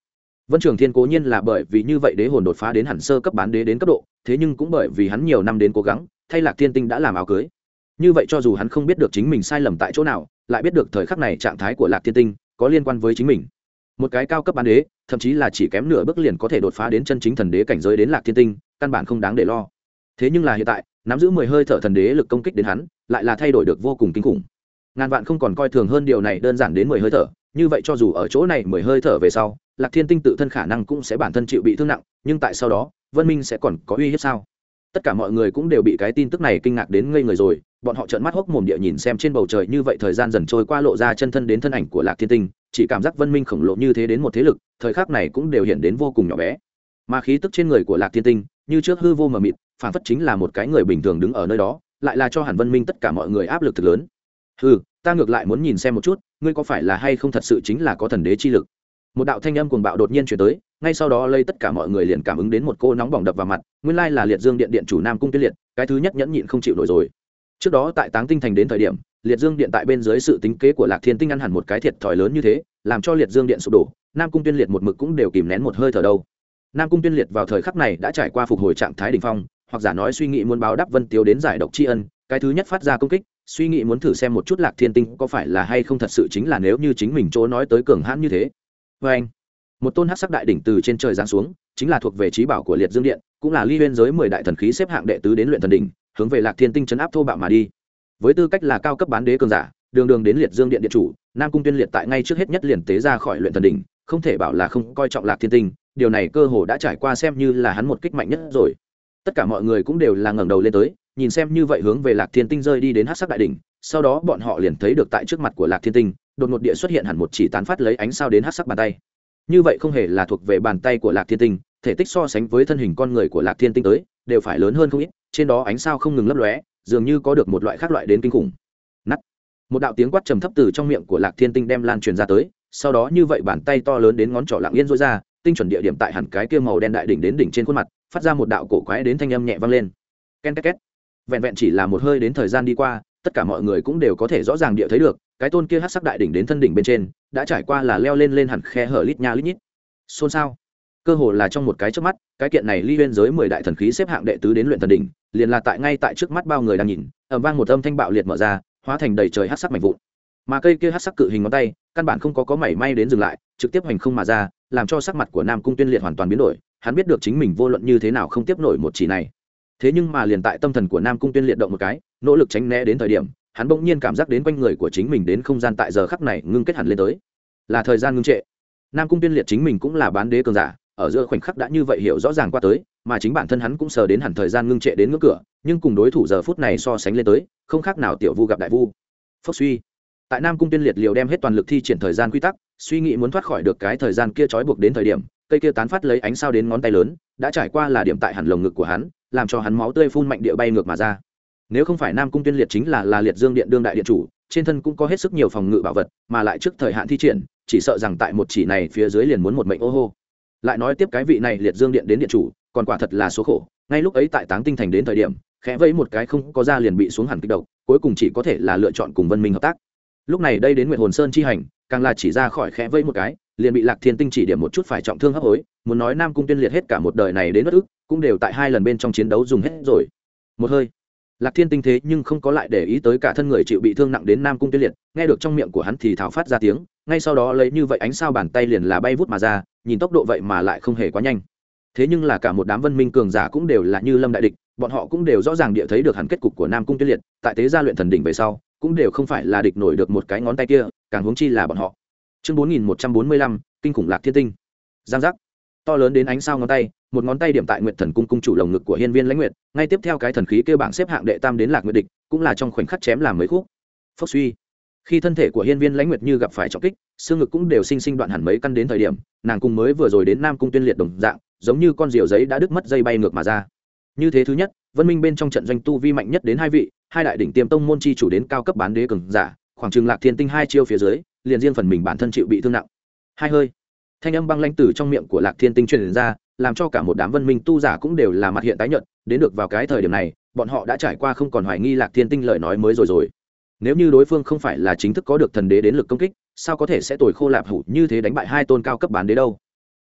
Vân trường thiên cố nhiên là bởi vì như vậy đế hồn đột phá đến hẳn sơ cấp bán đế đến cấp độ, thế nhưng cũng bởi vì hắn nhiều năm đến cố gắng thay lạc thiên tinh đã làm áo cưới. Như vậy cho dù hắn không biết được chính mình sai lầm tại chỗ nào, lại biết được thời khắc này trạng thái của lạc thiên tinh có liên quan với chính mình. Một cái cao cấp bán đế, thậm chí là chỉ kém nửa bước liền có thể đột phá đến chân chính thần đế cảnh giới đến lạc thiên tinh, căn bản không đáng để lo. Thế nhưng là hiện tại, nắm giữ mười hơi thở thần đế lực công kích đến hắn, lại là thay đổi được vô cùng kinh khủng. Ngàn vạn không còn coi thường hơn điều này đơn giản đến mười hơi thở, như vậy cho dù ở chỗ này mười hơi thở về sau, lạc thiên tinh tự thân khả năng cũng sẽ bản thân chịu bị thương nặng, nhưng tại sau đó, vân minh sẽ còn có uy hiếp sao? Tất cả mọi người cũng đều bị cái tin tức này kinh ngạc đến ngây người rồi bọn họ trợn mắt hốc mồm địa nhìn xem trên bầu trời như vậy thời gian dần trôi qua lộ ra chân thân đến thân ảnh của lạc thiên tinh chỉ cảm giác vân minh khổng lồ như thế đến một thế lực thời khắc này cũng đều hiện đến vô cùng nhỏ bé. Mà khí tức trên người của lạc thiên tinh như trước hư vô mờ mịt phản phất chính là một cái người bình thường đứng ở nơi đó lại là cho hẳn vân minh tất cả mọi người áp lực thực lớn. Ừ, ta ngược lại muốn nhìn xem một chút ngươi có phải là hay không thật sự chính là có thần đế chi lực? Một đạo thanh âm cuồng bạo đột nhiên chuyển tới ngay sau đó lây tất cả mọi người liền cảm ứng đến một cô nóng bỏng đập vào mặt nguyên lai là liệt dương điện điện chủ nam cung tuyết liệt, cái thứ nhất nhẫn nhịn không chịu nổi rồi. Trước đó tại táng tinh thành đến thời điểm, liệt dương điện tại bên dưới sự tính kế của lạc thiên tinh ăn hẳn một cái thiệt thòi lớn như thế, làm cho liệt dương điện sụp đổ, nam cung tuyên liệt một mực cũng đều kìm nén một hơi thở đâu. Nam cung tuyên liệt vào thời khắc này đã trải qua phục hồi trạng thái đ ỉ n h phong, hoặc giả nói suy nghĩ muốn báo đáp vân tiếu đến giải độc tri ân, cái thứ nhất phát ra công kích, suy nghĩ muốn thử xem một chút lạc thiên tinh có phải là hay không thật sự chính là nếu như chính mình chỗ nói tới cường hãn như thế. Vê anh một tôn hát sắc đại đỉnh từ trên trời giáng xuống, chính là thuộc về trí bảo của liệt dương điện, cũng là ly huyên giới mười đại thần khí xếp hạng đệ tứ đến luyện thần đỉnh, hướng về lạc thiên tinh chấn áp thô bạo mà đi. Với tư cách là cao cấp bán đế cường giả, đường đường đến liệt dương điện điện chủ, nam cung tuyên liệt tại ngay trước hết nhất liền tế ra khỏi luyện thần đỉnh, không thể bảo là không coi trọng lạc thiên tinh, điều này cơ hồ đã trải qua xem như là hắn một kích mạnh nhất rồi. Tất cả mọi người cũng đều là ngẩng đầu lên tới, nhìn xem như vậy hướng về lạc thiên tinh rơi đi đến hát sắc đại đỉnh, sau đó bọn họ liền thấy được tại trước mặt của lạc thiên tinh, đột ngột địa xuất hiện hẳn một chỉ tán phát lấy ánh sao đến hát sắc bàn tay như vậy không hề là thuộc về bàn tay của lạc thiên tinh, thể tích so sánh với thân hình con người của lạc thiên tinh tới, đều phải lớn hơn không ít, trên đó ánh sao không ngừng lấp lóe, dường như có được một loại khác loại đến kinh khủng. Nắt một đạo tiếng quát trầm thấp từ trong miệng của lạc thiên tinh đem lan truyền ra tới, sau đó như vậy bàn tay to lớn đến ngón trỏ lặng yên rối ra, tinh chuẩn địa điểm tại hẳn cái kia màu đen đại đỉnh đến đỉnh trên khuôn mặt, phát ra một đạo cổ quái đến thanh âm nhẹ vang lên. Ken két két. Vẹn vẹn chỉ là một hơi đến thời gian đi qua tất cả mọi người cũng đều có thể rõ ràng địa thấy được, cái tôn kia hát sắc đại đỉnh đến thân đỉnh bên trên, đã trải qua là leo lên lên hẳn khe hở lít nha lít nhít. Xôn xao. Cơ hồ là trong một cái trước mắt, cái kiện này ly huyên giới mười đại thần khí xếp hạng đệ tứ đến luyện thần đỉnh, liền là tại ngay tại trước mắt bao người đang nhìn ẩm vang một âm thanh bạo liệt mở ra, hóa thành đầy trời hát sắc mạnh vụn. Mà cây kia hát sắc cự hình ngón tay, căn bản không có có mảy may đến dừng lại, trực tiếp hành không mà ra, làm cho sắc mặt của nam cung tuyên liệt hoàn toàn biến đổi, hắn biết được chính mình vô luận như thế nào không tiếp nổi một chỉ này thế nhưng mà liền tại tâm thần của nam cung tuyên liệt động một cái, nỗ lực tránh né đến thời điểm, hắn bỗng nhiên cảm giác đến quanh người của chính mình đến không gian tại giờ khắc này ngưng kết hẳn lên tới. Là thời gian ngưng trệ. Nam cung tuyên liệt chính mình cũng là bán đế cường giả, ở giữa khoảnh khắc đã như vậy hiểu rõ ràng qua tới, mà chính bản thân hắn cũng sờ đến hẳn thời gian ngưng trệ đến ngưỡng cửa, nhưng cùng đối thủ giờ phút này so sánh lên tới, không khác nào tiểu vu gặp đại vu. Phốc suy. Tại nam cung tuyên liệt liều đem hết toàn lực thi triển thời gian quy tắc, suy nghĩ muốn thoát khỏi được cái thời gian kia trói buộc đến thời điểm, cây kia tán phát lấy ánh sao đến ngón tay lớn, đã trải qua là điểm tại hẳn lồng ngực của hắn làm cho hắn máu tươi phun mạnh địa bay ngược mà ra. Nếu không phải nam cung tuyên liệt chính là là liệt dương điện đương đại điện chủ trên thân cũng có hết sức nhiều phòng ngự bảo vật mà lại trước thời hạn thi triển chỉ sợ rằng tại một chỉ này phía dưới liền muốn một mệnh ô hô. Lại nói tiếp cái vị này liệt dương điện đến điện chủ còn quả thật là số khổ ngay lúc ấy tại táng tinh thành đến thời điểm khẽ vẫy một cái không có ra liền bị xuống hẳn kích đầu, cuối cùng chỉ có thể là lựa chọn cùng vân minh hợp tác. Lúc này đây đến nguyện hồn sơn chi hành càng là chỉ ra khỏi khẽ vẫy một cái liền bị lạc thiên tinh chỉ điểm một chút phải trọng thương hấp hối, muốn nói nam cung tuyên liệt hết cả một đời này đến bất ức, cũng đều tại hai lần bên trong chiến đấu dùng hết rồi. Một hơi, lạc thiên tinh thế nhưng không có lại để ý tới cả thân người chịu bị thương nặng đến nam cung tuyên liệt, nghe được trong miệng của hắn thì thảo phát ra tiếng, ngay sau đó lấy như vậy ánh sao bàn tay liền là bay vút mà ra, nhìn tốc độ vậy mà lại không hề quá nhanh. Thế nhưng là cả một đám vân minh cường giả cũng đều là như lâm đại địch, bọn họ cũng đều rõ ràng địa thấy được hẳn kết cục của nam cung tuyên liệt, tại tế gia luyện thần đỉnh về sau, cũng đều không phải là địch nổi được một cái ngón tay kia, càng huống chi là bọn họ chương bốn nghìn một trăm bốn mươi lăm, kinh khủng lạc thiên tinh. Giang giác. To lớn đến ánh sao ngón tay, một ngón tay điểm tại nguyện thần cung cung chủ lồng ngực của hiên viên lãnh nguyệt, ngay tiếp theo cái thần khí kêu bảng xếp hạng đệ tam đến lạc nguyệt địch, cũng là trong khoảnh khắc chém làm mấy khúc. Phốc suy. Khi thân thể của hiên viên lãnh nguyệt như gặp phải trọng kích, xương ngực cũng đều sinh sinh đoạn hẳn mấy căn đến thời điểm, nàng cùng mới vừa rồi đến nam cung tuyên liệt đồng dạng, giống như con diều giấy đã đứt mất dây bay ngược mà ra. Như thế thứ nhất, vân minh bên trong trận doanh tu vi mạnh nhất đến hai vị, hai đại đỉnh tiêm tông môn chi chủ đến cao cấp bán đế cường giả, khoảng chừng lạc thiên tinh hai chiêu phía dưới liền riêng phần mình bản thân chịu bị thương nặng. Hai hơi, thanh âm băng lãnh tử trong miệng của lạc thiên tinh truyền ra, làm cho cả một đám vân minh tu giả cũng đều là mặt hiện tái nhợt, đến được vào cái thời điểm này, bọn họ đã trải qua không còn hoài nghi lạc thiên tinh lời nói mới rồi rồi. Nếu như đối phương không phải là chính thức có được thần đế đến lực công kích, sao có thể sẽ tồi khô lạp hủ như thế đánh bại hai tôn cao cấp bán đế đâu?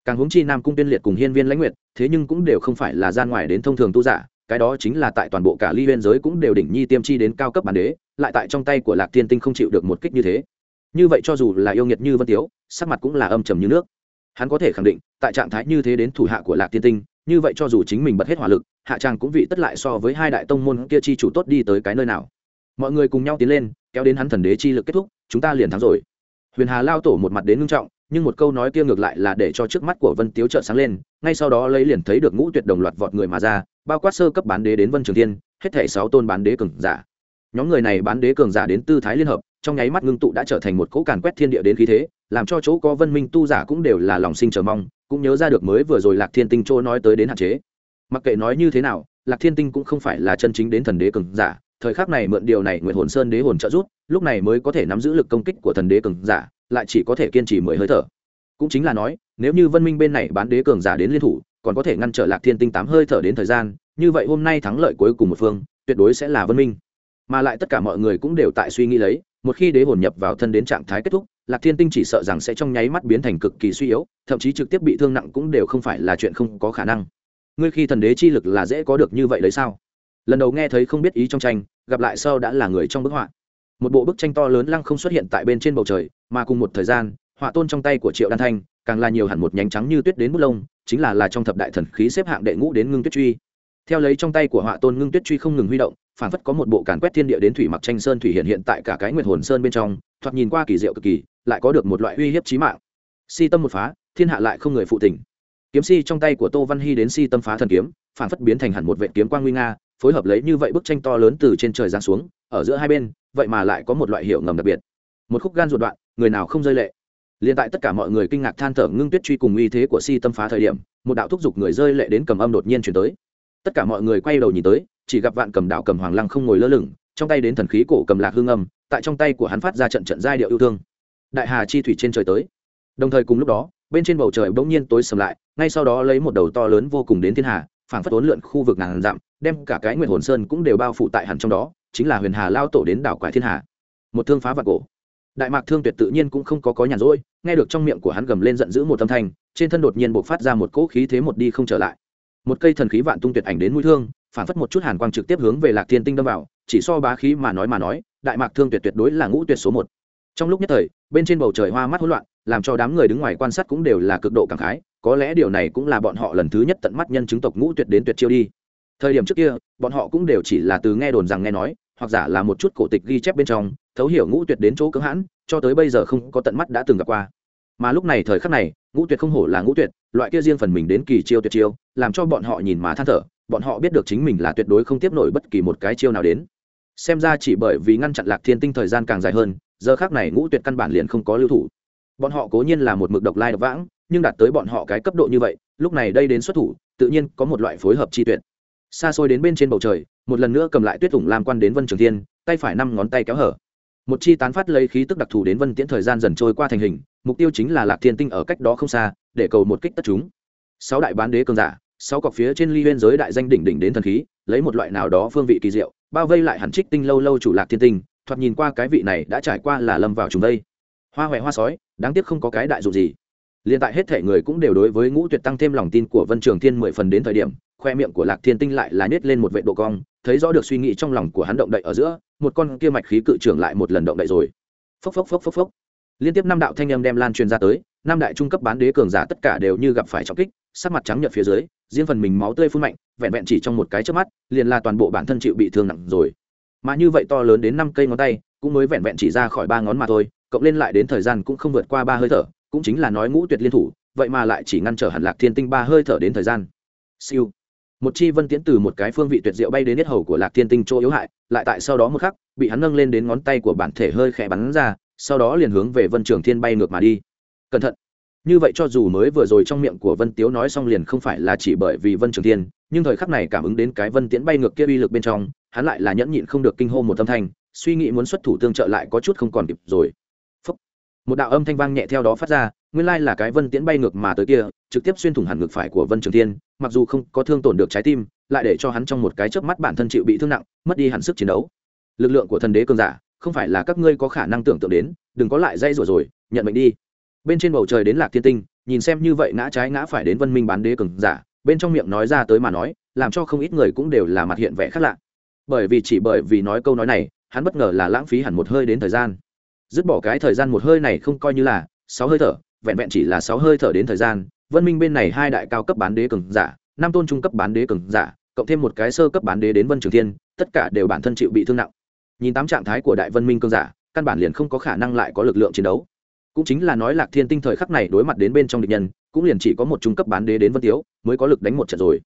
Càng hướng chi nam cung tiên liệt cùng hiên viên lãnh nguyệt, thế nhưng cũng đều không phải là gian ngoài đến thông thường tu giả, cái đó chính là tại toàn bộ cả ly biên giới cũng đều đỉnh nhi tiêm chi đến cao cấp bán đế, lại tại trong tay của lạc thiên tinh không chịu được một kích như thế như vậy cho dù là yêu nghiệt như vân tiếu, sắc mặt cũng là âm trầm như nước. Hắn có thể khẳng định, tại trạng thái như thế đến thủ hạ của lạc tiên tinh, như vậy cho dù chính mình bật hết hỏa lực, hạ trang cũng vị tất lại so với hai đại tông môn kia chi chủ tốt đi tới cái nơi nào. Mọi người cùng nhau tiến lên, kéo đến hắn thần đế chi lực kết thúc, chúng ta liền thắng rồi. Huyền hà lao tổ một mặt đến ngưng trọng, nhưng một câu nói kia ngược lại là để cho trước mắt của vân tiếu trợ sáng lên, ngay sau đó lấy liền thấy được ngũ tuyệt đồng loạt vọt người mà ra, bao quát sơ cấp bán đế đến vân trường thiên, hết thể sáu tôn bán đế cường giả nhóm người này bán đế cường giả đến tư thái liên hợp, trong nháy mắt ngưng tụ đã trở thành một cỗ càn quét thiên địa đến khí thế, làm cho chỗ có vân minh tu giả cũng đều là lòng sinh chờ mong, cũng nhớ ra được mới vừa rồi lạc thiên tinh chỗ nói tới đến hạn chế. Mặc kệ nói như thế nào, lạc thiên tinh cũng không phải là chân chính đến thần đế cường giả, thời khắc này mượn điều này nguyện hồn sơn đế hồn trợ rút lúc này mới có thể nắm giữ lực công kích của thần đế cường giả, lại chỉ có thể kiên trì mười hơi thở. Cũng chính là nói, nếu như vân minh bên này bán đế cường giả đến liên thủ, còn có thể ngăn trở lạc thiên tinh tám hơi thở đến thời gian, như vậy hôm nay thắng lợi cuối cùng một phương, tuyệt đối sẽ là vân minh mà lại tất cả mọi người cũng đều tại suy nghĩ lấy, một khi đế hồn nhập vào thân đến trạng thái kết thúc, lạc thiên tinh chỉ sợ rằng sẽ trong nháy mắt biến thành cực kỳ suy yếu, thậm chí trực tiếp bị thương nặng cũng đều không phải là chuyện không có khả năng. Ngươi khi thần đế chi lực là dễ có được như vậy đấy sao? Lần đầu nghe thấy không biết ý trong tranh, gặp lại sau đã là người trong bức họa. Một bộ bức tranh to lớn lăng không xuất hiện tại bên trên bầu trời, mà cùng một thời gian, họa tôn trong tay của triệu đan thanh, càng là nhiều hẳn một nhánh trắng như tuyết đến bút lông, chính là là trong thập đại thần khí xếp hạng đệ ngũ đến ngưng tuyết truy theo lấy trong tay của họa tôn ngưng tuyết truy không ngừng huy động phản phất có một bộ càn quét thiên địa đến thủy mặc tranh sơn thủy hiện hiện tại cả cái nguyệt hồn sơn bên trong, thoạt nhìn qua kỳ diệu cực kỳ, lại có được một loại uy hiếp chí mạng. Si tâm một phá, thiên hạ lại không người phụ tình. Kiếm si trong tay của tô văn hy đến si tâm phá thần kiếm phản phất biến thành hẳn một vệ kiếm quang nguy nga, phối hợp lấy như vậy bức tranh to lớn từ trên trời giáng xuống, ở giữa hai bên, vậy mà lại có một loại hiệu ngầm đặc biệt. Một khúc gan ruột đoạn, người nào không rơi lệ. Liền tại tất cả mọi người kinh ngạc than thở ngưng tuyết truy cùng uy thế của si tâm phá thời điểm, một đạo thúc giục người rơi lệ đến cầm âm đột nhiên chuyển tới tất cả mọi người quay đầu nhìn tới, chỉ gặp vạn cầm đạo cầm hoàng lăng không ngồi lơ lửng, trong tay đến thần khí cổ cầm lạc hương âm, tại trong tay của hắn phát ra trận trận giai điệu yêu thương. Đại hà chi thủy trên trời tới. Đồng thời cùng lúc đó, bên trên bầu trời bỗng nhiên tối sầm lại, ngay sau đó lấy một đầu to lớn vô cùng đến thiên hà, phảng phất ốn lượn khu vực ngàn dặm, đem cả cái nguyện hồn sơn cũng đều bao phủ tại hẳn trong đó, chính là huyền hà lao tổ đến đảo quái thiên hà. Một thương phá vạn cổ. Đại mạc thương tuyệt tự nhiên cũng không có có nhàn rỗi, nghe được trong miệng của hắn gầm lên giận dữ một âm thanh, trên thân đột nhiên bộc phát ra một cỗ khí thế một đi không trở lại một cây thần khí vạn tung tuyệt ảnh đến mũi thương, phản phất một chút hàn quang trực tiếp hướng về lạc thiên tinh đâm vào, chỉ so bá khí mà nói mà nói, đại mạc thương tuyệt tuyệt đối là ngũ tuyệt số một. Trong lúc nhất thời, bên trên bầu trời hoa mắt hỗn loạn, làm cho đám người đứng ngoài quan sát cũng đều là cực độ cảm khái, có lẽ điều này cũng là bọn họ lần thứ nhất tận mắt nhân chứng tộc ngũ tuyệt đến tuyệt chiêu đi. Thời điểm trước kia, bọn họ cũng đều chỉ là từ nghe đồn rằng nghe nói, hoặc giả là một chút cổ tịch ghi chép bên trong, thấu hiểu ngũ tuyệt đến chỗ cứng hãn, cho tới bây giờ không có tận mắt đã từng gặp qua. Mà lúc này thời khắc này ngũ tuyệt không hổ là ngũ tuyệt, loại kia riêng phần mình đến kỳ chiêu tuyệt chiêu, làm cho bọn họ nhìn mà than thở, bọn họ biết được chính mình là tuyệt đối không tiếp nổi bất kỳ một cái chiêu nào đến. Xem ra chỉ bởi vì ngăn chặn lạc thiên tinh thời gian càng dài hơn, giờ khác này ngũ tuyệt căn bản liền không có lưu thủ. Bọn họ cố nhiên là một mực độc lai độc vãng, nhưng đạt tới bọn họ cái cấp độ như vậy, lúc này đây đến xuất thủ, tự nhiên có một loại phối hợp chi tuyệt. Xa xôi đến bên trên bầu trời, một lần nữa cầm lại tuyết ủng lam quan đến vân trường thiên, tay phải năm ngón tay kéo hở một chi tán phát lấy khí tức đặc thù đến vân tiễn thời gian dần trôi qua thành hình, mục tiêu chính là lạc thiên tinh ở cách đó không xa, để cầu một kích tất chúng. Sáu đại bán đế cường giả, sáu cọc phía trên ly huyên giới đại danh đỉnh đỉnh đến thần khí, lấy một loại nào đó phương vị kỳ diệu, bao vây lại hẳn trích tinh lâu lâu chủ lạc thiên tinh, thoạt nhìn qua cái vị này đã trải qua là lâm vào trùng đây hoa huệ hoa sói, đáng tiếc không có cái đại dụ gì. Liền tại hết thể người cũng đều đối với ngũ tuyệt tăng thêm lòng tin của vân trường thiên mười phần đến thời điểm, khoe miệng của lạc thiên tinh lại là nhét lên một vệ độ cong thấy rõ được suy nghĩ trong lòng của hắn động đậy ở giữa, một con kia mạch khí cự trưởng lại một lần động đậy rồi. Phốc phốc phốc phốc phốc. Liên tiếp năm đạo thanh âm đem lan truyền ra tới, năm đại trung cấp bán đế cường giả tất cả đều như gặp phải trọng kích, sắc mặt trắng nhợt phía dưới, riêng phần mình máu tươi phun mạnh, vẹn vẹn chỉ trong một cái chớp mắt, liền là toàn bộ bản thân chịu bị thương nặng rồi. Mà như vậy to lớn đến năm cây ngón tay, cũng mới vẹn vẹn chỉ ra khỏi ba ngón mà thôi, cộng lên lại đến thời gian cũng không vượt qua ba hơi thở, cũng chính là nói ngũ tuyệt liên thủ, vậy mà lại chỉ ngăn trở hẳn lạc thiên tinh ba hơi thở đến thời gian. Siêu một chi vân tiễn từ một cái phương vị tuyệt diệu bay đến hết hầu của lạc thiên tinh chỗ yếu hại, lại tại sau đó một khắc, bị hắn nâng lên đến ngón tay của bản thể hơi khẽ bắn ra, sau đó liền hướng về vân trường thiên bay ngược mà đi. Cẩn thận! Như vậy cho dù mới vừa rồi trong miệng của vân tiếu nói xong liền không phải là chỉ bởi vì vân trường thiên, nhưng thời khắc này cảm ứng đến cái vân tiễn bay ngược kia uy lực bên trong, hắn lại là nhẫn nhịn không được kinh hô một âm thanh, suy nghĩ muốn xuất thủ tương trợ lại có chút không còn kịp rồi một đạo âm thanh vang nhẹ theo đó phát ra, nguyên lai là cái vân tiễn bay ngược mà tới kia, trực tiếp xuyên thủng hẳn ngực phải của vân trường thiên, mặc dù không có thương tổn được trái tim, lại để cho hắn trong một cái chớp mắt bản thân chịu bị thương nặng, mất đi hẳn sức chiến đấu. Lực lượng của thần đế cường giả, không phải là các ngươi có khả năng tưởng tượng đến, đừng có lại dây rủa rồi, nhận mệnh đi. Bên trên bầu trời đến lạc thiên tinh, nhìn xem như vậy ngã trái ngã phải đến vân minh bán đế cường giả, bên trong miệng nói ra tới mà nói, làm cho không ít người cũng đều là mặt hiện vẻ khác lạ. Bởi vì chỉ bởi vì nói câu nói này, hắn bất ngờ là lãng phí hẳn một hơi đến thời gian dứt bỏ cái thời gian một hơi này không coi như là sáu hơi thở, vẹn vẹn chỉ là sáu hơi thở đến thời gian, vân minh bên này hai đại cao cấp bán đế cường giả, năm tôn trung cấp bán đế cường giả, cộng thêm một cái sơ cấp bán đế đến vân trường thiên, tất cả đều bản thân chịu bị thương nặng. Nhìn tám trạng thái của đại vân minh cường giả, căn bản liền không có khả năng lại có lực lượng chiến đấu. Cũng chính là nói lạc thiên tinh thời khắc này đối mặt đến bên trong địch nhân, cũng liền chỉ có một trung cấp bán đế đến vân tiếu mới có lực đánh một trận rồi.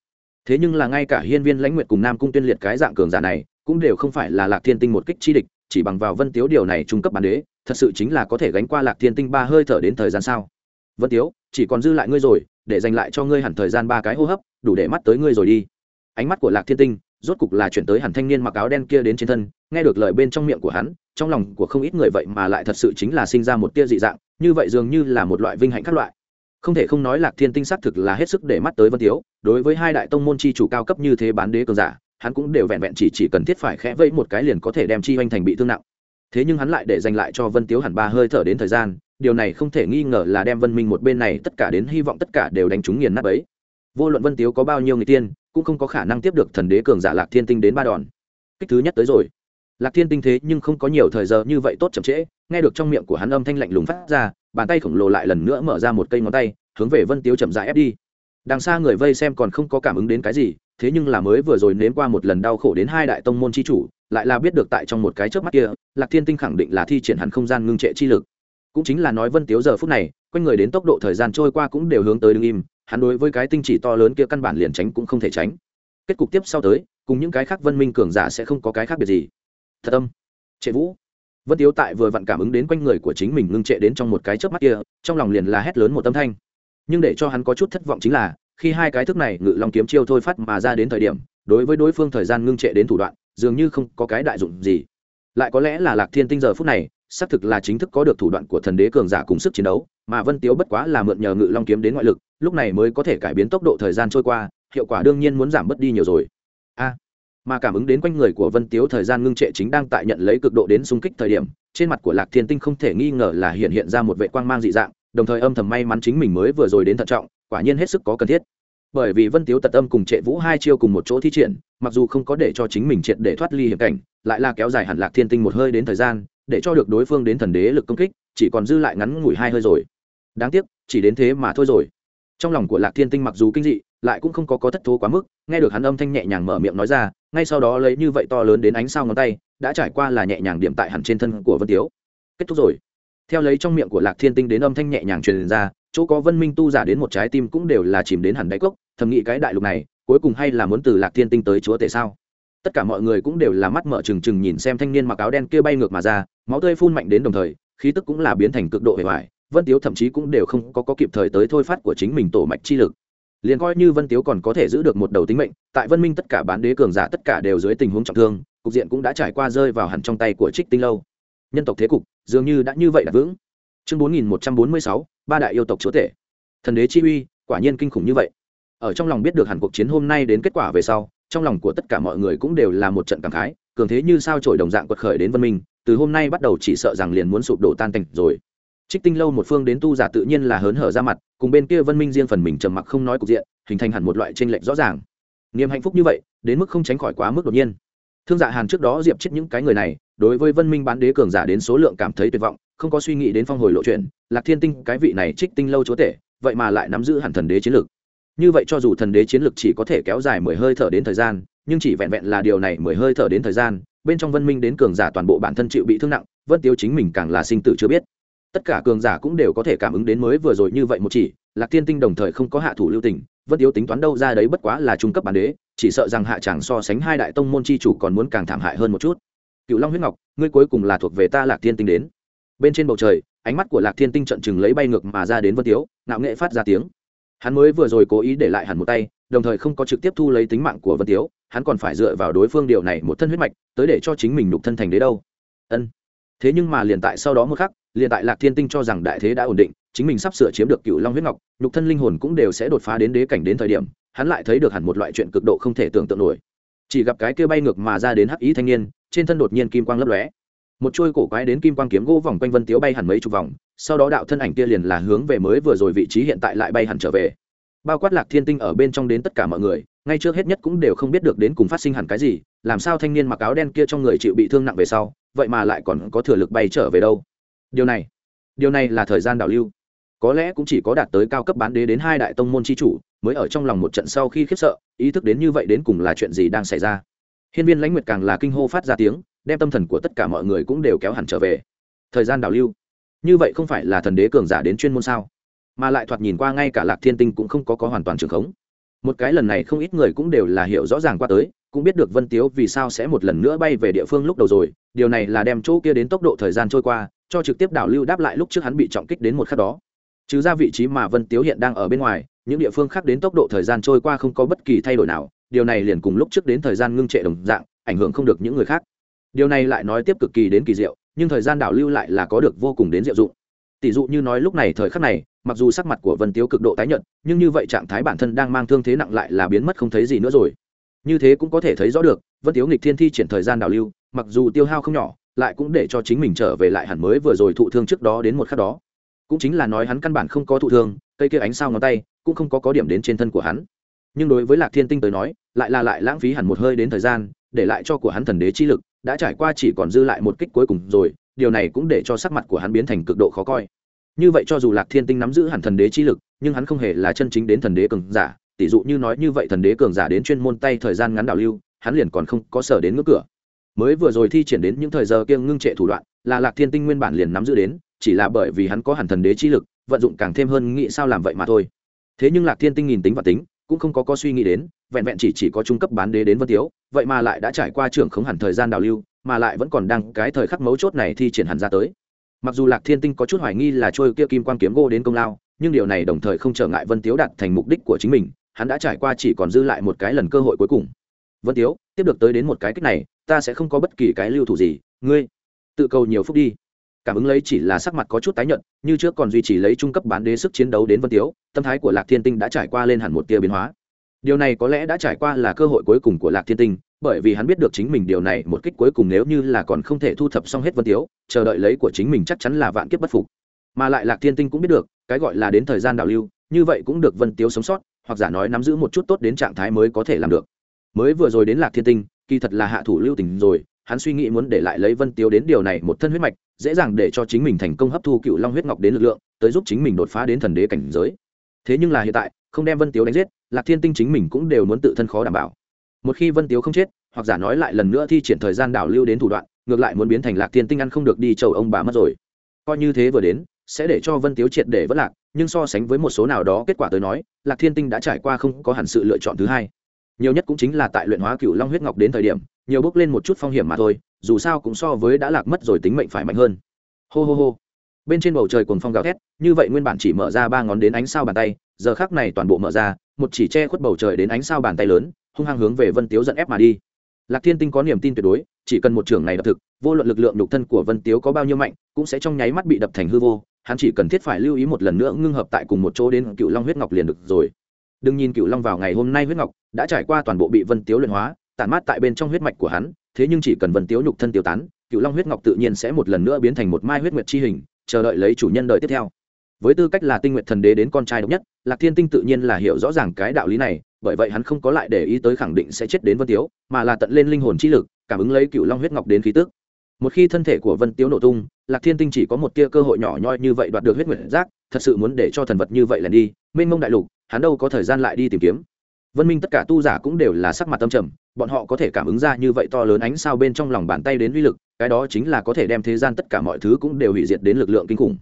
Thế nhưng là ngay cả hiên viên lãnh nguyệt cùng nam cung tuyên liệt cái dạng cường giả này, cũng đều không phải là lạc thiên tinh một kích chi địch chỉ bằng vào vân tiếu điều này trung cấp bán đế, thật sự chính là có thể gánh qua lạc thiên tinh ba hơi thở đến thời gian sao? Vân tiếu, chỉ còn dư lại ngươi rồi, để dành lại cho ngươi hẳn thời gian ba cái hô hấp, đủ để mắt tới ngươi rồi đi. Ánh mắt của lạc thiên tinh, rốt cục là chuyển tới hẳn thanh niên mặc áo đen kia đến trên thân, nghe được lời bên trong miệng của hắn, trong lòng của không ít người vậy mà lại thật sự chính là sinh ra một tia dị dạng, như vậy dường như là một loại vinh hạnh các loại. Không thể không nói lạc thiên tinh xác thực là hết sức để mắt tới vân tiếu, đối với hai đại tông môn chi chủ cao cấp như thế bán đế cường giả hắn cũng đều vẹn vẹn chỉ chỉ cần thiết phải khẽ vẫy một cái liền có thể đem chi hoành thành bị thương nặng. Thế nhưng hắn lại để dành lại cho vân tiếu hẳn ba hơi thở đến thời gian, điều này không thể nghi ngờ là đem vân minh một bên này tất cả đến hy vọng tất cả đều đánh trúng nghiền nát ấy vô luận vân tiếu có bao nhiêu người tiên, cũng không có khả năng tiếp được thần đế cường giả lạc thiên tinh đến ba đòn. Kích thứ nhất tới rồi. Lạc thiên tinh thế nhưng không có nhiều thời giờ như vậy tốt chậm trễ, nghe được trong miệng của hắn âm thanh lạnh lùng phát ra, bàn tay khổng lồ lại lần nữa mở ra một cây ngón tay, hướng về vân tiếu chậm rãi ép đi. Đằng xa người vây xem còn không có cảm ứng đến cái gì thế nhưng là mới vừa rồi nếm qua một lần đau khổ đến hai đại tông môn chi chủ, lại là biết được tại trong một cái trước mắt kia, lạc thiên tinh khẳng định là thi triển hẳn không gian ngưng trệ chi lực. Cũng chính là nói vân tiếu giờ phút này, quanh người đến tốc độ thời gian trôi qua cũng đều hướng tới đứng im, hắn đối với cái tinh chỉ to lớn kia căn bản liền tránh cũng không thể tránh. Kết cục tiếp sau tới, cùng những cái khác vân minh cường giả sẽ không có cái khác biệt gì. Thật âm. Trệ vũ. Vân tiếu tại vừa vặn cảm ứng đến quanh người của chính mình ngưng trệ đến trong một cái chớp mắt kia, trong lòng liền là hét lớn một âm thanh. Nhưng để cho hắn có chút thất vọng chính là khi hai cái thức này ngự long kiếm chiêu thôi phát mà ra đến thời điểm, đối với đối phương thời gian ngưng trệ đến thủ đoạn, dường như không có cái đại dụng gì. Lại có lẽ là lạc thiên tinh giờ phút này, xác thực là chính thức có được thủ đoạn của thần đế cường giả cùng sức chiến đấu, mà vân tiếu bất quá là mượn nhờ ngự long kiếm đến ngoại lực, lúc này mới có thể cải biến tốc độ thời gian trôi qua, hiệu quả đương nhiên muốn giảm bớt đi nhiều rồi. A, mà cảm ứng đến quanh người của vân tiếu thời gian ngưng trệ chính đang tại nhận lấy cực độ đến xung kích thời điểm, trên mặt của lạc thiên tinh không thể nghi ngờ là hiện hiện ra một vệ quang mang dị dạng, đồng thời âm thầm may mắn chính mình mới vừa rồi đến thận trọng quả nhiên hết sức có cần thiết. Bởi vì vân tiếu tật âm cùng trệ vũ hai chiêu cùng một chỗ thi triển, mặc dù không có để cho chính mình triệt để thoát ly hiểm cảnh, lại là kéo dài hẳn lạc thiên tinh một hơi đến thời gian, để cho được đối phương đến thần đế lực công kích, chỉ còn dư lại ngắn ngủi hai hơi rồi. Đáng tiếc, chỉ đến thế mà thôi rồi. Trong lòng của lạc thiên tinh mặc dù kinh dị, lại cũng không có có thất thố quá mức, nghe được hắn âm thanh nhẹ nhàng mở miệng nói ra, ngay sau đó lấy như vậy to lớn đến ánh sao ngón tay, đã trải qua là nhẹ nhàng điểm tại hẳn trên thân của vân tiếu. Kết thúc rồi. Theo lấy trong miệng của lạc thiên tinh đến âm thanh nhẹ nhàng truyền ra chỗ có vân minh tu giả đến một trái tim cũng đều là chìm đến hẳn đáy cốc thầm nghĩ cái đại lục này cuối cùng hay là muốn từ lạc thiên tinh tới chúa tể sao? Tất cả mọi người cũng đều là mắt mở trừng trừng nhìn xem thanh niên mặc áo đen kia bay ngược mà ra máu tươi phun mạnh đến đồng thời khí tức cũng là biến thành cực độ hề hoài vân tiếu thậm chí cũng đều không có, có kịp thời tới thôi phát của chính mình tổ mạch chi lực. Liền coi như vân tiếu còn có thể giữ được một đầu tính mệnh tại vân minh tất cả bán đế cường giả tất cả đều dưới tình huống trọng thương cục diện cũng đã trải qua rơi vào hẳn trong tay của trích tinh lâu. Nhân tộc thế cục dường như đã như vậy là vững. Chương bốn nghìn một trăm bốn mươi sáu ba đại yêu tộc chúa tể. Thần đế chi uy, quả nhiên kinh khủng như vậy. Ở trong lòng biết được hẳn cuộc chiến hôm nay đến kết quả về sau, trong lòng của tất cả mọi người cũng đều là một trận cảm khái, cường thế như sao trổi đồng dạng quật khởi đến vân minh, từ hôm nay bắt đầu chỉ sợ rằng liền muốn sụp đổ tan tành rồi. Trích tinh lâu một phương đến tu giả tự nhiên là hớn hở ra mặt, cùng bên kia vân minh riêng phần mình trầm mặc không nói cục diện, hình thành hẳn một loại tranh lệch rõ ràng. Niềm hạnh phúc như vậy, đến mức không tránh khỏi quá mức đột nhiên. Thương dạ hàn trước đó diệp chết những cái người này đối với vân minh bán đế cường giả đến số lượng cảm thấy tuyệt vọng, không có suy nghĩ đến phong hồi lộ chuyện, lạc thiên tinh, cái vị này trích tinh lâu chúa tể, vậy mà lại nắm giữ hẳn thần đế chiến lược. Như vậy cho dù thần đế chiến lược chỉ có thể kéo dài mười hơi thở đến thời gian, nhưng chỉ vẹn vẹn là điều này mười hơi thở đến thời gian, bên trong vân minh đến cường giả toàn bộ bản thân chịu bị thương nặng, vân tiêu chính mình càng là sinh tử chưa biết. Tất cả cường giả cũng đều có thể cảm ứng đến mới vừa rồi như vậy một chỉ, lạc thiên tinh đồng thời không có hạ thủ lưu tình, vân tiêu tính toán đâu ra đấy bất quá là trung cấp bản đế, chỉ sợ rằng hạ chẳng so sánh hai đại tông môn chi chủ còn muốn càng thảm hại hơn một chút cựu long huyết ngọc, ngươi cuối cùng là thuộc về ta lạc thiên tinh đến. Bên trên bầu trời, ánh mắt của lạc thiên tinh trận chừng lấy bay ngược mà ra đến vân tiếu, ngạo nghệ phát ra tiếng. Hắn mới vừa rồi cố ý để lại hẳn một tay, đồng thời không có trực tiếp thu lấy tính mạng của vân tiếu, hắn còn phải dựa vào đối phương điều này một thân huyết mạch, tới để cho chính mình nhục thân thành đế đâu. Ân. Thế nhưng mà liền tại sau đó một khắc, liền tại lạc thiên tinh cho rằng đại thế đã ổn định, chính mình sắp sửa chiếm được cựu long huyết ngọc, nhục thân linh hồn cũng đều sẽ đột phá đến đế cảnh đến thời điểm, hắn lại thấy được hẳn một loại chuyện cực độ không thể tưởng tượng nổi. Chỉ gặp cái kia bay ngược mà ra đến hắc ý thanh niên trên thân đột nhiên kim quang lấp lóe. Một chuôi cổ quái đến kim quang kiếm gỗ vòng quanh vân tiếu bay hẳn mấy chục vòng, sau đó đạo thân ảnh kia liền là hướng về mới vừa rồi vị trí hiện tại lại bay hẳn trở về. Bao quát lạc thiên tinh ở bên trong đến tất cả mọi người, ngay trước hết nhất cũng đều không biết được đến cùng phát sinh hẳn cái gì, làm sao thanh niên mặc áo đen kia trong người chịu bị thương nặng về sau, vậy mà lại còn có thừa lực bay trở về đâu? Điều này điều này là thời gian đảo lưu. Có lẽ cũng chỉ có đạt tới cao cấp bán đế đến hai đại tông môn c h i chủ, mới ở trong lòng một trận sau khi khiếp sợ, ý thức đến như vậy đến cùng là chuyện gì đang xảy ra? Hiên viên lãnh nguyệt càng là kinh hô phát ra tiếng, đem tâm thần của tất cả mọi người cũng đều kéo hẳn trở về. Thời gian đảo lưu. Như vậy không phải là thần đế cường giả đến chuyên môn sao? Mà lại thoạt nhìn qua ngay cả lạc thiên tinh cũng không có có hoàn toàn trường khống. Một cái lần này không ít người cũng đều là hiểu rõ ràng qua tới, cũng biết được vân tiếu vì sao sẽ một lần nữa bay về địa phương lúc đầu rồi, điều này là đem chỗ kia đến tốc độ thời gian trôi qua, cho trực tiếp đảo lưu đáp lại lúc trước hắn bị trọng kích đến một khắc đó. Trừ ra vị trí mà vân tiếu hiện đang ở bên ngoài, những địa phương khác đến tốc độ thời gian trôi qua không có bất kỳ thay đổi nào điều này liền cùng lúc trước đến thời gian ngưng trệ đồng dạng, ảnh hưởng không được những người khác. Điều này lại nói tiếp cực kỳ đến kỳ diệu, nhưng thời gian đảo lưu lại là có được vô cùng đến diệu dụng. Tỷ dụ như nói lúc này thời khắc này, mặc dù sắc mặt của vân tiếu cực độ tái nhợt, nhưng như vậy trạng thái bản thân đang mang thương thế nặng lại là biến mất không thấy gì nữa rồi. Như thế cũng có thể thấy rõ được, vân tiếu nghịch thiên thi triển thời gian đảo lưu, mặc dù tiêu hao không nhỏ, lại cũng để cho chính mình trở về lại hẳn mới vừa rồi thụ thương trước đó đến một khắc đó. Cũng chính là nói hắn căn bản không có thụ thương, cây kia ánh sao ngón tay, cũng không có có điểm đến trên thân của hắn nhưng đối với lạc thiên tinh tới nói, lại là lại lãng phí hẳn một hơi đến thời gian, để lại cho của hắn thần đế chi lực, đã trải qua chỉ còn dư lại một kích cuối cùng rồi, điều này cũng để cho sắc mặt của hắn biến thành cực độ khó coi. Như vậy cho dù lạc thiên tinh nắm giữ hẳn thần đế chi lực, nhưng hắn không hề là chân chính đến thần đế cường giả tỷ dụ như nói như vậy thần đế cường giả đến chuyên môn tay thời gian ngắn đảo lưu, hắn liền còn không có sở đến ngưỡng cửa. Mới vừa rồi thi triển đến những thời giờ kia ngưng trệ thủ đoạn, là lạc thiên tinh nguyên bản liền nắm giữ đến, chỉ là bởi vì hắn có hẳn thần đế chi lực, vận dụng càng thêm hơn nghĩ sao làm vậy mà thôi. Thế nhưng lạc thiên tinh nhìn tính và tính cũng không có có suy nghĩ đến, vẹn vẹn chỉ chỉ có trung cấp bán đế đến vân tiếu, vậy mà lại đã trải qua trưởng khống hẳn thời gian đào lưu, mà lại vẫn còn đang cái thời khắc mấu chốt này thi triển hẳn ra tới. Mặc dù lạc thiên tinh có chút hoài nghi là trôi kia kim quan kiếm gô đến công lao, nhưng điều này đồng thời không trở ngại vân tiếu đạt thành mục đích của chính mình, hắn đã trải qua chỉ còn dư lại một cái lần cơ hội cuối cùng. Vân tiếu, tiếp được tới đến một cái cách này, ta sẽ không có bất kỳ cái lưu thủ gì, ngươi, tự cầu nhiều phúc đi cảm ứng lấy chỉ là sắc mặt có chút tái nhợt, như trước còn duy trì lấy trung cấp bán đế sức chiến đấu đến vân tiếu, tâm thái của lạc thiên tinh đã trải qua lên hẳn một tia biến hóa. Điều này có lẽ đã trải qua là cơ hội cuối cùng của lạc thiên tinh, bởi vì hắn biết được chính mình điều này một kích cuối cùng nếu như là còn không thể thu thập xong hết vân tiếu, chờ đợi lấy của chính mình chắc chắn là vạn kiếp bất phục. Mà lại lạc thiên tinh cũng biết được, cái gọi là đến thời gian đào lưu, như vậy cũng được vân tiếu sống sót, hoặc giả nói nắm giữ một chút tốt đến trạng thái mới có thể làm được. Mới vừa rồi đến lạc thiên tinh, kỳ thật là hạ thủ lưu tình rồi hắn suy nghĩ muốn để lại lấy vân tiếu đến điều này một thân huyết mạch, dễ dàng để cho chính mình thành công hấp thu cựu long huyết ngọc đến lực lượng, tới giúp chính mình đột phá đến thần đế cảnh giới. Thế nhưng là hiện tại, không đem vân tiếu đánh giết, lạc thiên tinh chính mình cũng đều muốn tự thân khó đảm bảo. Một khi vân tiếu không chết, hoặc giả nói lại lần nữa thi triển thời gian đảo lưu đến thủ đoạn, ngược lại muốn biến thành lạc thiên tinh ăn không được đi, chầu ông bà mất rồi. Coi như thế vừa đến, sẽ để cho vân tiếu triệt để vất lạc, nhưng so sánh với một số nào đó, kết quả tới nói, lạc thiên tinh đã trải qua không có hẳn sự lựa chọn thứ hai. Nhiều nhất cũng chính là tại luyện hóa cựu long huyết ngọc đến thời điểm nhiều bước lên một chút phong hiểm mà thôi, dù sao cũng so với đã lạc mất rồi tính mệnh phải mạnh hơn. Hô hô hô. Bên trên bầu trời cuồng phong gào thét, như vậy nguyên bản chỉ mở ra ba ngón đến ánh sao bàn tay, giờ khác này toàn bộ mở ra, một chỉ che khuất bầu trời đến ánh sao bàn tay lớn, hung hăng hướng về vân tiếu dẫn ép mà đi. Lạc thiên tinh có niềm tin tuyệt đối, chỉ cần một trưởng này đập thực, vô luận lực lượng nhục thân của vân tiếu có bao nhiêu mạnh, cũng sẽ trong nháy mắt bị đập thành hư vô, hắn chỉ cần thiết phải lưu ý một lần nữa ngưng hợp tại cùng một chỗ đến cựu long huyết ngọc liền được rồi. Đừng nhìn cựu long vào ngày hôm nay huyết ngọc, đã trải qua toàn bộ bị vân tiếu luyện hóa tản mát tại bên trong huyết mạch của hắn, thế nhưng chỉ cần vân tiếu nhục thân tiêu tán, cựu long huyết ngọc tự nhiên sẽ một lần nữa biến thành một mai huyết nguyệt chi hình, chờ đợi lấy chủ nhân đời tiếp theo. Với tư cách là tinh nguyện thần đế đến con trai độc nhất, lạc thiên tinh tự nhiên là hiểu rõ ràng cái đạo lý này, bởi vậy hắn không có lại để ý tới khẳng định sẽ chết đến vân tiếu, mà là tận lên linh hồn chi lực, cảm ứng lấy cựu long huyết ngọc đến khí tức. Một khi thân thể của vân tiếu nổ tung, lạc thiên tinh chỉ có một tia cơ hội nhỏ nhoi như vậy đoạt được huyết nguyện giác, thật sự muốn để cho thần vật như vậy lần đi, mênh mông đại lục, hắn đâu có thời gian lại đi tìm kiếm vân minh tất cả tu giả cũng đều là sắc mặt tâm trầm, bọn họ có thể cảm ứng ra như vậy to lớn ánh sao bên trong lòng bàn tay đến uy lực, cái đó chính là có thể đem thế gian tất cả mọi thứ cũng đều hủy diệt đến lực lượng kinh khủng.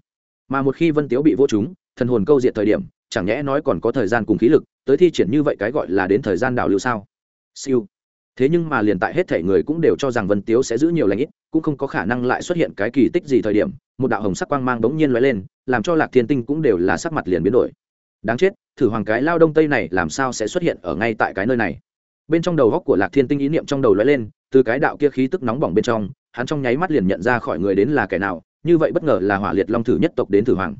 Mà một khi vân tiếu bị vô chúng, thần hồn câu diệt thời điểm, chẳng nhẽ nói còn có thời gian cùng khí lực, tới thi triển như vậy cái gọi là đến thời gian đảo lưu sao? Siêu. Thế nhưng mà liền tại hết thể người cũng đều cho rằng vân tiếu sẽ giữ nhiều lãnh ít, cũng không có khả năng lại xuất hiện cái kỳ tích gì thời điểm, một đạo hồng sắc quang mang bỗng nhiên lóe lên, làm cho lạc thiên tinh cũng đều là sắc mặt liền biến đổi đáng chết, thử hoàng cái lao đông tây này làm sao sẽ xuất hiện ở ngay tại cái nơi này? Bên trong đầu góc của lạc thiên tinh ý niệm trong đầu lóe lên, từ cái đạo kia khí tức nóng bỏng bên trong, hắn trong nháy mắt liền nhận ra khỏi người đến là kẻ nào, như vậy bất ngờ là hỏa liệt long thử nhất tộc đến thử hoàng.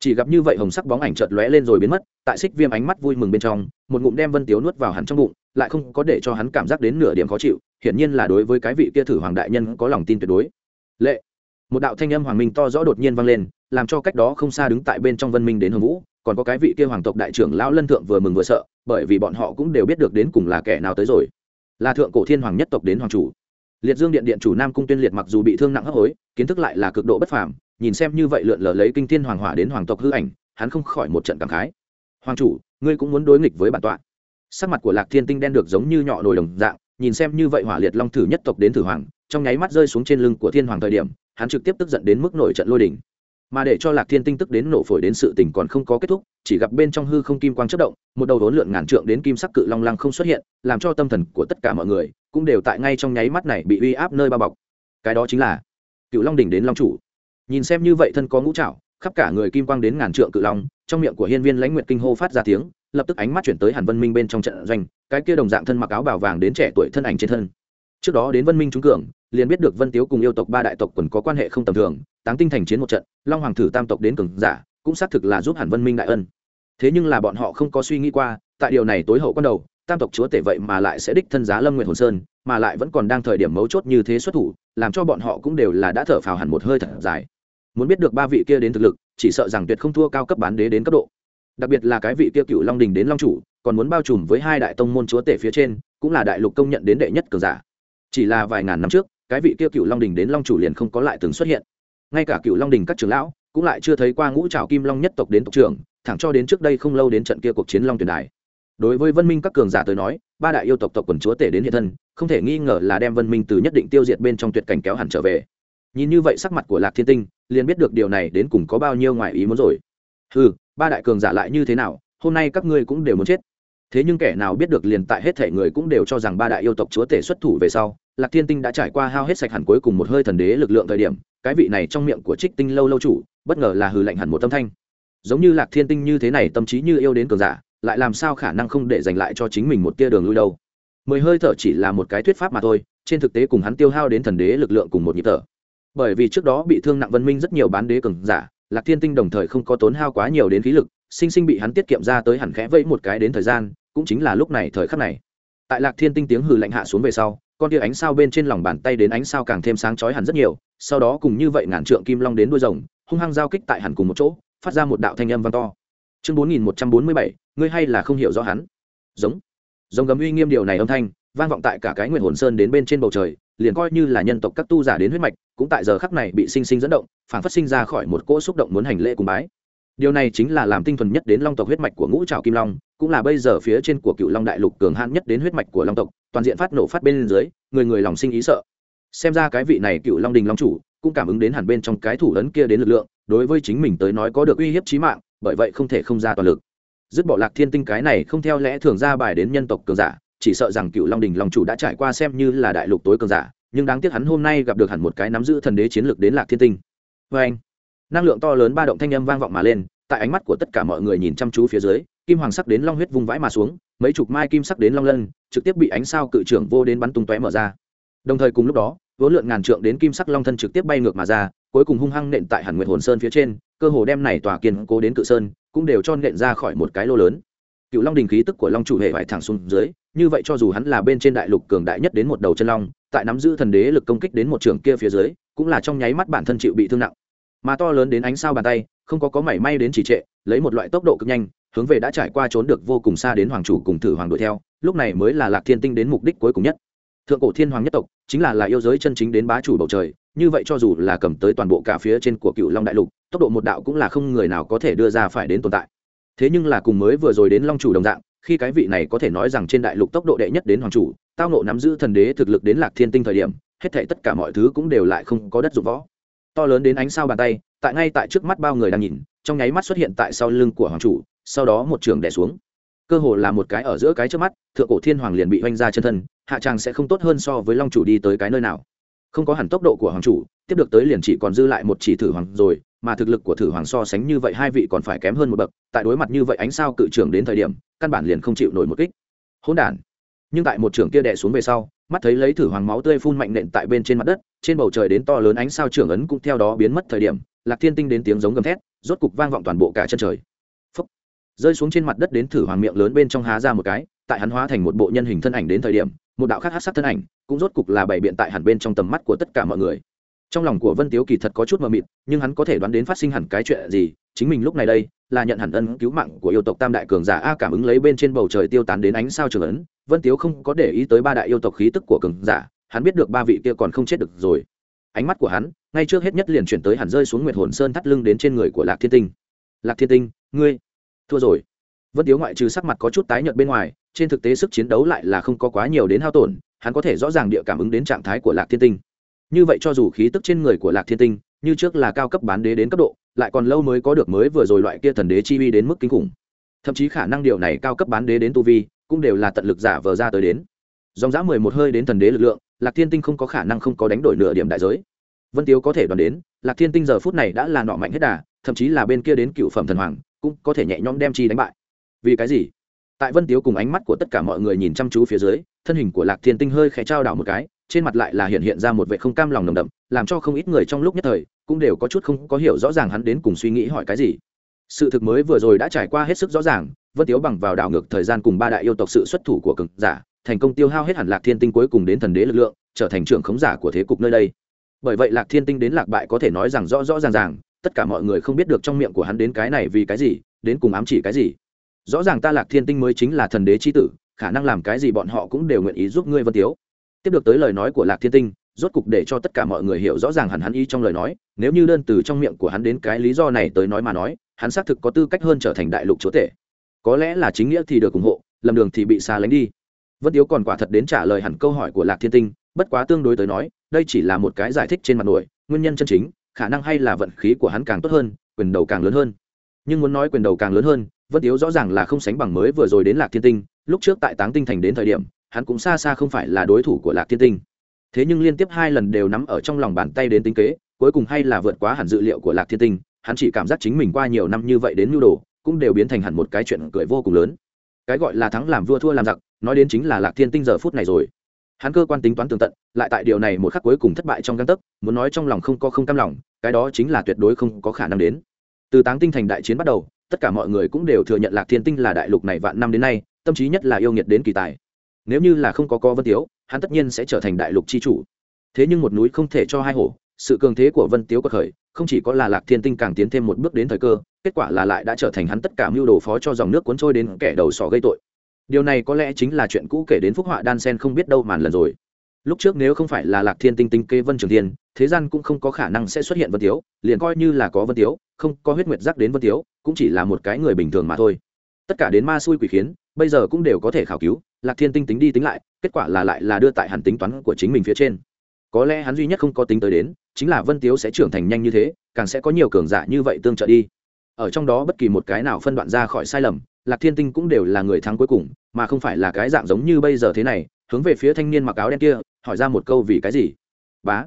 Chỉ gặp như vậy hồng sắc bóng ảnh chợt lóe lên rồi biến mất, tại xích viêm ánh mắt vui mừng bên trong, một ngụm đem vân tiếu nuốt vào hắn trong bụng, lại không có để cho hắn cảm giác đến nửa điểm khó chịu, hiển nhiên là đối với cái vị kia thử hoàng đại nhân có lòng tin tuyệt đối. Lệ! Một đạo thanh âm hoàng minh to rõ đột nhiên vang lên, làm cho cách đó không xa đứng tại bên trong vân minh đến hồng vũ còn có cái vị kia hoàng tộc đại trưởng lão lân thượng vừa mừng vừa sợ, bởi vì bọn họ cũng đều biết được đến cùng là kẻ nào tới rồi. Là thượng cổ thiên hoàng nhất tộc đến hoàng chủ. Liệt dương điện điện chủ nam cung tuyên liệt mặc dù bị thương nặng hấp hối, kiến thức lại là cực độ bất phàm, nhìn xem như vậy lượn lờ lấy kinh thiên hoàng hỏa đến hoàng tộc hư ảnh, hắn không khỏi một trận cảm khái. Hoàng chủ, ngươi cũng muốn đối nghịch với bản tọa? Sắc mặt của lạc thiên tinh đen được giống như nhọ nồi đồng dạng, nhìn xem như vậy hỏa liệt long thử nhất tộc đến thử hoàng, trong nháy mắt rơi xuống trên lưng của thiên hoàng thời điểm, hắn trực tiếp tức giận đến mức nổi trận lôi đỉnh mà để cho lạc thiên tinh tức đến nổ phổi đến sự tình còn không có kết thúc, chỉ gặp bên trong hư không kim quang chất động, một đầu đốn lượn ngàn trượng đến kim sắc cự long lăng không xuất hiện, làm cho tâm thần của tất cả mọi người cũng đều tại ngay trong nháy mắt này bị uy áp nơi bao bọc. Cái đó chính là cựu long đỉnh đến long chủ. Nhìn xem như vậy thân có ngũ trạo khắp cả người kim quang đến ngàn trượng cự long, trong miệng của hiên viên lãnh nguyện kinh hô phát ra tiếng, lập tức ánh mắt chuyển tới hàn vân minh bên trong trận doanh, cái kia đồng dạng thân mặc áo bào vàng đến trẻ tuổi thân ảnh trên thân trước đó đến vân minh trúng cường, liền biết được vân tiếu cùng yêu tộc ba đại tộc quần có quan hệ không tầm thường, táng tinh thành chiến một trận, long hoàng thử tam tộc đến cường giả, cũng xác thực là giúp hẳn vân minh đại ân. Thế nhưng là bọn họ không có suy nghĩ qua, tại điều này tối hậu quan đầu, tam tộc chúa tể vậy mà lại sẽ đích thân giá lâm nguyện hồn sơn, mà lại vẫn còn đang thời điểm mấu chốt như thế xuất thủ, làm cho bọn họ cũng đều là đã thở phào hẳn một hơi thật dài. Muốn biết được ba vị kia đến thực lực, chỉ sợ rằng tuyệt không thua cao cấp bán đế đến cấp độ. Đặc biệt là cái vị kia cựu long đình đến long chủ, còn muốn bao trùm với hai đại tông môn chúa tể phía trên, cũng là đại lục công nhận đến đệ nhất cường giả chỉ là vài ngàn năm trước, cái vị kia cựu long đình đến long chủ liền không có lại từng xuất hiện. Ngay cả cựu long đình các trưởng lão cũng lại chưa thấy qua ngũ trào kim long nhất tộc đến tộc trưởng, thẳng cho đến trước đây không lâu đến trận kia cuộc chiến long tuyển đài. Đối với vân minh các cường giả tới nói, ba đại yêu tộc tộc quần chúa tể đến hiện thân, không thể nghi ngờ là đem vân minh từ nhất định tiêu diệt bên trong tuyệt cảnh kéo hẳn trở về. Nhìn như vậy sắc mặt của lạc thiên tinh, liền biết được điều này đến cùng có bao nhiêu ngoài ý muốn rồi. Ừ ba đại cường giả lại như thế nào, hôm nay các ngươi cũng đều muốn chết thế nhưng kẻ nào biết được liền tại hết thể người cũng đều cho rằng ba đại yêu tộc chúa tể xuất thủ về sau, lạc thiên tinh đã trải qua hao hết sạch hẳn cuối cùng một hơi thần đế lực lượng thời điểm, cái vị này trong miệng của trích tinh lâu lâu chủ, bất ngờ là hừ lạnh hẳn một tâm thanh. Giống như lạc thiên tinh như thế này tâm trí như yêu đến cường giả, lại làm sao khả năng không để dành lại cho chính mình một tia đường lui đâu? Mười hơi thở chỉ là một cái thuyết pháp mà thôi, trên thực tế cùng hắn tiêu hao đến thần đế lực lượng cùng một nhịp thở. Bởi vì trước đó bị thương nặng văn minh rất nhiều bán đế cường giả, lạc thiên tinh đồng thời không có tốn hao quá nhiều đến khí lực, sinh sinh bị hắn tiết kiệm ra tới hẳn khẽ vẫy một cái đến thời gian cũng chính là lúc này thời khắc này. Tại lạc thiên tinh tiếng hừ lạnh hạ xuống về sau, con tia ánh sao bên trên lòng bàn tay đến ánh sao càng thêm sáng chói hẳn rất nhiều, sau đó cùng như vậy ngàn trượng kim long đến đuôi rồng, hung hăng giao kích tại hẳn cùng một chỗ, phát ra một đạo thanh âm vang to. Chương bốn nghìn một trăm bốn mươi bảy, ngươi hay là không hiểu rõ hắn. Giống. Giống gấm uy nghiêm điều này âm thanh, vang vọng tại cả cái nguyện hồn sơn đến bên trên bầu trời, liền coi như là nhân tộc các tu giả đến huyết mạch, cũng tại giờ khắc này bị sinh sinh dẫn động, phản phát sinh ra khỏi một cỗ xúc động muốn hành lễ cùng bái. Điều này chính là làm tinh thuần nhất đến long tộc huyết mạch của ngũ trào kim long cũng là bây giờ phía trên của cựu long đại lục cường hãn nhất đến huyết mạch của long tộc, toàn diện phát nổ phát bên dưới, người người lòng sinh ý sợ. Xem ra cái vị này cựu long đình long chủ cũng cảm ứng đến hẳn bên trong cái thủ ấn kia đến lực lượng, đối với chính mình tới nói có được uy hiếp chí mạng, bởi vậy không thể không ra toàn lực. Dứt bỏ lạc thiên tinh cái này không theo lẽ thường ra bài đến nhân tộc cường giả, chỉ sợ rằng cựu long đình long chủ đã trải qua xem như là đại lục tối cường giả, nhưng đáng tiếc hắn hôm nay gặp được hẳn một cái nắm giữ thần đế chiến lược đến lạc thiên tinh. Vê anh năng lượng to lớn ba động thanh âm vang vọng mà lên, tại ánh mắt của tất cả mọi người nhìn chăm chú phía dưới kim hoàng sắc đến long huyết vung vãi mà xuống, mấy chục mai kim sắc đến long lân, trực tiếp bị ánh sao cự trưởng vô đến bắn tung tóe mở ra. Đồng thời cùng lúc đó, vốn lượn ngàn trượng đến kim sắc long thân trực tiếp bay ngược mà ra, cuối cùng hung hăng nện tại hàn nguyệt hồn sơn phía trên, cơ hồ đem này tòa kiên cố đến cự sơn cũng đều cho nện ra khỏi một cái lô lớn. Cựu long đình khí tức của long chủ hệ vải thẳng xuống dưới, như vậy cho dù hắn là bên trên đại lục cường đại nhất đến một đầu chân long, tại nắm giữ thần đế lực công kích đến một trường kia phía dưới, cũng là trong nháy mắt bản thân chịu bị thương nặng. Mà to lớn đến ánh sao bàn tay, không có có mảy may đến chỉ trệ, lấy một loại tốc độ cực nhanh hướng về đã trải qua trốn được vô cùng xa đến hoàng chủ cùng thử hoàng đuổi theo, lúc này mới là lạc thiên tinh đến mục đích cuối cùng nhất. Thượng cổ thiên hoàng nhất tộc chính là là yêu giới chân chính đến bá chủ bầu trời, như vậy cho dù là cầm tới toàn bộ cả phía trên của cựu long đại lục, tốc độ một đạo cũng là không người nào có thể đưa ra phải đến tồn tại. Thế nhưng là cùng mới vừa rồi đến long chủ đồng dạng, khi cái vị này có thể nói rằng trên đại lục tốc độ đệ nhất đến hoàng chủ, tao nộ nắm giữ thần đế thực lực đến lạc thiên tinh thời điểm, hết thể tất cả mọi thứ cũng đều lại không có đất dụng võ. To lớn đến ánh sao bàn tay, tại ngay tại trước mắt bao người đang nhìn, trong nháy mắt xuất hiện tại sau lưng của hoàng chủ sau đó một trường đẻ xuống. Cơ hồ là một cái ở giữa cái trước mắt, thượng cổ thiên hoàng liền bị oanh ra chân thân, hạ tràng sẽ không tốt hơn so với long chủ đi tới cái nơi nào. Không có hẳn tốc độ của hoàng chủ, tiếp được tới liền chỉ còn dư lại một chỉ thử hoàng rồi, mà thực lực của thử hoàng so sánh như vậy hai vị còn phải kém hơn một bậc, tại đối mặt như vậy ánh sao cự trưởng đến thời điểm, căn bản liền không chịu nổi một kích. Hỗn đản. Nhưng tại một trưởng kia đè xuống về sau, mắt thấy lấy thử hoàng máu tươi phun mạnh nện tại bên trên mặt đất, trên bầu trời đến to lớn ánh sao trưởng ấn cũng theo đó biến mất thời điểm, lạc thiên tinh đến tiếng giống gầm thét, rốt cục vang vọng toàn bộ cả chân trời rơi xuống trên mặt đất đến thử hoàng miệng lớn bên trong há ra một cái, tại hắn hóa thành một bộ nhân hình thân ảnh đến thời điểm, một đạo khác hát sắc thân ảnh, cũng rốt cục là bày biện tại hẳn bên trong tầm mắt của tất cả mọi người. Trong lòng của vân tiếu kỳ thật có chút mờ mịt, nhưng hắn có thể đoán đến phát sinh hẳn cái chuyện gì, chính mình lúc này đây, là nhận hẳn ân cứu mạng của yêu tộc tam đại cường giả a cảm ứng lấy bên trên bầu trời tiêu tán đến ánh sao trường ấn, vân tiếu không có để ý tới ba đại yêu tộc khí tức của cường giả, hắn biết được ba vị kia còn không chết được rồi. Ánh mắt của hắn, ngay trước hết nhất liền chuyển tới hẳn rơi xuống nguyệt hồn sơn thắt lưng đến trên người của lạc thiên tinh. Lạc thiên tinh, ngươi thua rồi. Vân tiếu ngoại trừ sắc mặt có chút tái nhợt bên ngoài, trên thực tế sức chiến đấu lại là không có quá nhiều đến hao tổn, hắn có thể rõ ràng địa cảm ứng đến trạng thái của lạc thiên tinh. Như vậy cho dù khí tức trên người của lạc thiên tinh, như trước là cao cấp bán đế đến cấp độ, lại còn lâu mới có được mới vừa rồi loại kia thần đế chi vi đến mức kinh khủng. Thậm chí khả năng điều này cao cấp bán đế đến tu vi, cũng đều là tận lực giả vờ ra tới đến. Dòng dã mười một hơi đến thần đế lực lượng, lạc thiên tinh không có khả năng không có đánh đổi nửa điểm đại giới. Vân tiếu có thể đoán đến, lạc thiên tinh giờ phút này đã là nọ mạnh hết đà, thậm chí là bên kia đến cựu phẩm thần hoàng cũng có thể nhẹ nhõm đem chi đánh bại. Vì cái gì? Tại vân tiếu cùng ánh mắt của tất cả mọi người nhìn chăm chú phía dưới, thân hình của lạc thiên tinh hơi khẽ trao đảo một cái, trên mặt lại là hiện hiện ra một vệ không cam lòng nồng đậm, làm cho không ít người trong lúc nhất thời cũng đều có chút không có hiểu rõ ràng hắn đến cùng suy nghĩ hỏi cái gì. Sự thực mới vừa rồi đã trải qua hết sức rõ ràng, vân tiếu bằng vào đảo ngược thời gian cùng ba đại yêu tộc sự xuất thủ của cực giả, thành công tiêu hao hết hẳn lạc thiên tinh cuối cùng đến thần đế lực lượng, trở thành trưởng khống giả của thế cục nơi đây. Bởi vậy lạc thiên tinh đến lạc bại có thể nói rằng rõ rõ ràng ràng tất cả mọi người không biết được trong miệng của hắn đến cái này vì cái gì, đến cùng ám chỉ cái gì. Rõ ràng ta lạc thiên tinh mới chính là thần đế chi tử, khả năng làm cái gì bọn họ cũng đều nguyện ý giúp ngươi vân tiếu. Tiếp được tới lời nói của lạc thiên tinh, rốt cục để cho tất cả mọi người hiểu rõ ràng hẳn hắn ý trong lời nói, nếu như đơn từ trong miệng của hắn đến cái lý do này tới nói mà nói, hắn xác thực có tư cách hơn trở thành đại lục chúa tể. Có lẽ là chính nghĩa thì được ủng hộ, lầm đường thì bị xa lánh đi. Vân tiếu còn quả thật đến trả lời hẳn câu hỏi của lạc thiên tinh, bất quá tương đối tới nói, đây chỉ là một cái giải thích trên mặt nổi, nguyên nhân chân chính khả năng hay là vận khí của hắn càng tốt hơn, quyền đầu càng lớn hơn. Nhưng muốn nói quyền đầu càng lớn hơn, vân tiếu rõ ràng là không sánh bằng mới vừa rồi đến lạc thiên tinh, lúc trước tại táng tinh thành đến thời điểm, hắn cũng xa xa không phải là đối thủ của lạc thiên tinh. Thế nhưng liên tiếp hai lần đều nắm ở trong lòng bàn tay đến tính kế, cuối cùng hay là vượt quá hẳn dự liệu của lạc thiên tinh, hắn chỉ cảm giác chính mình qua nhiều năm như vậy đến nhu đồ, cũng đều biến thành hẳn một cái chuyện cười vô cùng lớn. Cái gọi là thắng làm vua thua làm giặc, nói đến chính là lạc thiên tinh giờ phút này rồi hắn cơ quan tính toán tường tận, lại tại điều này một khắc cuối cùng thất bại trong găng tấc, muốn nói trong lòng không có không cam lòng, cái đó chính là tuyệt đối không có khả năng đến. Từ táng tinh thành đại chiến bắt đầu, tất cả mọi người cũng đều thừa nhận lạc thiên tinh là đại lục này vạn năm đến nay, tâm trí nhất là yêu nghiệt đến kỳ tài. Nếu như là không có co vân tiếu, hắn tất nhiên sẽ trở thành đại lục c h i chủ. Thế nhưng một núi không thể cho hai hổ, sự cường thế của vân tiếu có khởi, không chỉ có là lạc thiên tinh càng tiến thêm một bước đến thời cơ, kết quả là lại đã trở thành hắn tất cả mưu đồ phó cho dòng nước cuốn trôi đến kẻ đầu sỏ gây tội điều này có lẽ chính là chuyện cũ kể đến phúc họa đan sen không biết đâu màn lần rồi. Lúc trước nếu không phải là lạc thiên tinh tinh kê vân trường thiên, thế gian cũng không có khả năng sẽ xuất hiện vân tiếu, liền coi như là có vân tiếu, không có huyết nguyệt giác đến vân tiếu, cũng chỉ là một cái người bình thường mà thôi. Tất cả đến ma xui quỷ khiến, bây giờ cũng đều có thể khảo cứu, lạc thiên tinh tính đi tính lại, kết quả là lại là đưa tại hẳn tính toán của chính mình phía trên. Có lẽ hắn duy nhất không có tính tới đến, chính là vân tiếu sẽ trưởng thành nhanh như thế, càng sẽ có nhiều cường giả như vậy tương trợ đi. Ở trong đó bất kỳ một cái nào phân đoạn ra khỏi sai lầm, lạc thiên tinh cũng đều là người thắng cuối cùng mà không phải là cái dạng giống như bây giờ thế này, hướng về phía thanh niên mặc áo đen kia, hỏi ra một câu vì cái gì? Bá.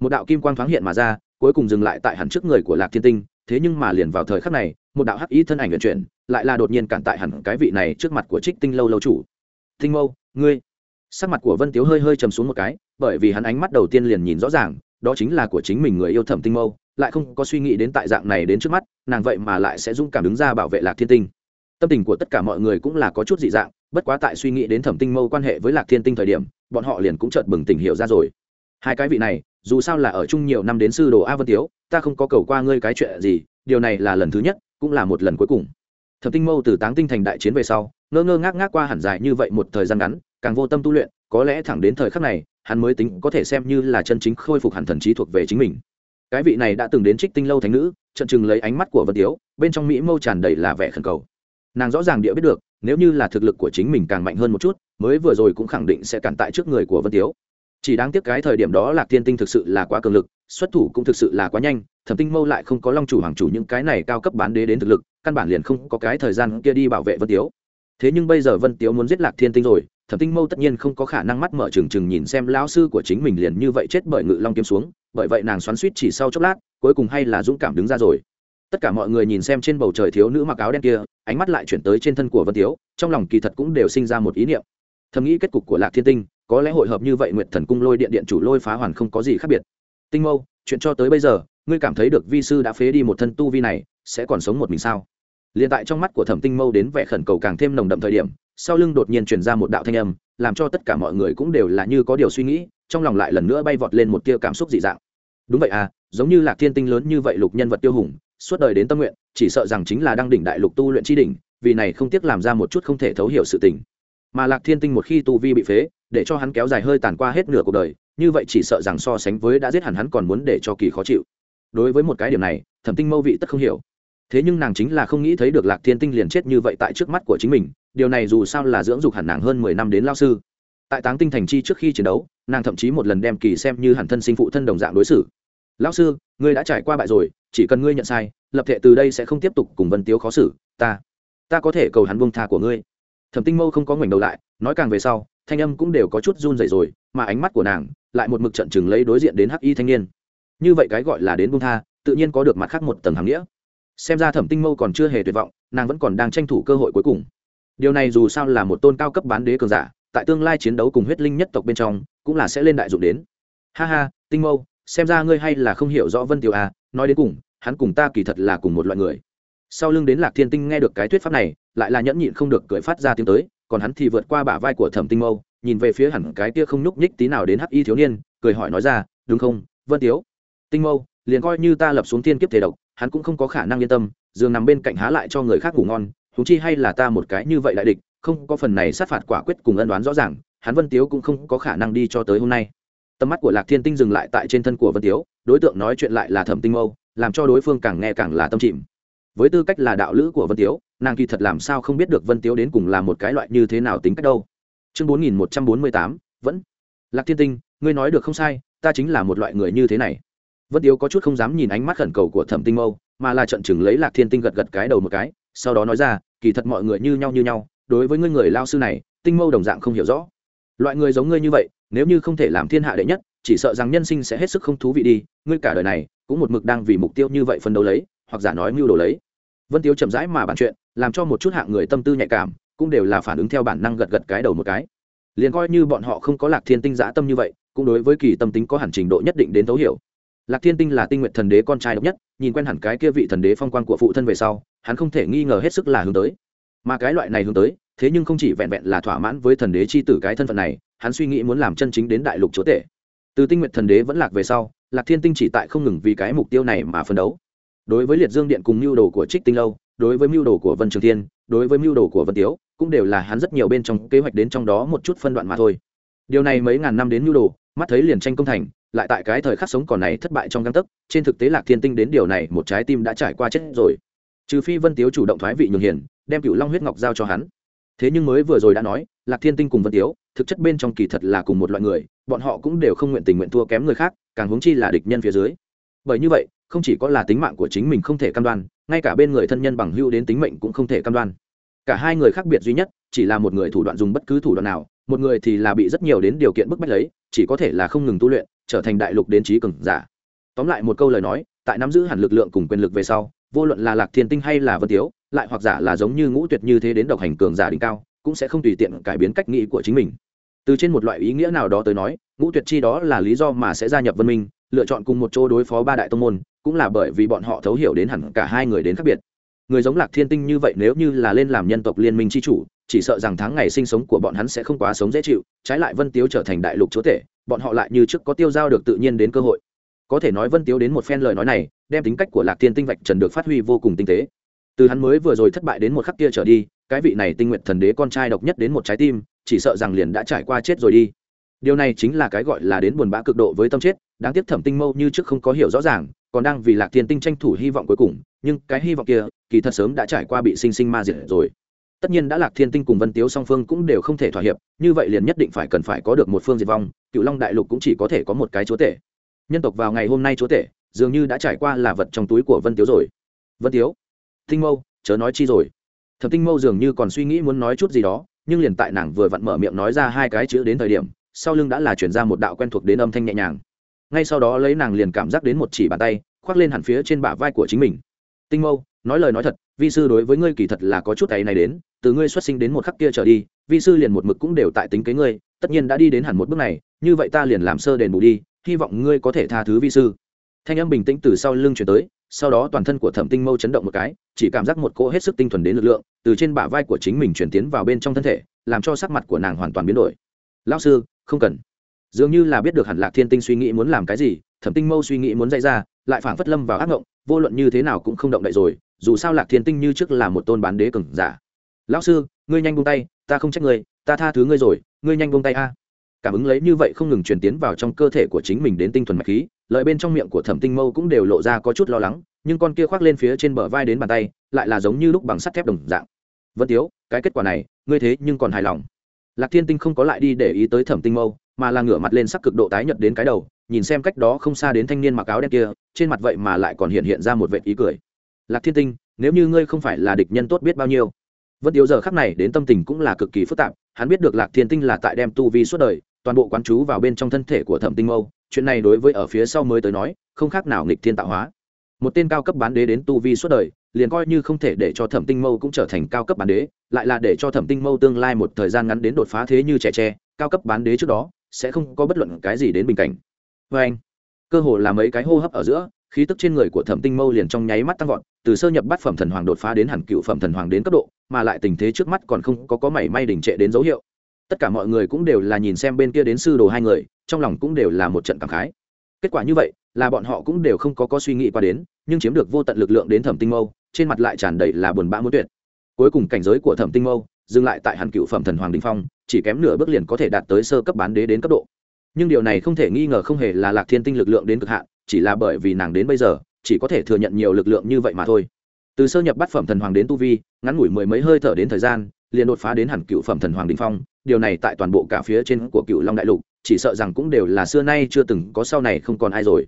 Một đạo kim quang thoáng hiện mà ra, cuối cùng dừng lại tại hẳn trước người của lạc thiên tinh, thế nhưng mà liền vào thời khắc này, một đạo hắc ý thân ảnh vận chuyển, lại là đột nhiên cản tại hẳn cái vị này trước mặt của trích tinh lâu lâu chủ. Tinh mâu, ngươi. Sắc mặt của vân tiếu hơi hơi chầm xuống một cái, bởi vì hắn ánh mắt đầu tiên liền nhìn rõ ràng, đó chính là của chính mình người yêu thẩm tinh mâu, lại không có suy nghĩ đến tại dạng này đến trước mắt, nàng vậy mà lại sẽ dũng cảm đứng ra bảo vệ lạc thiên tinh. Tâm tình của tất cả mọi người cũng là có chút dị dạng bất quá tại suy nghĩ đến thẩm tinh mâu quan hệ với lạc thiên tinh thời điểm, bọn họ liền cũng chợt bừng tỉnh hiểu ra rồi. Hai cái vị này, dù sao là ở chung nhiều năm đến sư đồ a vân tiếu, ta không có cầu qua ngươi cái chuyện gì, điều này là lần thứ nhất, cũng là một lần cuối cùng. Thẩm tinh mâu từ táng tinh thành đại chiến về sau, ngơ ngơ ngác ngác qua hẳn dài như vậy một thời gian ngắn, càng vô tâm tu luyện, có lẽ thẳng đến thời khắc này, hắn mới tính có thể xem như là chân chính khôi phục hẳn thần trí thuộc về chính mình. Cái vị này đã từng đến trích tinh lâu thánh nữ trận chừng lấy ánh mắt của vân tiếu, bên trong mỹ mâu tràn đầy là vẻ khẩn cầu. Nàng rõ ràng địa biết được nếu như là thực lực của chính mình càng mạnh hơn một chút, mới vừa rồi cũng khẳng định sẽ cản tại trước người của vân tiếu. Chỉ đáng tiếc cái thời điểm đó lạc thiên tinh thực sự là quá cường lực, xuất thủ cũng thực sự là quá nhanh, thẩm tinh mâu lại không có long chủ hoàng chủ những cái này cao cấp bán đế đến thực lực, căn bản liền không có cái thời gian kia đi bảo vệ vân tiếu. Thế nhưng bây giờ vân tiếu muốn giết lạc thiên tinh rồi, thẩm tinh mâu tất nhiên không có khả năng mắt mở trừng trừng nhìn xem lão sư của chính mình liền như vậy chết bởi ngự long kiếm xuống, bởi vậy nàng xoắn suýt chỉ sau chốc lát, cuối cùng hay là dũng cảm đứng ra rồi tất cả mọi người nhìn xem trên bầu trời thiếu nữ mặc áo đen kia, ánh mắt lại chuyển tới trên thân của vân tiếu, trong lòng kỳ thật cũng đều sinh ra một ý niệm. Thầm nghĩ kết cục của lạc thiên tinh, có lẽ hội hợp như vậy nguyệt thần cung lôi điện điện chủ lôi phá hoàn không có gì khác biệt. Tinh mâu, chuyện cho tới bây giờ, ngươi cảm thấy được vi sư đã phế đi một thân tu vi này, sẽ còn sống một mình sao? Liền tại trong mắt của thẩm tinh mâu đến vẻ khẩn cầu càng thêm nồng đậm thời điểm, sau lưng đột nhiên truyền ra một đạo thanh âm, làm cho tất cả mọi người cũng đều là như có điều suy nghĩ, trong lòng lại lần nữa bay vọt lên một tia cảm xúc dị dạng. Đúng vậy à giống như lạc thiên tinh lớn như vậy lục nhân vật tiêu hùng suốt đời đến tâm nguyện, chỉ sợ rằng chính là đang đỉnh đại lục tu luyện tri đỉnh, vì này không tiếc làm ra một chút không thể thấu hiểu sự tình. Mà lạc thiên tinh một khi tu vi bị phế, để cho hắn kéo dài hơi tàn qua hết nửa cuộc đời, như vậy chỉ sợ rằng so sánh với đã giết hẳn hắn còn muốn để cho kỳ khó chịu. Đối với một cái điểm này, thẩm tinh mâu vị tất không hiểu. Thế nhưng nàng chính là không nghĩ thấy được lạc thiên tinh liền chết như vậy tại trước mắt của chính mình, điều này dù sao là dưỡng dục hẳn nàng hơn mười năm đến lao sư. Tại táng tinh thành chi trước khi chiến đấu, nàng thậm chí một lần đem kỳ xem như hẳn thân sinh phụ thân đồng dạng đối xử. Lão sư ngươi đã trải qua bại rồi, chỉ cần ngươi nhận sai, lập thể từ đây sẽ không tiếp tục cùng vân tiếu khó xử, ta ta có thể cầu hắn buông tha của ngươi. Thẩm tinh mâu không có ngoảnh đầu lại, nói càng về sau, thanh âm cũng đều có chút run dậy rồi, mà ánh mắt của nàng lại một mực trận chừng lấy đối diện đến hắc y thanh niên. Như vậy cái gọi là đến buông tha, tự nhiên có được mặt khác một tầng hàm nghĩa. Xem ra thẩm tinh mâu còn chưa hề tuyệt vọng, nàng vẫn còn đang tranh thủ cơ hội cuối cùng. Điều này dù sao là một tôn cao cấp bán đế cường giả, tại tương lai chiến đấu cùng huyết linh nhất tộc bên trong, cũng là sẽ lên đại dụng đến. Ha ha, tinh mâu xem ra ngươi hay là không hiểu rõ vân tiểu à nói đến cùng, hắn cùng ta kỳ thật là cùng một loại người. Sau lưng đến lạc thiên tinh nghe được cái thuyết pháp này, lại là nhẫn nhịn không được cười phát ra tiếng tới, còn hắn thì vượt qua bả vai của thẩm tinh mâu, nhìn về phía hẳn cái kia không nhúc nhích tí nào đến hắc y thiếu niên, cười hỏi nói ra, đúng không, vân tiếu tinh mâu, liền coi như ta lập xuống thiên kiếp thể độc, hắn cũng không có khả năng yên tâm, giường nằm bên cạnh há lại cho người khác ngủ ngon thú chi hay là ta một cái như vậy đại địch, không có phần này sát phạt quả quyết cùng ân đoán rõ ràng, hắn vân tiếu cũng không có khả năng đi cho tới hôm nay tầm mắt của lạc thiên tinh dừng lại tại trên thân của vân tiếu, đối tượng nói chuyện lại là thẩm tinh mâu, làm cho đối phương càng nghe càng là tâm chìm. Với tư cách là đạo lữ của vân tiếu, nàng kỳ thật làm sao không biết được vân tiếu đến cùng là một cái loại như thế nào tính cách đâu. Chương bốn nghìn một trăm bốn mươi tám, vẫn. Lạc thiên tinh, ngươi nói được không sai, ta chính là một loại người như thế này. Vân tiếu có chút không dám nhìn ánh mắt khẩn cầu của thẩm tinh mâu, mà là trận chừng lấy lạc thiên tinh gật gật cái đầu một cái, sau đó nói ra, kỳ thật mọi người như nhau như nhau, đối với ngươi người lao sư này, tinh mâu đồng dạng không hiểu rõ. Loại người giống ngươi như vậy nếu như không thể làm thiên hạ đệ nhất, chỉ sợ rằng nhân sinh sẽ hết sức không thú vị đi, ngươi cả đời này cũng một mực đang vì mục tiêu như vậy phân đấu lấy, hoặc giả nói mưu đồ lấy. Vân tiếu chậm rãi mà bàn chuyện, làm cho một chút hạng người tâm tư nhạy cảm, cũng đều là phản ứng theo bản năng gật gật cái đầu một cái. Liền coi như bọn họ không có lạc thiên tinh giã tâm như vậy, cũng đối với kỳ tâm tính có hẳn trình độ nhất định đến thấu hiểu. Lạc thiên tinh là tinh nguyện thần đế con trai độc nhất, nhìn quen hẳn cái kia vị thần đế phong quan của phụ thân về sau, hắn không thể nghi ngờ hết sức là hướng tới. Mà cái loại này hướng tới thế nhưng không chỉ vẹn vẹn là thỏa mãn với thần đế c h i tử cái thân phận này, hắn suy nghĩ muốn làm chân chính đến đại lục chúa tể. Từ tinh nguyện thần đế vẫn lạc về sau, lạc thiên tinh chỉ tại không ngừng vì cái mục tiêu này mà phấn đấu. Đối với liệt dương điện cùng mưu đồ của trích tinh lâu, đối với mưu đồ của vân trường thiên, đối với mưu đồ của vân tiếu, cũng đều là hắn rất nhiều bên trong kế hoạch đến trong đó một chút phân đoạn mà thôi. Điều này mấy ngàn năm đến mưu đồ, mắt thấy liền tranh công thành, lại tại cái thời khắc sống còn này thất bại trong găng tấc, trên thực tế lạc thiên tinh đến điều này một trái tim đã trải qua chết rồi. Trừ phi vân tiếu chủ động thoái vị nhường hiền, đem cựu long huyết ngọc giao cho hắn thế nhưng mới vừa rồi đã nói, lạc thiên tinh cùng vân tiếu, thực chất bên trong kỳ thật là cùng một loại người, bọn họ cũng đều không nguyện tình nguyện thua kém người khác, càng huống chi là địch nhân phía dưới. Bởi như vậy, không chỉ có là tính mạng của chính mình không thể căn đoan, ngay cả bên người thân nhân bằng hưu đến tính mệnh cũng không thể căn đoan. Cả hai người khác biệt duy nhất, chỉ là một người thủ đoạn dùng bất cứ thủ đoạn nào, một người thì là bị rất nhiều đến điều kiện bức bách lấy, chỉ có thể là không ngừng tu luyện, trở thành đại lục đến trí cường giả. Tóm lại một câu lời nói, tại nắm giữ hẳn lực lượng cùng quyền lực về sau, vô luận là lạc thiên tinh hay là vân tiếu lại hoặc giả là giống như ngũ tuyệt như thế đến độc hành cường giả đỉnh cao, cũng sẽ không tùy tiện cải biến cách nghĩ của chính mình. Từ trên một loại ý nghĩa nào đó tới nói, ngũ tuyệt chi đó là lý do mà sẽ gia nhập văn minh, lựa chọn cùng một chỗ đối phó ba đại tông môn, cũng là bởi vì bọn họ thấu hiểu đến hẳn cả hai người đến khác biệt. Người giống lạc thiên tinh như vậy nếu như là lên làm nhân tộc liên minh c h i chủ, chỉ sợ rằng tháng ngày sinh sống của bọn hắn sẽ không quá sống dễ chịu, trái lại vân tiếu trở thành đại lục chúa tể, bọn họ lại như trước có tiêu giao được tự nhiên đến cơ hội. Có thể nói vân tiếu đến một phen lời nói này, đem tính cách của lạc thiên tinh vạch trần được phát huy vô cùng tinh tế từ hắn mới vừa rồi thất bại đến một khắc kia trở đi, cái vị này tinh nguyện thần đế con trai độc nhất đến một trái tim, chỉ sợ rằng liền đã trải qua chết rồi đi. Điều này chính là cái gọi là đến buồn bã cực độ với tâm chết, đáng tiếc thẩm tinh mâu như trước không có hiểu rõ ràng, còn đang vì lạc thiên tinh tranh thủ hy vọng cuối cùng, nhưng cái hy vọng kia, kỳ thật sớm đã trải qua bị sinh sinh ma diệt rồi. Tất nhiên đã lạc thiên tinh cùng vân tiếu song phương cũng đều không thể thỏa hiệp, như vậy liền nhất định phải cần phải có được một phương diệt vong cựu long đại lục cũng chỉ có thể có một cái chúa tể. Nhân tộc vào ngày hôm nay chúa tể, dường như đã trải qua là vật trong túi của vân tiếu rồi. Vân tiếu tinh mâu, chớ nói chi rồi. Thập tinh mâu dường như còn suy nghĩ muốn nói chút gì đó, nhưng liền tại nàng vừa vặn mở miệng nói ra hai cái chữ đến thời điểm, sau lưng đã là chuyển ra một đạo quen thuộc đến âm thanh nhẹ nhàng. Ngay sau đó lấy nàng liền cảm giác đến một chỉ bàn tay, khoác lên hẳn phía trên bả vai của chính mình. Tinh mâu, nói lời nói thật, vi sư đối với ngươi kỳ thật là có chút ấy này đến, từ ngươi xuất sinh đến một khắc kia trở đi, vi sư liền một mực cũng đều tại tính kế ngươi, tất nhiên đã đi đến hẳn một bước này, như vậy ta liền làm sơ đền bù đi, hy vọng ngươi có thể tha thứ vi sư. Thanh âm bình tĩnh từ sau lưng chuyển tới sau đó toàn thân của thẩm tinh mâu chấn động một cái, chỉ cảm giác một cỗ hết sức tinh thuần đến lực lượng, từ trên bả vai của chính mình chuyển tiến vào bên trong thân thể, làm cho sắc mặt của nàng hoàn toàn biến đổi. Lao sư, không cần. Dường như là biết được hẳn lạc thiên tinh suy nghĩ muốn làm cái gì, thẩm tinh mâu suy nghĩ muốn dạy ra, lại phản phất lâm vào ác ngộng, vô luận như thế nào cũng không động đậy rồi, dù sao lạc thiên tinh như trước là một tôn bán đế cừng giả. Lão sư, ngươi nhanh buông tay, ta không trách ngươi, ta tha thứ ngươi rồi, ngươi nhanh buông tay a. Cảm ứng lấy như vậy không ngừng truyền tiến vào trong cơ thể của chính mình đến tinh thuần mạch khí lợi bên trong miệng của thẩm tinh mâu cũng đều lộ ra có chút lo lắng, nhưng con kia khoác lên phía trên bờ vai đến bàn tay, lại là giống như lúc bằng sắt thép đồng dạng. Vân tiếu, cái kết quả này, ngươi thế nhưng còn hài lòng. Lạc thiên tinh không có lại đi để ý tới thẩm tinh mâu, mà là ngửa mặt lên sắc cực độ tái nhợt đến cái đầu, nhìn xem cách đó không xa đến thanh niên mặc áo đen kia, trên mặt vậy mà lại còn hiện hiện ra một vệ ý cười. Lạc thiên tinh, nếu như ngươi không phải là địch nhân tốt biết bao nhiêu. Vân tiếu giờ khắc này đến tâm tình cũng là cực kỳ phức tạp, hắn biết được lạc thiên tinh là tại đem tu vi suốt đời toàn bộ quán chú vào bên trong thân thể của thẩm tinh mâu, chuyện này đối với ở phía sau mới tới nói, không khác nào nghịch thiên tạo hóa. Một tên cao cấp bán đế đến tu vi suốt đời, liền coi như không thể để cho thẩm tinh mâu cũng trở thành cao cấp bán đế, lại là để cho thẩm tinh mâu tương lai một thời gian ngắn đến đột phá thế như trẻ tre, cao cấp bán đế trước đó, sẽ không có bất luận cái gì đến bình cảnh. Vê anh, cơ hồ là mấy cái hô hấp ở giữa, khí tức trên người của thẩm tinh mâu liền trong nháy mắt tăng vọt, từ sơ nhập bát phẩm thần hoàng đột phá đến hẳn cựu phẩm thần hoàng đến cấp độ, mà lại tình thế trước mắt còn không có có mảy may đình trệ đến dấu hiệu tất cả mọi người cũng đều là nhìn xem bên kia đến sư đồ hai người, trong lòng cũng đều là một trận cảm khái. Kết quả như vậy, là bọn họ cũng đều không có có suy nghĩ qua đến, nhưng chiếm được vô tận lực lượng đến thẩm tinh mâu, trên mặt lại tràn đầy là buồn bã muốn tuyệt. Cuối cùng cảnh giới của thẩm tinh mâu dừng lại tại hàn cựu phẩm thần hoàng đình phong, chỉ kém nửa bước liền có thể đạt tới sơ cấp bán đế đến cấp độ. Nhưng điều này không thể nghi ngờ không hề là lạc thiên tinh lực lượng đến cực hạn, chỉ là bởi vì nàng đến bây giờ, chỉ có thể thừa nhận nhiều lực lượng như vậy mà thôi. Từ sơ nhập bát phẩm thần hoàng đến tu vi, ngắn ngủi mười mấy hơi thở đến thời gian liền đột phá đến hẳn cựu phẩm thần hoàng đình phong, điều này tại toàn bộ cả phía trên của cựu long đại lục, chỉ sợ rằng cũng đều là xưa nay chưa từng có sau này không còn ai rồi.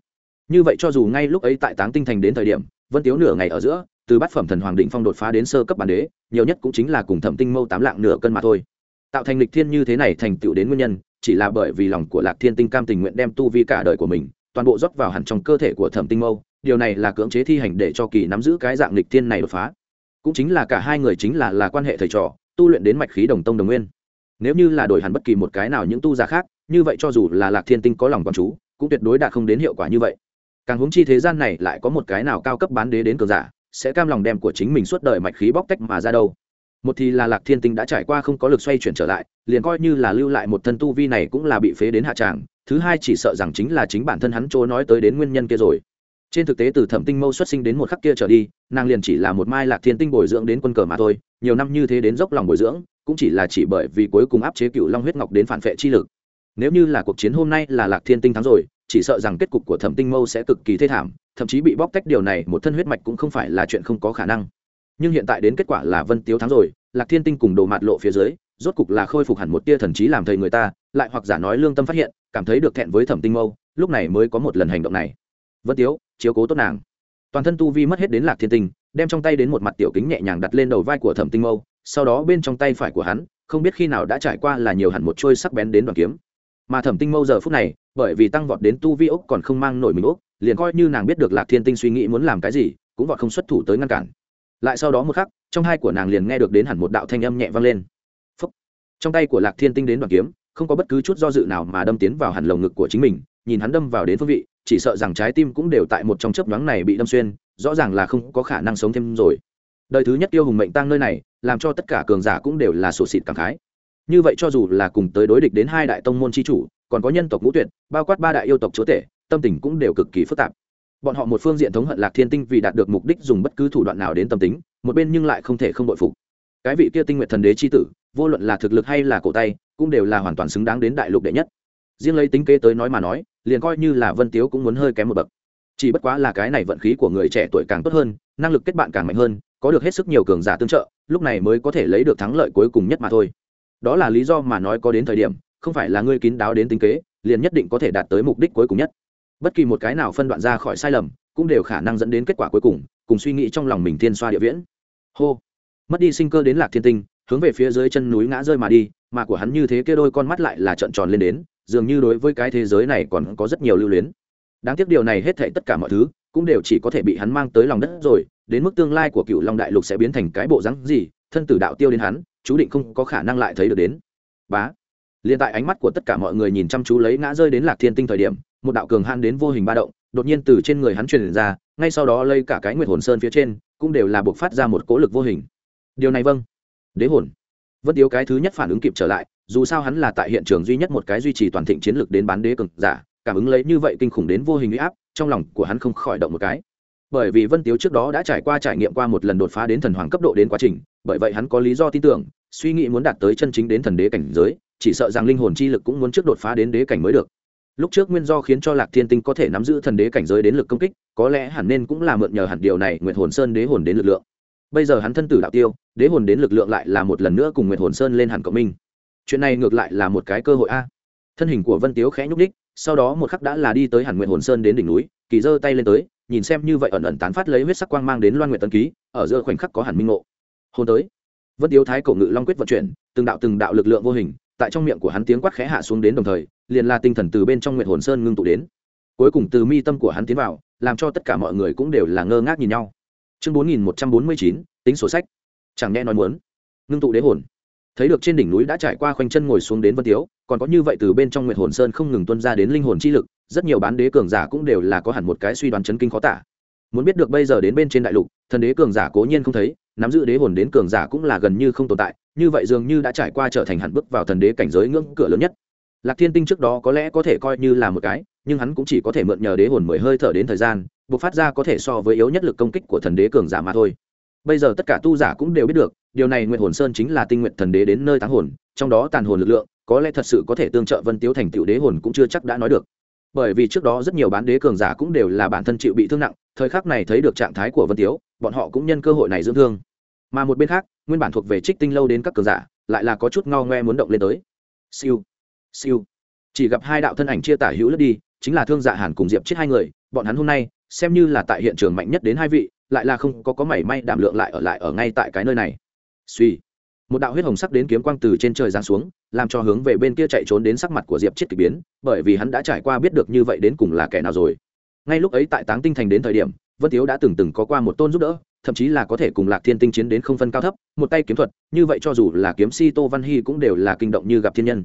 Như vậy cho dù ngay lúc ấy tại táng tinh thành đến thời điểm vân tiếu nửa ngày ở giữa, từ bát phẩm thần hoàng định phong đột phá đến sơ cấp bản đế, nhiều nhất cũng chính là cùng thẩm tinh mâu tám lạng nửa cân mà thôi. Tạo thành lịch thiên như thế này thành tựu đến nguyên nhân, chỉ là bởi vì lòng của lạc thiên tinh cam tình nguyện đem tu vi cả đời của mình, toàn bộ rót vào hẳn trong cơ thể của thẩm tinh mâu, điều này là cưỡng chế thi hành để cho kỳ nắm giữ cái dạng lịch thiên này đột phá. Cũng chính là cả hai người chính là là quan hệ thầy trò tu luyện đến mạch khí đồng tông đồng nguyên. Nếu như là đổi hẳn bất kỳ một cái nào những tu giả khác, như vậy cho dù là lạc thiên tinh có lòng quán chú, cũng tuyệt đối đạt không đến hiệu quả như vậy. Càng hướng chi thế gian này lại có một cái nào cao cấp bán đế đến cường giả, sẽ cam lòng đem của chính mình suốt đời mạch khí bóc tách mà ra đâu. Một thì là lạc thiên tinh đã trải qua không có lực xoay chuyển trở lại, liền coi như là lưu lại một thân tu vi này cũng là bị phế đến hạ tràng thứ hai chỉ sợ rằng chính là chính bản thân hắn chỗ nói tới đến nguyên nhân kia rồi. Trên thực tế từ thẩm tinh mâu xuất sinh đến một khắc kia trở đi, nàng liền chỉ là một mai lạc thiên tinh bồi dưỡng đến quân cờ mà thôi nhiều năm như thế đến dốc lòng bồi dưỡng, cũng chỉ là chỉ bởi vì cuối cùng áp chế cựu long huyết ngọc đến phản vệ chi lực. Nếu như là cuộc chiến hôm nay là lạc thiên tinh thắng rồi, chỉ sợ rằng kết cục của thẩm tinh mâu sẽ cực kỳ thê thảm, thậm chí bị bóc tách điều này một thân huyết mạch cũng không phải là chuyện không có khả năng. Nhưng hiện tại đến kết quả là vân tiếu thắng rồi, lạc thiên tinh cùng đồ mạt lộ phía dưới, rốt cục là khôi phục hẳn một tia thần trí làm thầy người ta, lại hoặc giả nói lương tâm phát hiện, cảm thấy được thẹn với thẩm tinh mâu, lúc này mới có một lần hành động này. Vân tiếu, chiếu cố tốt nàng. Toàn thân tu vi mất hết đến lạc thiên tinh đem trong tay đến một mặt tiểu kính nhẹ nhàng đặt lên đầu vai của thẩm tinh mâu, sau đó bên trong tay phải của hắn, không biết khi nào đã trải qua là nhiều hẳn một trôi sắc bén đến đoàn kiếm. Mà thẩm tinh mâu giờ phút này, bởi vì tăng vọt đến tu vi ốc còn không mang nổi mình ốc, liền coi như nàng biết được lạc thiên tinh suy nghĩ muốn làm cái gì, cũng vọt không xuất thủ tới ngăn cản. Lại sau đó một khắc, trong hai của nàng liền nghe được đến hẳn một đạo thanh âm nhẹ vang lên. Phúc. trong tay của lạc thiên tinh đến đoàn kiếm, không có bất cứ chút do dự nào mà đâm tiến vào hẳn lồng ngực của chính mình, nhìn hắn đâm vào đến phương vị, chỉ sợ rằng trái tim cũng đều tại một trong chớp nhoáng này bị đâm xuyên rõ ràng là không có khả năng sống thêm rồi. Đời thứ nhất tiêu hùng mệnh tăng nơi này, làm cho tất cả cường giả cũng đều là sổ xịt cảm khái. Như vậy cho dù là cùng tới đối địch đến hai đại tông môn chi chủ, còn có nhân tộc ngũ tuyệt, bao quát ba đại yêu tộc chúa tể, tâm tình cũng đều cực kỳ phức tạp. Bọn họ một phương diện thống hận lạc thiên tinh vì đạt được mục đích dùng bất cứ thủ đoạn nào đến tâm tính, một bên nhưng lại không thể không bội phục. Cái vị kia tinh nguyện thần đế chi tử, vô luận là thực lực hay là cổ tay, cũng đều là hoàn toàn xứng đáng đến đại lục đệ nhất. Riêng lấy tính kế tới nói mà nói, liền coi như là vân tiếu cũng muốn hơi kém một bậc chỉ bất quá là cái này vận khí của người trẻ tuổi càng tốt hơn, năng lực kết bạn càng mạnh hơn, có được hết sức nhiều cường giả tương trợ, lúc này mới có thể lấy được thắng lợi cuối cùng nhất mà thôi. Đó là lý do mà nói có đến thời điểm, không phải là ngươi kín đáo đến tính kế, liền nhất định có thể đạt tới mục đích cuối cùng nhất. Bất kỳ một cái nào phân đoạn ra khỏi sai lầm, cũng đều khả năng dẫn đến kết quả cuối cùng cùng suy nghĩ trong lòng mình thiên xoa địa viễn. Hô. Mất đi sinh cơ đến lạc thiên tinh, hướng về phía dưới chân núi ngã rơi mà đi, mà của hắn như thế kia đôi con mắt lại là trợn tròn lên đến, dường như đối với cái thế giới này còn có rất nhiều lưu luyến đáng tiếc điều này hết thảy tất cả mọi thứ cũng đều chỉ có thể bị hắn mang tới lòng đất rồi, đến mức tương lai của cựu long đại lục sẽ biến thành cái bộ rắn gì, thân tử đạo tiêu đến hắn, chú định không có khả năng lại thấy được đến. Bá. Liền tại ánh mắt của tất cả mọi người nhìn chăm chú lấy ngã rơi đến lạc thiên tinh thời điểm, một đạo cường han đến vô hình ba động đột nhiên từ trên người hắn truyền ra, ngay sau đó lây cả cái nguyệt hồn sơn phía trên, cũng đều là buộc phát ra một cỗ lực vô hình. Điều này vâng. Đế hồn. Vân tiếu cái thứ nhất phản ứng kịp trở lại, dù sao hắn là tại hiện trường duy nhất một cái duy trì toàn thịnh chiến lược đến bán đế cường giả cảm ứng lấy như vậy kinh khủng đến vô hình uy áp, trong lòng của hắn không khỏi động một cái. Bởi vì vân tiếu trước đó đã trải qua trải nghiệm qua một lần đột phá đến thần hoàng cấp độ đến quá trình, bởi vậy hắn có lý do tin tưởng, suy nghĩ muốn đạt tới chân chính đến thần đế cảnh giới, chỉ sợ rằng linh hồn chi lực cũng muốn trước đột phá đến đế cảnh mới được. Lúc trước nguyên do khiến cho lạc thiên tinh có thể nắm giữ thần đế cảnh giới đến lực công kích, có lẽ hẳn nên cũng là mượn nhờ hẳn điều này nguyện hồn sơn đế hồn đến lực lượng. Bây giờ hắn thân tử đạo tiêu, đế hồn đến lực lượng lại là một lần nữa cùng nguyện hồn sơn lên hẳn cộng minh. Chuyện này ngược lại là một cái cơ hội a. Thân hình của vân tiếu khẽ nhúc đích sau đó một khắc đã là đi tới hẳn nguyện hồn sơn đến đỉnh núi, kỳ giơ tay lên tới, nhìn xem như vậy ẩn ẩn tán phát lấy huyết sắc quang mang đến loan nguyện tân ký, ở giữa khoảnh khắc có hẳn minh ngộ. Hồn tới. Vân tiếu thái cổ ngự long quyết vận chuyển, từng đạo từng đạo lực lượng vô hình, tại trong miệng của hắn tiếng quát khẽ hạ xuống đến đồng thời, liền là tinh thần từ bên trong nguyện hồn sơn ngưng tụ đến. Cuối cùng từ mi tâm của hắn tiến vào, làm cho tất cả mọi người cũng đều là ngơ ngác nhìn nhau. Chương bốn nghìn một trăm bốn mươi chín, tính sổ sách. Chẳng nghe nói muốn ngưng tụ đế hồn. Thấy được trên đỉnh núi đã trải qua khoanh chân ngồi xuống đến vân tiếu còn có như vậy từ bên trong nguyệt hồn sơn không ngừng tuân ra đến linh hồn chi lực, rất nhiều bán đế cường giả cũng đều là có hẳn một cái suy đoán chấn kinh khó tả. Muốn biết được bây giờ đến bên trên đại lục, thần đế cường giả cố nhiên không thấy, nắm giữ đế hồn đến cường giả cũng là gần như không tồn tại, như vậy dường như đã trải qua trở thành hẳn bước vào thần đế cảnh giới ngưỡng cửa lớn nhất. Lạc thiên tinh trước đó có lẽ có thể coi như là một cái, nhưng hắn cũng chỉ có thể mượn nhờ đế hồn mười hơi thở đến thời gian buộc phát ra có thể so với yếu nhất lực công kích của thần đế cường giả mà thôi. Bây giờ tất cả tu giả cũng đều biết được, điều này nguyện hồn sơn chính là tinh nguyện thần đế đến nơi táng hồn, trong đó tàn hồn lực lượng có lẽ thật sự có thể tương trợ vân tiếu thành tựu đế hồn cũng chưa chắc đã nói được. Bởi vì trước đó rất nhiều bán đế cường giả cũng đều là bản thân chịu bị thương nặng, thời khắc này thấy được trạng thái của vân tiếu, bọn họ cũng nhân cơ hội này dưỡng thương. Mà một bên khác, nguyên bản thuộc về trích tinh lâu đến các cường giả, lại là có chút ngao ngoe muốn động lên tới. Siêu siêu. Chỉ gặp hai đạo thân ảnh chia tả hữu lướt đi, chính là thương dạ hàn cùng diệp chết hai người, bọn hắn hôm nay, xem như là tại hiện trường mạnh nhất đến hai vị, lại là không có có mảy may đảm lượng lại ở lại ở ngay tại cái nơi này. Suy một đạo huyết hồng sắc đến kiếm quang từ trên trời giáng xuống, làm cho hướng về bên kia chạy trốn đến sắc mặt của diệp chết k ỳ biến, bởi vì hắn đã trải qua biết được như vậy đến cùng là kẻ nào rồi. Ngay lúc ấy tại táng tinh thành đến thời điểm, vân tiếu đã từng từng có qua một tôn giúp đỡ, thậm chí là có thể cùng lạc thiên tinh chiến đến không phân cao thấp, một tay kiếm thuật, như vậy cho dù là kiếm si tô văn hy cũng đều là kinh động như gặp thiên nhân.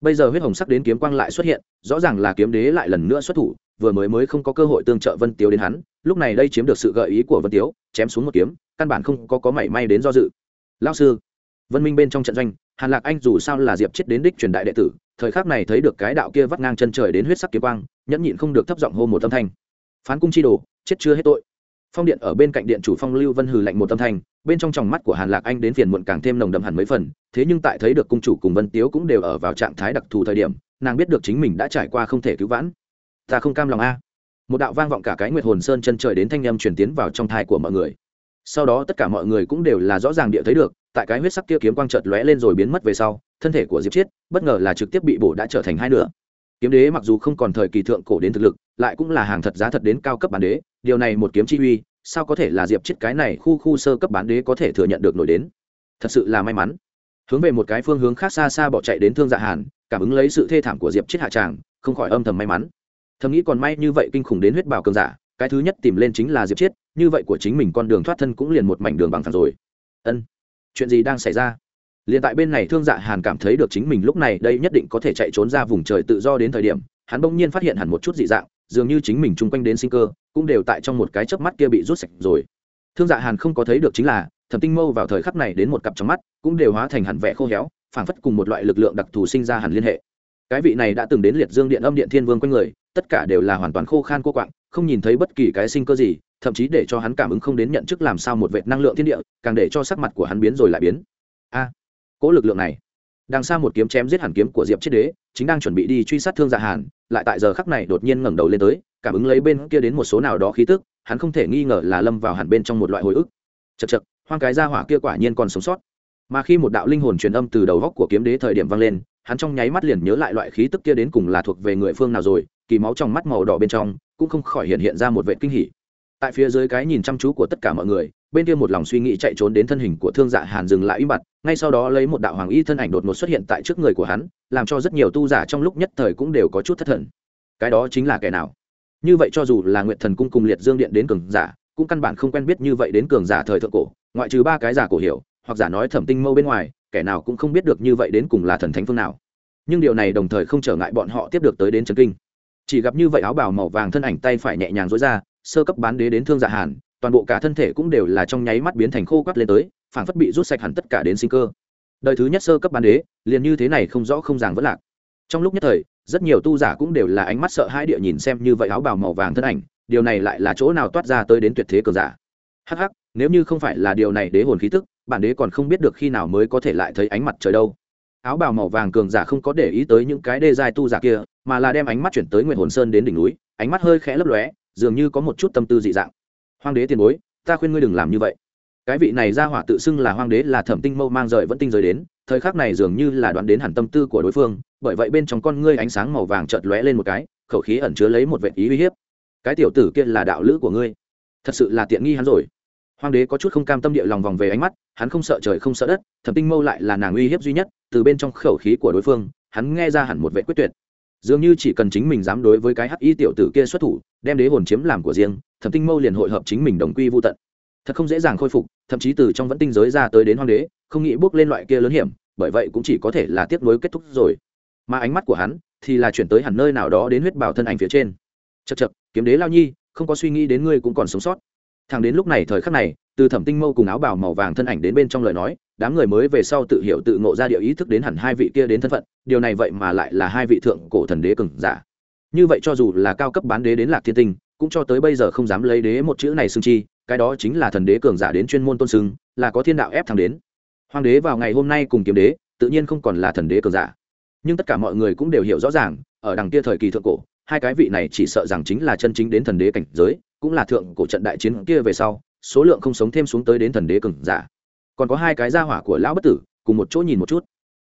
Bây giờ huyết hồng sắc đến kiếm quang lại xuất hiện, rõ ràng là kiếm đế lại lần nữa xuất thủ, vừa mới mới không có cơ hội tương trợ vân tiếu đến hắn, lúc này đây chiếm được sự gợi ý của vân tiếu, chém xuống một kiếm, căn bản không có có mảy may đến do dự. Lao sư vân minh bên trong trận doanh, hàn lạc anh dù sao là diệp chết đến đích truyền đại đệ tử, thời khắc này thấy được cái đạo kia vắt ngang chân trời đến huyết sắc kiếm quang, nhẫn nhịn không được thấp giọng hô một âm thanh. Phán cung chi đồ, chết chưa hết tội. Phong điện ở bên cạnh điện chủ phong lưu vân hừ lạnh một âm thanh, bên trong tròng mắt của hàn lạc anh đến phiền muộn càng thêm nồng đậm hẳn mấy phần, thế nhưng tại thấy được cung chủ cùng vân tiếu cũng đều ở vào trạng thái đặc thù thời điểm, nàng biết được chính mình đã trải qua không thể cứu vãn. Ta không cam lòng a. Một đạo vang vọng cả cái nguyệt hồn sơn chân trời đến thanh â m truyền tiến vào trong thai của mọi người. Sau đó tất cả mọi người cũng đều là rõ ràng địa thấy được tại cái huyết sắc kia kiếm quang chợt lóe lên rồi biến mất về sau, thân thể của diệp chiết bất ngờ là trực tiếp bị bổ đã trở thành hai nửa. Kiếm đế mặc dù không còn thời kỳ thượng cổ đến thực lực, lại cũng là hàng thật giá thật đến cao cấp bán đế, điều này một kiếm chi uy, sao có thể là diệp chiết cái này khu khu sơ cấp bán đế có thể thừa nhận được nổi đến? Thật sự là may mắn. Hướng về một cái phương hướng khác xa xa bỏ chạy đến thương dạ hàn, cảm ứng lấy sự thê thảm của diệp chiết hạ tràng, không khỏi âm thầm may mắn. Thầm nghĩ còn may như vậy kinh khủng đến huyết bảo cường giả, cái thứ nhất tìm lên chính là diệp chiết, như vậy của chính mình con đường thoát thân cũng liền một mảnh đường bằng thẳng rồi. Ân chuyện gì đang xảy ra? Liền tại bên này thương dạ hàn cảm thấy được chính mình lúc này đây nhất định có thể chạy trốn ra vùng trời tự do đến thời điểm, hắn bỗng nhiên phát hiện hẳn một chút dị dạng, dường như chính mình chung quanh đến sinh cơ, cũng đều tại trong một cái chớp mắt kia bị rút sạch rồi. Thương dạ hàn không có thấy được chính là, thẩm tinh mâu vào thời khắc này đến một cặp trong mắt, cũng đều hóa thành hẳn vẻ khô héo, phảng phất cùng một loại lực lượng đặc thù sinh ra hẳn liên hệ. Cái vị này đã từng đến liệt dương điện âm điện thiên vương quanh người, tất cả đều là hoàn toàn khô khan cô quạng không nhìn thấy bất kỳ cái sinh cơ gì thậm chí để cho hắn cảm ứng không đến nhận chức làm sao một vệt năng lượng thiên địa càng để cho sắc mặt của hắn biến rồi lại biến. A à, cỗ lực lượng này. Đằng xa một kiếm chém giết hẳn kiếm của diệp chiết đế chính đang chuẩn bị đi truy sát thương dạ hàn lại tại giờ khắc này đột nhiên ngẩng đầu lên tới cảm ứng lấy bên kia đến một số nào đó khí tức hắn không thể nghi ngờ là lâm vào hẳn bên trong một loại hồi ức. Chật chật hoang cái ra hỏa kia quả nhiên còn sống sót. Mà khi một đạo linh hồn truyền âm từ đầu góc của kiếm đế thời điểm vang lên hắn trong nháy mắt liền nhớ lại loại khí tức kia đến cùng là thuộc về người phương nào rồi kỳ máu trong mắt màu đỏ bên trong cũng không khỏi hiện hiện ra một vệ kinh hỉ. Tại phía dưới cái nhìn chăm chú của tất cả mọi người, bên kia một lòng suy nghĩ chạy trốn đến thân hình của thương dạ hàn dừng lại im bặt, ngay sau đó lấy một đạo hoàng y thân ảnh đột ngột xuất hiện tại trước người của hắn, làm cho rất nhiều tu giả trong lúc nhất thời cũng đều có chút thất thần. Cái đó chính là kẻ nào? Như vậy cho dù là nguyện thần cung cùng liệt dương điện đến cường giả, cũng căn bản không quen biết như vậy đến cường giả thời thượng cổ, ngoại trừ ba cái giả cổ hiểu, hoặc giả nói thẩm tinh mâu bên ngoài, kẻ nào cũng không biết được như vậy đến cùng là thần thánh phương nào. Nhưng điều này đồng thời không trở ngại bọn họ tiếp được tới đến trấn kinh chỉ gặp như vậy áo bào màu vàng thân ảnh tay phải nhẹ nhàng dối ra, sơ cấp bán đế đến thương dạ hàn, toàn bộ cả thân thể cũng đều là trong nháy mắt biến thành khô quắt lên tới phản phất bị rút sạch hẳn tất cả đến sinh cơ. Đời thứ nhất sơ cấp bán đế, liền như thế này không rõ không ràng vẫn lạc. Trong lúc nhất thời, rất nhiều tu giả cũng đều là ánh mắt sợ hãi địa nhìn xem như vậy áo bào màu vàng thân ảnh, điều này lại là chỗ nào toát ra tới đến tuyệt thế cờ giả. Hắc hắc, nếu như không phải là điều này đế hồn khí tức, bản đế còn không biết được khi nào mới có thể lại thấy ánh mặt trời đâu áo bào màu vàng cường giả không có để ý tới những cái đê dài tu giả kia, mà là đem ánh mắt chuyển tới nguyện hồn sơn đến đỉnh núi, ánh mắt hơi khẽ lấp lóe, dường như có một chút tâm tư dị dạng. Hoàng đế tiền bối, ta khuyên ngươi đừng làm như vậy. Cái vị này ra hỏa tự xưng là hoàng đế là thẩm tinh mâu mang rời vẫn tinh rời đến, thời khắc này dường như là đoán đến hẳn tâm tư của đối phương, bởi vậy bên trong con ngươi ánh sáng màu vàng chợt lóe lên một cái, khẩu khí ẩn chứa lấy một vệ ý uy hiếp. Cái tiểu tử kia là đạo lữ của ngươi. Thật sự là tiện nghi hắn rồi hoàng đế có chút không cam tâm địa lòng vòng về ánh mắt, hắn không sợ trời không sợ đất, thẩm tinh mâu lại là nàng uy hiếp duy nhất, từ bên trong khẩu khí của đối phương, hắn nghe ra hẳn một vệ quyết tuyệt. Dường như chỉ cần chính mình dám đối với cái hắc y tiểu tử kia xuất thủ, đem đế hồn chiếm làm của riêng, thẩm tinh mâu liền hội hợp chính mình đồng quy vô tận. Thật không dễ dàng khôi phục, thậm chí từ trong vẫn tinh giới ra tới đến hoàng đế, không nghĩ bước lên loại kia lớn hiểm, bởi vậy cũng chỉ có thể là tiếp nối kết thúc rồi. Mà ánh mắt của hắn thì là chuyển tới hẳn nơi nào đó đến huyết bảo thân ảnh phía trên. Chật chật kiếm đế lao nhi, không có suy nghĩ đến ngươi cũng còn sống sót thằng đến lúc này thời khắc này, từ thẩm tinh mâu cùng áo bào màu vàng thân ảnh đến bên trong lời nói, đám người mới về sau tự hiểu tự ngộ ra địa ý thức đến hẳn hai vị kia đến thân phận, điều này vậy mà lại là hai vị thượng cổ thần đế cường giả. Như vậy cho dù là cao cấp bán đế đến lạc thiên tinh, cũng cho tới bây giờ không dám lấy đế một chữ này xưng chi, cái đó chính là thần đế cường giả đến chuyên môn tôn xưng, là có thiên đạo ép thằng đến. Hoàng đế vào ngày hôm nay cùng kiếm đế, tự nhiên không còn là thần đế cường giả. Nhưng tất cả mọi người cũng đều hiểu rõ ràng, ở đằng kia thời kỳ thượng cổ, hai cái vị này chỉ sợ rằng chính là chân chính đến thần đế cảnh giới cũng là thượng cổ trận đại chiến kia về sau, số lượng không sống thêm xuống tới đến thần đế cường giả. Còn có hai cái gia hỏa của lão bất tử, cùng một chỗ nhìn một chút.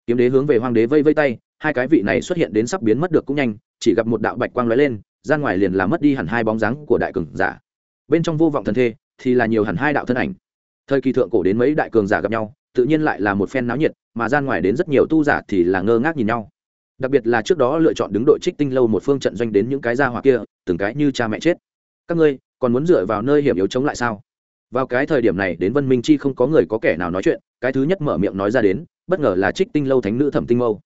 Kiếm đế hướng về hoàng đế vây vây tay, hai cái vị này xuất hiện đến sắp biến mất được cũng nhanh, chỉ gặp một đạo bạch quang lóe lên, ra ngoài liền làm mất đi hẳn hai bóng dáng của đại cường giả. Bên trong vô vọng thần thê, thì là nhiều hẳn hai đạo thân ảnh. Thời kỳ thượng cổ đến mấy đại cường giả gặp nhau, tự nhiên lại là một phen náo nhiệt, mà ra ngoài đến rất nhiều tu giả thì là ngơ ngác nhìn nhau. Đặc biệt là trước đó lựa chọn đứng đội trích tinh lâu một phương trận doanh đến những cái gia hỏa kia, từng cái như cha mẹ chết các ngươi còn muốn dựa vào nơi hiểm yếu chống lại sao? Vào cái thời điểm này, đến vân minh chi không có người có kẻ nào nói chuyện, cái thứ nhất mở miệng nói ra đến, bất ngờ là trích tinh lâu thánh nữ thẩm tinh mâu.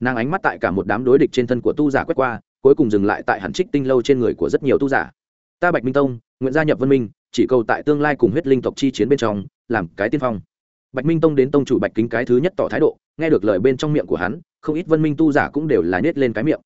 Nàng ánh mắt tại cả một đám đối địch trên thân của tu giả quét qua, cuối cùng dừng lại tại hẳn trích tinh lâu trên người của rất nhiều tu giả. Ta bạch minh tông, nguyện gia nhập vân minh, chỉ cầu tại tương lai cùng huyết linh tộc chi chiến bên trong, làm cái tiên phong. Bạch minh tông đến tông chủ bạch kính cái thứ nhất tỏ thái độ, nghe được lời bên trong miệng của hắn, không ít vân minh tu giả cũng đều là nết lên cái miệng.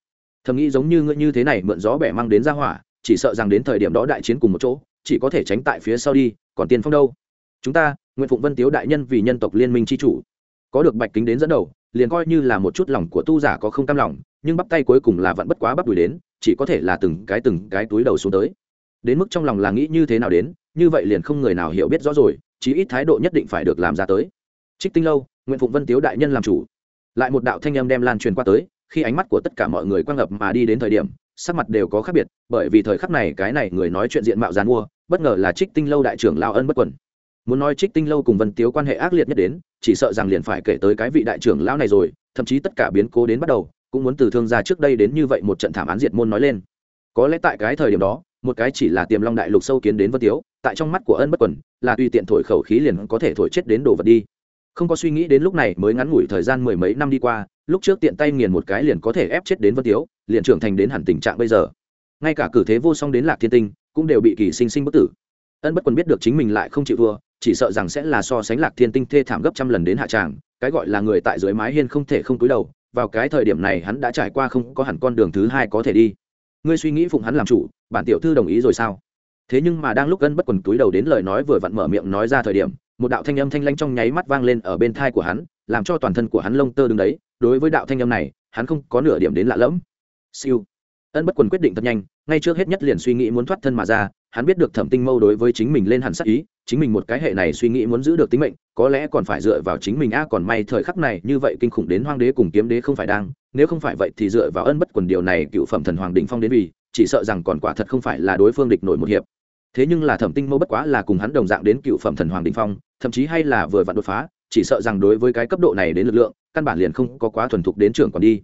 Thầm nghĩ giống như ngươi như thế này mượn gió bẻ mang đến ra hỏa chỉ sợ rằng đến thời điểm đó đại chiến cùng một chỗ, chỉ có thể tránh tại phía sau đi, còn tiền phong đâu? Chúng ta nguyện phụng vân tiếu đại nhân vì nhân tộc liên minh tri chủ, có được bạch kính đến dẫn đầu, liền coi như là một chút lòng của tu giả có không cam lòng, nhưng bắp tay cuối cùng là vẫn bất quá bắp đùi đến, chỉ có thể là từng cái từng cái túi đầu xuống tới. Đến mức trong lòng là nghĩ như thế nào đến, như vậy liền không người nào hiểu biết rõ rồi, chí ít thái độ nhất định phải được làm ra tới. Trích tinh lâu nguyện phụng vân tiếu đại nhân làm chủ. Lại một đạo thanh âm đem lan truyền qua tới, khi ánh mắt của tất cả mọi người quang ngập mà đi đến thời điểm sắc mặt đều có khác biệt, bởi vì thời khắc này cái này người nói chuyện diện mạo giàn mua, bất ngờ là trích tinh lâu đại trưởng lao ân bất quần. Muốn nói trích tinh lâu cùng vân tiếu quan hệ ác liệt nhất đến, chỉ sợ rằng liền phải kể tới cái vị đại trưởng lão này rồi, thậm chí tất cả biến cố đến bắt đầu, cũng muốn từ thương gia trước đây đến như vậy một trận thảm án diệt môn nói lên. Có lẽ tại cái thời điểm đó, một cái chỉ là tiềm long đại lục sâu kiến đến vân tiếu, tại trong mắt của ân bất quần, là tùy tiện thổi khẩu khí liền có thể thổi chết đến đồ vật đi không có suy nghĩ đến lúc này mới ngắn ngủi thời gian mười mấy năm đi qua, lúc trước tiện tay nghiền một cái liền có thể ép chết đến vân tiếu, liền trưởng thành đến hẳn tình trạng bây giờ. Ngay cả cử thế vô song đến lạc thiên tinh, cũng đều bị kỳ sinh sinh bất tử. Ân bất quần biết được chính mình lại không chịu thua, chỉ sợ rằng sẽ là so sánh lạc thiên tinh thê thảm gấp trăm lần đến hạ tràng, cái gọi là người tại dưới mái hiên không thể không cúi đầu, vào cái thời điểm này hắn đã trải qua không có hẳn con đường thứ hai có thể đi. Ngươi suy nghĩ phụng hắn làm chủ, bản tiểu thư đồng ý rồi sao? Thế nhưng mà đang lúc gân bất quần túi đầu đến lời nói vừa vặn mở miệng nói ra thời điểm, một đạo thanh âm thanh lanh trong nháy mắt vang lên ở bên thai của hắn, làm cho toàn thân của hắn lông tơ đứng đấy. Đối với đạo thanh âm này, hắn không có nửa điểm đến lạ lẫm. Siêu. Ân bất quần quyết định thật nhanh, ngay trước hết nhất liền suy nghĩ muốn thoát thân mà ra, hắn biết được thẩm tinh mâu đối với chính mình lên hẳn sắc ý, chính mình một cái hệ này suy nghĩ muốn giữ được tính mệnh, có lẽ còn phải dựa vào chính mình. A, còn may thời khắc này, như vậy kinh khủng đến hoang đế cùng kiếm đế không phải đang, nếu không phải vậy thì dựa vào ân bất quần điều này, cựu phẩm thần hoàng đình phong đến vì chỉ sợ rằng còn quả thật không phải là đối phương địch nổi một hiệp. Thế nhưng là thẩm tinh mâu bất quá là cùng hắn đồng dạng đến cựu phẩm thần hoàng đình phong, thậm chí hay là vừa vặn đột phá, chỉ sợ rằng đối với cái cấp độ này đến lực lượng, căn bản liền không có quá thuần thục đến trưởng còn đi.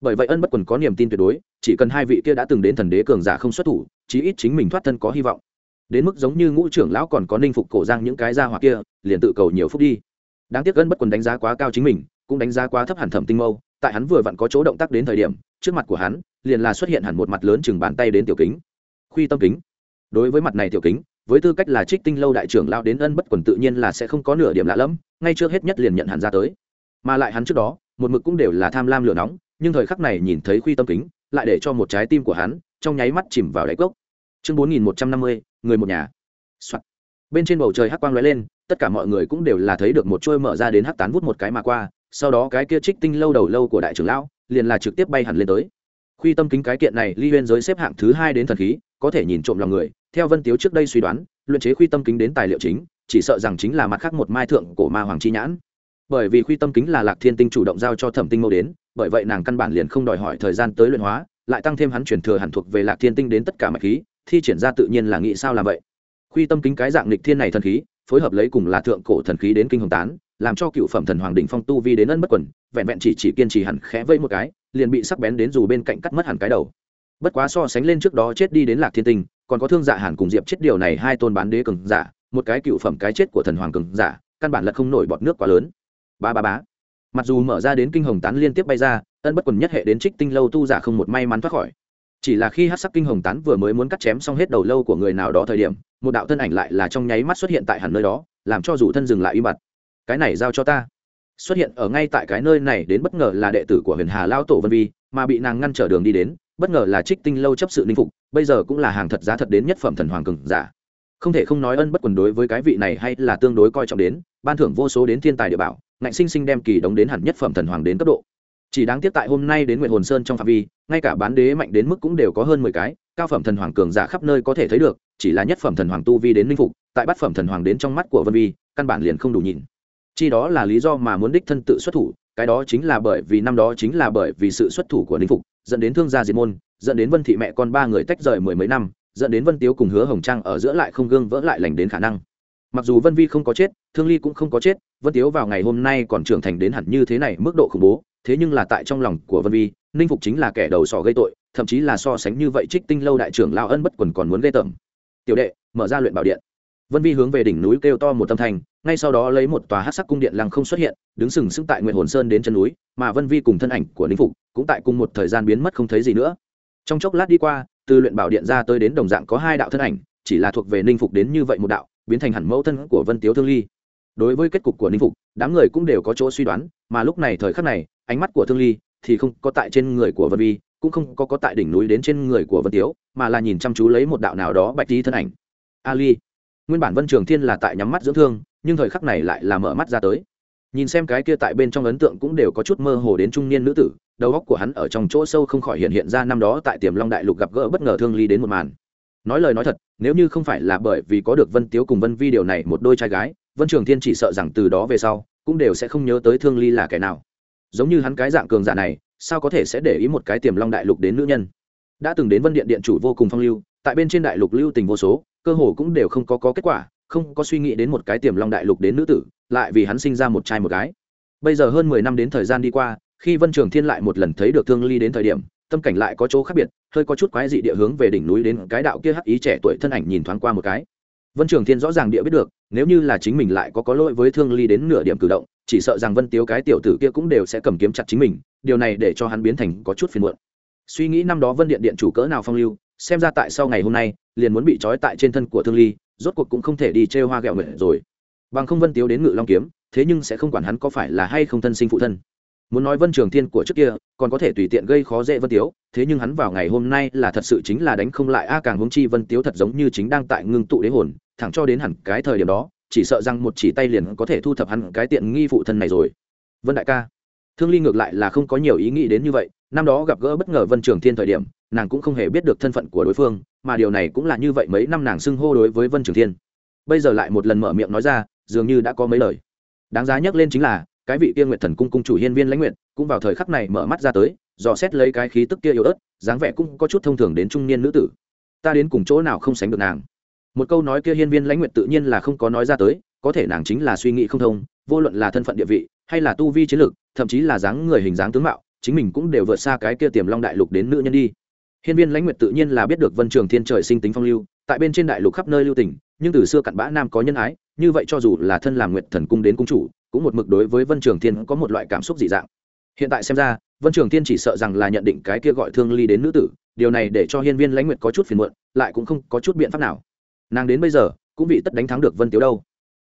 Bởi vậy ân bất quần có niềm tin tuyệt đối, chỉ cần hai vị kia đã từng đến thần đế cường giả không xuất thủ, chí ít chính mình thoát thân có hy vọng. Đến mức giống như ngũ trưởng lão còn có ninh phục cổ giang những cái ra hoặc kia, liền tự cầu nhiều phút đi. Đáng tiếc ân bất quần đánh giá quá cao chính mình, cũng đánh giá quá thấp hẳn thẩm tinh mâu tại hắn vừa vặn có chỗ động tác đến thời điểm, trước mặt của hắn, liền là xuất hiện hẳn một mặt lớn chừng bàn tay đến tiểu kính. Khuy tâm kính. Đối với mặt này tiểu kính, với tư cách là trích tinh lâu đại trưởng lao đến ân bất quần tự nhiên là sẽ không có nửa điểm lạ lẫm, ngay trước hết nhất liền nhận hẳn ra tới. Mà lại hắn trước đó, một mực cũng đều là tham lam lửa nóng, nhưng thời khắc này nhìn thấy khuy tâm kính, lại để cho một trái tim của hắn, trong nháy mắt chìm vào đáy cốc. Chương bốn nghìn một trăm năm mươi, người một nhà、Soạn. bên trên bầu trời hắc quang lóe lên, tất cả mọi người cũng đều là thấy được một trôi mở ra đến hắc tán vút một cái mà qua sau đó cái kia trích tinh lâu đầu lâu của đại trưởng lão liền là trực tiếp bay hẳn lên tới. Khuy tâm kính cái kiện này ly huyên giới xếp hạng thứ hai đến thần khí, có thể nhìn trộm lòng người. Theo vân tiếu trước đây suy đoán, luyện chế khuy tâm kính đến tài liệu chính, chỉ sợ rằng chính là mặt khác một mai thượng của ma hoàng chi nhãn. Bởi vì khuy tâm kính là lạc thiên tinh chủ động giao cho thẩm tinh mâu đến, bởi vậy nàng căn bản liền không đòi hỏi thời gian tới luyện hóa, lại tăng thêm hắn chuyển thừa hẳn thuộc về lạc thiên tinh đến tất cả mạch khí, thi triển ra tự nhiên là nghĩ sao làm vậy. Khuy tâm kính cái dạng lịch thiên này thần khí phối hợp lấy cùng là thượng cổ thần khí đến kinh hồng tán, làm cho cựu phẩm thần hoàng đỉnh phong tu vi đến ân bất quần, vẹn vẹn chỉ chỉ kiên trì hẳn khẽ vây một cái, liền bị sắc bén đến dù bên cạnh cắt mất hẳn cái đầu. Bất quá so sánh lên trước đó chết đi đến lạc thiên tinh, còn có thương dạ hẳn cùng diệp chết điều này hai tôn bán đế cường giả, một cái cựu phẩm cái chết của thần hoàng cường giả, căn bản là không nổi bọt nước quá lớn. Ba ba bá mặc dù mở ra đến kinh hồng tán liên tiếp bay ra, ân bất quần nhất hệ đến trích tinh lâu tu giả không một may mắn thoát khỏi chỉ là khi hát sắc kinh hồng tán vừa mới muốn cắt chém xong hết đầu lâu của người nào đó thời điểm, một đạo thân ảnh lại là trong nháy mắt xuất hiện tại hẳn nơi đó, làm cho dù thân dừng lại im bặt. Cái này giao cho ta. Xuất hiện ở ngay tại cái nơi này đến bất ngờ là đệ tử của huyền hà lao tổ vân vi, mà bị nàng ngăn trở đường đi đến, bất ngờ là trích tinh lâu chấp sự linh phục, bây giờ cũng là hàng thật giá thật đến nhất phẩm thần hoàng cường giả. Không thể không nói ân bất quần đối với cái vị này hay là tương đối coi trọng đến, ban thưởng vô số đến thiên tài địa bảo, ngạnh sinh sinh đem kỳ đóng đến hẳn nhất phẩm thần hoàng đến cấp độ chỉ đáng tiếc tại hôm nay đến nguyện hồn sơn trong phạm vi, ngay cả bán đế mạnh đến mức cũng đều có hơn mười cái, cao phẩm thần hoàng cường giả khắp nơi có thể thấy được, chỉ là nhất phẩm thần hoàng tu vi đến linh phục, tại bát phẩm thần hoàng đến trong mắt của vân vi, căn bản liền không đủ nhìn. Chi đó là lý do mà muốn đích thân tự xuất thủ, cái đó chính là bởi vì năm đó chính là bởi vì sự xuất thủ của linh phục, dẫn đến thương gia diệt môn, dẫn đến vân thị mẹ con ba người tách rời mười mấy năm, dẫn đến vân tiếu cùng hứa hồng trang ở giữa lại không gương vỡ lại lành đến khả năng. Mặc dù vân vi không có chết, thương ly cũng không có chết, vân tiếu vào ngày hôm nay còn trưởng thành đến hẳn như thế này, mức độ khủng bố thế nhưng là tại trong lòng của vân vi, ninh phục chính là kẻ đầu sỏ gây tội, thậm chí là so sánh như vậy trích tinh lâu đại trưởng lao ân bất quần còn muốn gây tởm. Tiểu đệ, mở ra luyện bảo điện. Vân vi hướng về đỉnh núi kêu to một tâm thành ngay sau đó lấy một tòa hát sắc cung điện lăng không xuất hiện, đứng sừng sững tại nguyện hồn sơn đến chân núi, mà vân vi cùng thân ảnh của ninh phục cũng tại cùng một thời gian biến mất không thấy gì nữa. Trong chốc lát đi qua, từ luyện bảo điện ra tới đến đồng dạng có hai đạo thân ảnh, chỉ là thuộc về ninh phục đến như vậy một đạo, biến thành hẳn mẫu thân của vân tiếu thương ly. Đối với kết cục của ninh phục, đám người cũng đều có chỗ suy đoán mà lúc này thời khắc này, ánh mắt của thương ly thì không có tại trên người của vân vi, cũng không có có tại đỉnh núi đến trên người của vân tiếu, mà là nhìn chăm chú lấy một đạo nào đó bạch tí thân ảnh. Ali. Nguyên bản vân trường thiên là tại nhắm mắt dưỡng thương, nhưng thời khắc này lại là mở mắt ra tới. Nhìn xem cái kia tại bên trong ấn tượng cũng đều có chút mơ hồ đến trung niên nữ tử, đầu óc của hắn ở trong chỗ sâu không khỏi hiện hiện ra năm đó tại tiềm long đại lục gặp gỡ bất ngờ thương ly đến một màn. Nói lời nói thật, nếu như không phải là bởi vì có được vân tiếu cùng vân vi điều này một đôi trai gái, vân trường thiên chỉ sợ rằng từ đó về sau cũng đều sẽ không nhớ tới thương ly là kẻ nào. Giống như hắn cái dạng cường giả này sao có thể sẽ để ý một cái tiềm long đại lục đến nữ nhân? Đã từng đến vân điện điện chủ vô cùng phong lưu tại bên trên đại lục lưu tình vô số cơ hồ cũng đều không có, có kết quả không có suy nghĩ đến một cái tiềm long đại lục đến nữ tử lại vì hắn sinh ra một trai một gái. Bây giờ hơn mười năm đến thời gian đi qua khi vân trường thiên lại một lần thấy được thương ly đến thời điểm tâm cảnh lại có chỗ khác biệt hơi có chút quái dị địa hướng về đỉnh núi đến cái đạo kia hắc ý trẻ tuổi thân ảnh nhìn thoáng qua một cái vân trường thiên rõ ràng địa biết được, nếu như là chính mình lại có có lỗi với thương ly đến nửa điểm cử động, chỉ sợ rằng vân tiếu cái tiểu tử kia cũng đều sẽ cầm kiếm chặt chính mình, điều này để cho hắn biến thành có chút phiền muộn. Suy nghĩ năm đó vân điện điện chủ cỡ nào phong lưu, xem ra tại sau ngày hôm nay, liền muốn bị trói tại trên thân của thương ly, rốt cuộc cũng không thể đi trêu hoa ghẹo nguyện rồi. Bằng không vân tiếu đến ngự long kiếm, thế nhưng sẽ không quản hắn có phải là hay không thân sinh phụ thân. Muốn nói vân trường thiên của trước kia, còn có thể tùy tiện gây khó dễ vân tiếu, thế nhưng hắn vào ngày hôm nay là thật sự chính là đánh không lại a càng hướng chi vân tiếu thật giống như chính đang tại ngưng tụ đế hồn thẳng cho đến hẳn cái thời điểm đó, chỉ sợ rằng một chỉ tay liền có thể thu thập hẳn cái tiện nghi phụ thân này rồi. Vân đại ca, thương ly ngược lại là không có nhiều ý nghĩ đến như vậy, năm đó gặp gỡ bất ngờ vân trường thiên thời điểm, nàng cũng không hề biết được thân phận của đối phương, mà điều này cũng là như vậy mấy năm nàng xưng hô đối với vân trường thiên. Bây giờ lại một lần mở miệng nói ra, dường như đã có mấy lời. Đáng giá nhắc lên chính là, cái vị kia nguyệt thần cung cung chủ hiên viên lãnh nguyện cũng vào thời khắc này mở mắt ra tới, dò xét lấy cái khí tức kia yếu ớt, dáng vẻ cũng có chút thông thường đến trung niên nữ tử. Ta đến cùng chỗ nào không sánh được nàng? Một câu nói kia hiên viên lãnh nguyện tự nhiên là không có nói ra tới, có thể nàng chính là suy nghĩ không thông, vô luận là thân phận địa vị, hay là tu vi chiến lược, thậm chí là dáng người hình dáng tướng mạo, chính mình cũng đều vượt xa cái kia tiềm long đại lục đến nữ nhân đi. Hiên viên lãnh nguyệt tự nhiên là biết được vân trường thiên trời sinh tính phong lưu, tại bên trên đại lục khắp nơi lưu tỉnh nhưng từ xưa cặn bã nam có nhân ái, như vậy cho dù là thân làm nguyệt thần cung đến cung chủ, cũng một mực đối với vân trường thiên có một loại cảm xúc dị dạng. Hiện tại xem ra, vân trường thiên chỉ sợ rằng là nhận định cái kia gọi thương ly đến nữ tử, điều này để cho hiên viên lãnh nguyệt có chút phiền muộn, lại cũng không có chút biện pháp nào nàng đến bây giờ, cũng bị tất đánh thắng được vân tiếu đâu.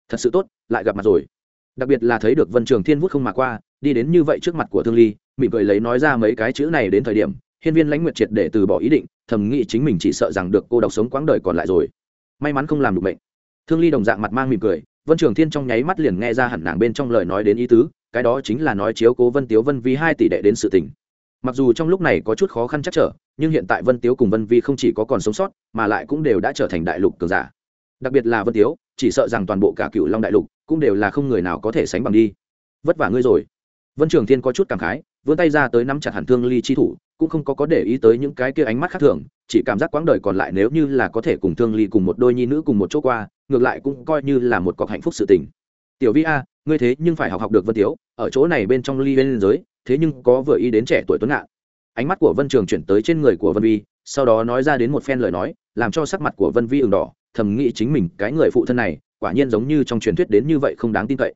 Thật sự tốt, lại gặp mặt rồi. Đặc biệt là thấy được vân trường thiên vút không mà qua, đi đến như vậy trước mặt của thương ly, mỉm cười lấy nói ra mấy cái chữ này đến thời điểm, hiên viên lãnh nguyệt triệt để từ bỏ ý định, thầm nghĩ chính mình chỉ sợ rằng được cô độc sống quãng đời còn lại rồi. May mắn không làm được bệnh. Thương ly đồng dạng mặt mang mỉm cười, vân trường thiên trong nháy mắt liền nghe ra hẳn nàng bên trong lời nói đến ý tứ, cái đó chính là nói chiếu cố vân tiếu vân vi hai tỷ đệ đến sự tình. Mặc dù trong lúc này có chút khó khăn chắc trở nhưng hiện tại vân tiếu cùng vân vi không chỉ có còn sống sót, mà lại cũng đều đã trở thành đại lục cường giả. Đặc biệt là vân tiếu, chỉ sợ rằng toàn bộ cả cựu long đại lục cũng đều là không người nào có thể sánh bằng đi. Vất vả ngươi rồi. Vân trường thiên có chút cảm khái, vươn tay ra tới nắm chặt hẳn thương ly chi thủ, cũng không có có để ý tới những cái kia ánh mắt khác thường, chỉ cảm giác quãng đời còn lại nếu như là có thể cùng thương ly cùng một đôi nhi nữ cùng một chỗ qua, ngược lại cũng coi như là một cọc hạnh phúc sự tình. Tiểu vi a, ngươi thế nhưng phải học học được vân tiếu, ở chỗ này bên trong ly bên giới, thế nhưng có vừa ý đến trẻ tuổi tuấn ngạn ánh mắt của vân trường chuyển tới trên người của vân vi, sau đó nói ra đến một phen lời nói, làm cho sắc mặt của vân vi ửng đỏ, thầm nghĩ chính mình, cái người phụ thân này, quả nhiên giống như trong truyền thuyết đến như vậy không đáng tin cậy.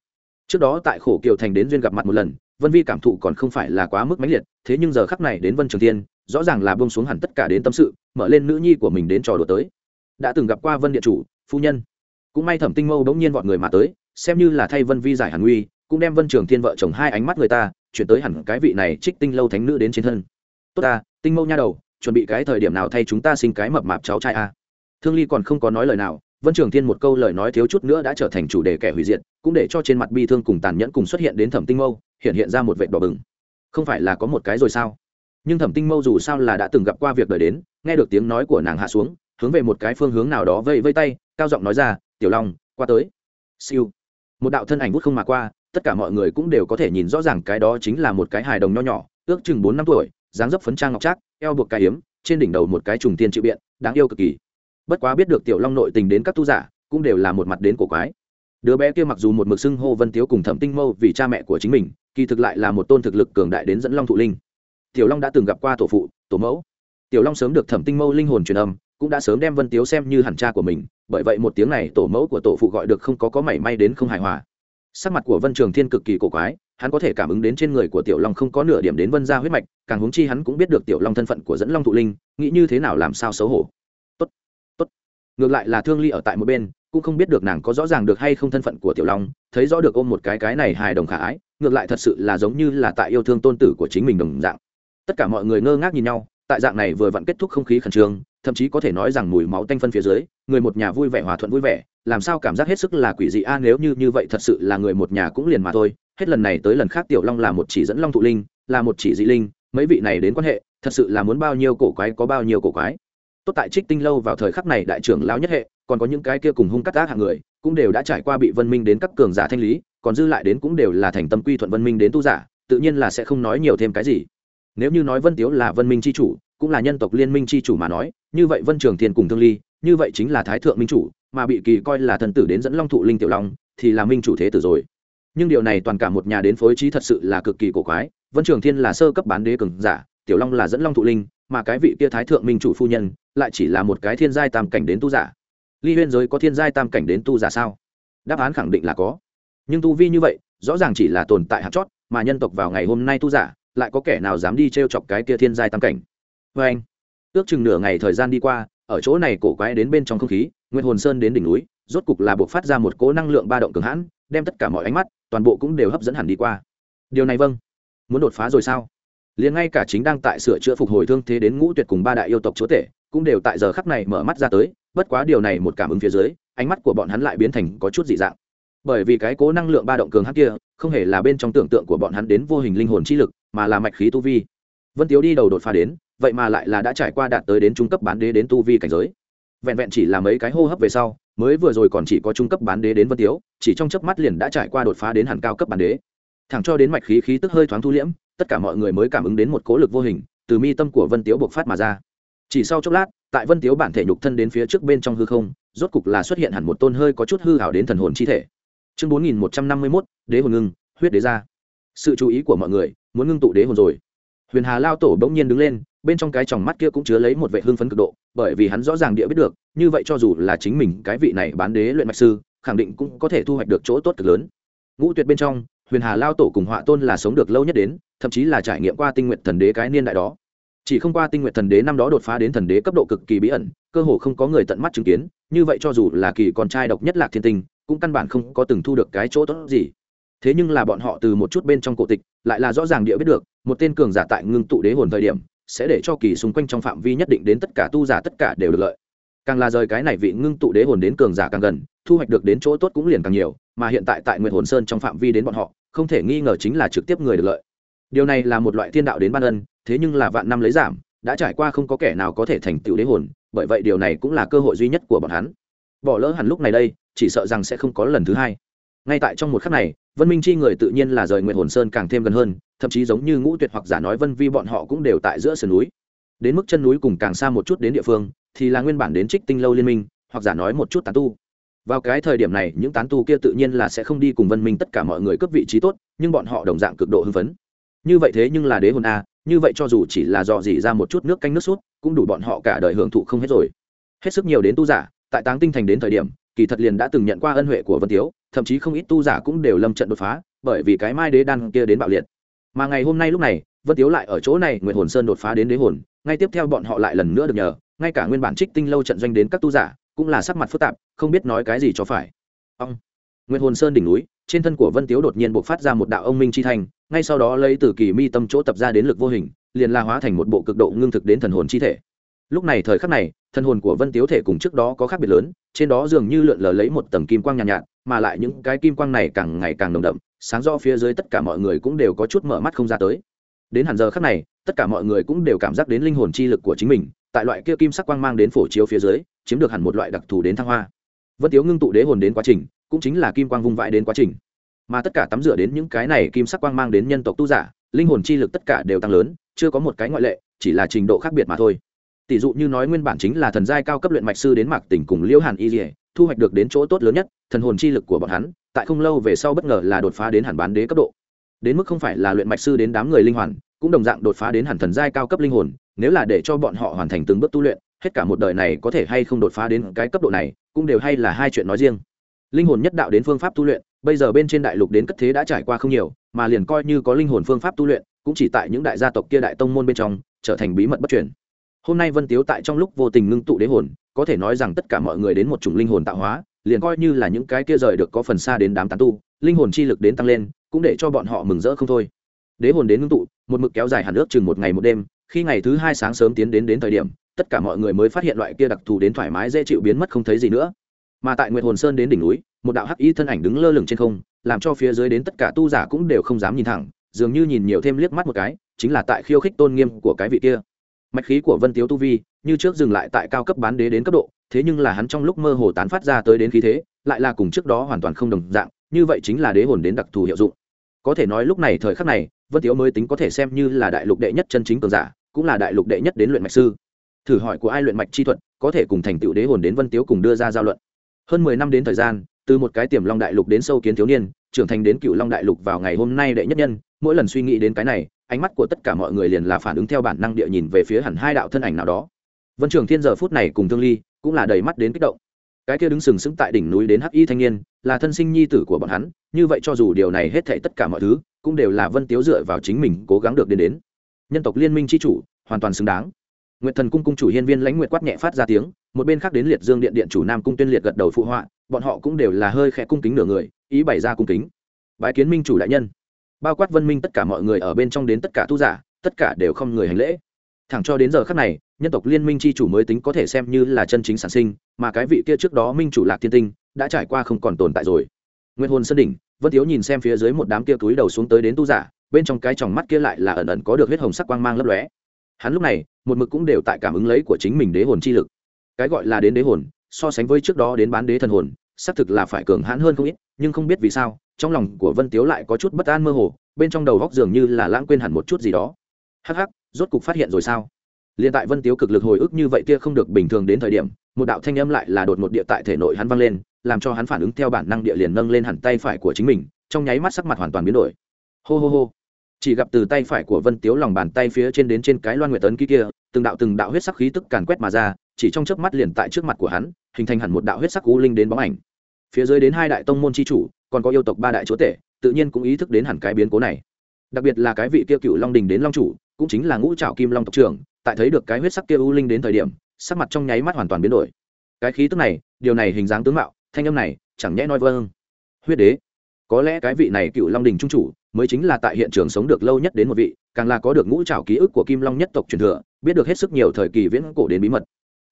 Trước đó tại khổ kiều thành đến duyên gặp mặt một lần, vân vi cảm thụ còn không phải là quá mức mãnh liệt, thế nhưng giờ khắc này đến vân trường thiên, rõ ràng là bông xuống hẳn tất cả đến tâm sự, mở lên nữ nhi của mình đến trò đùa tới. Đã từng gặp qua vân địa chủ, phu nhân. Cũng may thẩm tinh mâu bỗng nhiên vọt người mà tới, xem như là thay vân vi giải hàn nguy, cũng đem vân trường thiên vợ chồng hai ánh mắt người ta, chuyển tới hẳn cái vị này trích tinh lâu thánh nữ đến trên thân tốt ta, tinh mâu nha đầu, chuẩn bị cái thời điểm nào thay chúng ta sinh cái mập mạp cháu trai a? Thương ly còn không có nói lời nào, vân trường thiên một câu lời nói thiếu chút nữa đã trở thành chủ đề kẻ hủy diệt, cũng để cho trên mặt bi thương cùng tàn nhẫn cùng xuất hiện đến thẩm tinh mâu, hiện hiện ra một vệt đỏ bừng. Không phải là có một cái rồi sao? Nhưng thẩm tinh mâu dù sao là đã từng gặp qua việc đời đến, nghe được tiếng nói của nàng hạ xuống, hướng về một cái phương hướng nào đó vây vây tay, cao giọng nói ra, tiểu long, qua tới. Siêu. Một đạo thân ảnh vút không mà qua, tất cả mọi người cũng đều có thể nhìn rõ ràng cái đó chính là một cái hài đồng nho nhỏ, ước chừng bốn năm tuổi dáng dấp phấn trang ngọc trác, eo buộc cái hiếm trên đỉnh đầu một cái trùng tiên chịu biện, đáng yêu cực kỳ. Bất quá biết được tiểu long nội tình đến các tu giả, cũng đều là một mặt đến cổ quái. Đứa bé kia mặc dù một mực xưng hô vân tiếu cùng thẩm tinh mâu vì cha mẹ của chính mình, kỳ thực lại là một tôn thực lực cường đại đến dẫn long thụ linh. Tiểu long đã từng gặp qua tổ phụ, tổ mẫu. Tiểu long sớm được thẩm tinh mâu linh hồn truyền âm, cũng đã sớm đem vân tiếu xem như hẳn cha của mình, bởi vậy một tiếng này tổ mẫu của tổ phụ gọi được không có có mảy may đến không hài hòa sắc mặt của vân trường thiên cực kỳ cổ quái, hắn có thể cảm ứng đến trên người của tiểu long không có nửa điểm đến vân gia huyết mạch, càng huống chi hắn cũng biết được tiểu long thân phận của dẫn long thụ linh, nghĩ như thế nào làm sao xấu hổ. Tốt tốt. Ngược lại là thương ly ở tại một bên, cũng không biết được nàng có rõ ràng được hay không thân phận của tiểu long, thấy rõ được ôm một cái cái này hài đồng khả ái, ngược lại thật sự là giống như là tại yêu thương tôn tử của chính mình đồng dạng. Tất cả mọi người ngơ ngác nhìn nhau, tại dạng này vừa vặn kết thúc không khí khẩn trương, thậm chí có thể nói rằng mùi máu tanh phân phía dưới, người một nhà vui vẻ hòa thuận vui vẻ làm sao cảm giác hết sức là quỷ dị? A nếu như như vậy thật sự là người một nhà cũng liền mà thôi. Hết lần này tới lần khác tiểu long là một chỉ dẫn long thụ linh, là một chỉ dị linh. Mấy vị này đến quan hệ, thật sự là muốn bao nhiêu cổ quái có bao nhiêu cổ quái. Tốt tại trích tinh lâu vào thời khắc này đại trưởng lão nhất hệ, còn có những cái kia cùng hung cắt ác hạng người, cũng đều đã trải qua bị vân minh đến các cường giả thanh lý, còn dư lại đến cũng đều là thành tâm quy thuận vân minh đến tu giả, tự nhiên là sẽ không nói nhiều thêm cái gì. Nếu như nói vân tiếu là vân minh c h i chủ, cũng là nhân tộc liên minh c h i chủ mà nói, như vậy vân trường thiên cùng thương ly, như vậy chính là thái thượng minh chủ mà bị kỳ coi là thần tử đến dẫn long thụ linh tiểu long, thì là minh chủ thế tử rồi. Nhưng điều này toàn cả một nhà đến phối trí thật sự là cực kỳ cổ quái, vân trường thiên là sơ cấp bán đế cường giả, tiểu long là dẫn long thụ linh, mà cái vị kia thái thượng minh chủ phu nhân lại chỉ là một cái thiên giai tam cảnh đến tu giả. Ly huyên giới có thiên giai tam cảnh đến tu giả sao? Đáp án khẳng định là có. Nhưng tu vi như vậy, rõ ràng chỉ là tồn tại hạt chót, mà nhân tộc vào ngày hôm nay tu giả, lại có kẻ nào dám đi t r e o chọc cái kia thiên giai tam cảnh? Vê anh ước chừng nửa ngày thời gian đi qua, ở chỗ này cổ quái đến bên trong không khí Nguyên hồn sơn đến đỉnh núi, rốt cục là buộc phát ra một cỗ năng lượng ba động cường hãn, đem tất cả mọi ánh mắt, toàn bộ cũng đều hấp dẫn hẳn đi qua. Điều này vâng. Muốn đột phá rồi sao? Liền ngay cả chính đang tại sửa chữa phục hồi thương thế đến ngũ tuyệt cùng ba đại yêu tộc chúa tể, cũng đều tại giờ khắc này mở mắt ra tới, bất quá điều này một cảm ứng phía dưới, ánh mắt của bọn hắn lại biến thành có chút dị dạng. Bởi vì cái cố năng lượng ba động cường hắc kia, không hề là bên trong tưởng tượng của bọn hắn đến vô hình linh hồn chi lực, mà là mạch khí tu vi. Vân tiếu đi đầu đột phá đến, vậy mà lại là đã trải qua đạt tới đến trung cấp bán đế đến tu vi cảnh giới vẹn vẹn chỉ là mấy cái hô hấp về sau, mới vừa rồi còn chỉ có trung cấp bán đế đến vân tiếu, chỉ trong chớp mắt liền đã trải qua đột phá đến hẳn cao cấp bán đế. Thẳng cho đến mạch khí khí tức hơi thoáng thu liễm, tất cả mọi người mới cảm ứng đến một cố lực vô hình từ mi tâm của vân tiếu bộc phát mà ra. Chỉ sau chốc lát, tại vân tiếu bản thể nhục thân đến phía trước bên trong hư không, rốt cục là xuất hiện hẳn một tôn hơi có chút hư hảo đến thần hồn chi thể. Chương bốn nghìn một trăm năm mươi mốt, đế hồn ngưng, huyết đế ra sự chú ý của mọi người, muốn ngưng tụ đế hồn rồi. Huyền hà lao tổ bỗng nhiên đứng lên, bên trong cái tròng mắt kia cũng chứa lấy một vệ hương phấn cực độ bởi vì hắn rõ ràng địa biết được, như vậy cho dù là chính mình cái vị này bán đế luyện mạch sư, khẳng định cũng có thể thu hoạch được chỗ tốt cực lớn. Ngũ tuyệt bên trong, huyền hà lao tổ cùng họa tôn là sống được lâu nhất đến, thậm chí là trải nghiệm qua tinh nguyện thần đế cái niên đại đó. Chỉ không qua tinh nguyện thần đế năm đó đột phá đến thần đế cấp độ cực kỳ bí ẩn, cơ hồ không có người tận mắt chứng kiến, như vậy cho dù là kỳ con trai độc nhất lạc thiên tinh, cũng căn bản không có từng thu được cái chỗ tốt gì. Thế nhưng là bọn họ từ một chút bên trong cổ tịch, lại là rõ ràng địa biết được, một tên cường giả tại ngưng tụ đế hồn thời điểm sẽ để cho kỳ xung quanh trong phạm vi nhất định đến tất cả tu giả tất cả đều được lợi. Càng là rời cái này vị ngưng tụ đế hồn đến cường giả càng gần, thu hoạch được đến chỗ tốt cũng liền càng nhiều, mà hiện tại tại nguyệt hồn sơn trong phạm vi đến bọn họ, không thể nghi ngờ chính là trực tiếp người được lợi. Điều này là một loại thiên đạo đến ban ân, thế nhưng là vạn năm lấy giảm, đã trải qua không có kẻ nào có thể thành tựu đế hồn, bởi vậy điều này cũng là cơ hội duy nhất của bọn hắn. Bỏ lỡ hẳn lúc này đây, chỉ sợ rằng sẽ không có lần thứ hai. Ngay tại trong một khắc này, vân minh chi người tự nhiên là rời nguyện hồn sơn càng thêm gần hơn thậm chí giống như ngũ tuyệt hoặc giả nói vân vi bọn họ cũng đều tại giữa sườn núi. Đến mức chân núi cùng càng xa một chút đến địa phương, thì là nguyên bản đến trích tinh lâu liên minh, hoặc giả nói một chút tán tu. Vào cái thời điểm này, những tán tu kia tự nhiên là sẽ không đi cùng vân minh tất cả mọi người cấp vị trí tốt, nhưng bọn họ đồng dạng cực độ hưng phấn. Như vậy thế nhưng là đế hồn a, như vậy cho dù chỉ là dò dỉ ra một chút nước canh nước sút cũng đủ bọn họ cả đời hưởng thụ không hết rồi. Hết sức nhiều đến tu giả, tại táng tinh thành đến thời điểm, kỳ thật liền đã từng nhận qua ân huệ của vân tiếu, thậm chí không ít tu giả cũng đều lâm trận đột phá, bởi vì cái mai đế đan kia đến bạo liệt mà ngày hôm nay lúc này vân tiếu lại ở chỗ này nguyện hồn sơn đột phá đến đế hồn ngay tiếp theo bọn họ lại lần nữa được nhờ ngay cả nguyên bản trích tinh lâu trận doanh đến các tu giả cũng là sắc mặt phức tạp không biết nói cái gì cho phải. Ông nguyện hồn sơn đỉnh núi trên thân của vân tiếu đột nhiên buộc phát ra một đạo ông minh chi thành ngay sau đó lấy từ kỳ mi tâm chỗ tập ra đến lực vô hình liền la hóa thành một bộ cực độ ngưng thực đến thần hồn chi thể. Lúc này thời khắc này thần hồn của vân tiếu thể cùng trước đó có khác biệt lớn trên đó dường như lượn lờ lấy một tầng kim quang nhàn nhạt, nhạt mà lại những cái kim quang này càng ngày càng nồng đậm sáng rõ phía dưới tất cả mọi người cũng đều có chút mở mắt không ra tới. Đến hẳn giờ khắc này, tất cả mọi người cũng đều cảm giác đến linh hồn chi lực của chính mình, tại loại kia kim sắc quang mang đến phổ chiếu phía dưới, chiếm được hẳn một loại đặc thù đến thăng hoa. Vân tiếu ngưng tụ đế hồn đến quá trình, cũng chính là kim quang vung vãi đến quá trình. Mà tất cả tắm rửa đến những cái này kim sắc quang mang đến nhân tộc tu giả, linh hồn chi lực tất cả đều tăng lớn, chưa có một cái ngoại lệ, chỉ là trình độ khác biệt mà thôi. Tỷ dụ như nói nguyên bản chính là thần giai cao cấp luyện mạch sư đến mạc tỉnh cùng liễu hàn y dỉa thu hoạch được đến chỗ tốt lớn nhất, thần hồn chi lực của bọn hắn, tại không lâu về sau bất ngờ là đột phá đến hẳn bán đế cấp độ. Đến mức không phải là luyện mạch sư đến đám người linh hoàn, cũng đồng dạng đột phá đến hẳn thần giai cao cấp linh hồn, nếu là để cho bọn họ hoàn thành từng bước tu luyện, hết cả một đời này có thể hay không đột phá đến cái cấp độ này, cũng đều hay là hai chuyện nói riêng. Linh hồn nhất đạo đến phương pháp tu luyện, bây giờ bên trên đại lục đến cất thế đã trải qua không nhiều, mà liền coi như có linh hồn phương pháp tu luyện, cũng chỉ tại những đại gia tộc kia đại tông môn bên trong, trở thành bí mật bất truyền. Hôm nay vân tiếu tại trong lúc vô tình ngưng tụ đế hồn có thể nói rằng tất cả mọi người đến một chủng linh hồn tạo hóa, liền coi như là những cái kia rời được có phần xa đến đám tán tu, linh hồn chi lực đến tăng lên, cũng để cho bọn họ mừng rỡ không thôi. Đế hồn đến ngưng tụ, một mực kéo dài hẳn ước chừng một ngày một đêm, khi ngày thứ hai sáng sớm tiến đến đến thời điểm, tất cả mọi người mới phát hiện loại kia đặc thù đến thoải mái dễ chịu biến mất không thấy gì nữa. Mà tại nguyệt hồn sơn đến đỉnh núi, một đạo hắc y thân ảnh đứng lơ lửng trên không, làm cho phía dưới đến tất cả tu giả cũng đều không dám nhìn thẳng, dường như nhìn nhiều thêm liếc mắt một cái, chính là tại khiêu khích tôn nghiêm của cái vị kia mạch khí của vân tiếu tu vi, như trước dừng lại tại cao cấp bán đế đến cấp độ, thế nhưng là hắn trong lúc mơ hồ tán phát ra tới đến khí thế, lại là cùng trước đó hoàn toàn không đồng dạng, như vậy chính là đế hồn đến đặc thù hiệu dụng. Có thể nói lúc này thời khắc này, vân tiếu mới tính có thể xem như là đại lục đệ nhất chân chính cường giả, cũng là đại lục đệ nhất đến luyện mạch sư. Thử hỏi của ai luyện mạch chi thuật, có thể cùng thành tựu đế hồn đến vân tiếu cùng đưa ra giao luận. Hơn mười năm đến thời gian, từ một cái tiềm long đại lục đến sâu kiến thiếu niên, trưởng thành đến cựu long đại lục vào ngày hôm nay đệ nhất nhân, mỗi lần suy nghĩ đến cái này ánh mắt của tất cả mọi người liền là phản ứng theo bản năng địa nhìn về phía hẳn hai đạo thân ảnh nào đó. Vân trường thiên giờ phút này cùng thương ly cũng là đầy mắt đến kích động. Cái kia đứng sừng sững tại đỉnh núi đến hắc y thanh niên, là thân sinh nhi tử của bọn hắn, như vậy cho dù điều này hết thảy tất cả mọi thứ, cũng đều là vân tiếu dựa vào chính mình cố gắng được đến đến. Nhân tộc liên minh c h i chủ, hoàn toàn xứng đáng. Nguyệt thần cung cung chủ hiên viên lãnh Nguyệt quát nhẹ phát ra tiếng, một bên khác đến liệt dương điện điện chủ nam cung tuyên liệt gật đầu phụ họa, bọn họ cũng đều là hơi khẽ cung kính nửa người, ý bày ra cung kính. Bái kiến minh chủ đại nhân bao quát vân minh tất cả mọi người ở bên trong đến tất cả tu giả, tất cả đều không người hành lễ. Thẳng cho đến giờ khắc này, nhân tộc liên minh c h i chủ mới tính có thể xem như là chân chính sản sinh, mà cái vị kia trước đó minh chủ lạc thiên tinh đã trải qua không còn tồn tại rồi. Nguyên hồn sân đỉnh, vân thiếu nhìn xem phía dưới một đám kia túi đầu xuống tới đến tu giả, bên trong cái tròng mắt kia lại là ẩn ẩn có được huyết hồng sắc quang mang lấp lóe. Hắn lúc này, một mực cũng đều tại cảm ứng lấy của chính mình đế hồn chi lực. Cái gọi là đến đế hồn, so sánh với trước đó đến bán đế thần hồn, xác thực là phải cường hãn hơn không ít, nhưng không biết vì sao trong lòng của vân tiếu lại có chút bất an mơ hồ, bên trong đầu góc dường như là lãng quên hẳn một chút gì đó. Hắc hắc, rốt cục phát hiện rồi sao? Liền tại vân tiếu cực lực hồi ức như vậy kia không được bình thường đến thời điểm, một đạo thanh âm lại là đột một địa tại thể nội hắn vang lên, làm cho hắn phản ứng theo bản năng địa liền nâng lên hẳn tay phải của chính mình, trong nháy mắt sắc mặt hoàn toàn biến đổi. Hô hô hô. Chỉ gặp từ tay phải của vân tiếu lòng bàn tay phía trên đến trên cái loan nguyệt tấn kia kia, từng đạo từng đạo huyết sắc khí tức càn quét mà ra, chỉ trong chớp mắt liền tại trước mặt của hắn, hình thành hẳn một đạo huyết sắc u linh đến bóng ảnh. Phía dưới đến hai đại tông môn chi chủ còn có yêu tộc ba đại chúa tể, tự nhiên cũng ý thức đến hẳn cái biến cố này. Đặc biệt là cái vị kia cựu long đình đến long chủ, cũng chính là ngũ trảo kim long tộc trưởng, tại thấy được cái huyết sắc kia u linh đến thời điểm, sắc mặt trong nháy mắt hoàn toàn biến đổi. Cái khí tức này, điều này hình dáng tướng mạo, thanh âm này, chẳng nhẽ nói vâng. Huyết đế, có lẽ cái vị này cựu long đình trung chủ, mới chính là tại hiện trường sống được lâu nhất đến một vị, càng là có được ngũ trảo ký ức của kim long nhất tộc truyền thừa, biết được hết sức nhiều thời kỳ viễn cổ đến bí mật.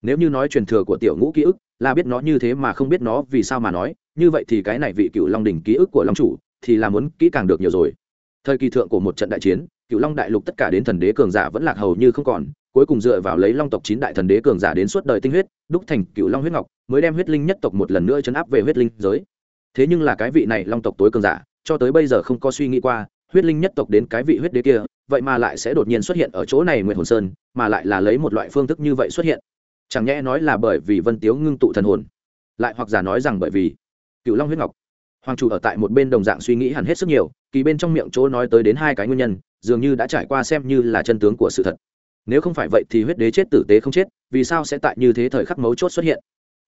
Nếu như nói truyền thừa của tiểu ngũ ký ức, là biết nó như thế mà không biết nó vì sao mà nói như vậy thì cái này vị cựu long đình ký ức của long chủ thì là muốn kỹ càng được nhiều rồi. Thời kỳ thượng của một trận đại chiến cựu long đại lục tất cả đến thần đế cường giả vẫn lạc hầu như không còn, cuối cùng dựa vào lấy long tộc chín đại thần đế cường giả đến suốt đời tinh huyết, đúc thành cựu long huyết ngọc, mới đem huyết linh nhất tộc một lần nữa chấn áp về huyết linh giới. Thế nhưng là cái vị này long tộc tối cường giả, cho tới bây giờ không có suy nghĩ qua, huyết linh nhất tộc đến cái vị huyết đế kia, vậy mà lại sẽ đột nhiên xuất hiện ở chỗ này nguyệt hồn sơn, mà lại là lấy một loại phương thức như vậy xuất hiện. Chẳng nhẽ nói là bởi vì vân tiếu ngưng tụ thần hồn, lại hoặc giả nói rằng bởi vì cựu long huyết ngọc. Hoàng chủ ở tại một bên đồng dạng suy nghĩ hẳn hết sức nhiều, kỳ bên trong miệng chỗ nói tới đến hai cái nguyên nhân, dường như đã trải qua xem như là chân tướng của sự thật. Nếu không phải vậy thì huyết đế chết tử tế không chết, vì sao sẽ tại như thế thời khắc mấu chốt xuất hiện?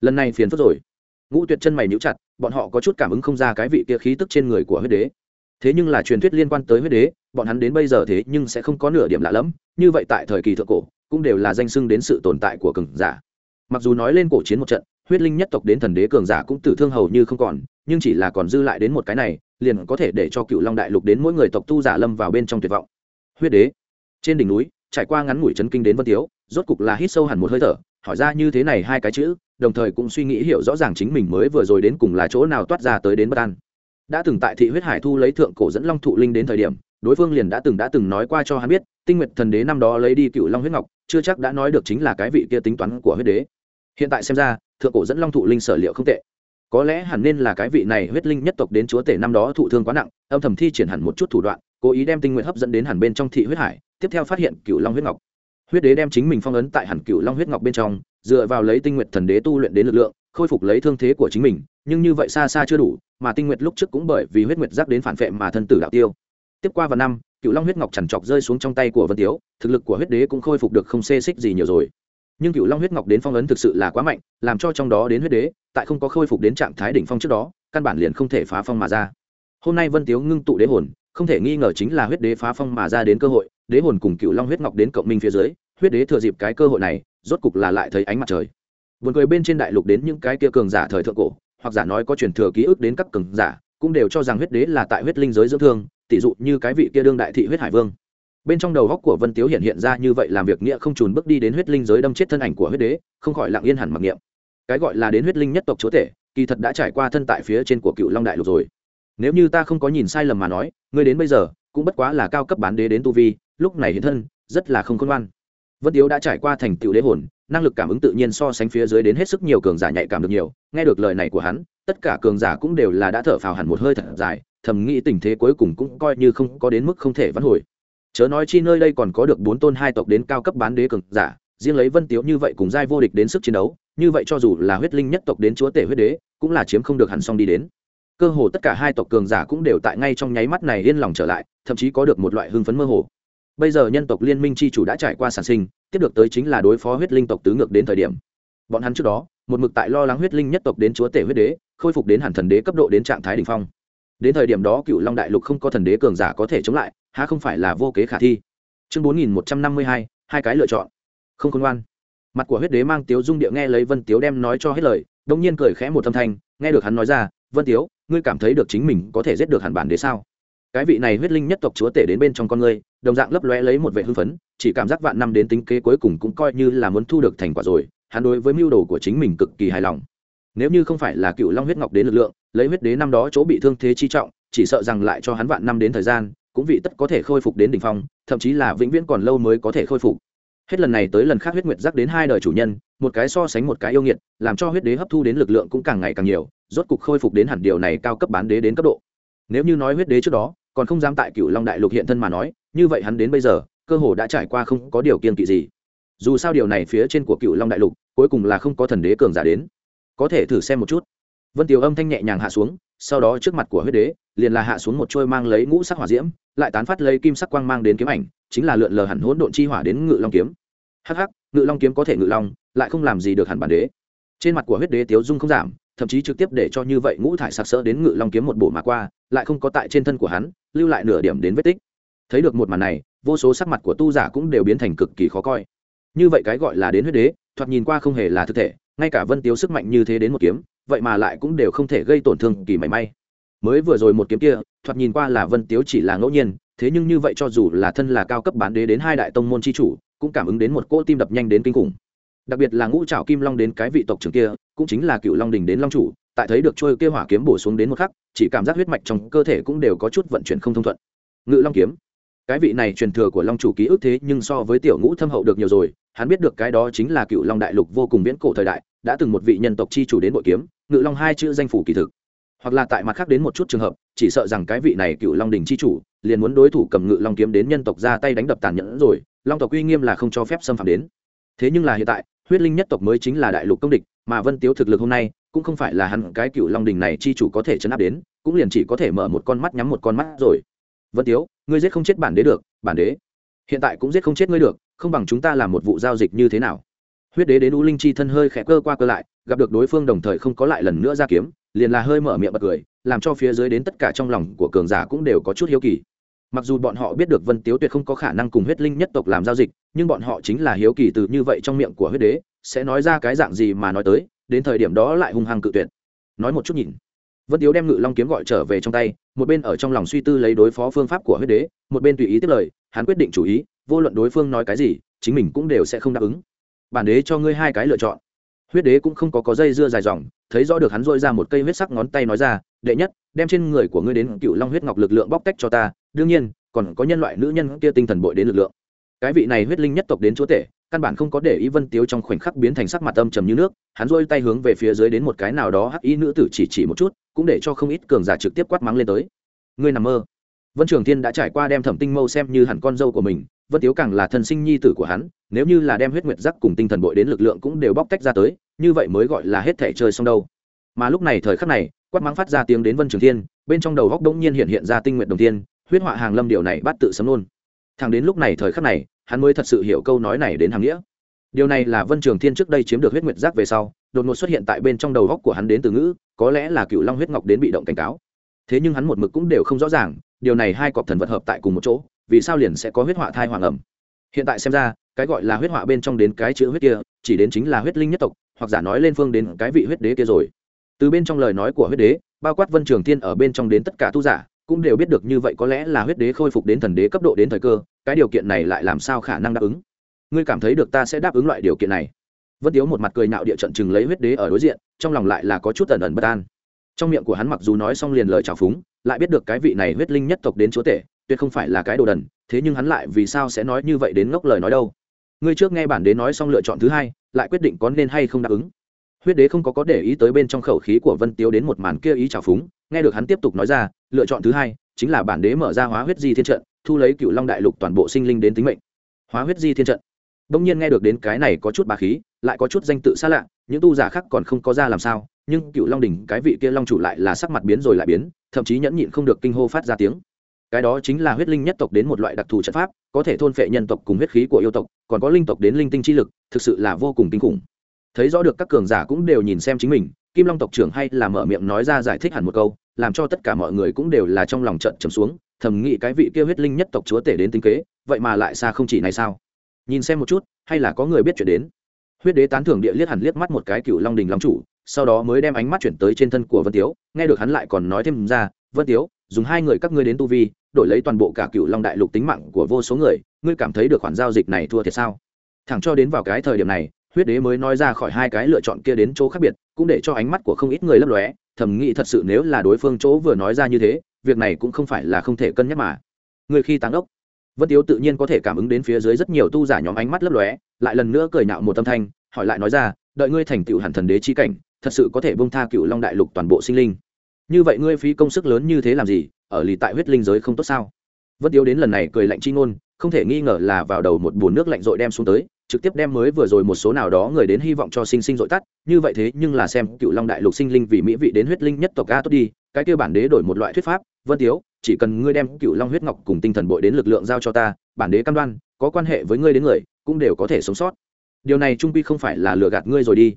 Lần này phiền phức rồi. Ngũ tuyệt chân mày níu chặt, bọn họ có chút cảm ứng không ra cái vị kia khí tức trên người của huyết đế. Thế nhưng là truyền thuyết liên quan tới huyết đế, bọn hắn đến bây giờ thế nhưng sẽ không có nửa điểm lạ lẫm, như vậy tại thời kỳ thượng cổ, cũng đều là danh sưng đến sự tồn tại của cường giả. Mặc dù nói lên cổ chiến một trận huyết linh nhất tộc đến thần đế cường giả cũng tử thương hầu như không còn, nhưng chỉ là còn dư lại đến một cái này, liền có thể để cho cựu long đại lục đến mỗi người tộc tu giả lâm vào bên trong tuyệt vọng. Huyết đế, trên đỉnh núi, trải qua ngắn ngủi chấn kinh đến vân tiếu, rốt cục là hít sâu hẳn một hơi thở, hỏi ra như thế này hai cái chữ, đồng thời cũng suy nghĩ hiểu rõ ràng chính mình mới vừa rồi đến cùng là chỗ nào toát ra tới đến bất an. Đã từng tại thị huyết hải thu lấy thượng cổ dẫn long thụ linh đến thời điểm, đối phương liền đã từng đã từng nói qua cho hắn biết, tinh nguyệt thần đế năm đó lấy đi cựu long huyết ngọc, chưa chắc đã nói được chính là cái vị kia tính toán của huyết đế. Hiện tại xem ra thượng cổ dẫn long thụ linh sở liệu không tệ. Có lẽ hẳn nên là cái vị này huyết linh nhất tộc đến chúa tể năm đó thụ thương quá nặng, âm thầm thi triển hẳn một chút thủ đoạn, cố ý đem tinh nguyện hấp dẫn đến hẳn bên trong thị huyết hải, tiếp theo phát hiện cựu long huyết ngọc. Huyết đế đem chính mình phong ấn tại hẳn cựu long huyết ngọc bên trong, dựa vào lấy tinh nguyện thần đế tu luyện đến lực lượng, khôi phục lấy thương thế của chính mình, nhưng như vậy xa xa chưa đủ, mà tinh nguyện lúc trước cũng bởi vì huyết nguyệt giáp đến phản vệ mà thân tử đạo tiêu. Tiếp qua vào năm cựu long huyết ngọc chằn trọc rơi xuống trong tay của vân tiếu, thực lực của huyết đế cũng khôi phục được không xê xích gì nhiều rồi nhưng cựu long huyết ngọc đến phong ấn thực sự là quá mạnh, làm cho trong đó đến huyết đế, tại không có khôi phục đến trạng thái đỉnh phong trước đó, căn bản liền không thể phá phong mà ra. Hôm nay vân tiếu ngưng tụ đế hồn, không thể nghi ngờ chính là huyết đế phá phong mà ra đến cơ hội, đế hồn cùng cựu long huyết ngọc đến cộng minh phía dưới, huyết đế thừa dịp cái cơ hội này, rốt cục là lại thấy ánh mặt trời. Buồn cười bên trên đại lục đến những cái kia cường giả thời thượng cổ, hoặc giả nói có truyền thừa ký ức đến các cường giả, cũng đều cho rằng huyết đế là tại huyết linh giới dưỡng thương tỷ dụ như cái vị kia đương đại thị huyết hải vương bên trong đầu góc của vân tiếu hiện hiện ra như vậy làm việc nghĩa không trùn bước đi đến huyết linh giới đâm chết thân ảnh của huyết đế, không khỏi lặng yên hẳn mặc niệm. Cái gọi là đến huyết linh nhất tộc chúa tể, kỳ thật đã trải qua thân tại phía trên của cựu long đại lục rồi. Nếu như ta không có nhìn sai lầm mà nói, ngươi đến bây giờ cũng bất quá là cao cấp bán đế đến tu vi, lúc này hiện thân, rất là không khôn ngoan. Vân tiếu đã trải qua thành tựu đế hồn, năng lực cảm ứng tự nhiên so sánh phía dưới đến hết sức nhiều cường giả nhạy cảm được nhiều, nghe được lời này của hắn, tất cả cường giả cũng đều là đã thở phào hẳn một hơi thật dài, thầm nghĩ tình thế cuối cùng cũng coi như không có đến mức không thể vãn hồi chớ nói chi nơi đây còn có được bốn tôn hai tộc đến cao cấp bán đế cường giả, riêng lấy vân tiếu như vậy cùng giai vô địch đến sức chiến đấu, như vậy cho dù là huyết linh nhất tộc đến chúa tể huyết đế, cũng là chiếm không được hẳn xong đi đến. Cơ hồ tất cả hai tộc cường giả cũng đều tại ngay trong nháy mắt này yên lòng trở lại, thậm chí có được một loại hưng phấn mơ hồ. Bây giờ nhân tộc liên minh c h i chủ đã trải qua sản sinh, tiếp được tới chính là đối phó huyết linh tộc tứ ngược đến thời điểm. Bọn hắn trước đó, một mực tại lo lắng huyết linh nhất tộc đến chúa tể huyết đế, khôi phục đến hẳn thần đế cấp độ đến trạng thái đ ỉ n h phong. Đến thời điểm đó cựu long đại lục không có thần đế cường giả có thể chống lại há không phải là vô kế khả thi. Chương bốn nghìn một trăm năm mươi hai hai cái lựa chọn. Không khôn ngoan. Mặt của huyết đế mang tiếu dung địa nghe lấy vân tiếu đem nói cho hết lời đông nhiên cười khẽ một âm thanh, nghe được hắn nói ra, vân tiếu, ngươi cảm thấy được chính mình có thể giết được hẳn bản đế sao? Cái vị này huyết linh nhất tộc chúa tể đến bên trong con ngươi, đồng dạng lấp lóe lấy một vệ hưng phấn, chỉ cảm giác vạn năm đến tính kế cuối cùng cũng coi như là muốn thu được thành quả rồi, hắn đối với mưu đồ của chính mình cực kỳ hài lòng. Nếu như không phải là cựu long huyết ngọc đến lực lượng, lấy huyết đế năm đó chỗ bị thương thế chi trọng, chỉ sợ rằng lại cho hắn vạn năm đến thời gian cũng vị tất có thể khôi phục đến đỉnh phong, thậm chí là vĩnh viễn còn lâu mới có thể khôi phục. Hết lần này tới lần khác huyết nguyệt giác đến hai đời chủ nhân, một cái so sánh một cái yêu nghiệt, làm cho huyết đế hấp thu đến lực lượng cũng càng ngày càng nhiều, rốt cục khôi phục đến hẳn điều này cao cấp bán đế đến cấp độ. Nếu như nói huyết đế trước đó, còn không dám tại cựu long đại lục hiện thân mà nói, như vậy hắn đến bây giờ, cơ hồ đã trải qua không có điều kiện kỵ gì. Dù sao điều này phía trên của cựu long đại lục, cuối cùng là không có thần đế cường giả đến. Có thể thử xem một chút. Vân tiểu âm thanh nhẹ nhàng hạ xuống, sau đó trước mặt của huyết đế, liền là hạ xuống một trôi mang lấy ngũ sắc hỏa diễm lại tán phát lấy kim sắc quang mang đến kiếm ảnh, chính là lượn lờ hẳn hỗn độn chi hỏa đến ngự long kiếm. Hắc hắc, ngự long kiếm có thể ngự long, lại không làm gì được hẳn bản đế. Trên mặt của huyết đế tiếu dung không giảm, thậm chí trực tiếp để cho như vậy ngũ thải sặc sỡ đến ngự long kiếm một bổ mà qua, lại không có tại trên thân của hắn, lưu lại nửa điểm đến vết tích. Thấy được một màn này, vô số sắc mặt của tu giả cũng đều biến thành cực kỳ khó coi. Như vậy cái gọi là đến huyết đế, thoạt nhìn qua không hề là thực thể, ngay cả vân tiếu sức mạnh như thế đến một kiếm, vậy mà lại cũng đều không thể gây tổn thương kỳ mảy may mới vừa rồi một kiếm kia, thoạt nhìn qua là vân tiếu chỉ là ngẫu nhiên, thế nhưng như vậy cho dù là thân là cao cấp bán đế đến hai đại tông môn c h i chủ, cũng cảm ứng đến một cỗ tim đập nhanh đến kinh khủng. Đặc biệt là ngũ trảo kim long đến cái vị tộc trưởng kia, cũng chính là cựu long đình đến long chủ, tại thấy được trôi kia hỏa kiếm bổ xuống đến một khắc, chỉ cảm giác huyết mạch trong cơ thể cũng đều có chút vận chuyển không thông thuận. Ngự long kiếm. Cái vị này truyền thừa của long chủ ký ức thế nhưng so với tiểu ngũ thâm hậu được nhiều rồi, hắn biết được cái đó chính là cựu long đại lục vô cùng viễn cổ thời đại, đã từng một vị nhân tộc chi chủ đến bội kiếm, ngự long hai chữ danh phủ kỳ thực hoặc là tại mặt khác đến một chút trường hợp, chỉ sợ rằng cái vị này cựu long đình chi chủ, liền muốn đối thủ cầm ngự long kiếm đến nhân tộc ra tay đánh đập tàn nhẫn rồi, long tộc uy nghiêm là không cho phép xâm phạm đến. Thế nhưng là hiện tại, huyết linh nhất tộc mới chính là đại lục công địch, mà vân tiếu thực lực hôm nay, cũng không phải là hẳn cái cựu long đình này chi chủ có thể chấn áp đến, cũng liền chỉ có thể mở một con mắt nhắm một con mắt rồi. Vân tiếu, ngươi giết không chết bản đế được, bản đế. Hiện tại cũng giết không chết ngươi được, không bằng chúng ta làm một vụ giao dịch như thế nào? Huyết đế đến u linh chi thân hơi khẽ cơ qua cơ lại, gặp được đối phương đồng thời không có lại lần nữa ra kiếm liền là hơi mở miệng bật cười, làm cho phía dưới đến tất cả trong lòng của cường giả cũng đều có chút hiếu kỳ. Mặc dù bọn họ biết được vân tiếu tuyệt không có khả năng cùng huyết linh nhất tộc làm giao dịch, nhưng bọn họ chính là hiếu kỳ từ như vậy trong miệng của huyết đế, sẽ nói ra cái dạng gì mà nói tới, đến thời điểm đó lại hung hăng cự tuyệt. Nói một chút nhìn. Vân tiếu đem ngự long kiếm gọi trở về trong tay, một bên ở trong lòng suy tư lấy đối phó phương pháp của huyết đế, một bên tùy ý tiếp lời, hắn quyết định chủ ý, vô luận đối phương nói cái gì, chính mình cũng đều sẽ không đáp ứng. Bản đế cho ngươi hai cái lựa chọn huyết đế cũng không có có dây dưa dài dòng, thấy rõ được hắn dội ra một cây huyết sắc ngón tay nói ra, đệ nhất, đem trên người của ngươi đến cựu long huyết ngọc lực lượng bóc tách cho ta, đương nhiên, còn có nhân loại nữ nhân kia tinh thần bội đến lực lượng. Cái vị này huyết linh nhất tộc đến chúa tể, căn bản không có để ý vân tiếu trong khoảnh khắc biến thành sắc mặt âm trầm như nước, hắn dôi tay hướng về phía dưới đến một cái nào đó hắc y nữ tử chỉ chỉ một chút, cũng để cho không ít cường giả trực tiếp quát mắng lên tới. Ngươi nằm mơ vân trường thiên đã trải qua đem thẩm tinh mâu xem như hẳn con dâu của mình, vân tiếu càng là thân sinh nhi tử của hắn, nếu như là đem huyết nguyệt giác cùng tinh thần bội đến lực lượng cũng đều bóc tách ra tới, như vậy mới gọi là hết thể chơi xong đâu. Mà lúc này thời khắc này, quát mắng phát ra tiếng đến vân trường thiên, bên trong đầu góc đống nhiên hiện hiện ra tinh nguyện đồng tiên huyết họa hàng lâm điều này bắt tự sấm luôn. Thẳng đến lúc này thời khắc này, hắn mới thật sự hiểu câu nói này đến hàng nghĩa. Điều này là vân trường thiên trước đây chiếm được huyết nguyệt giác về sau, đột ngột xuất hiện tại bên trong đầu góc của hắn đến từ ngữ, có lẽ là cựu long huyết ngọc đến bị động cảnh cáo. Thế nhưng hắn một mực cũng đều không rõ ràng điều này hai cọp thần vật hợp tại cùng một chỗ, vì sao liền sẽ có huyết họa thai hoàng ẩm? Hiện tại xem ra, cái gọi là huyết họa bên trong đến cái chữ huyết kia, chỉ đến chính là huyết linh nhất tộc, hoặc giả nói lên phương đến cái vị huyết đế kia rồi. Từ bên trong lời nói của huyết đế, bao quát vân trường thiên ở bên trong đến tất cả tu giả, cũng đều biết được như vậy có lẽ là huyết đế khôi phục đến thần đế cấp độ đến thời cơ, cái điều kiện này lại làm sao khả năng đáp ứng? Ngươi cảm thấy được ta sẽ đáp ứng loại điều kiện này? Vân tiếu một mặt cười nạo địa trận chừng lấy huyết đế ở đối diện, trong lòng lại là có chút ẩn ẩn bất an. Trong miệng của hắn mặc dù nói xong liền lời trào phúng lại biết được cái vị này huyết linh nhất tộc đến chúa tể, tuyệt không phải là cái đồ đần, thế nhưng hắn lại vì sao sẽ nói như vậy đến ngốc lời nói đâu? Ngươi trước nghe bản đế nói xong lựa chọn thứ hai, lại quyết định có nên hay không đáp ứng. Huyết đế không có có để ý tới bên trong khẩu khí của vân tiếu đến một màn kia ý trào phúng, nghe được hắn tiếp tục nói ra, lựa chọn thứ hai, chính là bản đế mở ra hóa huyết di thiên trận, thu lấy cựu long đại lục toàn bộ sinh linh đến tính mệnh. Hóa huyết di thiên trận. Đông nhiên nghe được đến cái này có chút bà khí, lại có chút danh tự xa lạ, những tu giả khác còn không có ra làm sao nhưng cựu long đỉnh cái vị kia long chủ lại là sắc mặt biến rồi lại biến, thậm chí nhẫn nhịn không được kinh hô phát ra tiếng. Cái đó chính là huyết linh nhất tộc đến một loại đặc thù trận pháp, có thể thôn phệ nhân tộc cùng huyết khí của yêu tộc, còn có linh tộc đến linh tinh chi lực, thực sự là vô cùng kinh khủng. Thấy rõ được các cường giả cũng đều nhìn xem chính mình, kim long tộc trưởng hay là mở miệng nói ra giải thích hẳn một câu, làm cho tất cả mọi người cũng đều là trong lòng trận trầm xuống, thầm nghĩ cái vị kia huyết linh nhất tộc chúa tể đến tính kế, vậy mà lại xa không chỉ này sao? Nhìn xem một chút, hay là có người biết chuyện đến. Huyết đế tán thưởng địa liếc hẳn liếc mắt một cái cựu long đình long chủ sau đó mới đem ánh mắt chuyển tới trên thân của vân tiếu, nghe được hắn lại còn nói thêm ra, vân tiếu, dùng hai người các ngươi đến tu vi, đổi lấy toàn bộ cả cựu long đại lục tính mạng của vô số người, ngươi cảm thấy được khoản giao dịch này thua thiệt sao? Thẳng cho đến vào cái thời điểm này, huyết đế mới nói ra khỏi hai cái lựa chọn kia đến chỗ khác biệt, cũng để cho ánh mắt của không ít người lấp lóe, thầm nghĩ thật sự nếu là đối phương chỗ vừa nói ra như thế, việc này cũng không phải là không thể cân nhắc mà. Người khi táng ốc vân tiếu tự nhiên có thể cảm ứng đến phía dưới rất nhiều tu giả nhóm ánh mắt lấp lóe, lại lần nữa cười nhạo một tâm thanh, hỏi lại nói ra, đợi ngươi thành tựu hẳn thần đế chi cảnh thật sự có thể bông tha cựu long đại lục toàn bộ sinh linh. Như vậy ngươi phí công sức lớn như thế làm gì, ở lì tại huyết linh giới không tốt sao? Vân yếu đến lần này cười lạnh chi ngôn, không thể nghi ngờ là vào đầu một bùn nước lạnh dội đem xuống tới, trực tiếp đem mới vừa rồi một số nào đó người đến hy vọng cho sinh sinh dội tắt, như vậy thế nhưng là xem cựu long đại lục sinh linh vì mỹ vị đến huyết linh nhất tộc a tốt đi, cái kêu bản đế đổi một loại thuyết pháp, vân tiếu, chỉ cần ngươi đem cựu long huyết ngọc cùng tinh thần bội đến lực lượng giao cho ta, bản đế cam đoan, có quan hệ với ngươi đến người, cũng đều có thể sống sót. Điều này trung quy không phải là lừa gạt ngươi rồi đi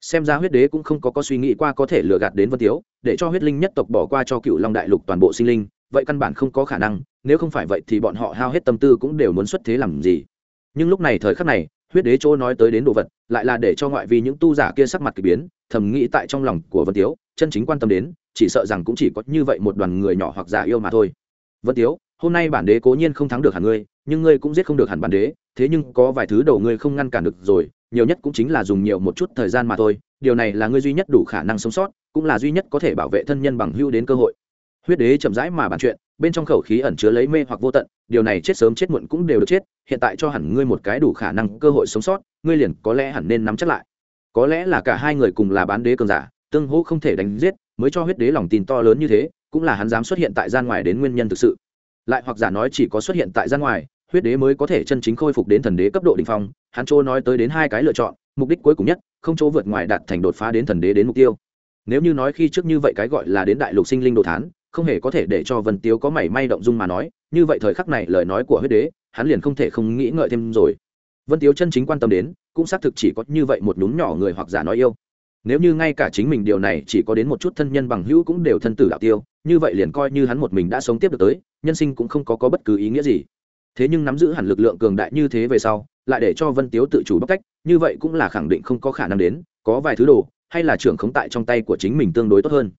xem ra huyết đế cũng không có có suy nghĩ qua có thể lừa gạt đến vân tiếu, để cho huyết linh nhất tộc bỏ qua cho cựu long đại lục toàn bộ sinh linh, vậy căn bản không có khả năng, nếu không phải vậy thì bọn họ hao hết tâm tư cũng đều muốn xuất thế làm gì. Nhưng lúc này thời khắc này, huyết đế chỗ nói tới đến đồ vật, lại là để cho ngoại vi những tu giả kia sắc mặt k ỳ biến, thầm nghĩ tại trong lòng của vân tiếu, chân chính quan tâm đến, chỉ sợ rằng cũng chỉ có như vậy một đoàn người nhỏ hoặc giả yêu mà thôi. Vân tiếu, hôm nay bản đế cố nhiên không thắng được hẳn ngươi, nhưng ngươi cũng giết không được hẳn bản đế, thế nhưng có vài thứ đầu ngươi không ngăn cản được rồi nhiều nhất cũng chính là dùng nhiều một chút thời gian mà thôi, điều này là ngươi duy nhất đủ khả năng sống sót, cũng là duy nhất có thể bảo vệ thân nhân bằng hưu đến cơ hội. Huyết đế chậm rãi mà bàn chuyện, bên trong khẩu khí ẩn chứa lấy mê hoặc vô tận, điều này chết sớm chết muộn cũng đều được chết, hiện tại cho hẳn ngươi một cái đủ khả năng cơ hội sống sót, ngươi liền có lẽ hẳn nên nắm chắc lại. Có lẽ là cả hai người cùng là bán đế cường giả, tương hỗ không thể đánh giết, mới cho huyết đế lòng tin to lớn như thế, cũng là hắn dám xuất hiện tại gian ngoài đến nguyên nhân thực sự. Lại hoặc giả nói chỉ có xuất hiện tại gian ngoài huyết đế mới có thể chân chính khôi phục đến thần đế cấp độ đ ỉ n h phong. Hắn chỗ nói tới đến hai cái lựa chọn mục đích cuối cùng nhất không chỗ vượt ngoài đạt thành đột phá đến thần đế đến mục tiêu. Nếu như nói khi trước như vậy cái gọi là đến đại lục sinh linh đồ thán không hề có thể để cho vân tiếu có mảy may động dung mà nói như vậy thời khắc này lời nói của huyết đế hắn liền không thể không nghĩ ngợi thêm rồi. Vân tiếu chân chính quan tâm đến cũng xác thực chỉ có như vậy một nhún nhỏ người hoặc giả nói yêu. Nếu như ngay cả chính mình điều này chỉ có đến một chút thân nhân bằng hữu cũng đều thân tử đạo tiêu như vậy liền coi như hắn một mình đã sống tiếp được tới nhân sinh cũng không có, có bất cứ ý nghĩa gì thế nhưng nắm giữ hẳn lực lượng cường đại như thế về sau, lại để cho vân tiếu tự chủ bóc cách như vậy cũng là khẳng định không có khả năng đến, có vài thứ đồ, hay là trưởng khống tại trong tay của chính mình tương đối tốt hơn.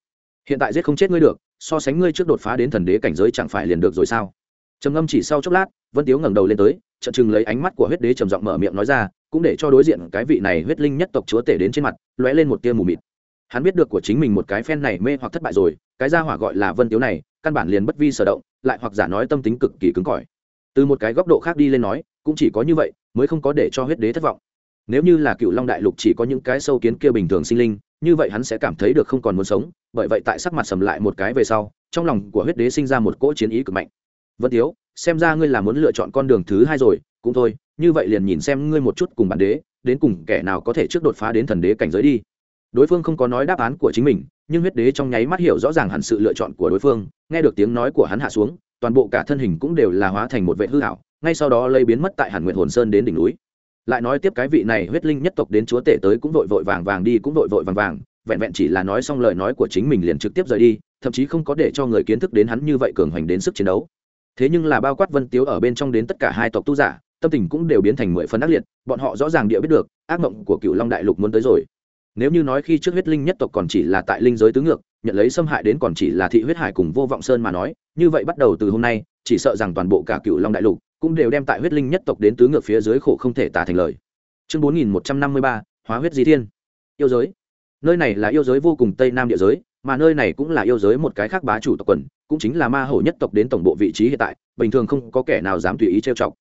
Hiện tại giết không chết ngươi được, so sánh ngươi trước đột phá đến thần đế cảnh giới chẳng phải liền được rồi sao? Trầm ngâm chỉ sau chốc lát, vân tiếu ngẩng đầu lên tới trận chừng lấy ánh mắt của huyết đế trầm giọng mở miệng nói ra, cũng để cho đối diện cái vị này huyết linh nhất tộc chúa tể đến trên mặt, lóe lên một tia mù mịt. Hắn biết được của chính mình một cái phen này mê hoặc thất bại rồi, cái gia hỏa gọi là vân tiếu này, căn bản liền bất vi sở động, lại hoặc giả nói tâm tính cực kỳ cứng cỏi từ một cái góc độ khác đi lên nói, cũng chỉ có như vậy, mới không có để cho huyết đế thất vọng. Nếu như là cựu long đại lục chỉ có những cái sâu kiến kia bình thường sinh linh, như vậy hắn sẽ cảm thấy được không còn muốn sống, bởi vậy tại sắc mặt sầm lại một cái về sau, trong lòng của huyết đế sinh ra một cỗ chiến ý cực mạnh. Vân tiếu, xem ra ngươi là muốn lựa chọn con đường thứ hai rồi, cũng thôi, như vậy liền nhìn xem ngươi một chút cùng bản đế, đến cùng kẻ nào có thể trước đột phá đến thần đế cảnh giới đi. Đối phương không có nói đáp án của chính mình, nhưng huyết đế trong nháy mắt hiểu rõ ràng hẳn sự lựa chọn của đối phương, nghe được tiếng nói của hắn hạ xuống toàn bộ cả thân hình cũng đều là hóa thành một vệ hư hảo ngay sau đó lây biến mất tại hàn nguyện hồn sơn đến đỉnh núi. Lại nói tiếp cái vị này huyết linh nhất tộc đến chúa tể tới cũng vội vội vàng vàng đi cũng vội vội vàng vàng, vẹn vẹn chỉ là nói xong lời nói của chính mình liền trực tiếp rời đi, thậm chí không có để cho người kiến thức đến hắn như vậy cường hoành đến sức chiến đấu. Thế nhưng là bao quát vân tiếu ở bên trong đến tất cả hai tộc tu giả, tâm tình cũng đều biến thành mười phần ác liệt, bọn họ rõ ràng địa biết được, ác mộng của cựu long đại lục muốn tới rồi nếu như nói khi trước huyết linh nhất tộc còn chỉ là tại linh giới tứ ngược, nhận lấy xâm hại đến còn chỉ là thị huyết hải cùng vô vọng sơn mà nói, như vậy bắt đầu từ hôm nay, chỉ sợ rằng toàn bộ cả cựu long đại lục cũng đều đem tại huyết linh nhất tộc đến tứ ngược phía dưới khổ không thể tả thành lời. Chương bốn nghìn một trăm năm mươi ba, hóa huyết di thiên. Yêu giới. Nơi này là yêu giới vô cùng tây nam địa giới, mà nơi này cũng là yêu giới một cái khác bá chủ tộc quần, cũng chính là ma hổ nhất tộc đến tổng bộ vị trí hiện tại, bình thường không có kẻ nào dám tùy ý trêu chọc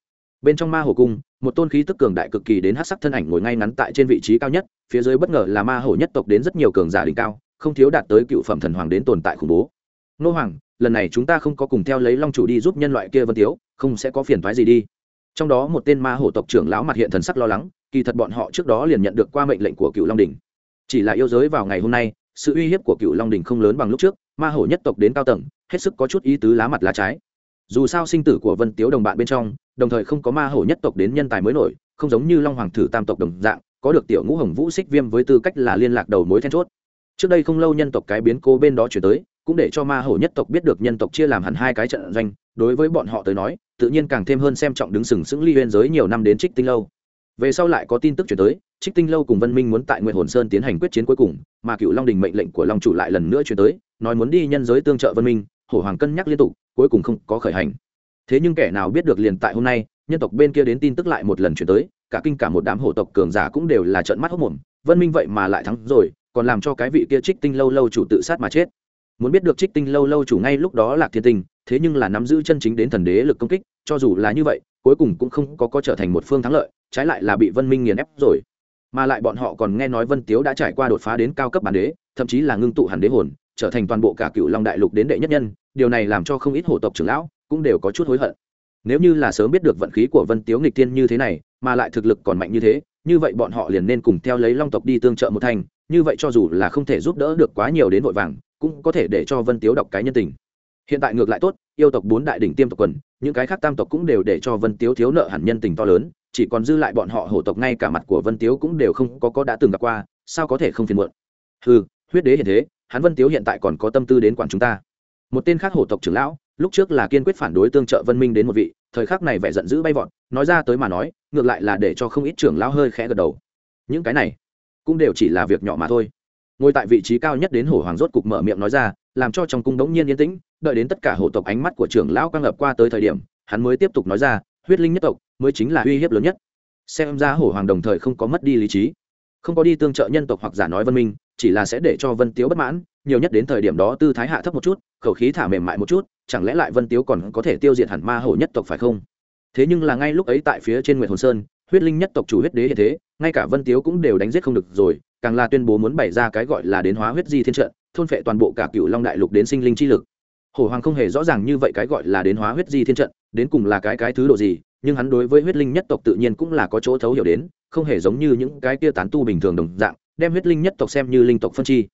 bên trong ma hổ cung, một tôn khí tức cường đại cực kỳ đến hát sắc thân ảnh ngồi ngay ngắn tại trên vị trí cao nhất, phía dưới bất ngờ là ma hổ nhất tộc đến rất nhiều cường giả đỉnh cao, không thiếu đạt tới cựu phẩm thần hoàng đến tồn tại khủng bố. Nô hoàng, lần này chúng ta không có cùng theo lấy long chủ đi giúp nhân loại kia vân tiếu, không sẽ có phiền thoái gì đi. Trong đó một tên ma hổ tộc trưởng lão mặt hiện thần sắc lo lắng, kỳ thật bọn họ trước đó liền nhận được qua mệnh lệnh của cựu long đình. Chỉ là yêu giới vào ngày hôm nay, sự uy hiếp của cựu long đình không lớn bằng lúc trước, ma hổ nhất tộc đến cao tầng, hết sức có chút ý tứ lá mặt lá trái dù sao sinh tử của vân tiếu đồng bạn bên trong, đồng thời không có ma hổ nhất tộc đến nhân tài mới nổi, không giống như long hoàng thử tam tộc đồng dạng, có được tiểu ngũ hồng vũ xích viêm với tư cách là liên lạc đầu mối then chốt. Trước đây không lâu nhân tộc cái biến cố bên đó chuyển tới, cũng để cho ma hổ nhất tộc biết được nhân tộc chia làm hẳn hai cái trận doanh, đối với bọn họ tới nói, tự nhiên càng thêm hơn xem trọng đứng sừng sững ly huyên giới nhiều năm đến trích tinh lâu. Về sau lại có tin tức chuyển tới, trích tinh lâu cùng vân minh muốn tại nguyện hồn sơn tiến hành quyết chiến cuối cùng, mà cựu long đình mệnh lệnh của long chủ lại lần nữa chuyển tới, nói muốn đi nhân giới tương trợ vân minh hổ hoàng cân nhắc liên tục, cuối cùng không có khởi hành. Thế nhưng kẻ nào biết được liền tại hôm nay, nhân tộc bên kia đến tin tức lại một lần chuyển tới, cả kinh cả một đám hổ tộc cường giả cũng đều là trợn mắt hốc mồm, vân minh vậy mà lại thắng rồi, còn làm cho cái vị kia trích tinh lâu lâu chủ tự sát mà chết. Muốn biết được trích tinh lâu lâu chủ ngay lúc đó là thiên tinh thế nhưng là nắm giữ chân chính đến thần đế lực công kích, cho dù là như vậy, cuối cùng cũng không có có trở thành một phương thắng lợi, trái lại là bị vân minh nghiền ép rồi. Mà lại bọn họ còn nghe nói vân tiếu đã trải qua đột phá đến cao cấp bản đế, thậm chí là ngưng tụ hẳn đế hồn, trở thành toàn bộ cả cựu long đại lục đến đệ nhất nhân điều này làm cho không ít hổ tộc trưởng lão cũng đều có chút hối hận. Nếu như là sớm biết được vận khí của vân tiếu nghịch tiên như thế này, mà lại thực lực còn mạnh như thế, như vậy bọn họ liền nên cùng theo lấy long tộc đi tương trợ một thành, như vậy cho dù là không thể giúp đỡ được quá nhiều đến vội vàng, cũng có thể để cho vân tiếu đọc cái nhân tình. Hiện tại ngược lại tốt, yêu tộc bốn đại đỉnh tiêm tộc quần, những cái khác tam tộc cũng đều để cho vân tiếu thiếu nợ hẳn nhân tình to lớn, chỉ còn dư lại bọn họ hổ tộc ngay cả mặt của vân tiếu cũng đều không có có đã từng gặp qua, sao có thể không phiền muộn? Ừ huyết đế hiện thế, hắn vân tiếu hiện tại còn có tâm tư đến quản chúng ta một tên khác hổ tộc trưởng lão, lúc trước là kiên quyết phản đối tương trợ vân minh đến một vị, thời khắc này vẻ giận dữ bay vọt, nói ra tới mà nói, ngược lại là để cho không ít trưởng lão hơi khẽ gật đầu. Những cái này, cũng đều chỉ là việc nhỏ mà thôi. Ngồi tại vị trí cao nhất đến hổ hoàng rốt cục mở miệng nói ra, làm cho trong cung đống nhiên yên tĩnh, đợi đến tất cả hổ tộc ánh mắt của trưởng lão quang ngập qua tới thời điểm, hắn mới tiếp tục nói ra, huyết linh nhất tộc, mới chính là uy hiếp lớn nhất. Xem ra hổ hoàng đồng thời không có mất đi lý trí, không có đi tương trợ nhân tộc hoặc giả nói văn minh chỉ là sẽ để cho vân tiếu bất mãn, nhiều nhất đến thời điểm đó tư thái hạ thấp một chút, khẩu khí thả mềm mại một chút, chẳng lẽ lại vân tiếu còn có thể tiêu diệt hẳn ma hổ nhất tộc phải không? Thế nhưng là ngay lúc ấy tại phía trên nguyệt hồn sơn, huyết linh nhất tộc chủ huyết đế hiện thế, ngay cả vân tiếu cũng đều đánh giết không được rồi, càng là tuyên bố muốn bày ra cái gọi là đến hóa huyết di thiên trận, thôn phệ toàn bộ cả cựu long đại lục đến sinh linh chi lực. Hổ hoàng không hề rõ ràng như vậy cái gọi là đến hóa huyết di thiên trận, đến cùng là cái cái thứ độ gì, nhưng hắn đối với huyết linh nhất tộc tự nhiên cũng là có chỗ thấu hiểu đến, không hề giống như những cái kia tán tu bình thường đồng dạng đem huyết linh nhất tộc xem như linh tộc phân chi.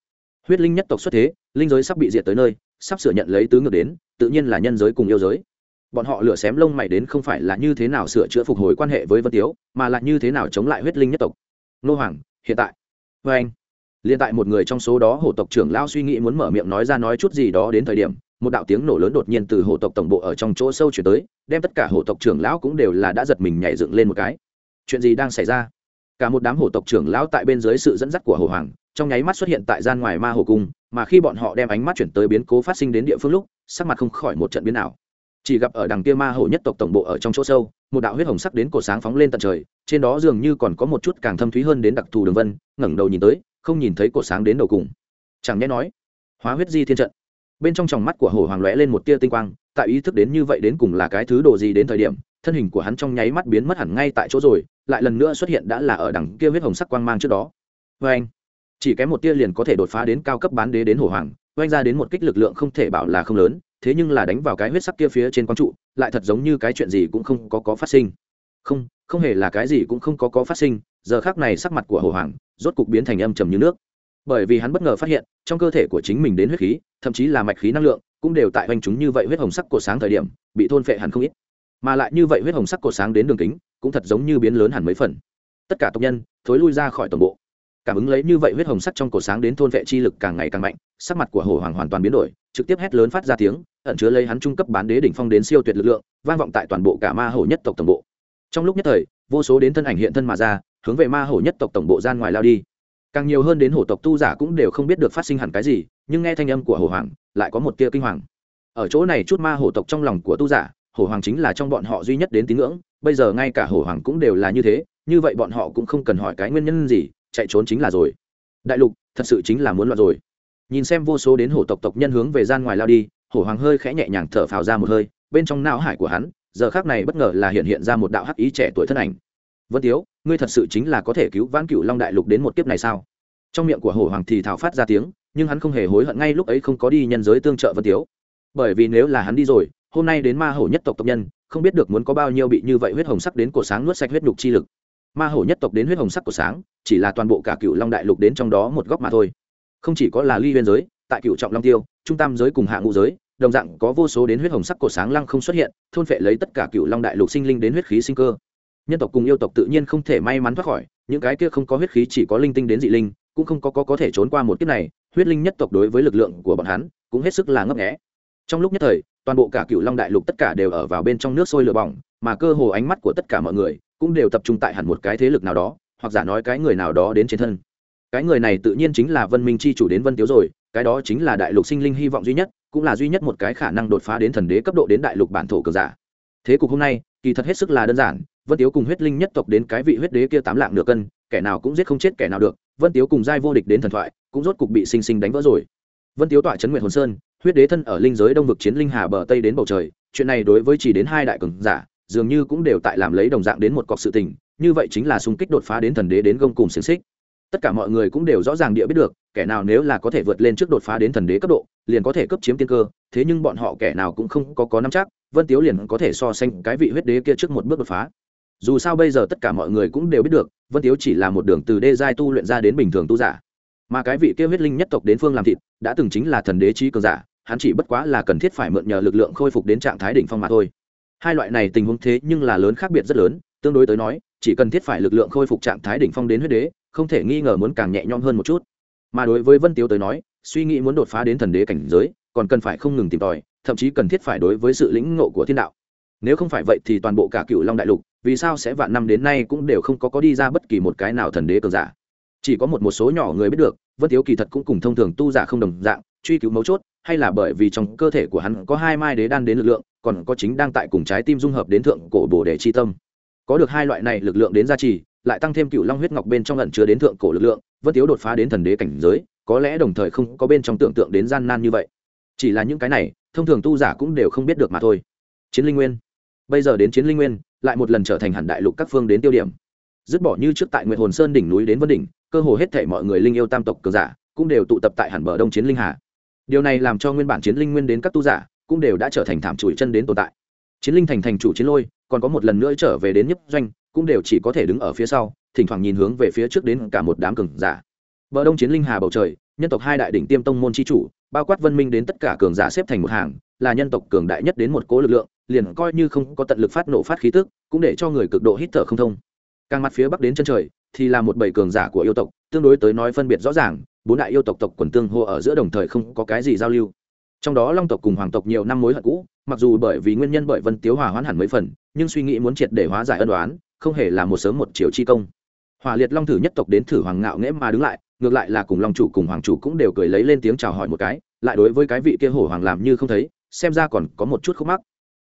Huyết linh nhất tộc xuất thế, linh giới sắp bị diệt tới nơi, sắp sửa nhận lấy tứ ngược đến, tự nhiên là nhân giới cùng yêu giới. Bọn họ lửa xém lông mày đến không phải là như thế nào sửa chữa phục hồi quan hệ với vân tiếu, mà là như thế nào chống lại huyết linh nhất tộc. Nô hoàng, hiện tại. Vê anh. Liên tại một người trong số đó, hổ tộc trưởng lao suy nghĩ muốn mở miệng nói ra nói chút gì đó đến thời điểm, một đạo tiếng nổ lớn đột nhiên từ hổ tộc tổng bộ ở trong chỗ sâu chuyển tới, đem tất cả hổ tộc trưởng lão cũng đều là đã giật mình nhảy dựng lên một cái. Chuyện gì đang xảy ra? Cả một đám hổ tộc trưởng lão tại bên dưới sự dẫn dắt của hồ hoàng, trong nháy mắt xuất hiện tại gian ngoài ma hồ cung, mà khi bọn họ đem ánh mắt chuyển tới biến cố phát sinh đến địa phương lúc, sắc mặt không khỏi một trận biến nào chỉ gặp ở đằng kia ma hồ nhất tộc tổng bộ ở trong chỗ sâu, một đạo huyết hồng sắc đến cổ sáng phóng lên tận trời, trên đó dường như còn có một chút càng thâm thúy hơn đến đặc thù đường vân, ngẩng đầu nhìn tới, không nhìn thấy cổ sáng đến đầu cùng. Chẳng nhẽ nói, hóa huyết di thiên trận. Bên trong tròng mắt của hồ hoàng lóe lên một tia tinh quang, tại ý thức đến như vậy đến cùng là cái thứ đồ gì đến thời điểm, thân hình của hắn trong nháy mắt biến mất hẳn ngay tại chỗ rồi lại lần nữa xuất hiện đã là ở đằng kia huyết hồng sắc quang mang trước đó. Vê anh, chỉ kém một tia liền có thể đột phá đến cao cấp bán đế đến hổ hoàng oanh ra đến một kích lực lượng không thể bảo là không lớn, thế nhưng là đánh vào cái huyết sắc kia phía trên quang trụ, lại thật giống như cái chuyện gì cũng không có có phát sinh. Không không hề là cái gì cũng không có có phát sinh, giờ khác này sắc mặt của hổ hoàng rốt cục biến thành âm trầm như nước. Bởi vì hắn bất ngờ phát hiện, trong cơ thể của chính mình đến huyết khí, thậm chí là mạch khí năng lượng, cũng đều tại hoành chúng như vậy huyết hồng sắc cổ sáng thời điểm, bị thôn phệ hẳn không ít. Mà lại như vậy huyết hồng sắc cổ sáng đến đường kính cũng thật giống như biến lớn hẳn mấy phần. Tất cả tộc nhân, thối lui ra khỏi tổng bộ. Cảm ứng lấy như vậy huyết hồng sắc trong cổ sáng đến thôn vệ chi lực càng ngày càng mạnh, sắc mặt của hồ hoàng hoàn toàn biến đổi, trực tiếp hét lớn phát ra tiếng, ẩn chứa lấy hắn trung cấp bán đế đỉnh phong đến siêu tuyệt lực lượng, vang vọng tại toàn bộ cả ma hồ nhất tộc tổng bộ. Trong lúc nhất thời, vô số đến thân ảnh hiện thân mà ra, hướng về ma hồ nhất tộc tổng bộ gian ngoài lao đi. Càng nhiều hơn đến hổ tộc tu giả cũng đều không biết được phát sinh hẳn cái gì, nhưng nghe thanh âm của hồ hoàng, lại có một tia kinh hoàng. Ở chỗ này chút ma hổ tộc trong lòng của tu giả hổ hoàng chính là trong bọn họ duy nhất đến tín ngưỡng, bây giờ ngay cả hổ hoàng cũng đều là như thế, như vậy bọn họ cũng không cần hỏi cái nguyên nhân gì, chạy trốn chính là rồi. Đại lục, thật sự chính là muốn loạn rồi. Nhìn xem vô số đến hổ tộc tộc nhân hướng về gian ngoài lao đi, hổ hoàng hơi khẽ nhẹ nhàng thở phào ra một hơi, bên trong não hải của hắn, giờ khác này bất ngờ là hiện hiện ra một đạo hắc ý trẻ tuổi thân ảnh. Vân tiếu ngươi thật sự chính là có thể cứu vãn cửu long đại lục đến một kiếp này sao? Trong miệng của hổ hoàng thì thảo phát ra tiếng, nhưng hắn không hề hối hận ngay lúc ấy không có đi nhân giới tương trợ vân tiếu bởi vì nếu là hắn đi rồi hôm nay đến ma hổ nhất tộc tộc nhân không biết được muốn có bao nhiêu bị như vậy huyết hồng sắc đến cổ sáng nuốt sạch huyết nhục chi lực. Ma hổ nhất tộc đến huyết hồng sắc của sáng chỉ là toàn bộ cả cựu long đại lục đến trong đó một góc mà thôi. Không chỉ có là ly biên giới tại cựu trọng long tiêu trung tam giới cùng hạ ngũ giới đồng dạng có vô số đến huyết hồng sắc cổ sáng lăng không xuất hiện thôn phệ lấy tất cả cựu long đại lục sinh linh đến huyết khí sinh cơ. Nhân tộc cùng yêu tộc tự nhiên không thể may mắn thoát khỏi những cái kia không có huyết khí chỉ có linh tinh đến dị linh cũng không có có, có thể trốn qua một kiếp này huyết linh nhất tộc đối với lực lượng của bọn hắn cũng hết sức là ngấp nghé trong lúc nhất thời, toàn bộ cả cựu long đại lục tất cả đều ở vào bên trong nước sôi lửa bỏng, mà cơ hồ ánh mắt của tất cả mọi người cũng đều tập trung tại hẳn một cái thế lực nào đó, hoặc giả nói cái người nào đó đến trên thân. Cái người này tự nhiên chính là vân minh chi chủ đến vân tiếu rồi, cái đó chính là đại lục sinh linh hy vọng duy nhất, cũng là duy nhất một cái khả năng đột phá đến thần đế cấp độ đến đại lục bản thổ cờ giả. Thế cục hôm nay, kỳ thật hết sức là đơn giản, vân tiếu cùng huyết linh nhất tộc đến cái vị huyết đế kia tám lạng nửa cân, kẻ nào cũng giết không chết kẻ nào được, vân tiếu cùng giai vô địch đến thần thoại, cũng rốt cục bị sinh sinh đánh vỡ rồi. Vân tiếu tọa chấn nguyện hồn sơn huyết đế thân ở linh giới đông vực chiến linh hà bờ tây đến bầu trời, chuyện này đối với chỉ đến hai đại cường giả, dường như cũng đều tại làm lấy đồng dạng đến một cọc sự tình, như vậy chính là xung kích đột phá đến thần đế đến gông cùng xiềng xích. Tất cả mọi người cũng đều rõ ràng địa biết được, kẻ nào nếu là có thể vượt lên trước đột phá đến thần đế cấp độ, liền có thể cấp chiếm tiên cơ, thế nhưng bọn họ kẻ nào cũng không có có nắm chắc, vân tiếu liền có thể so sánh cái vị huyết đế kia trước một bước đột phá. Dù sao bây giờ tất cả mọi người cũng đều biết được, vân tiếu chỉ là một đường từ đê giai tu luyện ra đến bình thường tu giả. Mà cái vị kia huyết linh nhất tộc đến phương làm thịt, đã từng chính là thần đế trí cường giả hắn chỉ bất quá là cần thiết phải mượn nhờ lực lượng khôi phục đến trạng thái đỉnh phong mà thôi. Hai loại này tình huống thế nhưng là lớn khác biệt rất lớn, tương đối tới nói, chỉ cần thiết phải lực lượng khôi phục trạng thái đỉnh phong đến huyết đế, không thể nghi ngờ muốn càng nhẹ nhõm hơn một chút. Mà đối với vân tiếu tới nói, suy nghĩ muốn đột phá đến thần đế cảnh giới, còn cần phải không ngừng tìm tòi, thậm chí cần thiết phải đối với sự lĩnh ngộ của thiên đạo. Nếu không phải vậy thì toàn bộ cả cựu long đại lục, vì sao sẽ vạn năm đến nay cũng đều không có có đi ra bất kỳ một cái nào thần đế cường giả? Chỉ có một một số nhỏ người biết được, vân tiếu kỳ thật cũng cùng thông thường tu giả không đồng dạng, truy cứu mấu chốt hay là bởi vì trong cơ thể của hắn có hai mai đế đan đến lực lượng, còn có chính đang tại cùng trái tim dung hợp đến thượng cổ bồ đề chi tâm. Có được hai loại này lực lượng đến gia trì, lại tăng thêm cựu long huyết ngọc bên trong lần chứa đến thượng cổ lực lượng vẫn thiếu đột phá đến thần đế cảnh giới, có lẽ đồng thời không có bên trong tưởng tượng đến gian nan như vậy. Chỉ là những cái này, thông thường tu giả cũng đều không biết được mà thôi. Chiến linh nguyên. Bây giờ đến chiến linh nguyên, lại một lần trở thành hẳn đại lục các phương đến tiêu điểm. Dứt bỏ như trước tại nguyệt hồn sơn đỉnh núi đến vân đỉnh, cơ hồ hết thể mọi người linh yêu tam tộc cường giả cũng đều tụ tập tại hẳn bờ đông chiến linh hà điều này làm cho nguyên bản chiến linh nguyên đến các tu giả cũng đều đã trở thành thảm chùi chân đến tồn tại. Chiến linh thành thành chủ chiến lôi, còn có một lần nữa trở về đến nhấp doanh, cũng đều chỉ có thể đứng ở phía sau, thỉnh thoảng nhìn hướng về phía trước đến cả một đám cường giả. Bờ đông chiến linh hà bầu trời, nhân tộc hai đại đỉnh tiêm tông môn chi chủ, bao quát vân minh đến tất cả cường giả xếp thành một hàng, là nhân tộc cường đại nhất đến một cố lực lượng, liền coi như không có tận lực phát nổ phát khí tức, cũng để cho người cực độ hít thở không thông. Càng mặt phía bắc đến chân trời thì là một bảy cường giả của yêu tộc, tương đối tới nói phân biệt rõ ràng, bốn đại yêu tộc tộc quần tương hô ở giữa đồng thời không có cái gì giao lưu. Trong đó long tộc cùng hoàng tộc nhiều năm mối hận cũ, mặc dù bởi vì nguyên nhân bởi vân tiếu hòa hoãn hẳn mấy phần, nhưng suy nghĩ muốn triệt để hóa giải ân đoán không hề là một sớm một chiều chi công. Hòa liệt long thử nhất tộc đến thử hoàng ngạo nghễ mà đứng lại, ngược lại là cùng long chủ cùng hoàng chủ cũng đều cười lấy lên tiếng chào hỏi một cái, lại đối với cái vị kia hổ hoàng làm như không thấy, xem ra còn có một chút khúc mắc.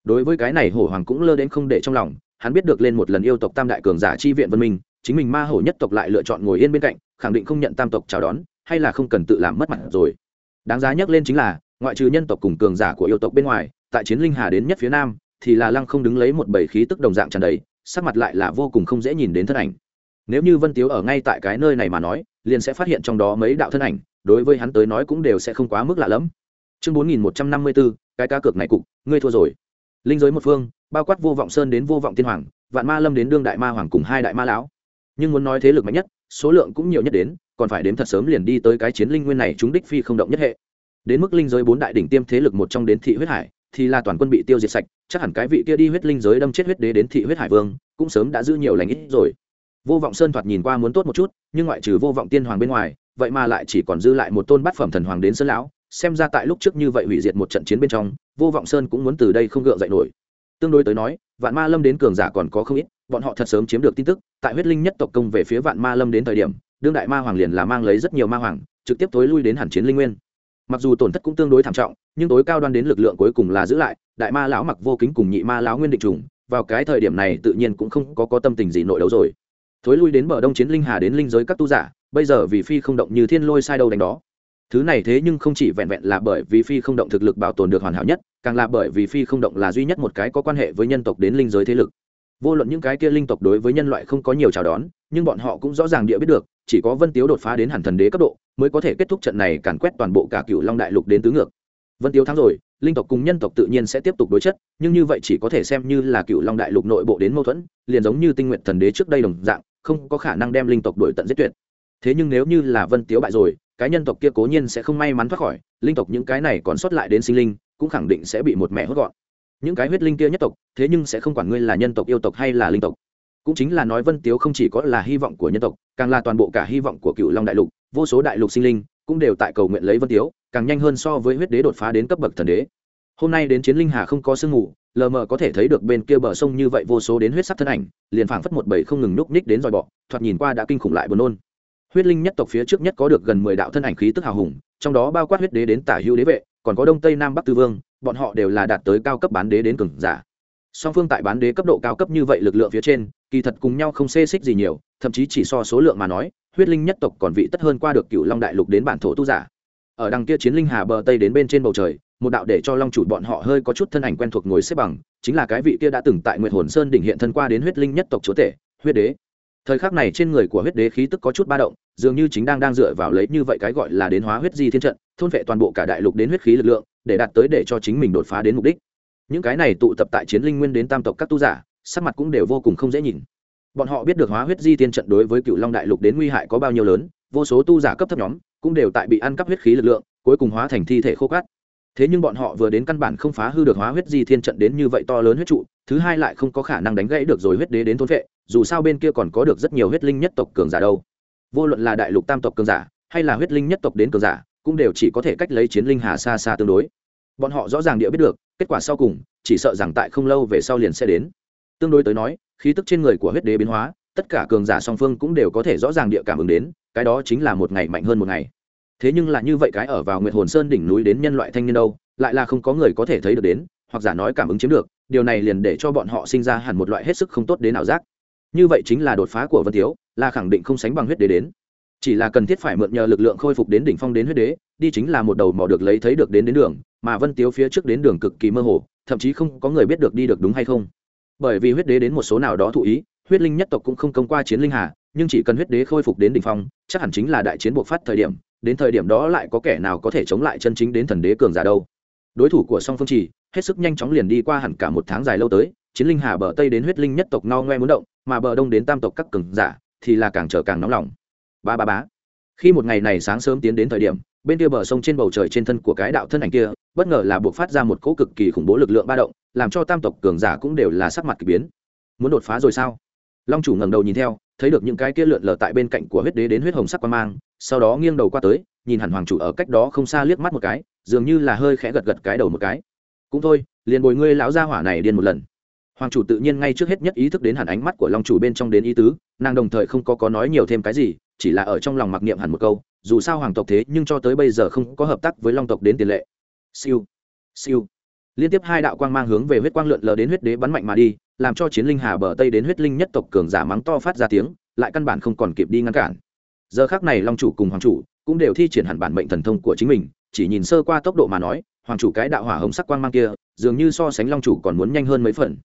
Đối với cái này hổ hoàng cũng lơ đến không để trong lòng, hắn biết được lên một lần yêu tộc tam đại cường giả chi viện vân minh chính mình ma hổ nhất tộc lại lựa chọn ngồi yên bên cạnh, khẳng định không nhận tam tộc chào đón, hay là không cần tự làm mất mặt rồi. Đáng giá nhắc lên chính là, ngoại trừ nhân tộc cùng cường giả của yêu tộc bên ngoài, tại chiến linh hà đến nhất phía nam, thì là lăng không đứng lấy một bầy khí tức đồng dạng tràn đầy, sắc mặt lại là vô cùng không dễ nhìn đến thân ảnh. Nếu như vân tiếu ở ngay tại cái nơi này mà nói, liền sẽ phát hiện trong đó mấy đạo thân ảnh, đối với hắn tới nói cũng đều sẽ không quá mức lạ lẫm. Chương bốn nghìn một trăm năm mươi bốn cái cá cược này cục, ngươi thua rồi. Linh giới một phương, bao quát vô vọng sơn đến vô vọng tiên hoàng, vạn ma lâm đến đương đại ma hoàng cùng hai đại ma lão nhưng muốn nói thế lực mạnh nhất, số lượng cũng nhiều nhất đến, còn phải đến thật sớm liền đi tới cái chiến linh nguyên này chúng đích phi không động nhất hệ. Đến mức linh giới bốn đại đỉnh tiêm thế lực một trong đến thị huyết hải, thì là toàn quân bị tiêu diệt sạch, chắc hẳn cái vị kia đi huyết linh giới đâm chết huyết đế đến thị huyết hải vương, cũng sớm đã giữ nhiều lành ít rồi. Vô vọng sơn thoạt nhìn qua muốn tốt một chút, nhưng ngoại trừ vô vọng tiên hoàng bên ngoài, vậy mà lại chỉ còn dư lại một tôn bát phẩm thần hoàng đến sơn lão, xem ra tại lúc trước như vậy hủy diệt một trận chiến bên trong, vô vọng sơn cũng muốn từ đây không gượng dậy nổi. Tương đối tới nói, vạn ma lâm đến cường giả còn có không ít bọn họ thật sớm chiếm được tin tức tại huyết linh nhất tộc công về phía vạn ma lâm đến thời điểm đương đại ma hoàng liền là mang lấy rất nhiều ma hoàng trực tiếp tối lui đến hẳn chiến linh nguyên. Mặc dù tổn thất cũng tương đối thảm trọng nhưng tối cao đoan đến lực lượng cuối cùng là giữ lại đại ma lão mặc vô kính cùng nhị ma lão nguyên định trùng vào cái thời điểm này tự nhiên cũng không có, có tâm tình gì nội đấu rồi. Thối lui đến bờ đông chiến linh hà đến linh giới các tu giả bây giờ vì phi không động như thiên lôi sai đâu đánh đó. Thứ này thế nhưng không chỉ vẹn vẹn là bởi vì phi không động thực lực bảo tồn được hoàn hảo nhất càng là bởi vì phi không động là duy nhất một cái có quan hệ với nhân tộc đến linh giới thế lực vô luận những cái kia linh tộc đối với nhân loại không có nhiều chào đón, nhưng bọn họ cũng rõ ràng địa biết được, chỉ có vân tiếu đột phá đến hẳn thần đế cấp độ, mới có thể kết thúc trận này càn quét toàn bộ cả cựu long đại lục đến tứ ngược. Vân tiếu thắng rồi, linh tộc cùng nhân tộc tự nhiên sẽ tiếp tục đối chất, nhưng như vậy chỉ có thể xem như là cựu long đại lục nội bộ đến mâu thuẫn, liền giống như tinh nguyện thần đế trước đây đồng dạng, không có khả năng đem linh tộc đuổi tận giết tuyệt. Thế nhưng nếu như là vân tiếu bại rồi, cái nhân tộc kia cố nhiên sẽ không may mắn thoát khỏi, linh tộc những cái này còn sót lại đến sinh linh, cũng khẳng định sẽ bị một mẹ hốt gọn những cái huyết linh kia nhất tộc, thế nhưng sẽ không quản ngươi là nhân tộc, yêu tộc hay là linh tộc. Cũng chính là nói vân tiếu không chỉ có là hy vọng của nhân tộc, càng là toàn bộ cả hy vọng của cựu long đại lục, vô số đại lục sinh linh cũng đều tại cầu nguyện lấy vân tiếu, càng nhanh hơn so với huyết đế đột phá đến cấp bậc thần đế. Hôm nay đến chiến linh hà không có sương mù, lờ mờ có thể thấy được bên kia bờ sông như vậy vô số đến huyết sắc thân ảnh, liền phảng phất một bầy không ngừng núp ních đến dòi bọ, thoạt nhìn qua đã kinh khủng lại buồn nôn. Huyết linh nhất tộc phía trước nhất có được gần mười đạo thân ảnh khí tức hào hùng, trong đó bao quát huyết đế đến tả hữu đế vệ, còn có đông tây nam bắc tư vương bọn họ đều là đạt tới cao cấp bán đế đến cường giả. Song phương tại bán đế cấp độ cao cấp như vậy lực lượng phía trên, kỳ thật cùng nhau không xê xích gì nhiều, thậm chí chỉ so số lượng mà nói, huyết linh nhất tộc còn vị tất hơn qua được cựu long đại lục đến bản thổ tu giả. Ở đằng kia chiến linh hà bờ tây đến bên trên bầu trời, một đạo để cho long chủ bọn họ hơi có chút thân ảnh quen thuộc ngồi xếp bằng, chính là cái vị kia đã từng tại nguyệt hồn sơn đỉnh hiện thân qua đến huyết linh nhất tộc chúa tể, huyết đế. Thời khắc này trên người của huyết đế khí tức có chút ba động, dường như chính đang đang dựa vào lấy như vậy cái gọi là đến hóa huyết di thiên trận thôn vệ toàn bộ cả đại lục đến huyết khí lực lượng, để đạt tới để cho chính mình đột phá đến mục đích. Những cái này tụ tập tại chiến linh nguyên đến tam tộc các tu giả, sắc mặt cũng đều vô cùng không dễ nhìn. Bọn họ biết được hóa huyết di tiên trận đối với cựu long đại lục đến nguy hại có bao nhiêu lớn, vô số tu giả cấp thấp nhóm cũng đều tại bị ăn cắp huyết khí lực lượng, cuối cùng hóa thành thi thể khô cát. Thế nhưng bọn họ vừa đến căn bản không phá hư được hóa huyết di thiên trận đến như vậy to lớn huyết trụ, thứ hai lại không có khả năng đánh gãy được rồi huyết đế đến thôn vệ, dù sao bên kia còn có được rất nhiều huyết linh nhất tộc cường giả đâu. Vô luận là đại lục tam tộc cường giả, hay là huyết linh nhất tộc đến cường giả cũng đều chỉ có thể cách lấy chiến linh hà xa xa tương đối. Bọn họ rõ ràng địa biết được, kết quả sau cùng, chỉ sợ rằng tại không lâu về sau liền sẽ đến. Tương đối tới nói, khí tức trên người của huyết đế biến hóa, tất cả cường giả song phương cũng đều có thể rõ ràng địa cảm ứng đến, cái đó chính là một ngày mạnh hơn một ngày. Thế nhưng là như vậy cái ở vào nguyệt hồn sơn đỉnh núi đến nhân loại thanh niên đâu, lại là không có người có thể thấy được đến, hoặc giả nói cảm ứng chiếm được, điều này liền để cho bọn họ sinh ra hẳn một loại hết sức không tốt đến ảo giác. Như vậy chính là đột phá của vân thiếu, là khẳng định không sánh bằng huyết đế đến chỉ là cần thiết phải mượn nhờ lực lượng khôi phục đến đỉnh phong đến huyết đế, đi chính là một đầu mò được lấy thấy được đến đến đường, mà vân tiếu phía trước đến đường cực kỳ mơ hồ, thậm chí không có người biết được đi được đúng hay không. Bởi vì huyết đế đến một số nào đó thụ ý, huyết linh nhất tộc cũng không công qua chiến linh hà, nhưng chỉ cần huyết đế khôi phục đến đỉnh phong, chắc hẳn chính là đại chiến buộc phát thời điểm, đến thời điểm đó lại có kẻ nào có thể chống lại chân chính đến thần đế cường giả đâu. Đối thủ của song phương chỉ hết sức nhanh chóng liền đi qua hẳn cả một tháng dài lâu tới, chiến linh hà bờ tây đến huyết linh nhất tộc no ngoe muốn động, mà bờ đông đến tam tộc các cường giả, thì là càng trở càng nóng lòng ba ba bá khi một ngày này sáng sớm tiến đến thời điểm, bên kia bờ sông trên bầu trời trên thân của cái đạo thân ảnh kia, bất ngờ là buộc phát ra một cỗ cực kỳ khủng bố lực lượng ba động, làm cho tam tộc cường giả cũng đều là sắc mặt k ỳ biến. Muốn đột phá rồi sao? Long chủ ngẩng đầu nhìn theo, thấy được những cái kia lượn lờ tại bên cạnh của huyết đế đến huyết hồng sắc quan mang, sau đó nghiêng đầu qua tới, nhìn hẳn hoàng chủ ở cách đó không xa liếc mắt một cái, dường như là hơi khẽ gật gật cái đầu một cái. Cũng thôi, liền bồi ngươi lão gia hỏa này điên một lần. Hoàng chủ tự nhiên ngay trước hết nhất ý thức đến hẳn ánh mắt của long chủ bên trong đến ý tứ, nàng đồng thời không có có nói nhiều thêm cái gì chỉ là ở trong lòng mặc niệm hẳn một câu, dù sao hoàng tộc thế nhưng cho tới bây giờ không có hợp tác với long tộc đến tiền lệ. Siêu siêu. Liên tiếp hai đạo quang mang hướng về huyết quang lượn lờ đến huyết đế bắn mạnh mà đi, làm cho chiến linh hà bờ tây đến huyết linh nhất tộc cường giả mắng to phát ra tiếng, lại căn bản không còn kịp đi ngăn cản. Giờ khác này long chủ cùng hoàng chủ cũng đều thi triển hẳn bản mệnh thần thông của chính mình, chỉ nhìn sơ qua tốc độ mà nói, hoàng chủ cái đạo hỏa hồng sắc quang mang kia, dường như so sánh long chủ còn muốn nhanh hơn mấy phần.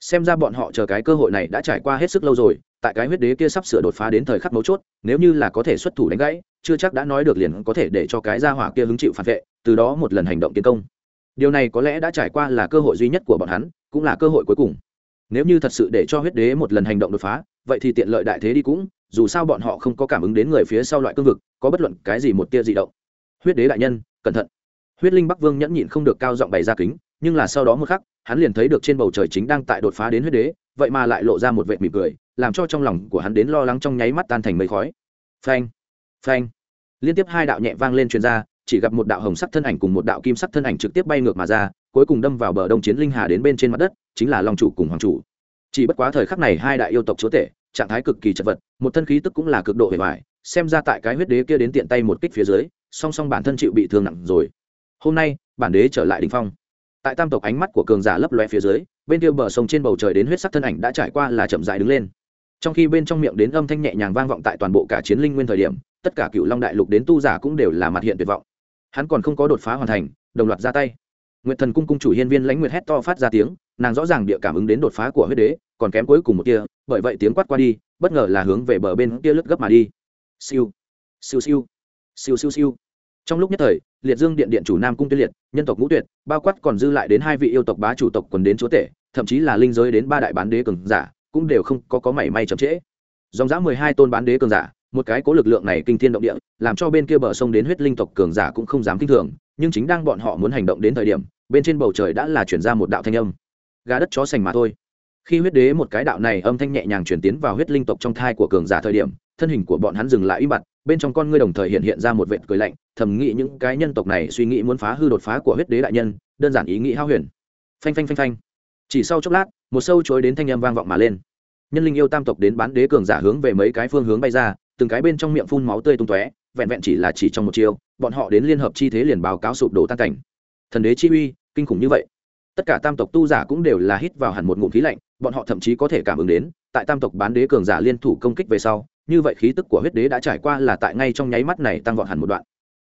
Xem ra bọn họ chờ cái cơ hội này đã trải qua hết sức lâu rồi tại cái huyết đế kia sắp sửa đột phá đến thời khắc mấu chốt, nếu như là có thể xuất thủ đánh gãy, chưa chắc đã nói được liền có thể để cho cái gia hỏa kia hứng chịu phản vệ, từ đó một lần hành động tiến công. Điều này có lẽ đã trải qua là cơ hội duy nhất của bọn hắn, cũng là cơ hội cuối cùng. Nếu như thật sự để cho huyết đế một lần hành động đột phá, vậy thì tiện lợi đại thế đi cũng, dù sao bọn họ không có cảm ứng đến người phía sau loại cương vực, có bất luận cái gì một tia di động. Huyết đế đại nhân, cẩn thận. Huyết linh bắc vương nhẫn nhịn không được cao giọng bày ra kính, nhưng là sau đó một khắc, hắn liền thấy được trên bầu trời chính đang tại đột phá đến huyết đế vậy mà lại lộ ra một vệ mỉm cười, làm cho trong lòng của hắn đến lo lắng trong nháy mắt tan thành mây khói. Phanh phanh. Liên tiếp hai đạo nhẹ vang lên truyền ra, chỉ gặp một đạo hồng sắc thân ảnh cùng một đạo kim sắc thân ảnh trực tiếp bay ngược mà ra, cuối cùng đâm vào bờ đông chiến linh hà đến bên trên mặt đất, chính là long chủ cùng hoàng chủ. Chỉ bất quá thời khắc này hai đại yêu tộc chúa tể, trạng thái cực kỳ chật vật, một thân khí tức cũng là cực độ hề hoài, xem ra tại cái huyết đế kia đến tiện tay một kích phía dưới, song song bản thân chịu bị thương nặng rồi. Hôm nay, bản đế trở lại đình phong tại tam tộc ánh mắt của cường giả lấp loe phía dưới, bên kia bờ sông trên bầu trời đến huyết sắc thân ảnh đã trải qua là chậm dại đứng lên. Trong khi bên trong miệng đến âm thanh nhẹ nhàng vang vọng tại toàn bộ cả chiến linh nguyên thời điểm, tất cả cựu long đại lục đến tu giả cũng đều là mặt hiện tuyệt vọng. Hắn còn không có đột phá hoàn thành, đồng loạt ra tay. Nguyệt thần cung cung chủ hiên viên lãnh nguyệt hét to phát ra tiếng, nàng rõ ràng địa cảm ứng đến đột phá của huyết đế, còn kém cuối cùng một kia bởi vậy tiếng quát qua đi, bất ngờ là hướng về bờ bên kia lướt gấp mà đi. Siêu siêu siêu siêu siêu siêu. Trong lúc nhất thời liệt dương điện điện chủ nam cung tuyết liệt, nhân tộc ngũ tuyệt, bao quát còn dư lại đến hai vị yêu tộc bá chủ tộc quần đến chúa tể, thậm chí là linh giới đến ba đại bán đế cường giả, cũng đều không có có mảy may chậm trễ. Dòng dã mười hai tôn bán đế cường giả, một cái cố lực lượng này kinh thiên động địa, làm cho bên kia bờ sông đến huyết linh tộc cường giả cũng không dám kinh thường, nhưng chính đang bọn họ muốn hành động đến thời điểm, bên trên bầu trời đã là chuyển ra một đạo thanh âm. Gà đất chó sành mà thôi. Khi huyết đế một cái đạo này âm thanh nhẹ nhàng chuyển tiến vào huyết linh tộc trong thai của cường giả thời điểm, thân hình của bọn hắn dừng lại im bặt bên trong con ngươi đồng thời hiện hiện ra một vệt cười lạnh, thầm nghĩ những cái nhân tộc này suy nghĩ muốn phá hư đột phá của huyết đế đại nhân, đơn giản ý nghĩ hao huyền. Phanh phanh phanh phanh. Chỉ sau chốc lát, một sâu chối đến thanh âm vang vọng mà lên. Nhân linh yêu tam tộc đến bán đế cường giả hướng về mấy cái phương hướng bay ra, từng cái bên trong miệng phun máu tươi tung tóe, vẹn vẹn chỉ là chỉ trong một chiêu, bọn họ đến liên hợp chi thế liền báo cáo sụp đổ tan cảnh. Thần đế chi uy, kinh khủng như vậy. Tất cả tam tộc tu giả cũng đều là hít vào hẳn một ngụm khí lạnh, bọn họ thậm chí có thể cảm ứng đến, tại tam tộc bán đế cường giả liên thủ công kích về sau như vậy khí tức của huyết đế đã trải qua là tại ngay trong nháy mắt này tăng vọt hẳn một đoạn.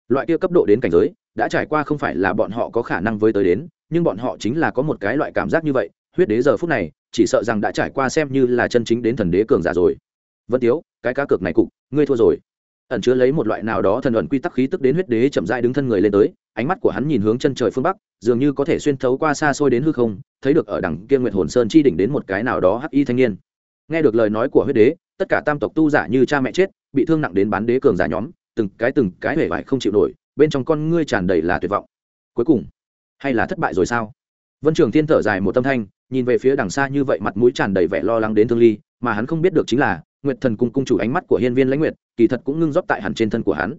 Loại kia cấp độ đến cảnh giới, đã trải qua không phải là bọn họ có khả năng với tới đến, nhưng bọn họ chính là có một cái loại cảm giác như vậy, huyết đế giờ phút này, chỉ sợ rằng đã trải qua xem như là chân chính đến thần đế cường giả rồi. Vân tiếu, cái cá cược này cục, ngươi thua rồi. Ẩn chứa lấy một loại nào đó thần ẩn quy tắc khí tức đến huyết đế chậm rãi đứng thân người lên tới, ánh mắt của hắn nhìn hướng chân trời phương bắc, dường như có thể xuyên thấu qua xa xôi đến hư không, thấy được ở đằng kia nguyệt hồn sơn chi đỉnh đến một cái nào đó hắc y thanh niên. Nghe được lời nói của huyết đế tất cả tam tộc tu giả như cha mẹ chết, bị thương nặng đến bán đế cường giả nhóm, từng cái từng cái hề vải không chịu nổi, bên trong con ngươi tràn đầy là tuyệt vọng. Cuối cùng, hay là thất bại rồi sao? Vân trường thiên thở dài một tâm thanh, nhìn về phía đằng xa như vậy mặt mũi tràn đầy vẻ lo lắng đến thương ly, mà hắn không biết được chính là, nguyệt thần cung cung chủ ánh mắt của hiên viên lãnh nguyệt, kỳ thật cũng ngưng rót tại hẳn trên thân của hắn.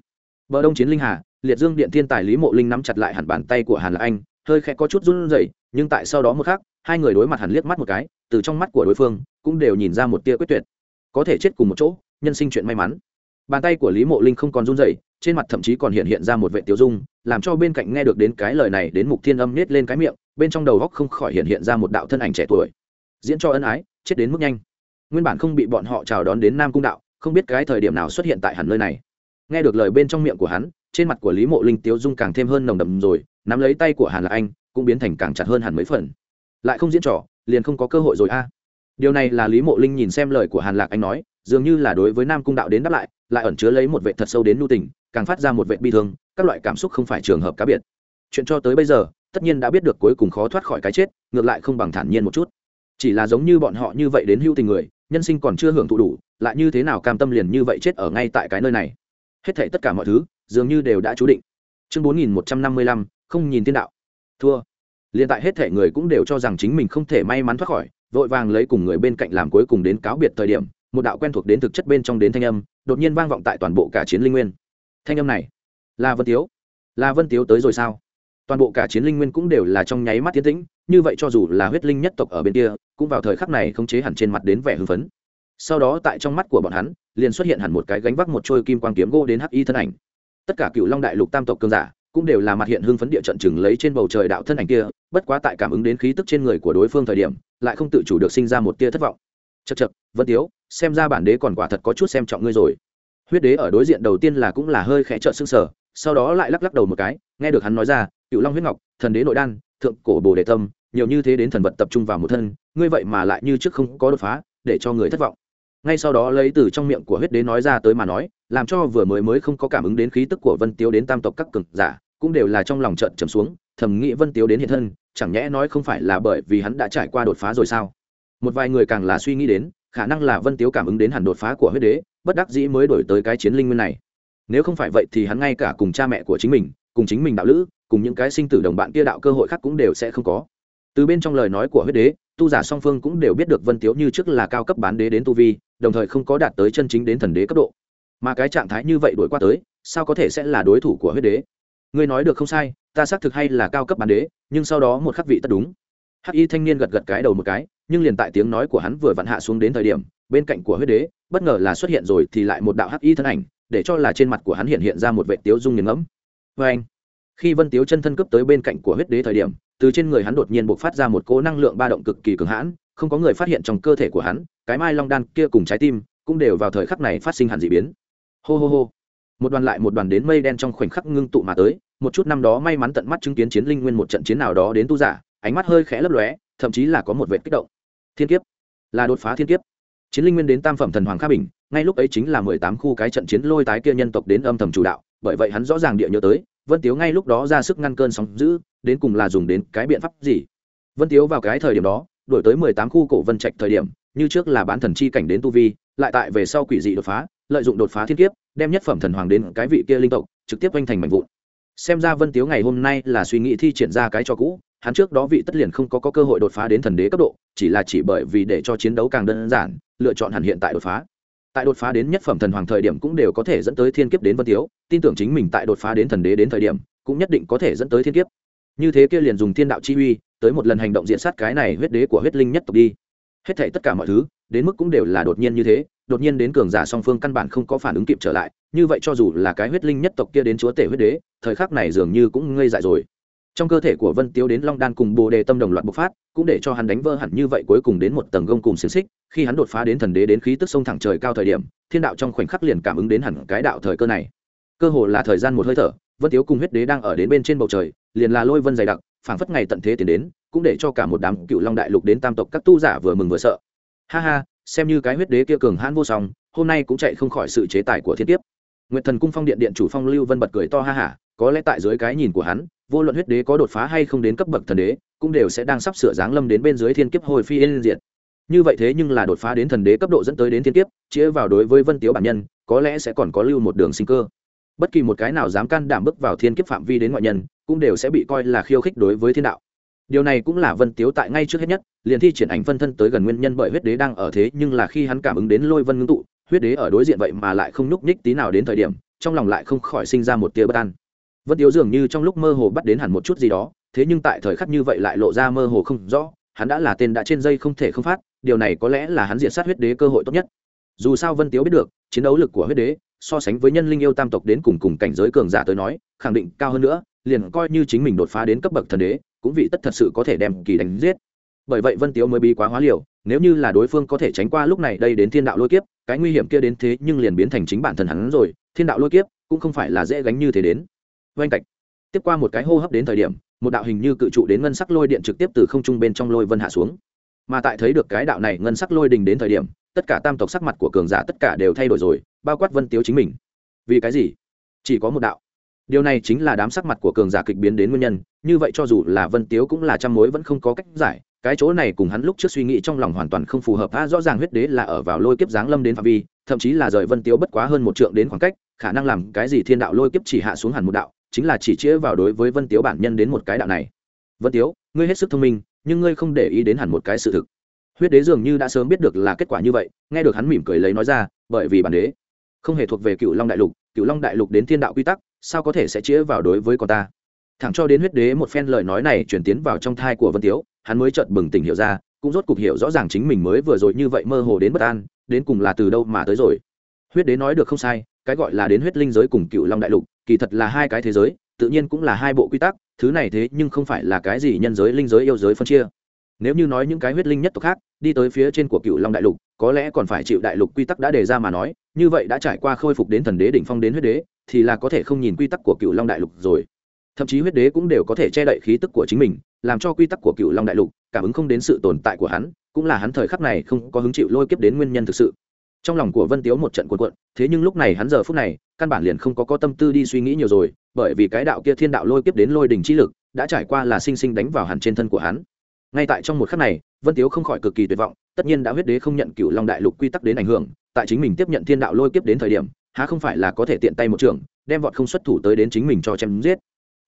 Bờ đông chiến linh hà, liệt dương điện thiên tài lý mộ linh nắm chặt lại hẳn bàn tay của hàn là anh, hơi khẽ có chút run rẩy, nhưng tại sau đó một khắc, hai người đối mặt hẳn liếc mắt một cái, từ trong mắt của đối phương, cũng đều nhìn ra một tia quyết tuyệt có thể chết cùng một chỗ, nhân sinh chuyện may mắn. Bàn tay của lý mộ linh không còn run rẩy, trên mặt thậm chí còn hiện hiện ra một vệ tiêu dung, làm cho bên cạnh nghe được đến cái lời này đến mục thiên âm nết lên cái miệng, bên trong đầu góc không khỏi hiện hiện ra một đạo thân ảnh trẻ tuổi. Diễn cho ân ái, chết đến mức nhanh. Nguyên bản không bị bọn họ chào đón đến nam cung đạo, không biết cái thời điểm nào xuất hiện tại hẳn nơi này. Nghe được lời bên trong miệng của hắn, trên mặt của lý mộ linh tiêu dung càng thêm hơn nồng đậm rồi, nắm lấy tay của hàn lạc anh, cũng biến thành càng chặt hơn hẳn mấy phần. Lại không diễn trò, liền không có cơ hội rồi a điều này là lý mộ linh nhìn xem lời của hàn lạc anh nói, dường như là đối với nam cung đạo đến đáp lại lại ẩn chứa lấy một vệ thật sâu đến nu tình, càng phát ra một vệ bi thương, các loại cảm xúc không phải trường hợp cá biệt. Chuyện cho tới bây giờ, tất nhiên đã biết được cuối cùng khó thoát khỏi cái chết, ngược lại không bằng thản nhiên một chút. Chỉ là giống như bọn họ như vậy đến hưu tình người, nhân sinh còn chưa hưởng thụ đủ, lại như thế nào cam tâm liền như vậy chết ở ngay tại cái nơi này. Hết thảy tất cả mọi thứ, dường như đều đã chú định. Chương bốn nghìn một trăm năm mươi lăm, không nhìn thiên đạo. Thua. Liền tại hết thể người cũng đều cho rằng chính mình không thể may mắn thoát khỏi vội vàng lấy cùng người bên cạnh làm cuối cùng đến cáo biệt thời điểm, một đạo quen thuộc đến thực chất bên trong đến thanh âm, đột nhiên vang vọng tại toàn bộ cả chiến linh nguyên. Thanh âm này là vân tiếu là vân tiếu tới rồi sao? Toàn bộ cả chiến linh nguyên cũng đều là trong nháy mắt tiến tĩnh, như vậy cho dù là huyết linh nhất tộc ở bên kia, cũng vào thời khắc này không chế hẳn trên mặt đến vẻ hưng phấn. Sau đó tại trong mắt của bọn hắn, liền xuất hiện hẳn một cái gánh vác một trôi kim quang kiếm gỗ đến hắc y thân ảnh. Tất cả cựu long đại lục tam tộc cường giả cũng đều là mặt hiện hưng phấn địa trận chừng lấy trên bầu trời đạo thân ảnh kia, bất quá tại cảm ứng đến khí tức trên người của đối phương thời điểm, lại không tự chủ được sinh ra một tia thất vọng. Chật chật vân tiếu, xem ra bản đế còn quả thật có chút xem trọng ngươi rồi. Huyết đế ở đối diện đầu tiên là cũng là hơi khẽ trợn xương sở sau đó lại lắc lắc đầu một cái, nghe được hắn nói ra, cựu long huyết ngọc, thần đế nội đan, thượng cổ bồ đề tâm, nhiều như thế đến thần vật tập trung vào một thân, ngươi vậy mà lại như trước không có đột phá, để cho người thất vọng. Ngay sau đó lấy từ trong miệng của huyết đế nói ra tới mà nói, làm cho vừa mới mới không có cảm ứng đến khí tức của vân tiếu đến tam tộc các cực giả cũng đều là trong lòng trận trầm xuống, thầm nghĩ vân tiếu đến hiện thân, chẳng nhẽ nói không phải là bởi vì hắn đã trải qua đột phá rồi sao? Một vài người càng là suy nghĩ đến, khả năng là vân tiếu cảm ứng đến hẳn đột phá của huyết đế, bất đắc dĩ mới đổi tới cái chiến linh nguyên này. Nếu không phải vậy thì hắn ngay cả cùng cha mẹ của chính mình, cùng chính mình đạo lữ, cùng những cái sinh tử đồng bạn kia đạo cơ hội khác cũng đều sẽ không có. Từ bên trong lời nói của huyết đế, tu giả song phương cũng đều biết được vân tiếu như trước là cao cấp bán đế đến tu vi, đồng thời không có đạt tới chân chính đến thần đế cấp độ. Mà cái trạng thái như vậy đổi qua tới, sao có thể sẽ là đối thủ của huyết đế? Ngươi nói được không sai, ta xác thực hay là cao cấp bán đế, nhưng sau đó một khắc vị tất đúng. Hắc y thanh niên gật gật cái đầu một cái, nhưng liền tại tiếng nói của hắn vừa vặn hạ xuống đến thời điểm, bên cạnh của huyết đế, bất ngờ là xuất hiện rồi thì lại một đạo hắc y thân ảnh, để cho là trên mặt của hắn hiện hiện ra một vệ tiếu dung nghiền ngẫm. Vê anh, khi vân tiếu chân thân cấp tới bên cạnh của huyết đế thời điểm, từ trên người hắn đột nhiên bộc phát ra một cỗ năng lượng ba động cực kỳ cường hãn, không có người phát hiện trong cơ thể của hắn, cái mai long đan kia cùng trái tim cũng đều vào thời khắc này phát sinh hẳn dị biến. Hô hô hô. Một đoàn lại một đoàn đến mây đen trong khoảnh khắc ngưng tụ mà tới một chút năm đó may mắn tận mắt chứng kiến chiến linh nguyên một trận chiến nào đó đến tu giả, ánh mắt hơi khẽ lấp lóe, thậm chí là có một vệt kích động. Thiên kiếp. Là đột phá thiên kiếp. Chiến linh nguyên đến tam phẩm thần hoàng kha bình, ngay lúc ấy chính là mười tám khu cái trận chiến lôi tái kia nhân tộc đến âm thầm chủ đạo, bởi vậy hắn rõ ràng địa nhớ tới, vân tiếu ngay lúc đó ra sức ngăn cơn sóng giữ đến cùng là dùng đến cái biện pháp gì? Vân tiếu vào cái thời điểm đó, đổi tới mười tám khu cổ vân trạch thời điểm, như trước là bán thần chi cảnh đến tu vi, lại tại về sau quỷ dị đột phá, lợi dụng đột phá thiên kiếp, đem nhất phẩm thần hoàng đến cái vị kia linh tộc, trực tiếp oanh thành mạnh vụn xem ra vân tiếu ngày hôm nay là suy nghĩ thi triển ra cái cho cũ hắn trước đó vị tất liền không có, có cơ hội đột phá đến thần đế cấp độ chỉ là chỉ bởi vì để cho chiến đấu càng đơn giản lựa chọn hẳn hiện tại đột phá. Tại đột phá đến nhất phẩm thần hoàng thời điểm cũng đều có thể dẫn tới thiên kiếp đến vân tiếu tin tưởng chính mình tại đột phá đến thần đế đến thời điểm cũng nhất định có thể dẫn tới thiên kiếp. Như thế kia liền dùng thiên đạo chi uy tới một lần hành động diện sát cái này huyết đế của huyết linh nhất tộc đi. Hết thảy tất cả mọi thứ đến mức cũng đều là đột nhiên như thế, đột nhiên đến cường giả song phương căn bản không có phản ứng kịp trở lại, như vậy cho dù là cái huyết linh nhất tộc kia đến chúa tể huyết đế, thời khắc này dường như cũng ngây dại rồi. Trong cơ thể của vân tiếu đến long đan cùng bồ đề tâm đồng loạt bộc phát, cũng để cho hắn đánh vỡ hẳn như vậy cuối cùng đến một tầng gông cùng xiềng xích, khi hắn đột phá đến thần đế đến khí tức sông thẳng trời cao thời điểm, thiên đạo trong khoảnh khắc liền cảm ứng đến hẳn cái đạo thời cơ này. Cơ hồ là thời gian một hơi thở, vân tiếu cùng huyết đế đang ở đến bên trên bầu trời, liền là lôi vân dày đặc, phảng phất ngày tận thế tiến đến, cũng để cho cả một đám cựu long đại lục đến tam tộc các tu giả vừa mừng vừa sợ ha ha, xem như cái huyết đế kia cường hãn vô song, hôm nay cũng chạy không khỏi sự chế tài của thiên tiếp nguyệt thần cung phong điện điện chủ phong lưu vân bật cười to ha hả có lẽ tại dưới cái nhìn của hắn, vô luận huyết đế có đột phá hay không đến cấp bậc thần đế, cũng đều sẽ đang sắp sửa giáng lâm đến bên dưới thiên kiếp hồi phi yên diệt. Như vậy thế nhưng là đột phá đến thần đế cấp độ dẫn tới đến thiên kiếp, chĩa vào đối với vân tiếu bản nhân, có lẽ sẽ còn có lưu một đường sinh cơ. Bất kỳ một cái nào dám can đảm bước vào thiên kiếp phạm vi đến ngoại nhân, cũng đều sẽ bị coi là khiêu khích đối với thiên đạo điều này cũng là vân tiếu tại ngay trước hết nhất, liền thi triển ảnh phân thân tới gần nguyên nhân bởi huyết đế đang ở thế, nhưng là khi hắn cảm ứng đến lôi vân ngưng tụ, huyết đế ở đối diện vậy mà lại không nhúc nhích tí nào đến thời điểm, trong lòng lại không khỏi sinh ra một tia bất an. Vân tiếu dường như trong lúc mơ hồ bắt đến hẳn một chút gì đó, thế nhưng tại thời khắc như vậy lại lộ ra mơ hồ không rõ, hắn đã là tên đã trên dây không thể không phát, điều này có lẽ là hắn diện sát huyết đế cơ hội tốt nhất. Dù sao vân tiếu biết được, chiến đấu lực của huyết đế, so sánh với nhân linh yêu tam tộc đến cùng cùng cảnh giới cường giả tới nói, khẳng định cao hơn nữa, liền coi như chính mình đột phá đến cấp bậc thần đế cũng vị tất thật sự có thể đem kỳ đánh giết. Bởi vậy vân tiếu mới bí quá hóa liều, nếu như là đối phương có thể tránh qua lúc này đây đến thiên đạo lôi kiếp, cái nguy hiểm kia đến thế nhưng liền biến thành chính bản thân hắn rồi, thiên đạo lôi kiếp cũng không phải là dễ gánh như thế đến. Oanh cạch. Tiếp qua một cái hô hấp đến thời điểm, một đạo hình như cự trụ đến ngân sắc lôi điện trực tiếp từ không trung bên trong lôi vân hạ xuống. Mà tại thấy được cái đạo này ngân sắc lôi đình đến thời điểm, tất cả tam tộc sắc mặt của cường giả tất cả đều thay đổi rồi, bao quát vân tiếu chính mình. Vì cái gì? Chỉ có một đạo điều này chính là đám sắc mặt của cường giả kịch biến đến nguyên nhân, như vậy cho dù là vân tiếu cũng là trăm mối vẫn không có cách giải, cái chỗ này cùng hắn lúc trước suy nghĩ trong lòng hoàn toàn không phù hợp, a, rõ ràng huyết đế là ở vào lôi kiếp giáng lâm đến phạm vi, thậm chí là rời vân tiếu bất quá hơn một trượng đến khoảng cách, khả năng làm cái gì thiên đạo lôi kiếp chỉ hạ xuống hẳn một đạo, chính là chỉ chĩa vào đối với vân tiếu bản nhân đến một cái đạo này. Vân tiếu, ngươi hết sức thông minh, nhưng ngươi không để ý đến hẳn một cái sự thực. Huyết đế dường như đã sớm biết được là kết quả như vậy, nghe được hắn mỉm cười lấy nói ra, bởi vì bản đế không hề thuộc về cựu long đại lục, cựu long đại lục đến thiên đạo quy tắc sao có thể sẽ chĩa vào đối với con ta? Thẳng cho đến huyết đế một phen lời nói này chuyển tiến vào trong thai của vân tiếu, hắn mới chợt bừng tỉnh hiểu ra, cũng rốt cục hiểu rõ ràng chính mình mới vừa rồi như vậy mơ hồ đến bất an, đến cùng là từ đâu mà tới rồi. Huyết đế nói được không sai, cái gọi là đến huyết linh giới cùng cựu long đại lục, kỳ thật là hai cái thế giới, tự nhiên cũng là hai bộ quy tắc, thứ này thế nhưng không phải là cái gì nhân giới, linh giới, yêu giới phân chia. Nếu như nói những cái huyết linh nhất tộc khác, đi tới phía trên của cựu long đại lục, có lẽ còn phải chịu đại lục quy tắc đã đề ra mà nói, như vậy đã trải qua khôi phục đến thần đế đỉnh phong đến huyết đế thì là có thể không nhìn quy tắc của cựu long đại lục rồi. Thậm chí huyết đế cũng đều có thể che đậy khí tức của chính mình, làm cho quy tắc của cựu long đại lục cảm ứng không đến sự tồn tại của hắn, cũng là hắn thời khắc này không có hứng chịu lôi kiếp đến nguyên nhân thực sự. Trong lòng của vân tiếu một trận cuộn cuộn, thế nhưng lúc này hắn giờ phút này, căn bản liền không có có tâm tư đi suy nghĩ nhiều rồi, bởi vì cái đạo kia thiên đạo lôi kiếp đến lôi Đình chi lực, đã trải qua là sinh sinh đánh vào hẳn trên thân của hắn. Ngay tại trong một khắc này, vân tiếu không khỏi cực kỳ tuyệt vọng, tất nhiên đã huyết đế không nhận cựu long đại lục quy tắc đến ảnh hưởng, tại chính mình tiếp nhận thiên đạo lôi kiếp đến thời điểm há không phải là có thể tiện tay một trường, đem vọt không xuất thủ tới đến chính mình cho chém giết.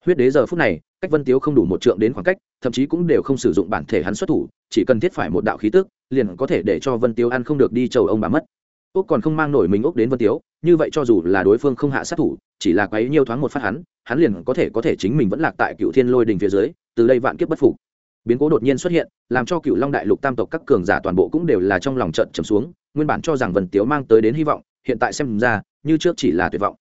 Huyết đế giờ phút này, cách vân tiếu không đủ một trượng đến khoảng cách, thậm chí cũng đều không sử dụng bản thể hắn xuất thủ, chỉ cần thiết phải một đạo khí tức, liền có thể để cho vân tiếu ăn không được đi chầu ông bà mất. Úc còn không mang nổi mình úc đến vân tiếu, như vậy cho dù là đối phương không hạ sát thủ, chỉ là quấy nhiều thoáng một phát hắn hắn liền có thể có thể chính mình vẫn lạc tại cựu thiên lôi đình phía dưới, từ đây vạn kiếp bất phục. Biến cố đột nhiên xuất hiện, làm cho cựu long đại lục tam tộc các cường giả toàn bộ cũng đều là trong lòng trận trầm xuống, nguyên bản cho rằng vân tiếu mang tới đến hy vọng hiện tại xem ra, như trước chỉ là tuyệt vọng.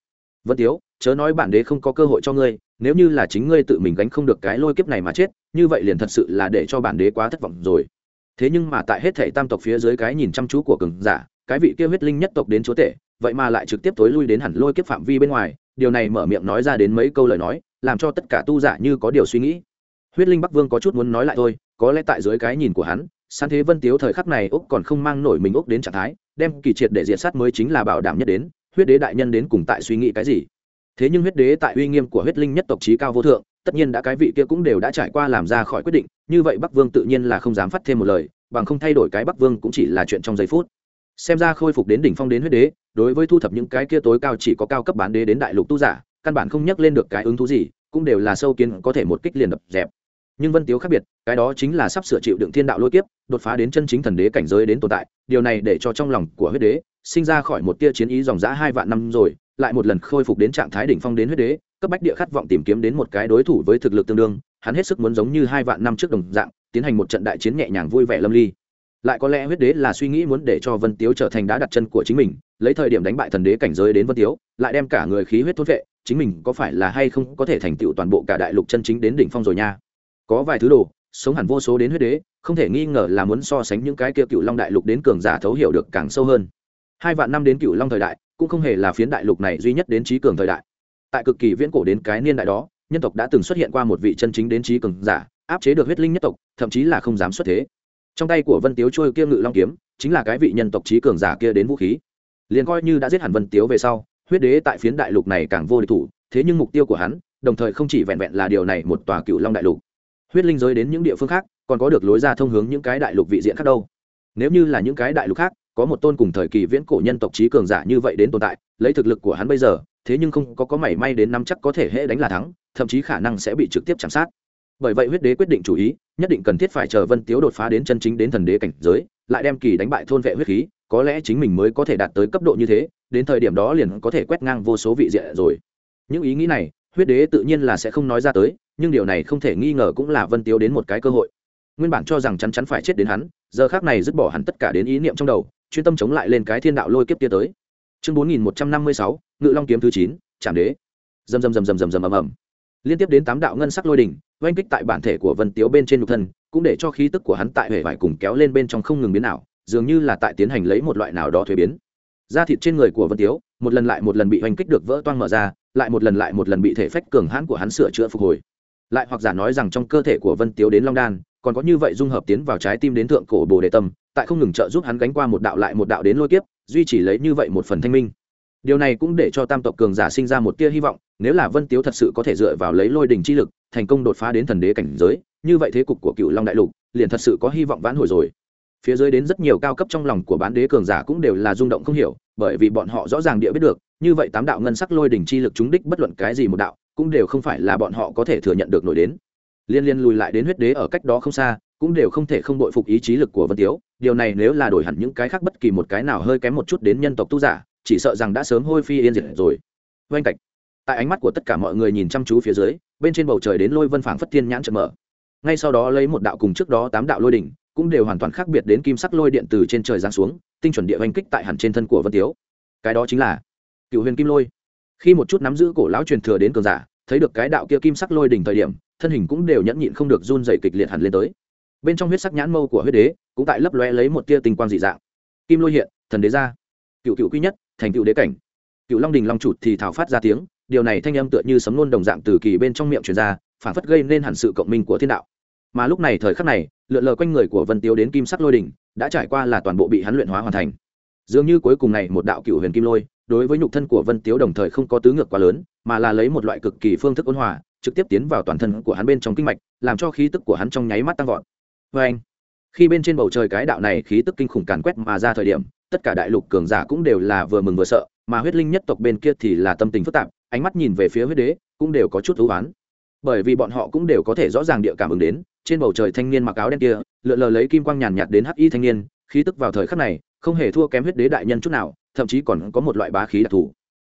Vân tiếu, chớ nói bản đế không có cơ hội cho ngươi, nếu như là chính ngươi tự mình gánh không được cái lôi kiếp này mà chết, như vậy liền thật sự là để cho bản đế quá thất vọng rồi. Thế nhưng mà tại hết thể tam tộc phía dưới cái nhìn chăm chú của cường giả, cái vị kia huyết linh nhất tộc đến chúa tể, vậy mà lại trực tiếp tối lui đến hẳn lôi kiếp phạm vi bên ngoài, điều này mở miệng nói ra đến mấy câu lời nói, làm cho tất cả tu giả như có điều suy nghĩ. Huyết linh bắc vương có chút muốn nói lại thôi, có lẽ tại dưới cái nhìn của hắn, san thế vân tiếu thời khắc này úc còn không mang nổi mình úc đến trạng thái đem kỳ triệt để diệt sát mới chính là bảo đảm nhất đến, huyết đế đại nhân đến cùng tại suy nghĩ cái gì. Thế nhưng huyết đế tại uy nghiêm của huyết linh nhất tộc trí cao vô thượng, tất nhiên đã cái vị kia cũng đều đã trải qua làm ra khỏi quyết định, như vậy bắc vương tự nhiên là không dám phát thêm một lời, bằng không thay đổi cái bắc vương cũng chỉ là chuyện trong giây phút. Xem ra khôi phục đến đỉnh phong đến huyết đế, đối với thu thập những cái kia tối cao chỉ có cao cấp bán đế đến đại lục tu giả, căn bản không nhắc lên được cái ứng thú gì, cũng đều là sâu kiến có thể một kích liền đập dẹp nhưng vân tiếu khác biệt, cái đó chính là sắp sửa chịu đựng thiên đạo lôi kiếp, đột phá đến chân chính thần đế cảnh giới đến tồn tại, điều này để cho trong lòng của huyết đế sinh ra khỏi một tia chiến ý dòng dã hai vạn năm rồi, lại một lần khôi phục đến trạng thái đỉnh phong đến huyết đế, cấp bách địa khát vọng tìm kiếm đến một cái đối thủ với thực lực tương đương, hắn hết sức muốn giống như hai vạn năm trước đồng dạng, tiến hành một trận đại chiến nhẹ nhàng vui vẻ lâm ly. Lại có lẽ huyết đế là suy nghĩ muốn để cho vân tiếu trở thành đá đặt chân của chính mình, lấy thời điểm đánh bại thần đế cảnh giới đến vân tiếu, lại đem cả người khí huyết thốt vệ, chính mình có phải là hay không có thể thành tựu toàn bộ cả đại lục chân chính đến đỉnh phong rồi nha? Có vài thứ đồ, sống hẳn vô số đến huyết đế, không thể nghi ngờ là muốn so sánh những cái kia cựu long đại lục đến cường giả thấu hiểu được càng sâu hơn. Hai vạn năm đến cựu long thời đại, cũng không hề là phiến đại lục này duy nhất đến trí cường thời đại. Tại cực kỳ viễn cổ đến cái niên đại đó, nhân tộc đã từng xuất hiện qua một vị chân chính đến trí cường giả, áp chế được huyết linh nhất tộc, thậm chí là không dám xuất thế. Trong tay của vân tiếu trôi kia ngự long kiếm, chính là cái vị nhân tộc trí cường giả kia đến vũ khí. Liền coi như đã giết hẳn vân tiếu về sau, huyết đế tại phiến đại lục này càng vô địch thủ, thế nhưng mục tiêu của hắn, đồng thời không chỉ vẹn vẹn là điều này một tòa cựu long đại lục huyết linh giới đến những địa phương khác, còn có được lối ra thông hướng những cái đại lục vị diện khác đâu. Nếu như là những cái đại lục khác, có một tôn cùng thời kỳ viễn cổ nhân tộc trí cường giả như vậy đến tồn tại, lấy thực lực của hắn bây giờ, thế nhưng không có có mảy may đến năm chắc có thể hễ đánh là thắng, thậm chí khả năng sẽ bị trực tiếp chạm sát. Bởi vậy huyết đế quyết định chủ ý, nhất định cần thiết phải chờ vân tiếu đột phá đến chân chính đến thần đế cảnh giới, lại đem kỳ đánh bại thôn vệ huyết khí, có lẽ chính mình mới có thể đạt tới cấp độ như thế, đến thời điểm đó liền có thể quét ngang vô số vị diện rồi. Những ý nghĩ này huyết đế tự nhiên là sẽ không nói ra tới, nhưng điều này không thể nghi ngờ cũng là vân tiếu đến một cái cơ hội. Nguyên bản cho rằng chắn chắn phải chết đến hắn, giờ khác này dứt bỏ hẳn tất cả đến ý niệm trong đầu, chuyên tâm chống lại lên cái thiên đạo lôi kiếp kia tới. Chương bốn nghìn một trăm năm mươi sáu, ngự long kiếm thứ chín, trảm đế. Dầm dầm dầm dầm dầm dầm ầm ầm. Liên tiếp đến tám đạo ngân sắc lôi đỉnh, oanh kích tại bản thể của vân tiếu bên trên nhục thân, cũng để cho khí tức của hắn tại hệ vải cùng kéo lên bên trong không ngừng biến nào dường như là tại tiến hành lấy một loại nào đó thuế biến. Da thịt trên người của vân tiếu, một lần lại một lần bị oanh kích được vỡ toang mở ra lại một lần lại một lần bị thể phách cường hãn của hắn sửa chữa phục hồi. Lại hoặc giả nói rằng trong cơ thể của vân tiếu đến long đan, còn có như vậy dung hợp tiến vào trái tim đến thượng cổ bồ đề tâm, tại không ngừng trợ giúp hắn gánh qua một đạo lại một đạo đến lôi kiếp, duy trì lấy như vậy một phần thanh minh. Điều này cũng để cho tam tộc cường giả sinh ra một tia hy vọng, nếu là vân tiếu thật sự có thể dựa vào lấy lôi đình chi lực, thành công đột phá đến thần đế cảnh giới, như vậy thế cục của cựu long đại lục liền thật sự có hy vọng vãn hồi rồi. Phía dưới đến rất nhiều cao cấp trong lòng của bán đế cường giả cũng đều là rung động không hiểu, bởi vì bọn họ rõ ràng địa biết được như vậy tám đạo ngân sắc lôi đỉnh chi lực chúng đích bất luận cái gì một đạo cũng đều không phải là bọn họ có thể thừa nhận được nổi đến. Liên liên lùi lại đến huyết đế ở cách đó không xa cũng đều không thể không đội phục ý chí lực của vân tiếu. Điều này nếu là đổi hẳn những cái khác bất kỳ một cái nào hơi kém một chút đến nhân tộc tu giả chỉ sợ rằng đã sớm hôi phi yên diệt rồi. Vanh cạnh, tại ánh mắt của tất cả mọi người nhìn chăm chú phía dưới bên trên bầu trời đến lôi vân phảng phất thiên nhãn chợt mở. Ngay sau đó lấy một đạo cùng trước đó tám đạo lôi đỉnh cũng đều hoàn toàn khác biệt đến kim sắc lôi điện từ trên trời giáng xuống tinh chuẩn địa vành kích tại hẳn trên thân của vân tiếu. Cái đó chính là cựu huyền kim lôi. Khi một chút nắm giữ cổ lão truyền thừa đến cường giả, thấy được cái đạo kia kim sắc lôi đỉnh thời điểm, thân hình cũng đều nhẫn nhịn không được run dày kịch liệt hẳn lên tới. Bên trong huyết sắc nhãn mâu của huyết đế, cũng tại lấp lóe lấy một tia tinh quang dị dạng. Kim lôi hiện, thần đế ra. Cựu cựu quý nhất, thành cựu đế cảnh. Cựu long đình long trụt thì thảo phát ra tiếng, điều này thanh âm tựa như sấm luôn đồng dạng từ kỳ bên trong miệng truyền ra, phản phất gây nên hẳn sự cộng minh của thiên đạo. Mà lúc này thời khắc này, lượn lờ quanh người của vân tiêu đến kim sắc lôi đỉnh, đã trải qua là toàn bộ bị hắn luyện hóa hoàn thành. Dường như cuối cùng này một đạo cựu huyền kim lôi đối với nhục thân của vân tiếu đồng thời không có tứ ngược quá lớn, mà là lấy một loại cực kỳ phương thức ôn hòa, trực tiếp tiến vào toàn thân của hắn bên trong kinh mạch, làm cho khí tức của hắn trong nháy mắt tăng vọt. Vê anh, khi bên trên bầu trời cái đạo này khí tức kinh khủng càn quét mà ra thời điểm, tất cả đại lục cường giả cũng đều là vừa mừng vừa sợ, mà huyết linh nhất tộc bên kia thì là tâm tình phức tạp, ánh mắt nhìn về phía huyết đế, cũng đều có chút thú oán. Bởi vì bọn họ cũng đều có thể rõ ràng địa cảm ứng đến, trên bầu trời thanh niên mặc áo đen kia, lượn lờ lấy kim quang nhàn nhạt đến hắc y thanh niên, khí tức vào thời khắc này, không hề thua kém huyết đế đại nhân chút nào thậm chí còn có một loại bá khí đặc thù.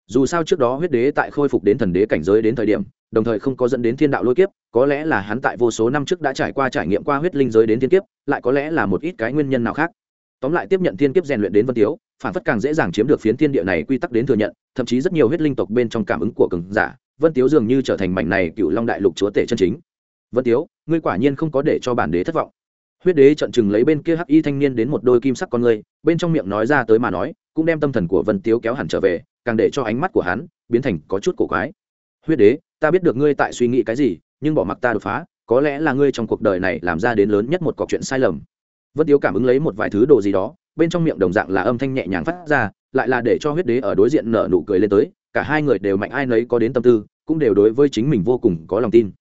Dù sao trước đó huyết đế tại khôi phục đến thần đế cảnh giới đến thời điểm, đồng thời không có dẫn đến thiên đạo lôi kiếp, có lẽ là hắn tại vô số năm trước đã trải qua trải nghiệm qua huyết linh giới đến thiên kiếp, lại có lẽ là một ít cái nguyên nhân nào khác. Tóm lại tiếp nhận thiên kiếp rèn luyện đến vân tiếu, phản phất càng dễ dàng chiếm được phiến thiên địa này quy tắc đến thừa nhận, thậm chí rất nhiều huyết linh tộc bên trong cảm ứng của cường giả, vân tiếu dường như trở thành mảnh này cựu long đại lục chúa tể chân chính. Vân tiếu, ngươi quả nhiên không có để cho bản đế thất vọng huyết đế trận chừng lấy bên kia hắc y thanh niên đến một đôi kim sắc con người bên trong miệng nói ra tới mà nói, cũng đem tâm thần của vân tiếu kéo hẳn trở về, càng để cho ánh mắt của hắn biến thành có chút cổ quái. Huyết đế, ta biết được ngươi tại suy nghĩ cái gì, nhưng bỏ mặc ta đột phá, có lẽ là ngươi trong cuộc đời này làm ra đến lớn nhất một cọc chuyện sai lầm. Vân tiếu cảm ứng lấy một vài thứ đồ gì đó, bên trong miệng đồng dạng là âm thanh nhẹ nhàng phát ra, lại là để cho huyết đế ở đối diện nở nụ cười lên tới, cả hai người đều mạnh ai nấy có đến tâm tư, cũng đều đối với chính mình vô cùng có lòng tin.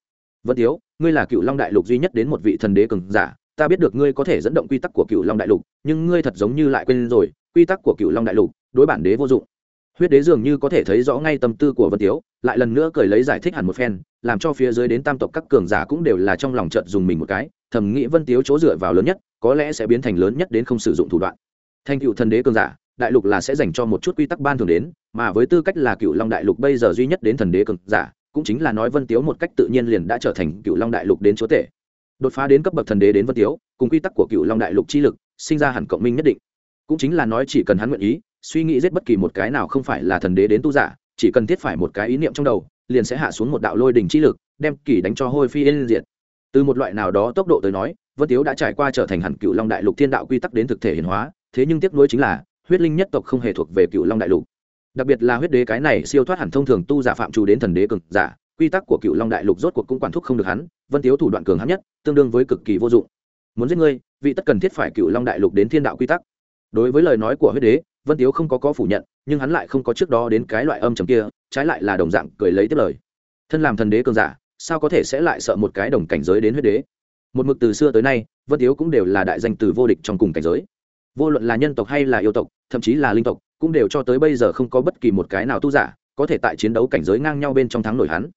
Vân tiếu, ngươi là cựu long đại lục duy nhất đến một vị thần đế cường giả ta biết được ngươi có thể dẫn động quy tắc của cựu long đại lục, nhưng ngươi thật giống như lại quên rồi, quy tắc của cựu long đại lục, đối bản đế vô dụng. Huyết đế dường như có thể thấy rõ ngay tâm tư của vân tiếu, lại lần nữa cười lấy giải thích hẳn một phen, làm cho phía dưới đến tam tộc các cường giả cũng đều là trong lòng trận dùng mình một cái, thầm nghĩ vân tiếu chỗ dựa vào lớn nhất, có lẽ sẽ biến thành lớn nhất đến không sử dụng thủ đoạn. Thành cựu thần đế cường giả, đại lục là sẽ dành cho một chút quy tắc ban thường đến, mà với tư cách là cựu long đại lục bây giờ duy nhất đến thần đế cường giả, cũng chính là nói vân tiếu một cách tự nhiên liền đã trở thành cựu long đại lục đến chúa tể đột phá đến cấp bậc thần đế đến vân tiếu, cùng quy tắc của cựu long đại lục chi lực, sinh ra hẳn cộng minh nhất định. Cũng chính là nói chỉ cần hắn nguyện ý, suy nghĩ giết bất kỳ một cái nào không phải là thần đế đến tu giả, chỉ cần thiết phải một cái ý niệm trong đầu, liền sẽ hạ xuống một đạo lôi đình chi lực, đem kỳ đánh cho hôi phi yên diệt. Từ một loại nào đó tốc độ tới nói, vân tiếu đã trải qua trở thành hẳn cựu long đại lục thiên đạo quy tắc đến thực thể hiển hóa, thế nhưng tiếc nuối chính là, huyết linh nhất tộc không hề thuộc về cựu long đại lục. Đặc biệt là huyết đế cái này siêu thoát hẳn thông thường tu giả phạm trù đến thần đế cực giả quy tắc của cựu long đại lục rốt cuộc cũng quản thúc không được hắn, vân tiếu thủ đoạn cường hắn nhất, tương đương với cực kỳ vô dụng. Muốn giết ngươi, vị tất cần thiết phải cựu long đại lục đến thiên đạo quy tắc. Đối với lời nói của huyết đế, vân tiếu không có có phủ nhận, nhưng hắn lại không có trước đó đến cái loại âm trầm kia, trái lại là đồng dạng cười lấy tiếp lời. Thân làm thần đế cường giả, sao có thể sẽ lại sợ một cái đồng cảnh giới đến huyết đế? Một mực từ xưa tới nay, vân tiếu cũng đều là đại danh từ vô địch trong cùng cảnh giới. Vô luận là nhân tộc hay là yêu tộc, thậm chí là linh tộc, cũng đều cho tới bây giờ không có bất kỳ một cái nào tu giả có thể tại chiến đấu cảnh giới ngang nhau bên trong thắng nổi hắn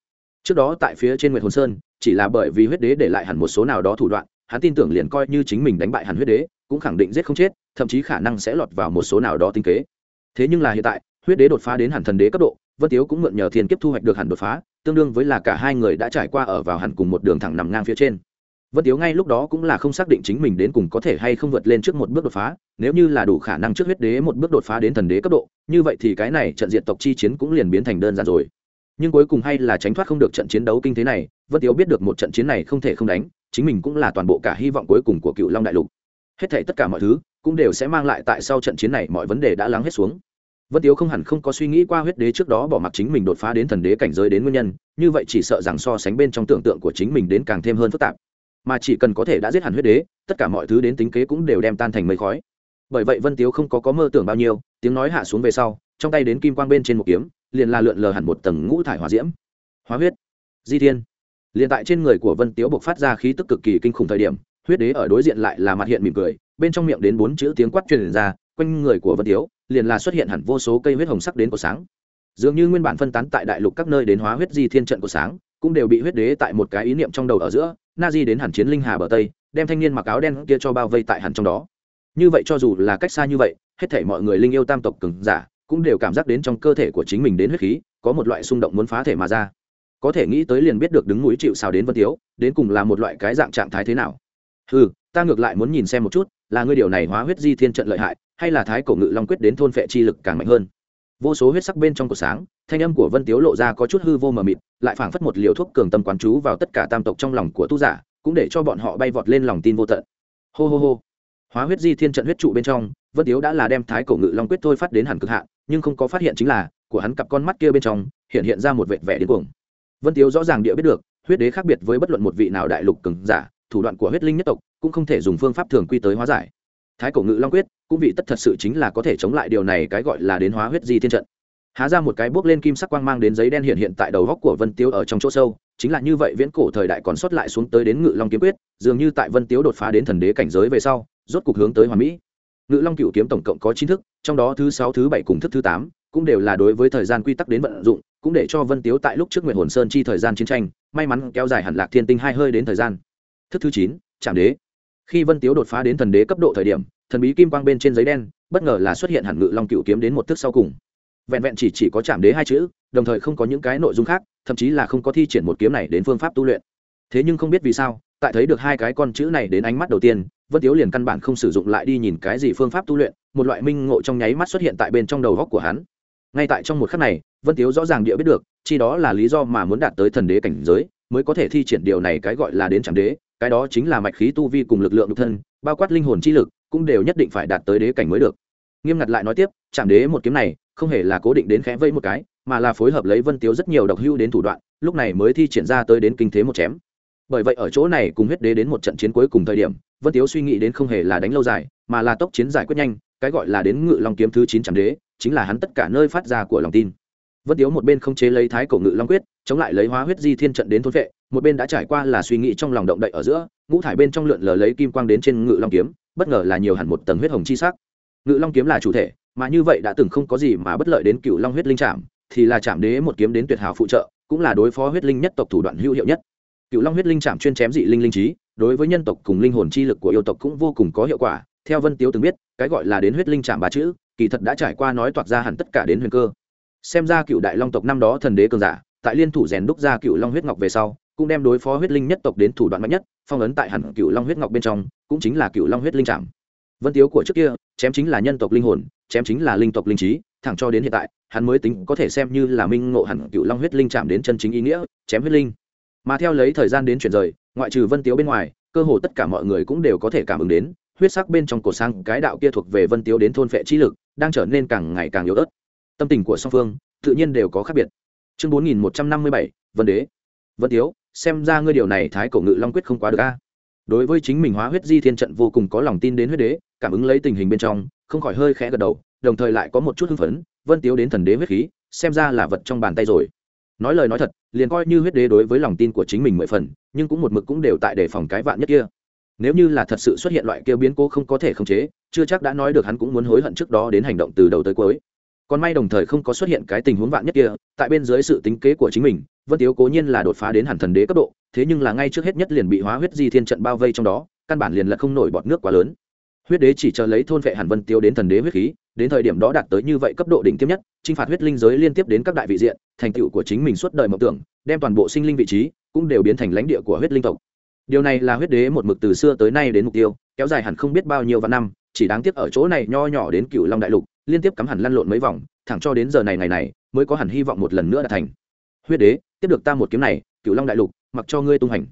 trước đó tại phía trên nguyệt hồn sơn, chỉ là bởi vì huyết đế để lại hẳn một số nào đó thủ đoạn, hắn tin tưởng liền coi như chính mình đánh bại hẳn huyết đế, cũng khẳng định giết không chết, thậm chí khả năng sẽ lọt vào một số nào đó tinh kế. Thế nhưng là hiện tại, huyết đế đột phá đến hẳn thần đế cấp độ, vân tiếu cũng mượn nhờ thiên kiếp thu hoạch được hẳn đột phá, tương đương với là cả hai người đã trải qua ở vào hẳn cùng một đường thẳng nằm ngang phía trên. Vân tiếu ngay lúc đó cũng là không xác định chính mình đến cùng có thể hay không vượt lên trước một bước đột phá, nếu như là đủ khả năng trước huyết đế một bước đột phá đến thần đế cấp độ, như vậy thì cái này trận diện tộc chi chiến cũng liền biến thành đơn giản rồi nhưng cuối cùng hay là tránh thoát không được trận chiến đấu kinh thế này, vân tiếu biết được một trận chiến này không thể không đánh, chính mình cũng là toàn bộ cả hy vọng cuối cùng của cựu long đại lục. Hết thể tất cả mọi thứ cũng đều sẽ mang lại tại sau trận chiến này mọi vấn đề đã lắng hết xuống. Vân tiếu không hẳn không có suy nghĩ qua huyết đế trước đó bỏ mặc chính mình đột phá đến thần đế cảnh giới đến nguyên nhân, như vậy chỉ sợ rằng so sánh bên trong tưởng tượng của chính mình đến càng thêm hơn phức tạp. Mà chỉ cần có thể đã giết hẳn huyết đế, tất cả mọi thứ đến tính kế cũng đều đem tan thành mây khói. Bởi vậy vân tiếu không có có mơ tưởng bao nhiêu, tiếng nói hạ xuống về sau, trong tay đến kim quang bên trên một kiếm liền là lượn lờ hẳn một tầng ngũ thải hỏa diễm. Hóa huyết. Di thiên. Liền tại trên người của vân tiếu buộc phát ra khí tức cực kỳ kinh khủng thời điểm, huyết đế ở đối diện lại là mặt hiện mỉm cười, bên trong miệng đến bốn chữ tiếng quát truyền ra, quanh người của vân tiếu liền là xuất hiện hẳn vô số cây huyết hồng sắc đến của sáng. Dường như nguyên bản phân tán tại đại lục các nơi đến hóa huyết di thiên trận của sáng, cũng đều bị huyết đế tại một cái ý niệm trong đầu ở giữa, na di đến hẳn chiến linh hà bờ tây, đem thanh niên mặc áo đen kia cho bao vây tại hẳn trong đó. Như vậy cho dù là cách xa như vậy, hết thể mọi người linh yêu tam tộc cứng giả cũng đều cảm giác đến trong cơ thể của chính mình đến huyết khí, có một loại xung động muốn phá thể mà ra. Có thể nghĩ tới liền biết được đứng núi chịu xào đến vân tiếu, đến cùng là một loại cái dạng trạng thái thế nào. Ừ ta ngược lại muốn nhìn xem một chút, là ngươi điều này hóa huyết di thiên trận lợi hại, hay là thái cổ ngự long quyết đến thôn phệ chi lực càng mạnh hơn. Vô số huyết sắc bên trong cổ sáng, thanh âm của vân tiếu lộ ra có chút hư vô mờ mịt, lại phảng phất một liều thuốc cường tâm quán chú vào tất cả tam tộc trong lòng của tu giả, cũng để cho bọn họ bay vọt lên lòng tin vô tận. Hô hô hô hóa huyết di thiên trận huyết trụ bên trong, vân tiếu đã là đem thái cổ ngự long quyết thôi phát đến hẳn cực hạn, nhưng không có phát hiện chính là, của hắn cặp con mắt kia bên trong, hiện hiện ra một vệt vẻ điên cuồng. Vân tiếu rõ ràng địa biết được, huyết đế khác biệt với bất luận một vị nào đại lục cường giả, thủ đoạn của huyết linh nhất tộc cũng không thể dùng phương pháp thường quy tới hóa giải. Thái cổ ngự long quyết cũng vị tất thật sự chính là có thể chống lại điều này cái gọi là đến hóa huyết di thiên trận. Há ra một cái bước lên kim sắc quang mang đến giấy đen hiện hiện tại đầu góc của vân tiếu ở trong chỗ sâu chính là như vậy viễn cổ thời đại còn sót lại xuống tới đến ngự long kiếm quyết, dường như tại vân tiếu đột phá đến thần đế cảnh giới về sau, rốt cục hướng tới hoàn mỹ. Ngự long cựu kiếm tổng cộng có chín thức, trong đó thứ sáu, thứ bảy cùng thức thứ tám cũng đều là đối với thời gian quy tắc đến vận dụng, cũng để cho vân tiếu tại lúc trước nguyện hồn sơn chi thời gian chiến tranh, may mắn kéo dài hẳn lạc thiên tinh hai hơi đến thời gian. Thức thứ chín trạm đế. Khi vân tiếu đột phá đến thần đế cấp độ thời điểm, thần bí kim quang bên trên giấy đen, bất ngờ là xuất hiện hẳn ngự long cựu kiếm đến một thức sau cùng. Vẹn vẹn chỉ chỉ có chạm đế hai chữ, đồng thời không có những cái nội dung khác thậm chí là không có thi triển một kiếm này đến phương pháp tu luyện. Thế nhưng không biết vì sao, tại thấy được hai cái con chữ này đến ánh mắt đầu tiên, vân tiếu liền căn bản không sử dụng lại đi nhìn cái gì phương pháp tu luyện, một loại minh ngộ trong nháy mắt xuất hiện tại bên trong đầu góc của hắn. Ngay tại trong một khắc này, vân tiếu rõ ràng địa biết được, chi đó là lý do mà muốn đạt tới thần đế cảnh giới, mới có thể thi triển điều này cái gọi là đến chẳng đế, cái đó chính là mạch khí tu vi cùng lực lượng nhục thân, bao quát linh hồn chi lực, cũng đều nhất định phải đạt tới đế cảnh mới được. Nghiêm ngặt lại nói tiếp chạm đế một kiếm này, không hề là cố định đến khẽ vây một cái mà là phối hợp lấy vân tiếu rất nhiều độc hưu đến thủ đoạn, lúc này mới thi triển ra tới đến kinh thế một chém. Bởi vậy ở chỗ này cùng huyết đế đến một trận chiến cuối cùng thời điểm, vân tiếu suy nghĩ đến không hề là đánh lâu dài, mà là tốc chiến giải quyết nhanh, cái gọi là đến ngự long kiếm thứ chín trăm đế, chính là hắn tất cả nơi phát ra của lòng tin. Vân tiếu một bên không chế lấy thái cổ ngự long quyết, chống lại lấy hóa huyết di thiên trận đến thôn vệ, một bên đã trải qua là suy nghĩ trong lòng động đậy ở giữa, ngũ thải bên trong lượn lờ lấy kim quang đến trên ngự long kiếm, bất ngờ là nhiều hẳn một tầng huyết hồng chi sắc. Ngự long kiếm là chủ thể, mà như vậy đã từng không có gì mà bất lợi đến cựu long huyết linh trạm thì là chạm đế một kiếm đến tuyệt hảo phụ trợ, cũng là đối phó huyết linh nhất tộc thủ đoạn hữu hiệu nhất cựu long huyết linh chạm chuyên chém dị linh linh trí, đối với nhân tộc cùng linh hồn chi lực của yêu tộc cũng vô cùng có hiệu quả, theo vân tiếu từng biết, cái gọi là đến huyết linh chạm ba chữ, kỳ thật đã trải qua nói toạc ra hẳn tất cả đến huyền cơ xem ra cựu đại long tộc năm đó thần đế cường giả, tại liên thủ rèn đúc ra cựu long huyết ngọc về sau, cũng đem đối phó huyết linh nhất tộc đến thủ đoạn mạnh nhất, phong ấn tại hẳn cựu long huyết ngọc bên trong, cũng chính là cựu long huyết linh chạm. vân tiếu của trước kia, chém chính là nhân tộc linh hồn, chém chính là linh tộc linh trí thẳng cho đến hiện tại, hắn mới tính có thể xem như là minh ngộ hẳn cựu long huyết linh chạm đến chân chính ý nghĩa, chém huyết linh. Mà theo lấy thời gian đến chuyển rời, ngoại trừ vân tiếu bên ngoài, cơ hồ tất cả mọi người cũng đều có thể cảm ứng đến, huyết sắc bên trong cổ sang cái đạo kia thuộc về vân tiếu đến thôn phệ trí lực, đang trở nên càng ngày càng yếu ớt. Tâm tình của song phương, tự nhiên đều có khác biệt. Chương bốn nghìn một trăm năm mươi bảy, vân đế. Vân tiếu, xem ra ngươi điều này thái cổ ngự long quyết không quá được a. Đối với chính mình hóa huyết di thiên trận vô cùng có lòng tin đến huyết đế, cảm ứng lấy tình hình bên trong, không khỏi hơi khẽ gật đầu đồng thời lại có một chút hưng phấn, vân tiếu đến thần đế huyết khí, xem ra là vật trong bàn tay rồi. Nói lời nói thật, liền coi như huyết đế đối với lòng tin của chính mình mười phần, nhưng cũng một mực cũng đều tại đề phòng cái vạn nhất kia. Nếu như là thật sự xuất hiện loại kia biến cố không có thể khống chế, chưa chắc đã nói được hắn cũng muốn hối hận trước đó đến hành động từ đầu tới cuối. Còn may đồng thời không có xuất hiện cái tình huống vạn nhất kia, tại bên dưới sự tính kế của chính mình, vân tiếu cố nhiên là đột phá đến hẳn thần đế cấp độ, thế nhưng là ngay trước hết nhất liền bị hóa huyết di thiên trận bao vây trong đó, căn bản liền là không nổi bọt nước quá lớn. Huyết đế chỉ chờ lấy thôn vệ hàn vân tiêu đến thần đế huyết khí đến thời điểm đó đạt tới như vậy cấp độ đỉnh tiêm nhất, chinh phạt huyết linh giới liên tiếp đến các đại vị diện, thành tựu của chính mình suốt đời mộng tưởng, đem toàn bộ sinh linh vị trí cũng đều biến thành lãnh địa của huyết linh tộc. Điều này là huyết đế một mực từ xưa tới nay đến mục tiêu, kéo dài hẳn không biết bao nhiêu vạn năm, chỉ đáng tiếc ở chỗ này nho nhỏ đến cựu long đại lục, liên tiếp cắm hẳn lăn lộn mấy vòng, thẳng cho đến giờ này ngày này mới có hẳn hy vọng một lần nữa đạt thành. Huyết đế, tiếp được ta một kiếm này cựu long đại lục, mặc cho ngươi tung hành.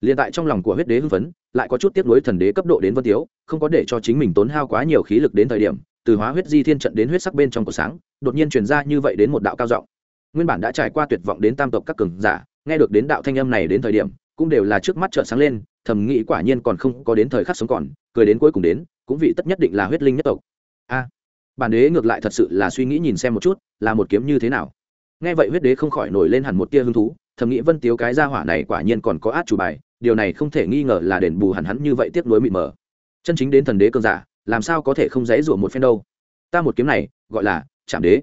Liền tại trong lòng của huyết đế hưng phấn, lại có chút tiếp nối thần đế cấp độ đến vân tiếu, không có để cho chính mình tốn hao quá nhiều khí lực đến thời điểm từ hóa huyết di thiên trận đến huyết sắc bên trong của sáng, đột nhiên truyền ra như vậy đến một đạo cao giọng. Nguyên bản đã trải qua tuyệt vọng đến tam tộc các cường giả, nghe được đến đạo thanh âm này đến thời điểm, cũng đều là trước mắt trợn sáng lên, thầm nghĩ quả nhiên còn không có đến thời khắc sống còn, cười đến cuối cùng đến, cũng vị tất nhất định là huyết linh nhất tộc. A, bản đế ngược lại thật sự là suy nghĩ nhìn xem một chút, là một kiếm như thế nào? Nghe vậy huyết đế không khỏi nổi lên hẳn một tia hứng thú, thầm nghĩ vân tiếu cái gia hỏa này quả nhiên còn có át chủ bài, điều này không thể nghi ngờ là đền bù hẳn hắn như vậy tiếp nối mịt mờ. Chân chính đến thần đế cơn giả làm sao có thể không dễ rủa một phen đâu. Ta một kiếm này, gọi là chạm đế.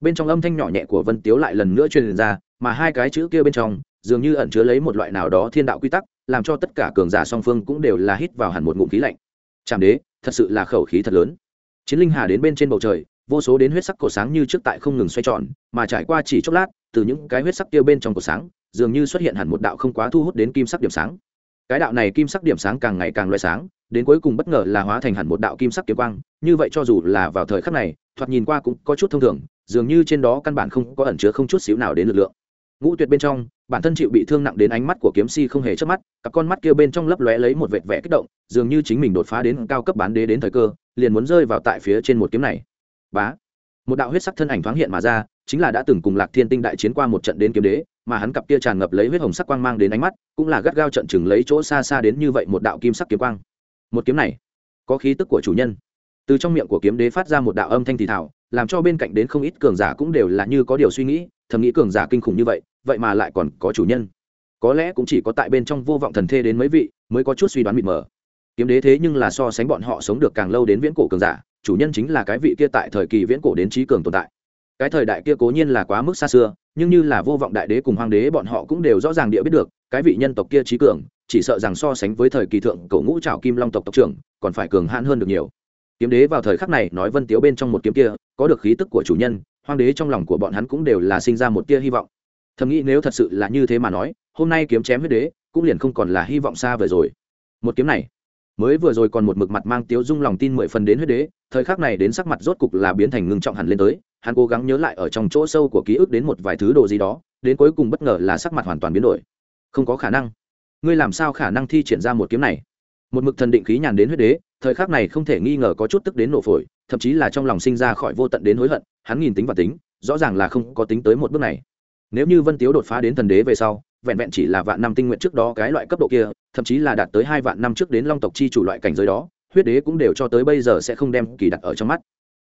Bên trong âm thanh nhỏ nhẹ của vân tiếu lại lần nữa truyền ra, mà hai cái chữ kia bên trong, dường như ẩn chứa lấy một loại nào đó thiên đạo quy tắc, làm cho tất cả cường giả song phương cũng đều là hít vào hẳn một ngụm khí lạnh. Chạm đế, thật sự là khẩu khí thật lớn. Chiến linh hà đến bên trên bầu trời, vô số đến huyết sắc cổ sáng như trước tại không ngừng xoay tròn, mà trải qua chỉ chốc lát, từ những cái huyết sắc kia bên trong cổ sáng, dường như xuất hiện hẳn một đạo không quá thu hút đến kim sắc điểm sáng. Cái đạo này kim sắc điểm sáng càng ngày càng loại sáng đến cuối cùng bất ngờ là hóa thành hẳn một đạo kim sắc kiếm quang, như vậy cho dù là vào thời khắc này, thoạt nhìn qua cũng có chút thông thường, dường như trên đó căn bản không có ẩn chứa không chút xíu nào đến lực lượng. Ngũ tuyệt bên trong, bản thân chịu bị thương nặng đến ánh mắt của kiếm si không hề chớp mắt, cặp con mắt kia bên trong lấp lóe lấy một vệt vẻ kích động, dường như chính mình đột phá đến cao cấp bán đế đến thời cơ, liền muốn rơi vào tại phía trên một kiếm này. Bá! Một đạo huyết sắc thân ảnh thoáng hiện mà ra, chính là đã từng cùng lạc thiên tinh đại chiến qua một trận đến kiếm đế, mà hắn cặp kia tràn ngập lấy huyết hồng sắc quang mang đến ánh mắt, cũng là gắt gao trận chừng lấy chỗ xa xa đến như vậy một đạo kim sắc kiếm quang một kiếm này, có khí tức của chủ nhân. Từ trong miệng của kiếm đế phát ra một đạo âm thanh thì thảo làm cho bên cạnh đến không ít cường giả cũng đều là như có điều suy nghĩ, thầm nghĩ cường giả kinh khủng như vậy vậy mà lại còn có chủ nhân. Có lẽ cũng chỉ có tại bên trong vô vọng thần thê đến mấy vị mới có chút suy đoán mịt mờ. Kiếm đế thế nhưng là so sánh bọn họ sống được càng lâu đến viễn cổ cường giả, chủ nhân chính là cái vị kia tại thời kỳ viễn cổ đến trí cường tồn tại. Cái thời đại kia cố nhiên là quá mức xa xưa, nhưng như là vô vọng đại đế cùng hoàng đế bọn họ cũng đều rõ ràng địa biết được, cái vị nhân tộc kia trí cường chỉ sợ rằng so sánh với thời kỳ thượng cổ ngũ trảo kim long tộc tộc trưởng, còn phải cường hãn hơn được nhiều. Kiếm đế vào thời khắc này nói vân tiếu bên trong một kiếm kia, có được khí tức của chủ nhân hoàng đế trong lòng của bọn hắn cũng đều là sinh ra một tia hy vọng. Thầm nghĩ nếu thật sự là như thế mà nói, hôm nay kiếm chém huyết đế, cũng liền không còn là hy vọng xa vời rồi. Một kiếm này, mới vừa rồi còn một mực mặt mang tiếu dung lòng tin mười phần đến huyết đế, thời khắc này đến sắc mặt rốt cục là biến thành ngưng trọng hẳn lên tới, hắn cố gắng nhớ lại ở trong chỗ sâu của ký ức đến một vài thứ đồ gì đó, đến cuối cùng bất ngờ là sắc mặt hoàn toàn biến đổi. Không có khả năng ngươi làm sao khả năng thi triển ra một kiếm này? Một mực thần định khí nhàn đến huyết đế, thời khắc này không thể nghi ngờ có chút tức đến nổ phổi, thậm chí là trong lòng sinh ra khỏi vô tận đến hối hận, hắn nhìn tính và tính, rõ ràng là không có tính tới một bước này. Nếu như vân tiếu đột phá đến thần đế về sau, vẹn vẹn chỉ là vạn năm tinh nguyện trước đó cái loại cấp độ kia, thậm chí là đạt tới hai vạn năm trước đến long tộc chi chủ loại cảnh giới đó, huyết đế cũng đều cho tới bây giờ sẽ không đem kỳ đặt ở trong mắt.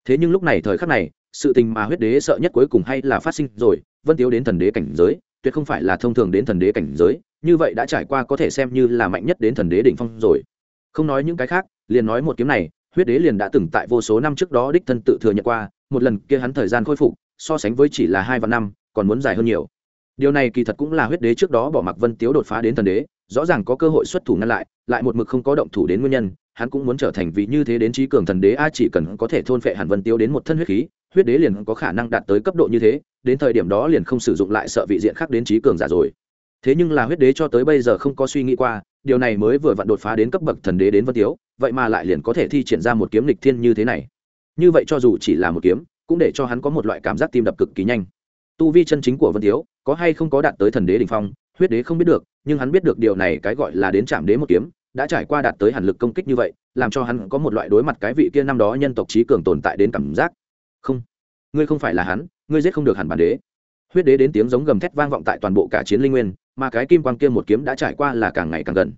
Thế nhưng lúc này thời khắc này, sự tình mà huyết đế sợ nhất cuối cùng hay là phát sinh rồi, vân tiếu đến thần đế cảnh giới, tuyệt không phải là thông thường đến thần đế cảnh giới như vậy đã trải qua có thể xem như là mạnh nhất đến thần đế đỉnh phong rồi. Không nói những cái khác, liền nói một kiếm này, huyết đế liền đã từng tại vô số năm trước đó đích thân tự thừa nhận qua, một lần kia hắn thời gian khôi phục, so sánh với chỉ là hai vạn năm, còn muốn dài hơn nhiều. Điều này kỳ thật cũng là huyết đế trước đó bỏ mặc vân tiếu đột phá đến thần đế, rõ ràng có cơ hội xuất thủ ngăn lại lại một mực không có động thủ đến nguyên nhân, hắn cũng muốn trở thành vị như thế đến trí cường thần đế, a chỉ cần có thể thôn phệ hàn vân tiếu đến một thân huyết khí, huyết đế liền có khả năng đạt tới cấp độ như thế, đến thời điểm đó liền không sử dụng lại sợ vị diện khác đến trí cường giả rồi thế nhưng là huyết đế cho tới bây giờ không có suy nghĩ qua, điều này mới vừa vặn đột phá đến cấp bậc thần đế đến vân tiếu, vậy mà lại liền có thể thi triển ra một kiếm lịch thiên như thế này. Như vậy cho dù chỉ là một kiếm, cũng để cho hắn có một loại cảm giác tim đập cực kỳ nhanh. Tu vi chân chính của vân tiếu, có hay không có đạt tới thần đế đ ỉ n h phong, huyết đế không biết được, nhưng hắn biết được điều này cái gọi là đến chạm đế một kiếm, đã trải qua đạt tới hẳn lực công kích như vậy, làm cho hắn có một loại đối mặt cái vị kia năm đó nhân tộc trí cường tồn tại đến cảm giác. Không, ngươi không phải là hắn, ngươi giết không được hẳn bản đế huyết đế đến tiếng giống gầm thét vang vọng tại toàn bộ cả chiến linh nguyên, mà cái kim quang kia một kiếm đã trải qua là càng ngày càng gần.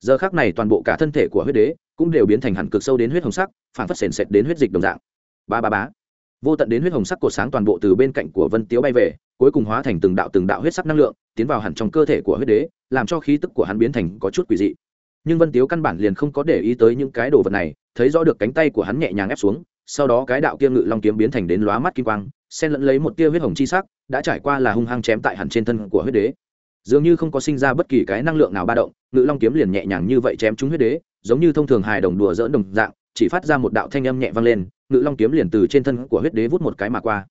Giờ khác này toàn bộ cả thân thể của huyết đế cũng đều biến thành hẳn cực sâu đến huyết hồng sắc, phản phát sền sệt đến huyết dịch đồng dạng. Ba ba bá vô tận đến huyết hồng sắc cột sáng toàn bộ từ bên cạnh của vân tiếu bay về, cuối cùng hóa thành từng đạo từng đạo huyết sắc năng lượng, tiến vào hẳn trong cơ thể của huyết đế, làm cho khí tức của hắn biến thành có chút quỷ dị. Nhưng vân tiếu căn bản liền không có để ý tới những cái đồ vật này, thấy rõ được cánh tay của hắn nhẹ nhàng ép xuống sau đó cái đạo kia ngự long kiếm biến thành đến lóa mắt kim quang, xen lẫn lấy một tia huyết hồng chi sắc, đã trải qua là hung hăng chém tại hẳn trên thân của huyết đế. Dường như không có sinh ra bất kỳ cái năng lượng nào ba động, ngự long kiếm liền nhẹ nhàng như vậy chém trúng huyết đế, giống như thông thường hài đồng đùa dỡn đồng dạng, chỉ phát ra một đạo thanh âm nhẹ vang lên, ngự long kiếm liền từ trên thân của huyết đế vút một cái mà qua.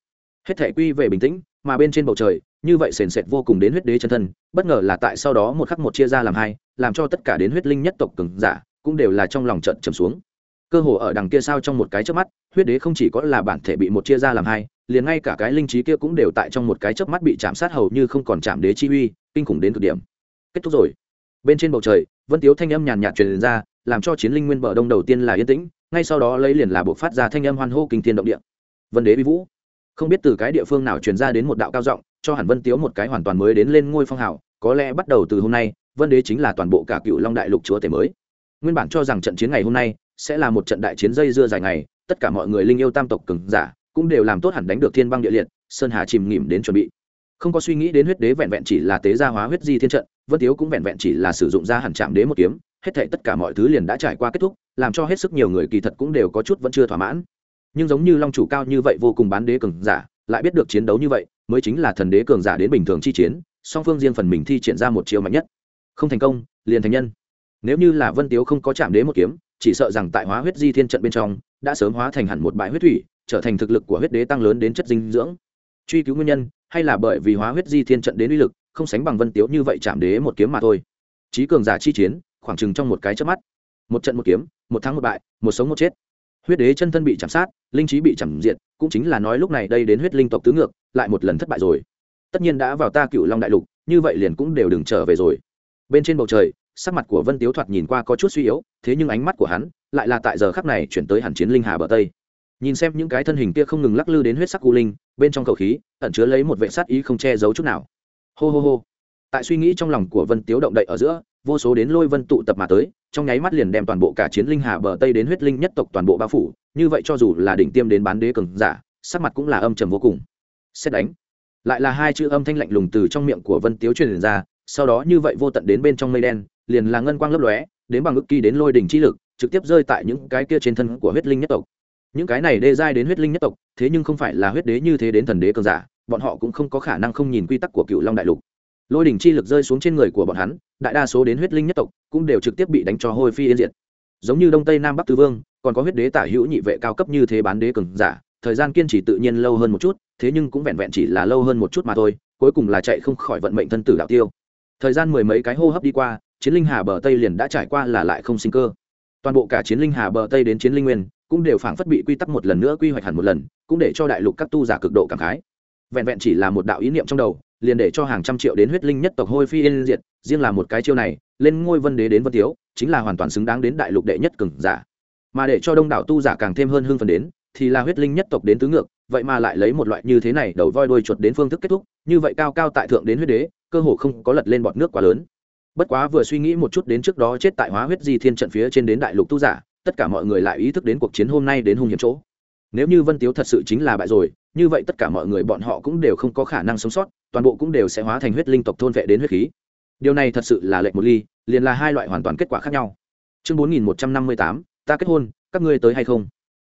Hết thể quy về bình tĩnh, mà bên trên bầu trời, như vậy sền sệt vô cùng đến huyết đế chân thân, bất ngờ là tại sau đó một khắc một chia ra làm hai, làm cho tất cả đến huyết linh nhất tộc cường giả, cũng đều là trong lòng trận trầm xuống cơ hồ ở đằng kia sao trong một cái chớp mắt, huyết đế không chỉ có là bản thể bị một chia ra làm hai, liền ngay cả cái linh trí kia cũng đều tại trong một cái chớp mắt bị chạm sát hầu như không còn chạm đế chi uy, kinh khủng đến cực điểm. Kết thúc rồi. Bên trên bầu trời, vân tiếu thanh âm nhàn nhạt truyền ra, làm cho chiến linh nguyên bờ đông đầu tiên là yên tĩnh, ngay sau đó lấy liền là buộc phát ra thanh âm hoan hô kinh thiên động địa. Vân đế vi vũ. Không biết từ cái địa phương nào truyền ra đến một đạo cao giọng, cho hẳn vân tiếu một cái hoàn toàn mới đến lên ngôi phong hào, có lẽ bắt đầu từ hôm nay, vân đế chính là toàn bộ cả cựu long đại lục chúa tể mới. Nguyên bản cho rằng trận chiến ngày hôm nay sẽ là một trận đại chiến dây dưa dài ngày, tất cả mọi người linh yêu tam tộc cường giả cũng đều làm tốt hẳn đánh được thiên băng địa liệt, sơn hà chìm nghỉm đến chuẩn bị. Không có suy nghĩ đến huyết đế vẹn vẹn chỉ là tế gia hóa huyết di thiên trận, vân tiếu cũng vẹn vẹn chỉ là sử dụng ra hẳn chạm đế một kiếm, hết thảy tất cả mọi thứ liền đã trải qua kết thúc, làm cho hết sức nhiều người kỳ thật cũng đều có chút vẫn chưa thỏa mãn. Nhưng giống như long chủ cao như vậy vô cùng bán đế cường giả, lại biết được chiến đấu như vậy, mới chính là thần đế cường giả đến bình thường chi chiến, song phương riêng phần mình thi triển ra một chiều mạnh nhất. Không thành công, liền thành nhân. Nếu như là vân tiếu không có chạm đế một kiếm chỉ sợ rằng tại hóa huyết di thiên trận bên trong, đã sớm hóa thành hẳn một bãi huyết thủy, trở thành thực lực của huyết đế tăng lớn đến chất dinh dưỡng. Truy cứu nguyên nhân, hay là bởi vì hóa huyết di thiên trận đến uy lực, không sánh bằng vân tiếu như vậy chạm đế một kiếm mà thôi. Trí cường giả chi chiến, khoảng chừng trong một cái chớp mắt. Một trận một kiếm, một thắng một bại, một sống một chết. Huyết đế chân thân bị chạm sát, linh trí bị chạm diện cũng chính là nói lúc này đây đến huyết linh tộc tứ ngược, lại một lần thất bại rồi. Tất nhiên đã vào ta cựu long đại lục, như vậy liền cũng đều đừng trở về rồi. Bên trên bầu trời sắc mặt của vân tiếu thoạt nhìn qua có chút suy yếu, thế nhưng ánh mắt của hắn lại là tại giờ khắc này chuyển tới hẳn chiến linh hà bờ tây. Nhìn xem những cái thân hình kia không ngừng lắc lư đến huyết sắc u linh, bên trong khẩu khí ẩn chứa lấy một vệ sát ý không che giấu chút nào. Hô hô hô. Tại suy nghĩ trong lòng của vân tiếu động đậy ở giữa, vô số đến lôi vân tụ tập mà tới, trong nháy mắt liền đem toàn bộ cả chiến linh hà bờ tây đến huyết linh nhất tộc toàn bộ bao phủ, như vậy cho dù là đỉnh tiêm đến bán đế cường giả, sắc mặt cũng là âm trầm vô cùng. Xét đánh. Lại là hai chữ âm thanh lạnh lùng từ trong miệng của vân tiếu truyền ra sau đó như vậy vô tận đến bên trong mây đen, liền là ngân quang lấp lóe, đến bằng ức kỳ đến lôi đỉnh chi lực, trực tiếp rơi tại những cái kia trên thân của huyết linh nhất tộc. Những cái này đê giai đến huyết linh nhất tộc, thế nhưng không phải là huyết đế như thế đến thần đế cường giả, bọn họ cũng không có khả năng không nhìn quy tắc của cựu long đại lục. Lôi đỉnh chi lực rơi xuống trên người của bọn hắn, đại đa số đến huyết linh nhất tộc cũng đều trực tiếp bị đánh cho hôi phi yên diệt. Giống như đông tây nam bắc tứ vương, còn có huyết đế tả hữu nhị vệ cao cấp như thế bán đế cường giả, thời gian kiên trì tự nhiên lâu hơn một chút, thế nhưng cũng vẹn vẹn chỉ là lâu hơn một chút mà thôi, cuối cùng là chạy không khỏi vận mệnh thân tử đạo tiêu thời gian mười mấy cái hô hấp đi qua, chiến linh hà bờ tây liền đã trải qua là lại không sinh cơ. Toàn bộ cả chiến linh hà bờ tây đến chiến linh nguyên, cũng đều phảng phất bị quy tắc một lần nữa quy hoạch hẳn một lần, cũng để cho đại lục các tu giả cực độ cảm khái. Vẹn vẹn chỉ là một đạo ý niệm trong đầu, liền để cho hàng trăm triệu đến huyết linh nhất tộc hôi phi yên diệt, riêng là một cái chiêu này, lên ngôi vân đế đến vân tiếu, chính là hoàn toàn xứng đáng đến đại lục đệ nhất cường giả. Mà để cho đông đảo tu giả càng thêm hơn hương phần đến, thì là huyết linh nhất tộc đến tứ ngược, vậy mà lại lấy một loại như thế này đầu voi đuôi chuột đến phương thức kết thúc, như vậy cao cao tại thượng đến huyết đế cơ hồ không có lật lên bọt nước quá lớn. Bất quá vừa suy nghĩ một chút đến trước đó chết tại hóa huyết di thiên trận phía trên đến đại lục tu giả, tất cả mọi người lại ý thức đến cuộc chiến hôm nay đến hung hiểm chỗ. Nếu như vân tiếu thật sự chính là bại rồi, như vậy tất cả mọi người bọn họ cũng đều không có khả năng sống sót, toàn bộ cũng đều sẽ hóa thành huyết linh tộc thôn vệ đến huyết khí. Điều này thật sự là lệnh một ly, liền là hai loại hoàn toàn kết quả khác nhau. Chương bốn nghìn một trăm năm mươi tám, ta kết hôn, các ngươi tới hay không?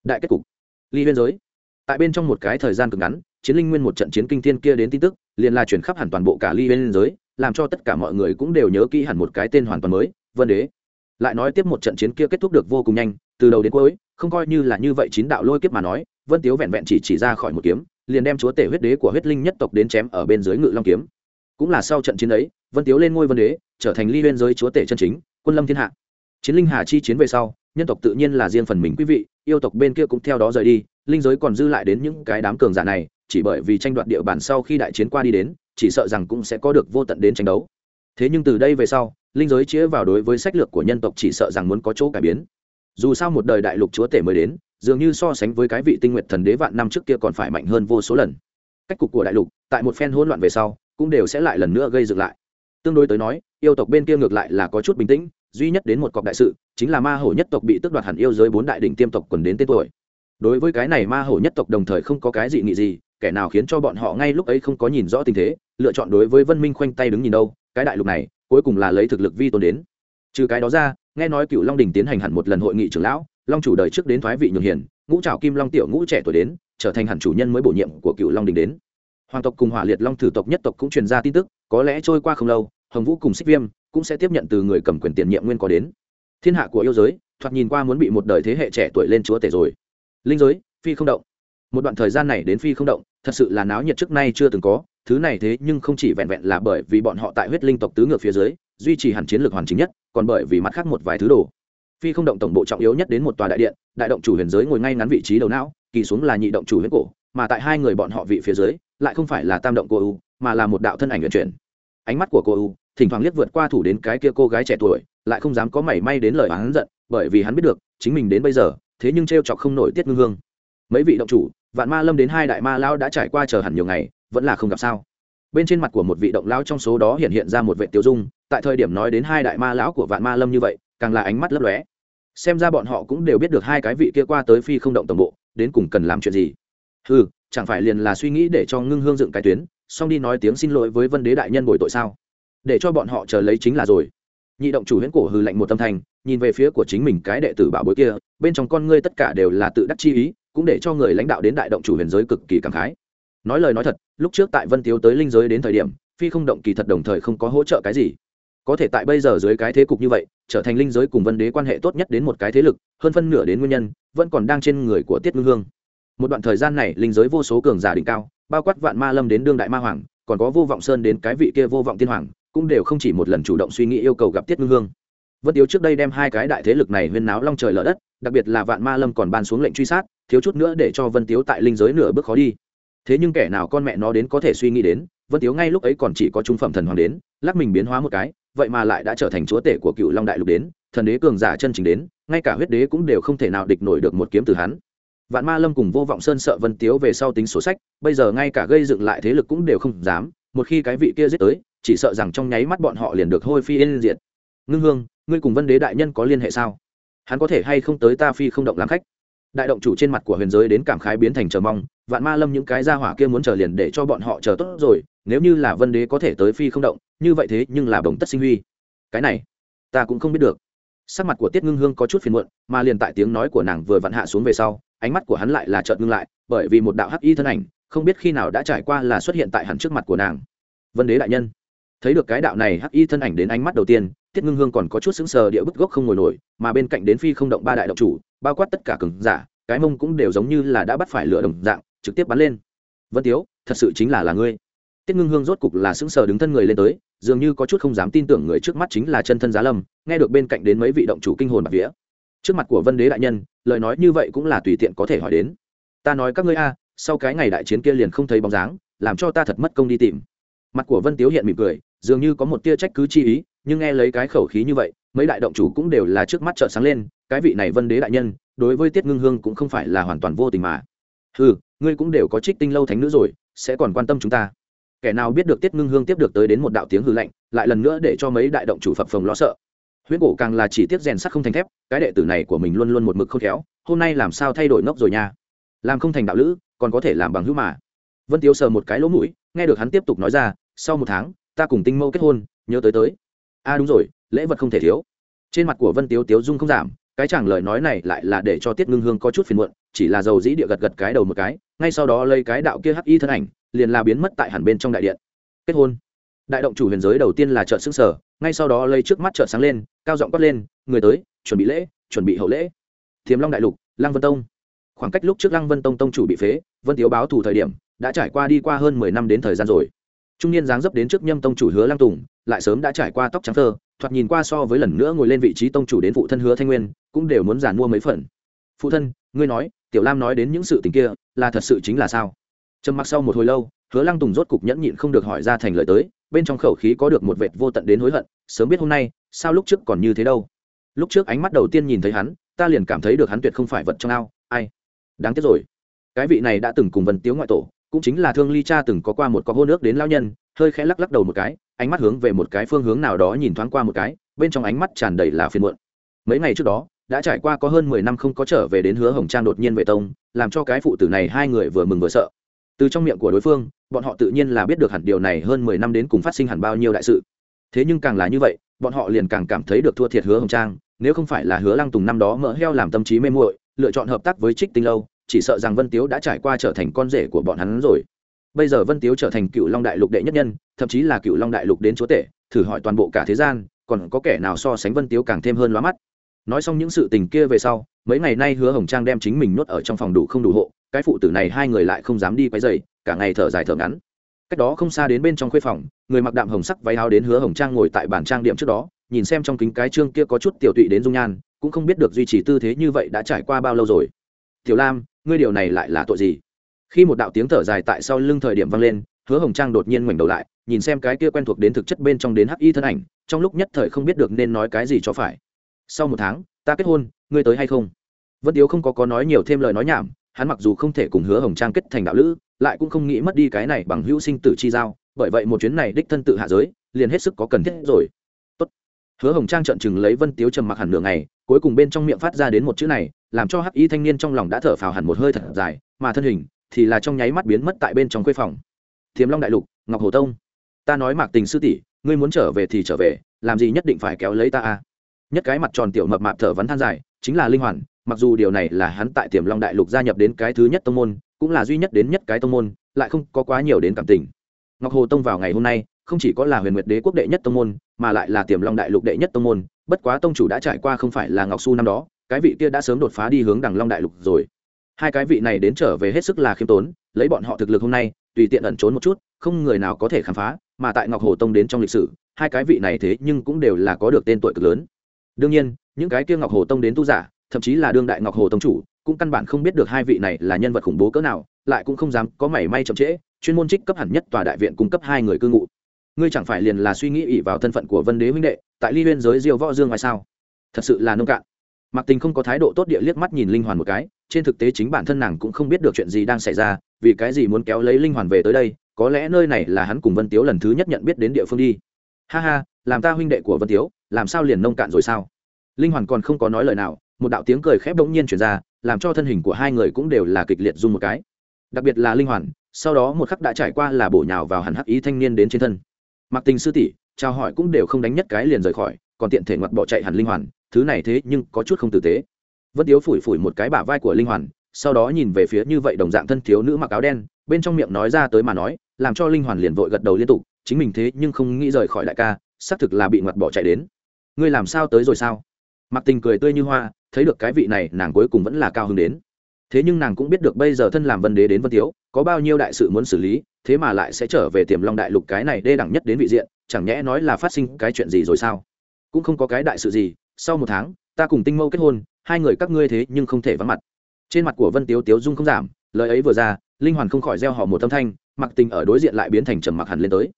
Đại kết cục. Ly biên giới. Tại bên trong một cái thời gian cực ngắn chiến linh nguyên một trận chiến kinh thiên kia đến tin tức, liền là chuyển khắp hẳn toàn bộ cả ly biên giới, làm cho tất cả mọi người cũng đều nhớ kỹ hẳn một cái tên hoàn toàn mới, vân đế. Lại nói tiếp một trận chiến kia kết thúc được vô cùng nhanh, từ đầu đến cuối, không coi như là như vậy chín đạo lôi kiếp mà nói, vân tiếu vẹn vẹn chỉ chỉ ra khỏi một kiếm, liền đem chúa tể huyết đế của huyết linh nhất tộc đến chém ở bên dưới ngự long kiếm. Cũng là sau trận chiến ấy, vân tiếu lên ngôi vân đế, trở thành ly bên giới chúa tể chân chính, quân lâm thiên hạ. Chiến linh hà chi chiến về sau, nhân tộc tự nhiên là riêng phần mình quý vị, yêu tộc bên kia cũng theo đó rời đi, linh giới còn dư lại đến những cái đám cường giả này chỉ bởi vì tranh đoạt địa bàn sau khi đại chiến qua đi đến, chỉ sợ rằng cũng sẽ có được vô tận đến tranh đấu. Thế nhưng từ đây về sau, linh giới chĩa vào đối với sách lược của nhân tộc chỉ sợ rằng muốn có chỗ cải biến. Dù sao một đời đại lục chúa tể mới đến, dường như so sánh với cái vị tinh nguyện thần đế vạn năm trước kia còn phải mạnh hơn vô số lần. Cách cục của đại lục, tại một phen hỗn loạn về sau, cũng đều sẽ lại lần nữa gây dựng lại. Tương đối tới nói, yêu tộc bên kia ngược lại là có chút bình tĩnh, duy nhất đến một cọc đại sự, chính là ma hổ nhất tộc bị tước đoạt hẳn yêu giới bốn đại đỉnh tiêm tộc quần đến tên tuổi. Đối với cái này ma hổ nhất tộc đồng thời không có cái gì nghị gì kẻ nào khiến cho bọn họ ngay lúc ấy không có nhìn rõ tình thế, lựa chọn đối với vân minh khoanh tay đứng nhìn đâu, cái đại lục này, cuối cùng là lấy thực lực vi tôn đến. Trừ cái đó ra, nghe nói cựu long đình tiến hành hẳn một lần hội nghị trưởng lão, long chủ đời trước đến thoái vị nhường hiền, ngũ trào kim long tiểu ngũ trẻ tuổi đến, trở thành hẳn chủ nhân mới bổ nhiệm của cựu long đình đến. Hoàng tộc cùng hỏa liệt long thử tộc nhất tộc cũng truyền ra tin tức, có lẽ trôi qua không lâu, hồng vũ cùng xích viêm cũng sẽ tiếp nhận từ người cầm quyền tiền nhiệm nguyên có đến. Thiên hạ của yêu giới, thoạt nhìn qua muốn bị một đời thế hệ trẻ tuổi lên chúa tể rồi. Linh giới, phi không động một đoạn thời gian này đến phi không động, thật sự là náo nhiệt trước nay chưa từng có, thứ này thế nhưng không chỉ vẹn vẹn là bởi vì bọn họ tại huyết linh tộc tứ ngược phía dưới, duy trì hẳn chiến lược hoàn chính nhất, còn bởi vì mặt khác một vài thứ đồ. Phi không động tổng bộ trọng yếu nhất đến một tòa đại điện, đại động chủ huyền giới ngồi ngay ngắn vị trí đầu não, kỳ xuống là nhị động chủ huyết cổ, mà tại hai người bọn họ vị phía dưới, lại không phải là tam động cô u, mà là một đạo thân ảnh vận chuyển. Ánh mắt của cô u, thỉnh thoảng liếc vượt qua thủ đến cái kia cô gái trẻ tuổi, lại không dám có mảy may đến lời hắn giận, bởi vì hắn biết được, chính mình đến bây giờ, thế nhưng t chọc không nổi tiết ngưng hương mấy vị động chủ, vạn ma lâm đến hai đại ma lao đã trải qua chờ hẳn nhiều ngày, vẫn là không gặp sao. Bên trên mặt của một vị động lao trong số đó hiện hiện ra một vệ tiêu dung, tại thời điểm nói đến hai đại ma lão của vạn ma lâm như vậy, càng là ánh mắt lấp lóe. Xem ra bọn họ cũng đều biết được hai cái vị kia qua tới phi không động tổng bộ, đến cùng cần làm chuyện gì. Ừ chẳng phải liền là suy nghĩ để cho ngưng hương dựng cái tuyến, xong đi nói tiếng xin lỗi với vân đế đại nhân bồi tội sao? Để cho bọn họ chờ lấy chính là rồi. Nhị động chủ huyễn cổ hư lạnh một tâm thành nhìn về phía của chính mình cái đệ tử bảo bối kia, bên trong con ngươi tất cả đều là tự đắc chi ý cũng để cho người lãnh đạo đến đại động chủ huyền giới cực kỳ cảm khái. Nói lời nói thật, lúc trước tại vân tiếu tới linh giới đến thời điểm, phi không động kỳ thật đồng thời không có hỗ trợ cái gì. Có thể tại bây giờ dưới cái thế cục như vậy, trở thành linh giới cùng vân đế quan hệ tốt nhất đến một cái thế lực, hơn phân nửa đến nguyên nhân, vẫn còn đang trên người của tiết ngưng hương. Một đoạn thời gian này, linh giới vô số cường giả đỉnh cao, bao quát vạn ma lâm đến đương đại ma hoàng, còn có vô vọng sơn đến cái vị kia vô vọng tiên hoàng, cũng đều không chỉ một lần chủ động suy nghĩ yêu cầu gặp tiết ngưng hương. Vân tiếu trước đây đem hai cái đại thế lực này huyên náo long trời lở đất, đặc biệt là vạn ma lâm còn ban xuống lệnh truy sát thiếu chút nữa để cho vân tiếu tại linh giới nửa bước khó đi. Thế nhưng kẻ nào con mẹ nó đến có thể suy nghĩ đến, vân tiếu ngay lúc ấy còn chỉ có trung phẩm thần hoàng đến, lắc mình biến hóa một cái, vậy mà lại đã trở thành chúa tể của cựu long đại lục đến, thần đế cường giả chân chính đến, ngay cả huyết đế cũng đều không thể nào địch nổi được một kiếm từ hắn. Vạn ma lâm cùng vô vọng sơn sợ vân tiếu về sau tính sổ sách, bây giờ ngay cả gây dựng lại thế lực cũng đều không dám, một khi cái vị kia giết tới, chỉ sợ rằng trong nháy mắt bọn họ liền được hôi phi yên diện ngưng hương, ngươi cùng vân đế đại nhân có liên hệ sao? Hắn có thể hay không tới ta phi không động làm khách? Đại động chủ trên mặt của huyền giới đến cảm khái biến thành chờ mong, vạn ma lâm những cái gia hỏa kia muốn chờ liền để cho bọn họ chờ tốt rồi, nếu như là vân đế có thể tới phi không động, như vậy thế nhưng là bồng tất sinh huy. Cái này, ta cũng không biết được. Sắc mặt của tiết ngưng hương có chút phiền muộn, mà liền tại tiếng nói của nàng vừa vặn hạ xuống về sau, ánh mắt của hắn lại là chợt ngưng lại, bởi vì một đạo hắc y thân ảnh, không biết khi nào đã trải qua là xuất hiện tại hẳn trước mặt của nàng. Vân đế đại nhân, thấy được cái đạo này hắc y thân ảnh đến ánh mắt đầu tiên tiết ngưng hương còn có chút sững sờ địa bức gốc không ngồi nổi, mà bên cạnh đến phi không động ba đại động chủ, bao quát tất cả cường giả, cái mông cũng đều giống như là đã bắt phải lửa đồng dạng, trực tiếp bắn lên. Vân tiếu, thật sự chính là là ngươi. Tiết ngưng hương rốt cục là sững sờ đứng thân người lên tới, dường như có chút không dám tin tưởng người trước mắt chính là chân thân giá lâm, nghe được bên cạnh đến mấy vị động chủ kinh hồn bạc vía. Trước mặt của vân đế đại nhân, lời nói như vậy cũng là tùy tiện có thể hỏi đến. Ta nói các ngươi a, sau cái ngày đại chiến kia liền không thấy bóng dáng, làm cho ta thật mất công đi tìm. Mặt của vân tiếu hiện mỉm cười, dường như có một tia trách cứ chi ý nhưng nghe lấy cái khẩu khí như vậy, mấy đại động chủ cũng đều là trước mắt trợ sáng lên, cái vị này vân đế đại nhân, đối với tiết ngưng hương cũng không phải là hoàn toàn vô tình mà. Ừ ngươi cũng đều có trích tinh lâu thánh nữ rồi, sẽ còn quan tâm chúng ta. Kẻ nào biết được tiết ngưng hương tiếp được tới đến một đạo tiếng hư lạnh, lại lần nữa để cho mấy đại động chủ phập phồng lo sợ. Huyễn cổ càng là chỉ tiết rèn sắt không thành thép, cái đệ tử này của mình luôn luôn một mực không khéo, hôm nay làm sao thay đổi ngốc rồi nha. Làm không thành đạo lữ, còn có thể làm bằng hữu mà. Vân tiếu sờ một cái lỗ mũi, nghe được hắn tiếp tục nói ra, sau một tháng, ta cùng tinh mâu kết hôn, nhớ tới tới a à đúng rồi, lễ vật không thể thiếu. Trên mặt của vân tiếu tiếu dung không giảm, cái chàng lời nói này lại là để cho tiết ngưng hương có chút phiền muộn, chỉ là dầu dĩ địa gật gật cái đầu một cái, ngay sau đó lấy cái đạo kia hắc y thân ảnh, liền là biến mất tại hẳn bên trong đại điện. Kết hôn. Đại động chủ huyền giới đầu tiên là chợ xương sở ngay sau đó lấy trước mắt chợ sáng lên, cao giọng quát lên, người tới, chuẩn bị lễ, chuẩn bị hậu lễ. Thiềm long đại lục, lăng vân tông. Khoảng cách lúc trước lăng vân tông tông chủ bị phế, vân tiếu báo thủ thời điểm, đã trải qua đi qua hơn mười năm đến thời gian rồi trung niên dáng dấp đến trước nhâm tông chủ hứa lăng tùng, lại sớm đã trải qua tóc trắng thơ, thoạt nhìn qua so với lần nữa ngồi lên vị trí tông chủ đến phụ thân hứa thanh nguyên, cũng đều muốn giàn mua mấy phần. Phụ thân, ngươi nói, tiểu lam nói đến những sự tình kia, là thật sự chính là sao? Trầm mặc sau một hồi lâu, hứa lăng tùng rốt cục nhẫn nhịn không được hỏi ra thành lời tới, bên trong khẩu khí có được một vệt vô tận đến hối hận, sớm biết hôm nay, sao lúc trước còn như thế đâu? Lúc trước ánh mắt đầu tiên nhìn thấy hắn, ta liền cảm thấy được hắn tuyệt không phải vật trong ao, ai? Đáng tiếc rồi. Cái vị này đã từng cùng vần tiếu ngoại tổ cũng chính là thương ly cha từng có qua một có hô nước đến lao nhân, hơi khẽ lắc lắc đầu một cái, ánh mắt hướng về một cái phương hướng nào đó nhìn thoáng qua một cái, bên trong ánh mắt tràn đầy là phiền muộn. Mấy ngày trước đó, đã trải qua có hơn mười năm không có trở về đến hứa hồng trang đột nhiên về tông, làm cho cái phụ tử này hai người vừa mừng vừa sợ. Từ trong miệng của đối phương, bọn họ tự nhiên là biết được hẳn điều này hơn mười năm đến cùng phát sinh hẳn bao nhiêu đại sự. Thế nhưng càng là như vậy, bọn họ liền càng cảm thấy được thua thiệt hứa hồng trang, nếu không phải là hứa lăng tùng năm đó mỡ heo làm tâm trí mê muội, lựa chọn hợp tác với trích tinh lâu chỉ sợ rằng vân tiếu đã trải qua trở thành con rể của bọn hắn rồi. Bây giờ vân tiếu trở thành cựu long đại lục đệ nhất nhân, thậm chí là cựu long đại lục đến chúa tể, thử hỏi toàn bộ cả thế gian, còn có kẻ nào so sánh vân tiếu càng thêm hơn lóa mắt. Nói xong những sự tình kia về sau, mấy ngày nay hứa hồng trang đem chính mình nuốt ở trong phòng đủ không đủ hộ, cái phụ tử này hai người lại không dám đi quấy dày cả ngày thở dài thở ngắn. Cách đó không xa đến bên trong khuê phòng, người mặc đạm hồng sắc váy áo đến hứa hồng trang ngồi tại bàn trang điểm trước đó, nhìn xem trong kính cái trương kia có chút tiểu tụy đến dung nhan, cũng không biết được duy trì tư thế như vậy đã trải qua bao lâu rồi. Tiểu lam ngươi điều này lại là tội gì? Khi một đạo tiếng thở dài tại sau lưng thời điểm vang lên, hứa hồng trang đột nhiên ngoảnh đầu lại, nhìn xem cái kia quen thuộc đến thực chất bên trong đến hắc y thân ảnh, trong lúc nhất thời không biết được nên nói cái gì cho phải. Sau một tháng, ta kết hôn, ngươi tới hay không? Vân tiếu không có có nói nhiều thêm lời nói nhảm, hắn mặc dù không thể cùng hứa hồng trang kết thành đạo lữ, lại cũng không nghĩ mất đi cái này bằng hữu sinh tử chi giao, bởi vậy một chuyến này đích thân tự hạ giới, liền hết sức có cần thiết rồi. Tốt. hứa hồng trang trợn chừng lấy vân tiếu trầm mặc hẳn nửa ngày, cuối cùng bên trong miệng phát ra đến một chữ này làm cho hắc y thanh niên trong lòng đã thở phào hẳn một hơi thật dài, mà thân hình thì là trong nháy mắt biến mất tại bên trong khuê phòng. Thiềm long đại lục, ngọc hồ tông. Ta nói mạc tình sư tỷ, ngươi muốn trở về thì trở về, làm gì nhất định phải kéo lấy ta a? Nhất cái mặt tròn tiểu mập mạp thở vắn than dài, chính là linh hoàn, mặc dù điều này là hắn tại tiềm long đại lục gia nhập đến cái thứ nhất tông môn, cũng là duy nhất đến nhất cái tông môn, lại không có quá nhiều đến cảm tình. Ngọc hồ tông vào ngày hôm nay, không chỉ có là huyền nguyệt đế quốc đệ nhất tông môn, mà lại là tiềm long đại lục đệ nhất tông môn, bất quá tông chủ đã trải qua không phải là ngọc su năm đó cái vị kia đã sớm đột phá đi hướng đằng long đại lục rồi. Hai cái vị này đến trở về hết sức là khiêm tốn, lấy bọn họ thực lực hôm nay, tùy tiện ẩn trốn một chút, không người nào có thể khám phá, mà tại ngọc hồ tông đến trong lịch sử, hai cái vị này thế nhưng cũng đều là có được tên tuổi cực lớn. Đương nhiên, những cái kia ngọc hồ tông đến tu giả, thậm chí là đương đại ngọc hồ tông chủ, cũng căn bản không biết được hai vị này là nhân vật khủng bố cỡ nào, lại cũng không dám có mảy may chậm trễ, chuyên môn trích cấp hẳn nhất tòa đại viện cung cấp hai người cư ngụ. Ngươi chẳng phải liền là suy nghĩ ỉ vào thân phận của vân đế huynh đệ, tại ly huyên giới diêu võ dương ngoài sao? Thật sự là nông cạn. Mạc Tình không có thái độ tốt địa liếc mắt nhìn Linh Hoàn một cái, trên thực tế chính bản thân nàng cũng không biết được chuyện gì đang xảy ra, vì cái gì muốn kéo lấy Linh Hoàn về tới đây, có lẽ nơi này là hắn cùng Vân Tiếu lần thứ nhất nhận biết đến địa phương đi. Ha ha, làm ta huynh đệ của Vân Tiếu, làm sao liền nông cạn rồi sao? Linh Hoàn còn không có nói lời nào, một đạo tiếng cười khép bỗng nhiên truyền ra, làm cho thân hình của hai người cũng đều là kịch liệt run một cái. Đặc biệt là Linh Hoàn, sau đó một khắc đã trải qua là bổ nhào vào hẳn hắc ý thanh niên đến trên thân. Mạc Tình sư tỷ, chào hỏi cũng đều không đánh nhất cái liền rời khỏi, còn tiện thể ngoặt bỏ chạy hẳn Linh Hoàn, thứ này thế nhưng có chút không tử tế. Vân tiếu phủi phủi một cái bả vai của linh hoàn, sau đó nhìn về phía như vậy đồng dạng thân thiếu nữ mặc áo đen, bên trong miệng nói ra tới mà nói, làm cho linh hoàn liền vội gật đầu liên tục, chính mình thế nhưng không nghĩ rời khỏi đại ca, xác thực là bị ngoặt bỏ chạy đến. Ngươi làm sao tới rồi sao? Mặc tình cười tươi như hoa, thấy được cái vị này, nàng cuối cùng vẫn là cao hứng đến. Thế nhưng nàng cũng biết được bây giờ thân làm vân đế đến vân tiếu, có bao nhiêu đại sự muốn xử lý, thế mà lại sẽ trở về tiềm long đại lục cái này đê đẳng nhất đến vị diện, chẳng nhẽ nói là phát sinh cái chuyện gì rồi sao? Cũng không có cái đại sự gì sau một tháng, ta cùng tinh mâu kết hôn, hai người các ngươi thế nhưng không thể vắng mặt. Trên mặt của vân tiếu tiếu dung không giảm, lời ấy vừa ra, linh hoàn không khỏi gieo họ một âm thanh, mặc tình ở đối diện lại biến thành trầm mặc hẳn lên tới.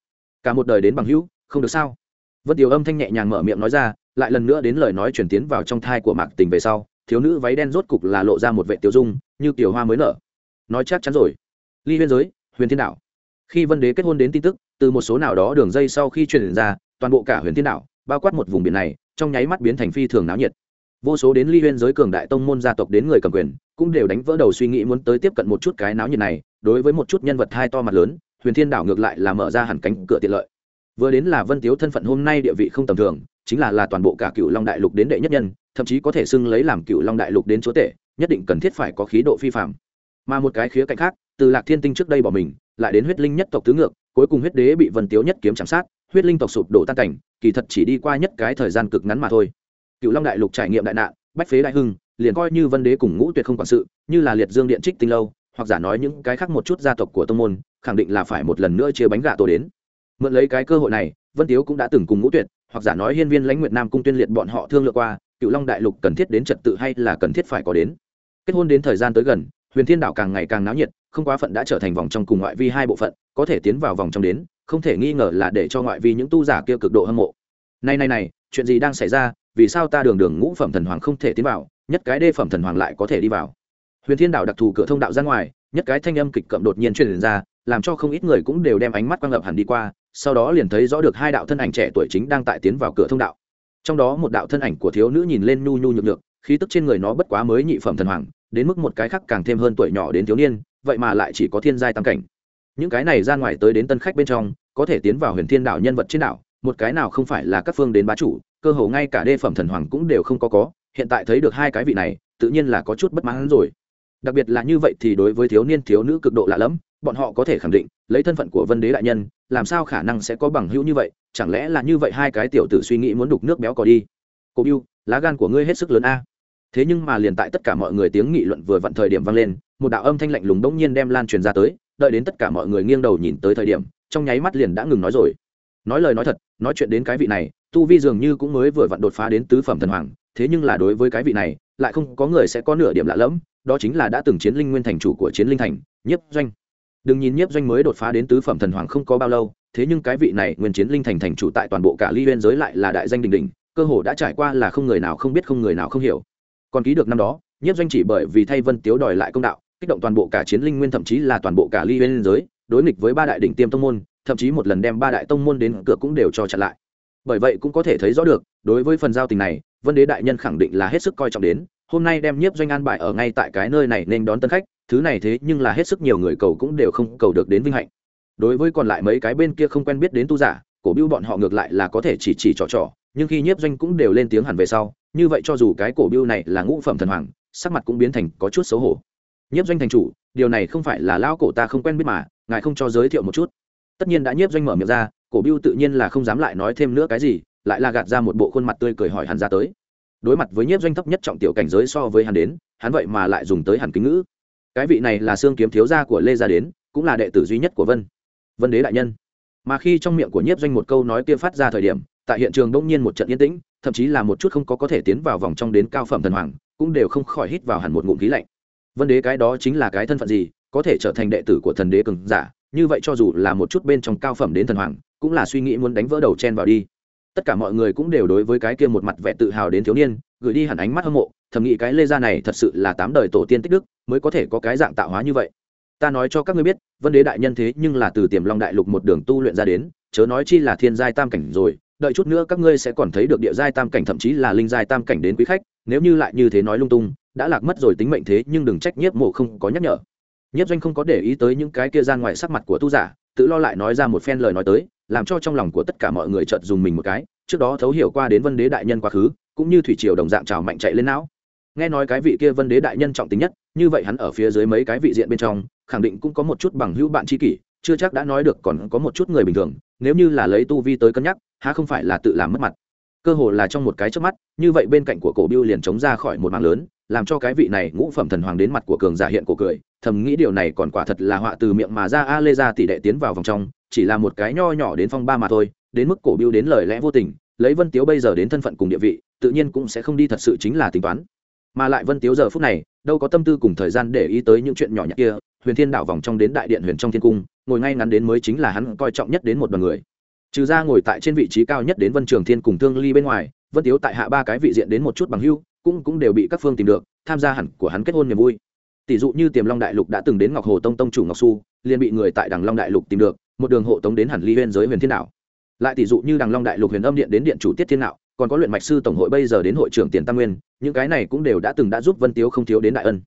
Cả một đời đến bằng hữu, không được sao? Vân tiếu âm thanh nhẹ nhàng mở miệng nói ra, lại lần nữa đến lời nói chuyển tiến vào trong thai của mạc tình về sau, thiếu nữ váy đen rốt cục là lộ ra một vệ tiêu dung, như tiểu hoa mới nở. Nói chắc chắn rồi. Ly huyên giới, huyền thiên đạo khi vân đế kết hôn đến tin tức, từ một số nào đó đường dây sau khi truyền ra, toàn bộ cả huyền thiên đạo bao quát một vùng biển này trong nháy mắt biến thành phi thường náo nhiệt. Vô số đến ly huyên giới cường đại tông môn gia tộc đến người cầm quyền, cũng đều đánh vỡ đầu suy nghĩ muốn tới tiếp cận một chút cái náo nhiệt này, đối với một chút nhân vật hai to mặt lớn, huyền thiên đảo ngược lại là mở ra hẳn cánh cửa tiện lợi. Vừa đến là vân tiếu thân phận hôm nay địa vị không tầm thường, chính là là toàn bộ cả cựu long đại lục đến đệ nhất nhân, thậm chí có thể xưng lấy làm cựu long đại lục đến chúa tể, nhất định cần thiết phải có khí độ phi phạm mà một cái khía cạnh khác, từ lạc thiên tinh trước đây bỏ mình, lại đến huyết linh nhất tộc tứ ngược, cuối cùng huyết đế bị vân tiếu nhất kiếm chạm sát huyết linh tộc sụp đổ tan cảnh, kỳ thật chỉ đi qua nhất cái thời gian cực ngắn mà thôi. Cựu long đại lục trải nghiệm đại nạn, bách phế đại hưng, liền coi như vân đế cùng ngũ tuyệt không quản sự, như là liệt dương điện trích tinh lâu, hoặc giả nói những cái khác một chút gia tộc của tông môn, khẳng định là phải một lần nữa chia bánh gà tổ đến. Mượn lấy cái cơ hội này, vân tiếu cũng đã từng cùng ngũ tuyệt, hoặc giả nói hiên viên lãnh nguyệt nam cung tuyên liệt bọn họ thương lượng qua, cựu long đại lục cần thiết đến trật tự hay là cần thiết phải có đến. Kết hôn đến thời gian tới gần, huyền thiên đạo càng ngày càng náo nhiệt, không quá phận đã trở thành vòng trong cùng ngoại vi hai bộ phận, có thể tiến vào vòng trong đến không thể nghi ngờ là để cho ngoại vi những tu giả kia cực độ hâm mộ. Này này này, chuyện gì đang xảy ra? Vì sao ta đường đường ngũ phẩm thần hoàng không thể tiến vào, nhất cái đê phẩm thần hoàng lại có thể đi vào? Huyền thiên đạo đặc thù cửa thông đạo ra ngoài, nhất cái thanh âm kịch cậm đột nhiên truyền ra, làm cho không ít người cũng đều đem ánh mắt quang ngập hẳn đi qua, sau đó liền thấy rõ được hai đạo thân ảnh trẻ tuổi chính đang tại tiến vào cửa thông đạo. Trong đó một đạo thân ảnh của thiếu nữ nhìn lên nhu nhu nhược nhược, khí tức trên người nó bất quá mới nhị phẩm thần hoàng, đến mức một cái khác càng thêm hơn tuổi nhỏ đến thiếu niên, vậy mà lại chỉ có thiên giai tam cảnh những cái này ra ngoài tới đến tân khách bên trong, có thể tiến vào huyền thiên đạo nhân vật trên đảo, một cái nào không phải là các phương đến bá chủ, cơ hồ ngay cả đê phẩm thần hoàng cũng đều không có có, hiện tại thấy được hai cái vị này, tự nhiên là có chút bất mãn rồi. Đặc biệt là như vậy thì đối với thiếu niên thiếu nữ cực độ lạ lẫm, bọn họ có thể khẳng định, lấy thân phận của vân đế đại nhân, làm sao khả năng sẽ có bằng hữu như vậy, chẳng lẽ là như vậy hai cái tiểu tử suy nghĩ muốn đục nước béo cò đi. Cô biu lá gan của ngươi hết sức lớn a. Thế nhưng mà liền tại tất cả mọi người tiếng nghị luận vừa vặn thời điểm vang lên, một đạo âm thanh lạnh lùng đống nhiên đem lan truyền ra tới đợi đến tất cả mọi người nghiêng đầu nhìn tới thời điểm, trong nháy mắt liền đã ngừng nói rồi. Nói lời nói thật, nói chuyện đến cái vị này, tu vi dường như cũng mới vừa vặn đột phá đến tứ phẩm thần hoàng, thế nhưng là đối với cái vị này, lại không có người sẽ có nửa điểm lạ lẫm, đó chính là đã từng chiến linh nguyên thành chủ của chiến linh thành, nhiếp doanh. Đừng nhìn nhiếp doanh mới đột phá đến tứ phẩm thần hoàng không có bao lâu, thế nhưng cái vị này nguyên chiến linh thành thành chủ tại toàn bộ cả ly huyên giới lại là đại danh đình đình cơ hồ đã trải qua là không người nào không biết không người nào không hiểu. Còn ký được năm đó, nhiếp doanh chỉ bởi vì thay vân tiếu đòi lại công đạo kích động toàn bộ cả chiến linh nguyên, thậm chí là toàn bộ cả ly bên giới, đối nghịch với ba đại đỉnh tiêm tông môn, thậm chí một lần đem ba đại tông môn đến cửa cũng đều cho chặn lại. Bởi vậy cũng có thể thấy rõ được, đối với phần giao tình này, vân đế đại nhân khẳng định là hết sức coi trọng đến, hôm nay đem nhiếp doanh an bại ở ngay tại cái nơi này nên đón tân khách, thứ này thế nhưng là hết sức nhiều người cầu cũng đều không cầu được đến vinh hạnh. Đối với còn lại mấy cái bên kia không quen biết đến tu giả, cổ biêu bọn họ ngược lại là có thể chỉ chỉ trò trò, nhưng khi nhiếp doanh cũng đều lên tiếng hẳn về sau, như vậy cho dù cái cổ biêu này là ngũ phẩm thần hoàng, sắc mặt cũng biến thành có chút xấu hổ nhiếp doanh thành chủ, điều này không phải là lão cổ ta không quen biết mà, ngài không cho giới thiệu một chút. Tất nhiên đã nhiếp doanh mở miệng ra, cổ biêu tự nhiên là không dám lại nói thêm nữa cái gì, lại là gạt ra một bộ khuôn mặt tươi cười hỏi hắn ra tới. Đối mặt với nhiếp doanh thấp nhất trọng tiểu cảnh giới so với hắn đến, hắn vậy mà lại dùng tới hẳn kính ngữ. Cái vị này là xương kiếm thiếu gia của lê gia đến, cũng là đệ tử duy nhất của vân. Vân đế đại nhân. Mà khi trong miệng của nhiếp doanh một câu nói kia phát ra thời điểm, tại hiện trường đông nhiên một trận yên tĩnh, thậm chí là một chút không có có thể tiến vào vòng trong đến cao phẩm thần hoàng, cũng đều không khỏi hít vào hẳn một ngụm khí lạnh vân đế cái đó chính là cái thân phận gì, có thể trở thành đệ tử của thần đế cường giả, như vậy cho dù là một chút bên trong cao phẩm đến thần hoàng, cũng là suy nghĩ muốn đánh vỡ đầu chen vào đi. Tất cả mọi người cũng đều đối với cái kia một mặt vẻ tự hào đến thiếu niên, gửi đi hẳn ánh mắt hâm mộ, thầm nghĩ cái lê gia này thật sự là tám đời tổ tiên tích đức, mới có thể có cái dạng tạo hóa như vậy. Ta nói cho các ngươi biết, vân đế đại nhân thế nhưng là từ tiềm long đại lục một đường tu luyện ra đến, chớ nói chi là thiên giai tam cảnh rồi, đợi chút nữa các ngươi sẽ còn thấy được địa giai tam cảnh, thậm chí là linh giai tam cảnh đến quý khách nếu như lại như thế nói lung tung, đã lạc mất rồi tính mệnh thế nhưng đừng trách nhiếp mộ không có nhắc nhở. Nhiếp doanh không có để ý tới những cái kia gian ngoài sắc mặt của tu giả, tự lo lại nói ra một phen lời nói tới, làm cho trong lòng của tất cả mọi người chợt dùng mình một cái, trước đó thấu hiểu qua đến vân đế đại nhân quá khứ, cũng như thủy triều đồng dạng trào mạnh chạy lên não. Nghe nói cái vị kia vân đế đại nhân trọng tính nhất, như vậy hắn ở phía dưới mấy cái vị diện bên trong, khẳng định cũng có một chút bằng hữu bạn tri kỷ, chưa chắc đã nói được còn có một chút người bình thường, nếu như là lấy tu vi tới cân nhắc, há không phải là tự làm mất mặt cơ hồ là trong một cái trước mắt, như vậy bên cạnh của cổ biêu liền chống ra khỏi một mảng lớn, làm cho cái vị này ngũ phẩm thần hoàng đến mặt của cường giả hiện cổ cười, thầm nghĩ điều này còn quả thật là họa từ miệng mà ra a lê ra tỷ đệ tiến vào vòng trong, chỉ là một cái nho nhỏ đến phong ba mà thôi, đến mức cổ biêu đến lời lẽ vô tình, lấy vân tiếu bây giờ đến thân phận cùng địa vị, tự nhiên cũng sẽ không đi thật sự chính là tính toán. Mà lại vân tiếu giờ phút này, đâu có tâm tư cùng thời gian để ý tới những chuyện nhỏ nhặt kia, huyền thiên đảo vòng trong đến đại điện huyền trong thiên cung, ngồi ngay ngắn đến mới chính là hắn coi trọng nhất đến một đoàn người trừ ra ngồi tại trên vị trí cao nhất đến vân trường thiên cùng thương ly bên ngoài, vân tiếu tại hạ ba cái vị diện đến một chút bằng hưu, cũng cũng đều bị các phương tìm được, tham gia hẳn của hắn kết hôn niềm vui. Tỷ dụ như tiềm long đại lục đã từng đến ngọc hồ tông tông chủ ngọc su liền bị người tại đằng long đại lục tìm được, một đường hộ tống đến hẳn ly huyên giới huyền thiên đảo lại tỷ dụ như đằng long đại lục huyền âm điện đến điện chủ tiết thiên đạo còn có luyện mạch sư tổng hội bây giờ đến hội trưởng tiền tam nguyên, những cái này cũng đều đã từng đã giúp vân tiếu không thiếu đến đại ân.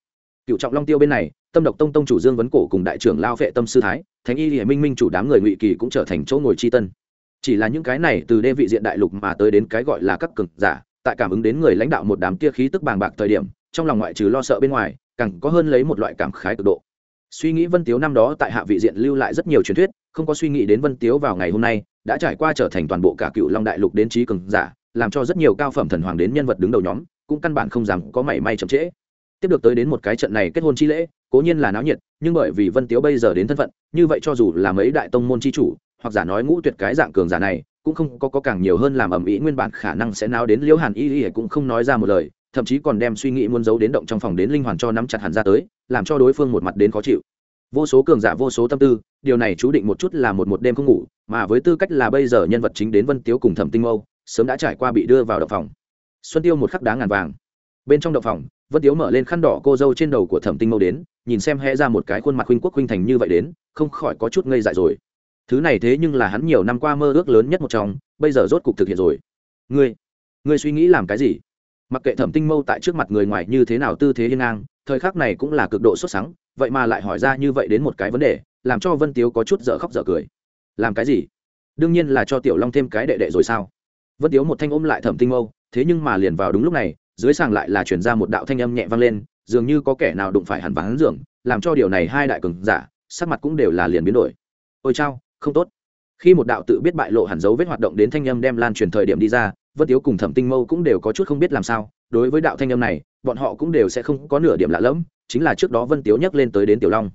Cựu trọng long tiêu bên này, tâm độc tông tông chủ dương vấn cổ cùng đại trưởng lao vệ tâm sư thái, thánh y hiển minh minh chủ đám người ngụy kỳ cũng trở thành chỗ ngồi tri tân chỉ là những cái này từ đê vị diện đại lục mà tới đến cái gọi là các cực giả, tại cảm ứng đến người lãnh đạo một đám kia khí tức bàng bạc thời điểm, trong lòng ngoại trừ lo sợ bên ngoài, càng có hơn lấy một loại cảm khái cực độ. Suy nghĩ vân tiếu năm đó tại hạ vị diện lưu lại rất nhiều truyền thuyết, không có suy nghĩ đến vân tiếu vào ngày hôm nay, đã trải qua trở thành toàn bộ cả cựu long đại lục đến trí cường giả, làm cho rất nhiều cao phẩm thần hoàng đến nhân vật đứng đầu nhóm, cũng căn bản không dám có mảy may chậm trễ. Tiếp được tới đến một cái trận này kết hôn chi lễ, cố nhiên là náo nhiệt, nhưng bởi vì vân tiếu bây giờ đến thân phận, như vậy cho dù là mấy đại tông môn chi chủ hoặc giả nói ngũ tuyệt cái dạng cường giả này cũng không có, có càng nhiều hơn làm ầm ĩ nguyên bản khả năng sẽ náo đến liễu hàn y y cũng không nói ra một lời thậm chí còn đem suy nghĩ muốn giấu đến động trong phòng đến linh hoàn cho nắm chặt hẳn ra tới làm cho đối phương một mặt đến khó chịu. Vô số cường giả vô số tâm tư điều này chú định một chút là một một đêm không ngủ mà với tư cách là bây giờ nhân vật chính đến vân tiếu cùng thẩm tinh mâu sớm đã trải qua bị đưa vào động phòng. Xuân tiêu một khắc đá ngàn vàng. Bên trong động phòng vân tiếu mở lên khăn đỏ cô dâu trên đầu của thẩm tinh mâu đến nhìn xem hẽ ra một cái khuôn mặt huynh quốc huynh thành như vậy đến không khỏi có chút ngây dại rồi thứ này thế nhưng là hắn nhiều năm qua mơ ước lớn nhất một trong, bây giờ rốt cục thực hiện rồi. Ngươi ngươi suy nghĩ làm cái gì? Mặc kệ thẩm tinh mâu tại trước mặt người ngoài như thế nào tư thế hiên ngang, thời khắc này cũng là cực độ xuất sáng vậy mà lại hỏi ra như vậy đến một cái vấn đề, làm cho vân tiếu có chút dở khóc dở cười. Làm cái gì? Đương nhiên là cho tiểu long thêm cái đệ đệ rồi sao? Vân tiếu một thanh ôm lại thẩm tinh mâu, thế nhưng mà liền vào đúng lúc này, dưới sàng lại là chuyển ra một đạo thanh âm nhẹ vang lên, dường như có kẻ nào đụng phải hẳn vắng giường, làm cho điều này hai đại cường giả, sắc mặt cũng đều là liền biến đổi. Ôi chao không tốt. Khi một đạo tự biết bại lộ hẳn dấu vết hoạt động đến thanh âm đem lan truyền thời điểm đi ra, vân tiếu cùng thẩm tinh mâu cũng đều có chút không biết làm sao. Đối với đạo thanh âm này, bọn họ cũng đều sẽ không có nửa điểm lạ lẫm, chính là trước đó vân tiếu nhắc lên tới đến tiểu long.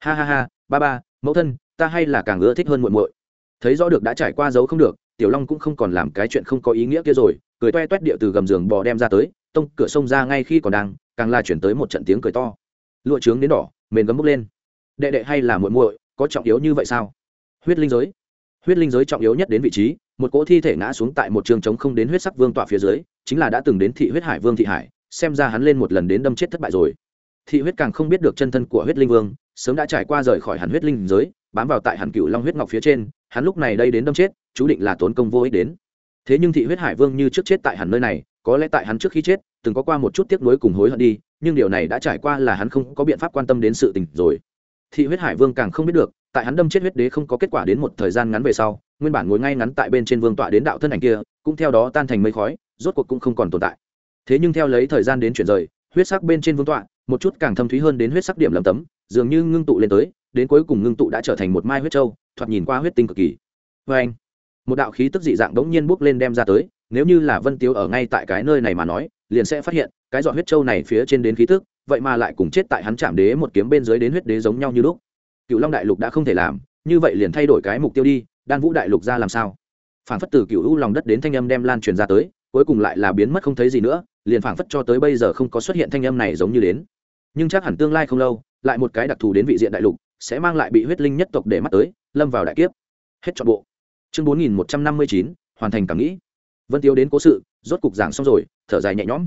Ha ha ha, ba ba, mẫu thân, ta hay là càng ưa thích hơn muội muội. Thấy rõ được đã trải qua dấu không được, tiểu long cũng không còn làm cái chuyện không có ý nghĩa kia rồi, cười toe toét địa từ gầm giường bò đem ra tới, tông cửa sông ra ngay khi còn đang, càng la chuyển tới một trận tiếng cười to. Lụa trướng đến đỏ, mền gấm bốc lên. Đệ đệ hay là muội muội, có trọng yếu như vậy sao? Huyết linh giới. Huyết linh giới trọng yếu nhất đến vị trí, một cỗ thi thể ngã xuống tại một trường trống không đến huyết sắc vương tọa phía dưới, chính là đã từng đến thị huyết hải vương thị hải, xem ra hắn lên một lần đến đâm chết thất bại rồi. Thị huyết càng không biết được chân thân của huyết linh vương, sớm đã trải qua rời khỏi hẳn huyết linh giới, bám vào tại hẳn cựu long huyết ngọc phía trên, hắn lúc này đây đến đâm chết, chú định là tốn công vô ích đến. Thế nhưng thị huyết hải vương như trước chết tại hẳn nơi này, có lẽ tại hắn trước khi chết, từng có qua một chút tiếc nuối cùng hối hận đi, nhưng điều này đã trải qua là hắn không có biện pháp quan tâm đến sự tình rồi. Thị huyết hải vương càng không biết được tại hắn đâm chết huyết đế không có kết quả đến một thời gian ngắn về sau, nguyên bản ngồi ngay ngắn tại bên trên vương tọa đến đạo thân ảnh kia, cũng theo đó tan thành mây khói, rốt cuộc cũng không còn tồn tại. Thế nhưng theo lấy thời gian đến chuyển rời, huyết sắc bên trên vương tọa, một chút càng thâm thúy hơn đến huyết sắc điểm lầm tấm, dường như ngưng tụ lên tới, đến cuối cùng ngưng tụ đã trở thành một mai huyết trâu thoạt nhìn qua huyết tinh cực kỳ. Vê anh, một đạo khí tức dị dạng đống nhiên bốc lên đem ra tới, nếu như là vân tiếu ở ngay tại cái nơi này mà nói, liền sẽ phát hiện, cái giọt huyết trâu này phía trên đến khí tức, vậy mà lại cùng chết tại hắn chạm đế một kiếm bên dưới đến huyết đế giống nhau như lúc cựu long đại lục đã không thể làm, như vậy liền thay đổi cái mục tiêu đi, đan vũ đại lục ra làm sao? Phản phất từ cựu u lòng đất đến thanh âm đem lan truyền ra tới, cuối cùng lại là biến mất không thấy gì nữa, liền phản phất cho tới bây giờ không có xuất hiện thanh âm này giống như đến. Nhưng chắc hẳn tương lai không lâu, lại một cái đặc thù đến vị diện đại lục, sẽ mang lại bị huyết linh nhất tộc để mắt tới, lâm vào đại kiếp. Hết trọn bộ. Chương bốn nghìn một trăm năm mươi chín, hoàn thành cảm nghĩ. Vân tiêu đến cố sự, rốt cục giảng xong rồi, thở dài nhẹ nhõm.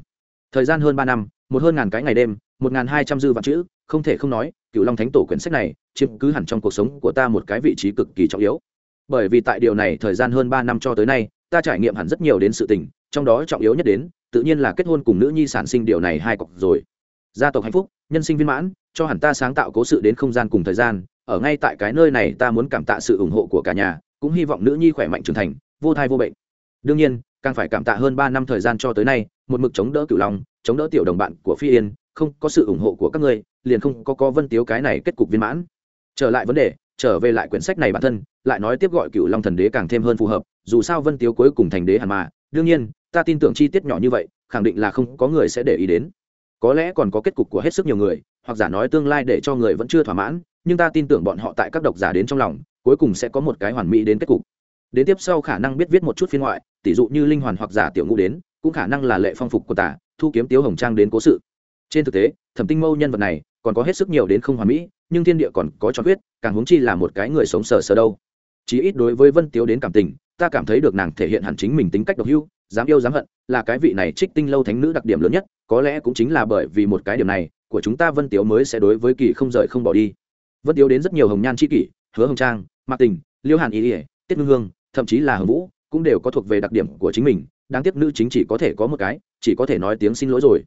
Thời gian hơn ba năm, một hơn ngàn cái ngày đêm, một ngàn hai trăm dư vạn chữ không thể không nói cựu long thánh tổ quyển sách này chiếm cứ hẳn trong cuộc sống của ta một cái vị trí cực kỳ trọng yếu. Bởi vì tại điều này thời gian hơn ba năm cho tới nay, ta trải nghiệm hẳn rất nhiều đến sự tình, trong đó trọng yếu nhất đến, tự nhiên là kết hôn cùng nữ nhi sản sinh điều này hai cọc rồi. Gia tộc hạnh phúc, nhân sinh viên mãn, cho hẳn ta sáng tạo cố sự đến không gian cùng thời gian, ở ngay tại cái nơi này ta muốn cảm tạ sự ủng hộ của cả nhà, cũng hy vọng nữ nhi khỏe mạnh trưởng thành, vô thai vô bệnh. Đương nhiên, càng phải cảm tạ hơn ba năm thời gian cho tới nay, một mực chống đỡ cửu long, chống đỡ tiểu đồng bạn của phi yên, không có sự ủng hộ của các ngươi liền không có có vân tiếu cái này kết cục viên mãn. Trở lại vấn đề, trở về lại quyển sách này bản thân, lại nói tiếp gọi cựu long thần đế càng thêm hơn phù hợp, dù sao vân tiếu cuối cùng thành đế hẳn mà, đương nhiên, ta tin tưởng chi tiết nhỏ như vậy, khẳng định là không có người sẽ để ý đến. Có lẽ còn có kết cục của hết sức nhiều người, hoặc giả nói tương lai để cho người vẫn chưa thỏa mãn, nhưng ta tin tưởng bọn họ tại các độc giả đến trong lòng, cuối cùng sẽ có một cái hoàn mỹ đến kết cục. Đến tiếp sau khả năng biết viết một chút phiên ngoại tỷ dụ như linh hoàn hoặc giả tiểu ngũ đến, cũng khả năng là lệ phong phục của tả thu kiếm tiếu hồng trang đến cố sự. Trên thực tế, thẩm tinh mâu nhân vật này còn có hết sức nhiều đến không hoàn mỹ, nhưng thiên địa còn có cho quyết càng huống chi là một cái người sống sờ sờ đâu. Chí ít đối với vân tiếu đến cảm tình, ta cảm thấy được nàng thể hiện hẳn chính mình tính cách độc hưu dám yêu dám hận, là cái vị này trích tinh lâu thánh nữ đặc điểm lớn nhất, có lẽ cũng chính là bởi vì một cái điểm này, của chúng ta vân tiếu mới sẽ đối với kỳ không rời không bỏ đi. Vân tiếu đến rất nhiều hồng nhan c h i kỷ, hứa hồng trang, mạc tình, liêu hàn ý ỉa tiết ngưng hương, thậm chí là hồng vũ, cũng đều có thuộc về đặc điểm của chính mình, đáng tiếc nữ chính chỉ có thể có một cái, chỉ có thể nói tiếng xin lỗi rồi.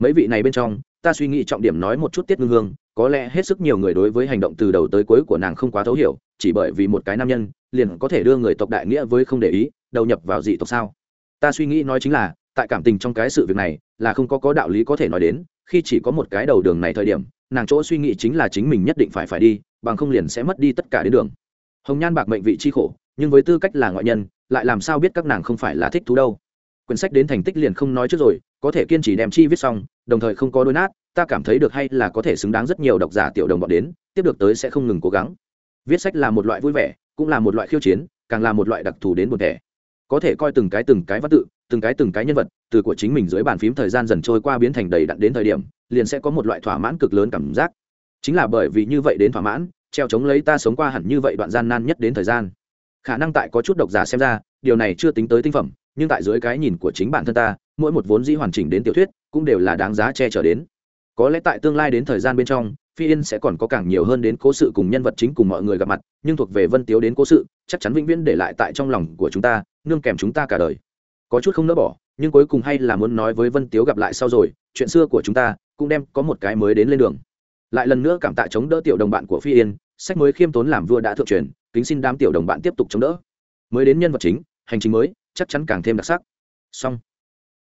Mấy vị này bên trong ta suy nghĩ trọng điểm nói một chút tiết ngưng hương, có lẽ hết sức nhiều người đối với hành động từ đầu tới cuối của nàng không quá thấu hiểu, chỉ bởi vì một cái nam nhân, liền có thể đưa người tộc đại nghĩa với không để ý, đầu nhập vào dị tộc sao? Ta suy nghĩ nói chính là, tại cảm tình trong cái sự việc này, là không có có đạo lý có thể nói đến, khi chỉ có một cái đầu đường này thời điểm, nàng chỗ suy nghĩ chính là chính mình nhất định phải phải đi, bằng không liền sẽ mất đi tất cả đến đường. Hồng nhan bạc mệnh vị chi khổ, nhưng với tư cách là ngoại nhân, lại làm sao biết các nàng không phải là thích thú đâu? Quyển sách đến thành tích liền không nói trước rồi, có thể kiên trì đem chi viết xong đồng thời không có đôi nát, ta cảm thấy được hay là có thể xứng đáng rất nhiều độc giả tiểu đồng bọn đến, tiếp được tới sẽ không ngừng cố gắng. Viết sách là một loại vui vẻ, cũng là một loại khiêu chiến, càng là một loại đặc thù đến một thẻ có thể coi từng cái từng cái văn tự, từng cái từng cái nhân vật, từ của chính mình dưới bàn phím thời gian dần trôi qua biến thành đầy đặn đến thời điểm, liền sẽ có một loại thỏa mãn cực lớn cảm giác. Chính là bởi vì như vậy đến thỏa mãn, treo chống lấy ta sống qua hẳn như vậy đoạn gian nan nhất đến thời gian. Khả năng tại có chút độc giả xem ra, điều này chưa tính tới tinh phẩm, nhưng tại dưới cái nhìn của chính bản thân ta, mỗi một vốn dĩ hoàn chỉnh đến tiểu thuyết cũng đều là đáng giá che chở đến. Có lẽ tại tương lai đến thời gian bên trong, phi yên sẽ còn có càng nhiều hơn đến cố sự cùng nhân vật chính cùng mọi người gặp mặt, nhưng thuộc về vân tiếu đến cố sự, chắc chắn vĩnh viễn để lại tại trong lòng của chúng ta, nương kèm chúng ta cả đời. Có chút không nỡ bỏ, nhưng cuối cùng hay là muốn nói với vân tiếu gặp lại sau rồi, chuyện xưa của chúng ta cũng đem có một cái mới đến lên đường. Lại lần nữa cảm tạ chống đỡ tiểu đồng bạn của phi yên, sách mới khiêm tốn làm vua đã thượng truyền, kính xin đám tiểu đồng bạn tiếp tục chống đỡ. Mới đến nhân vật chính, hành trình mới, chắc chắn càng thêm đặc sắc. Xong.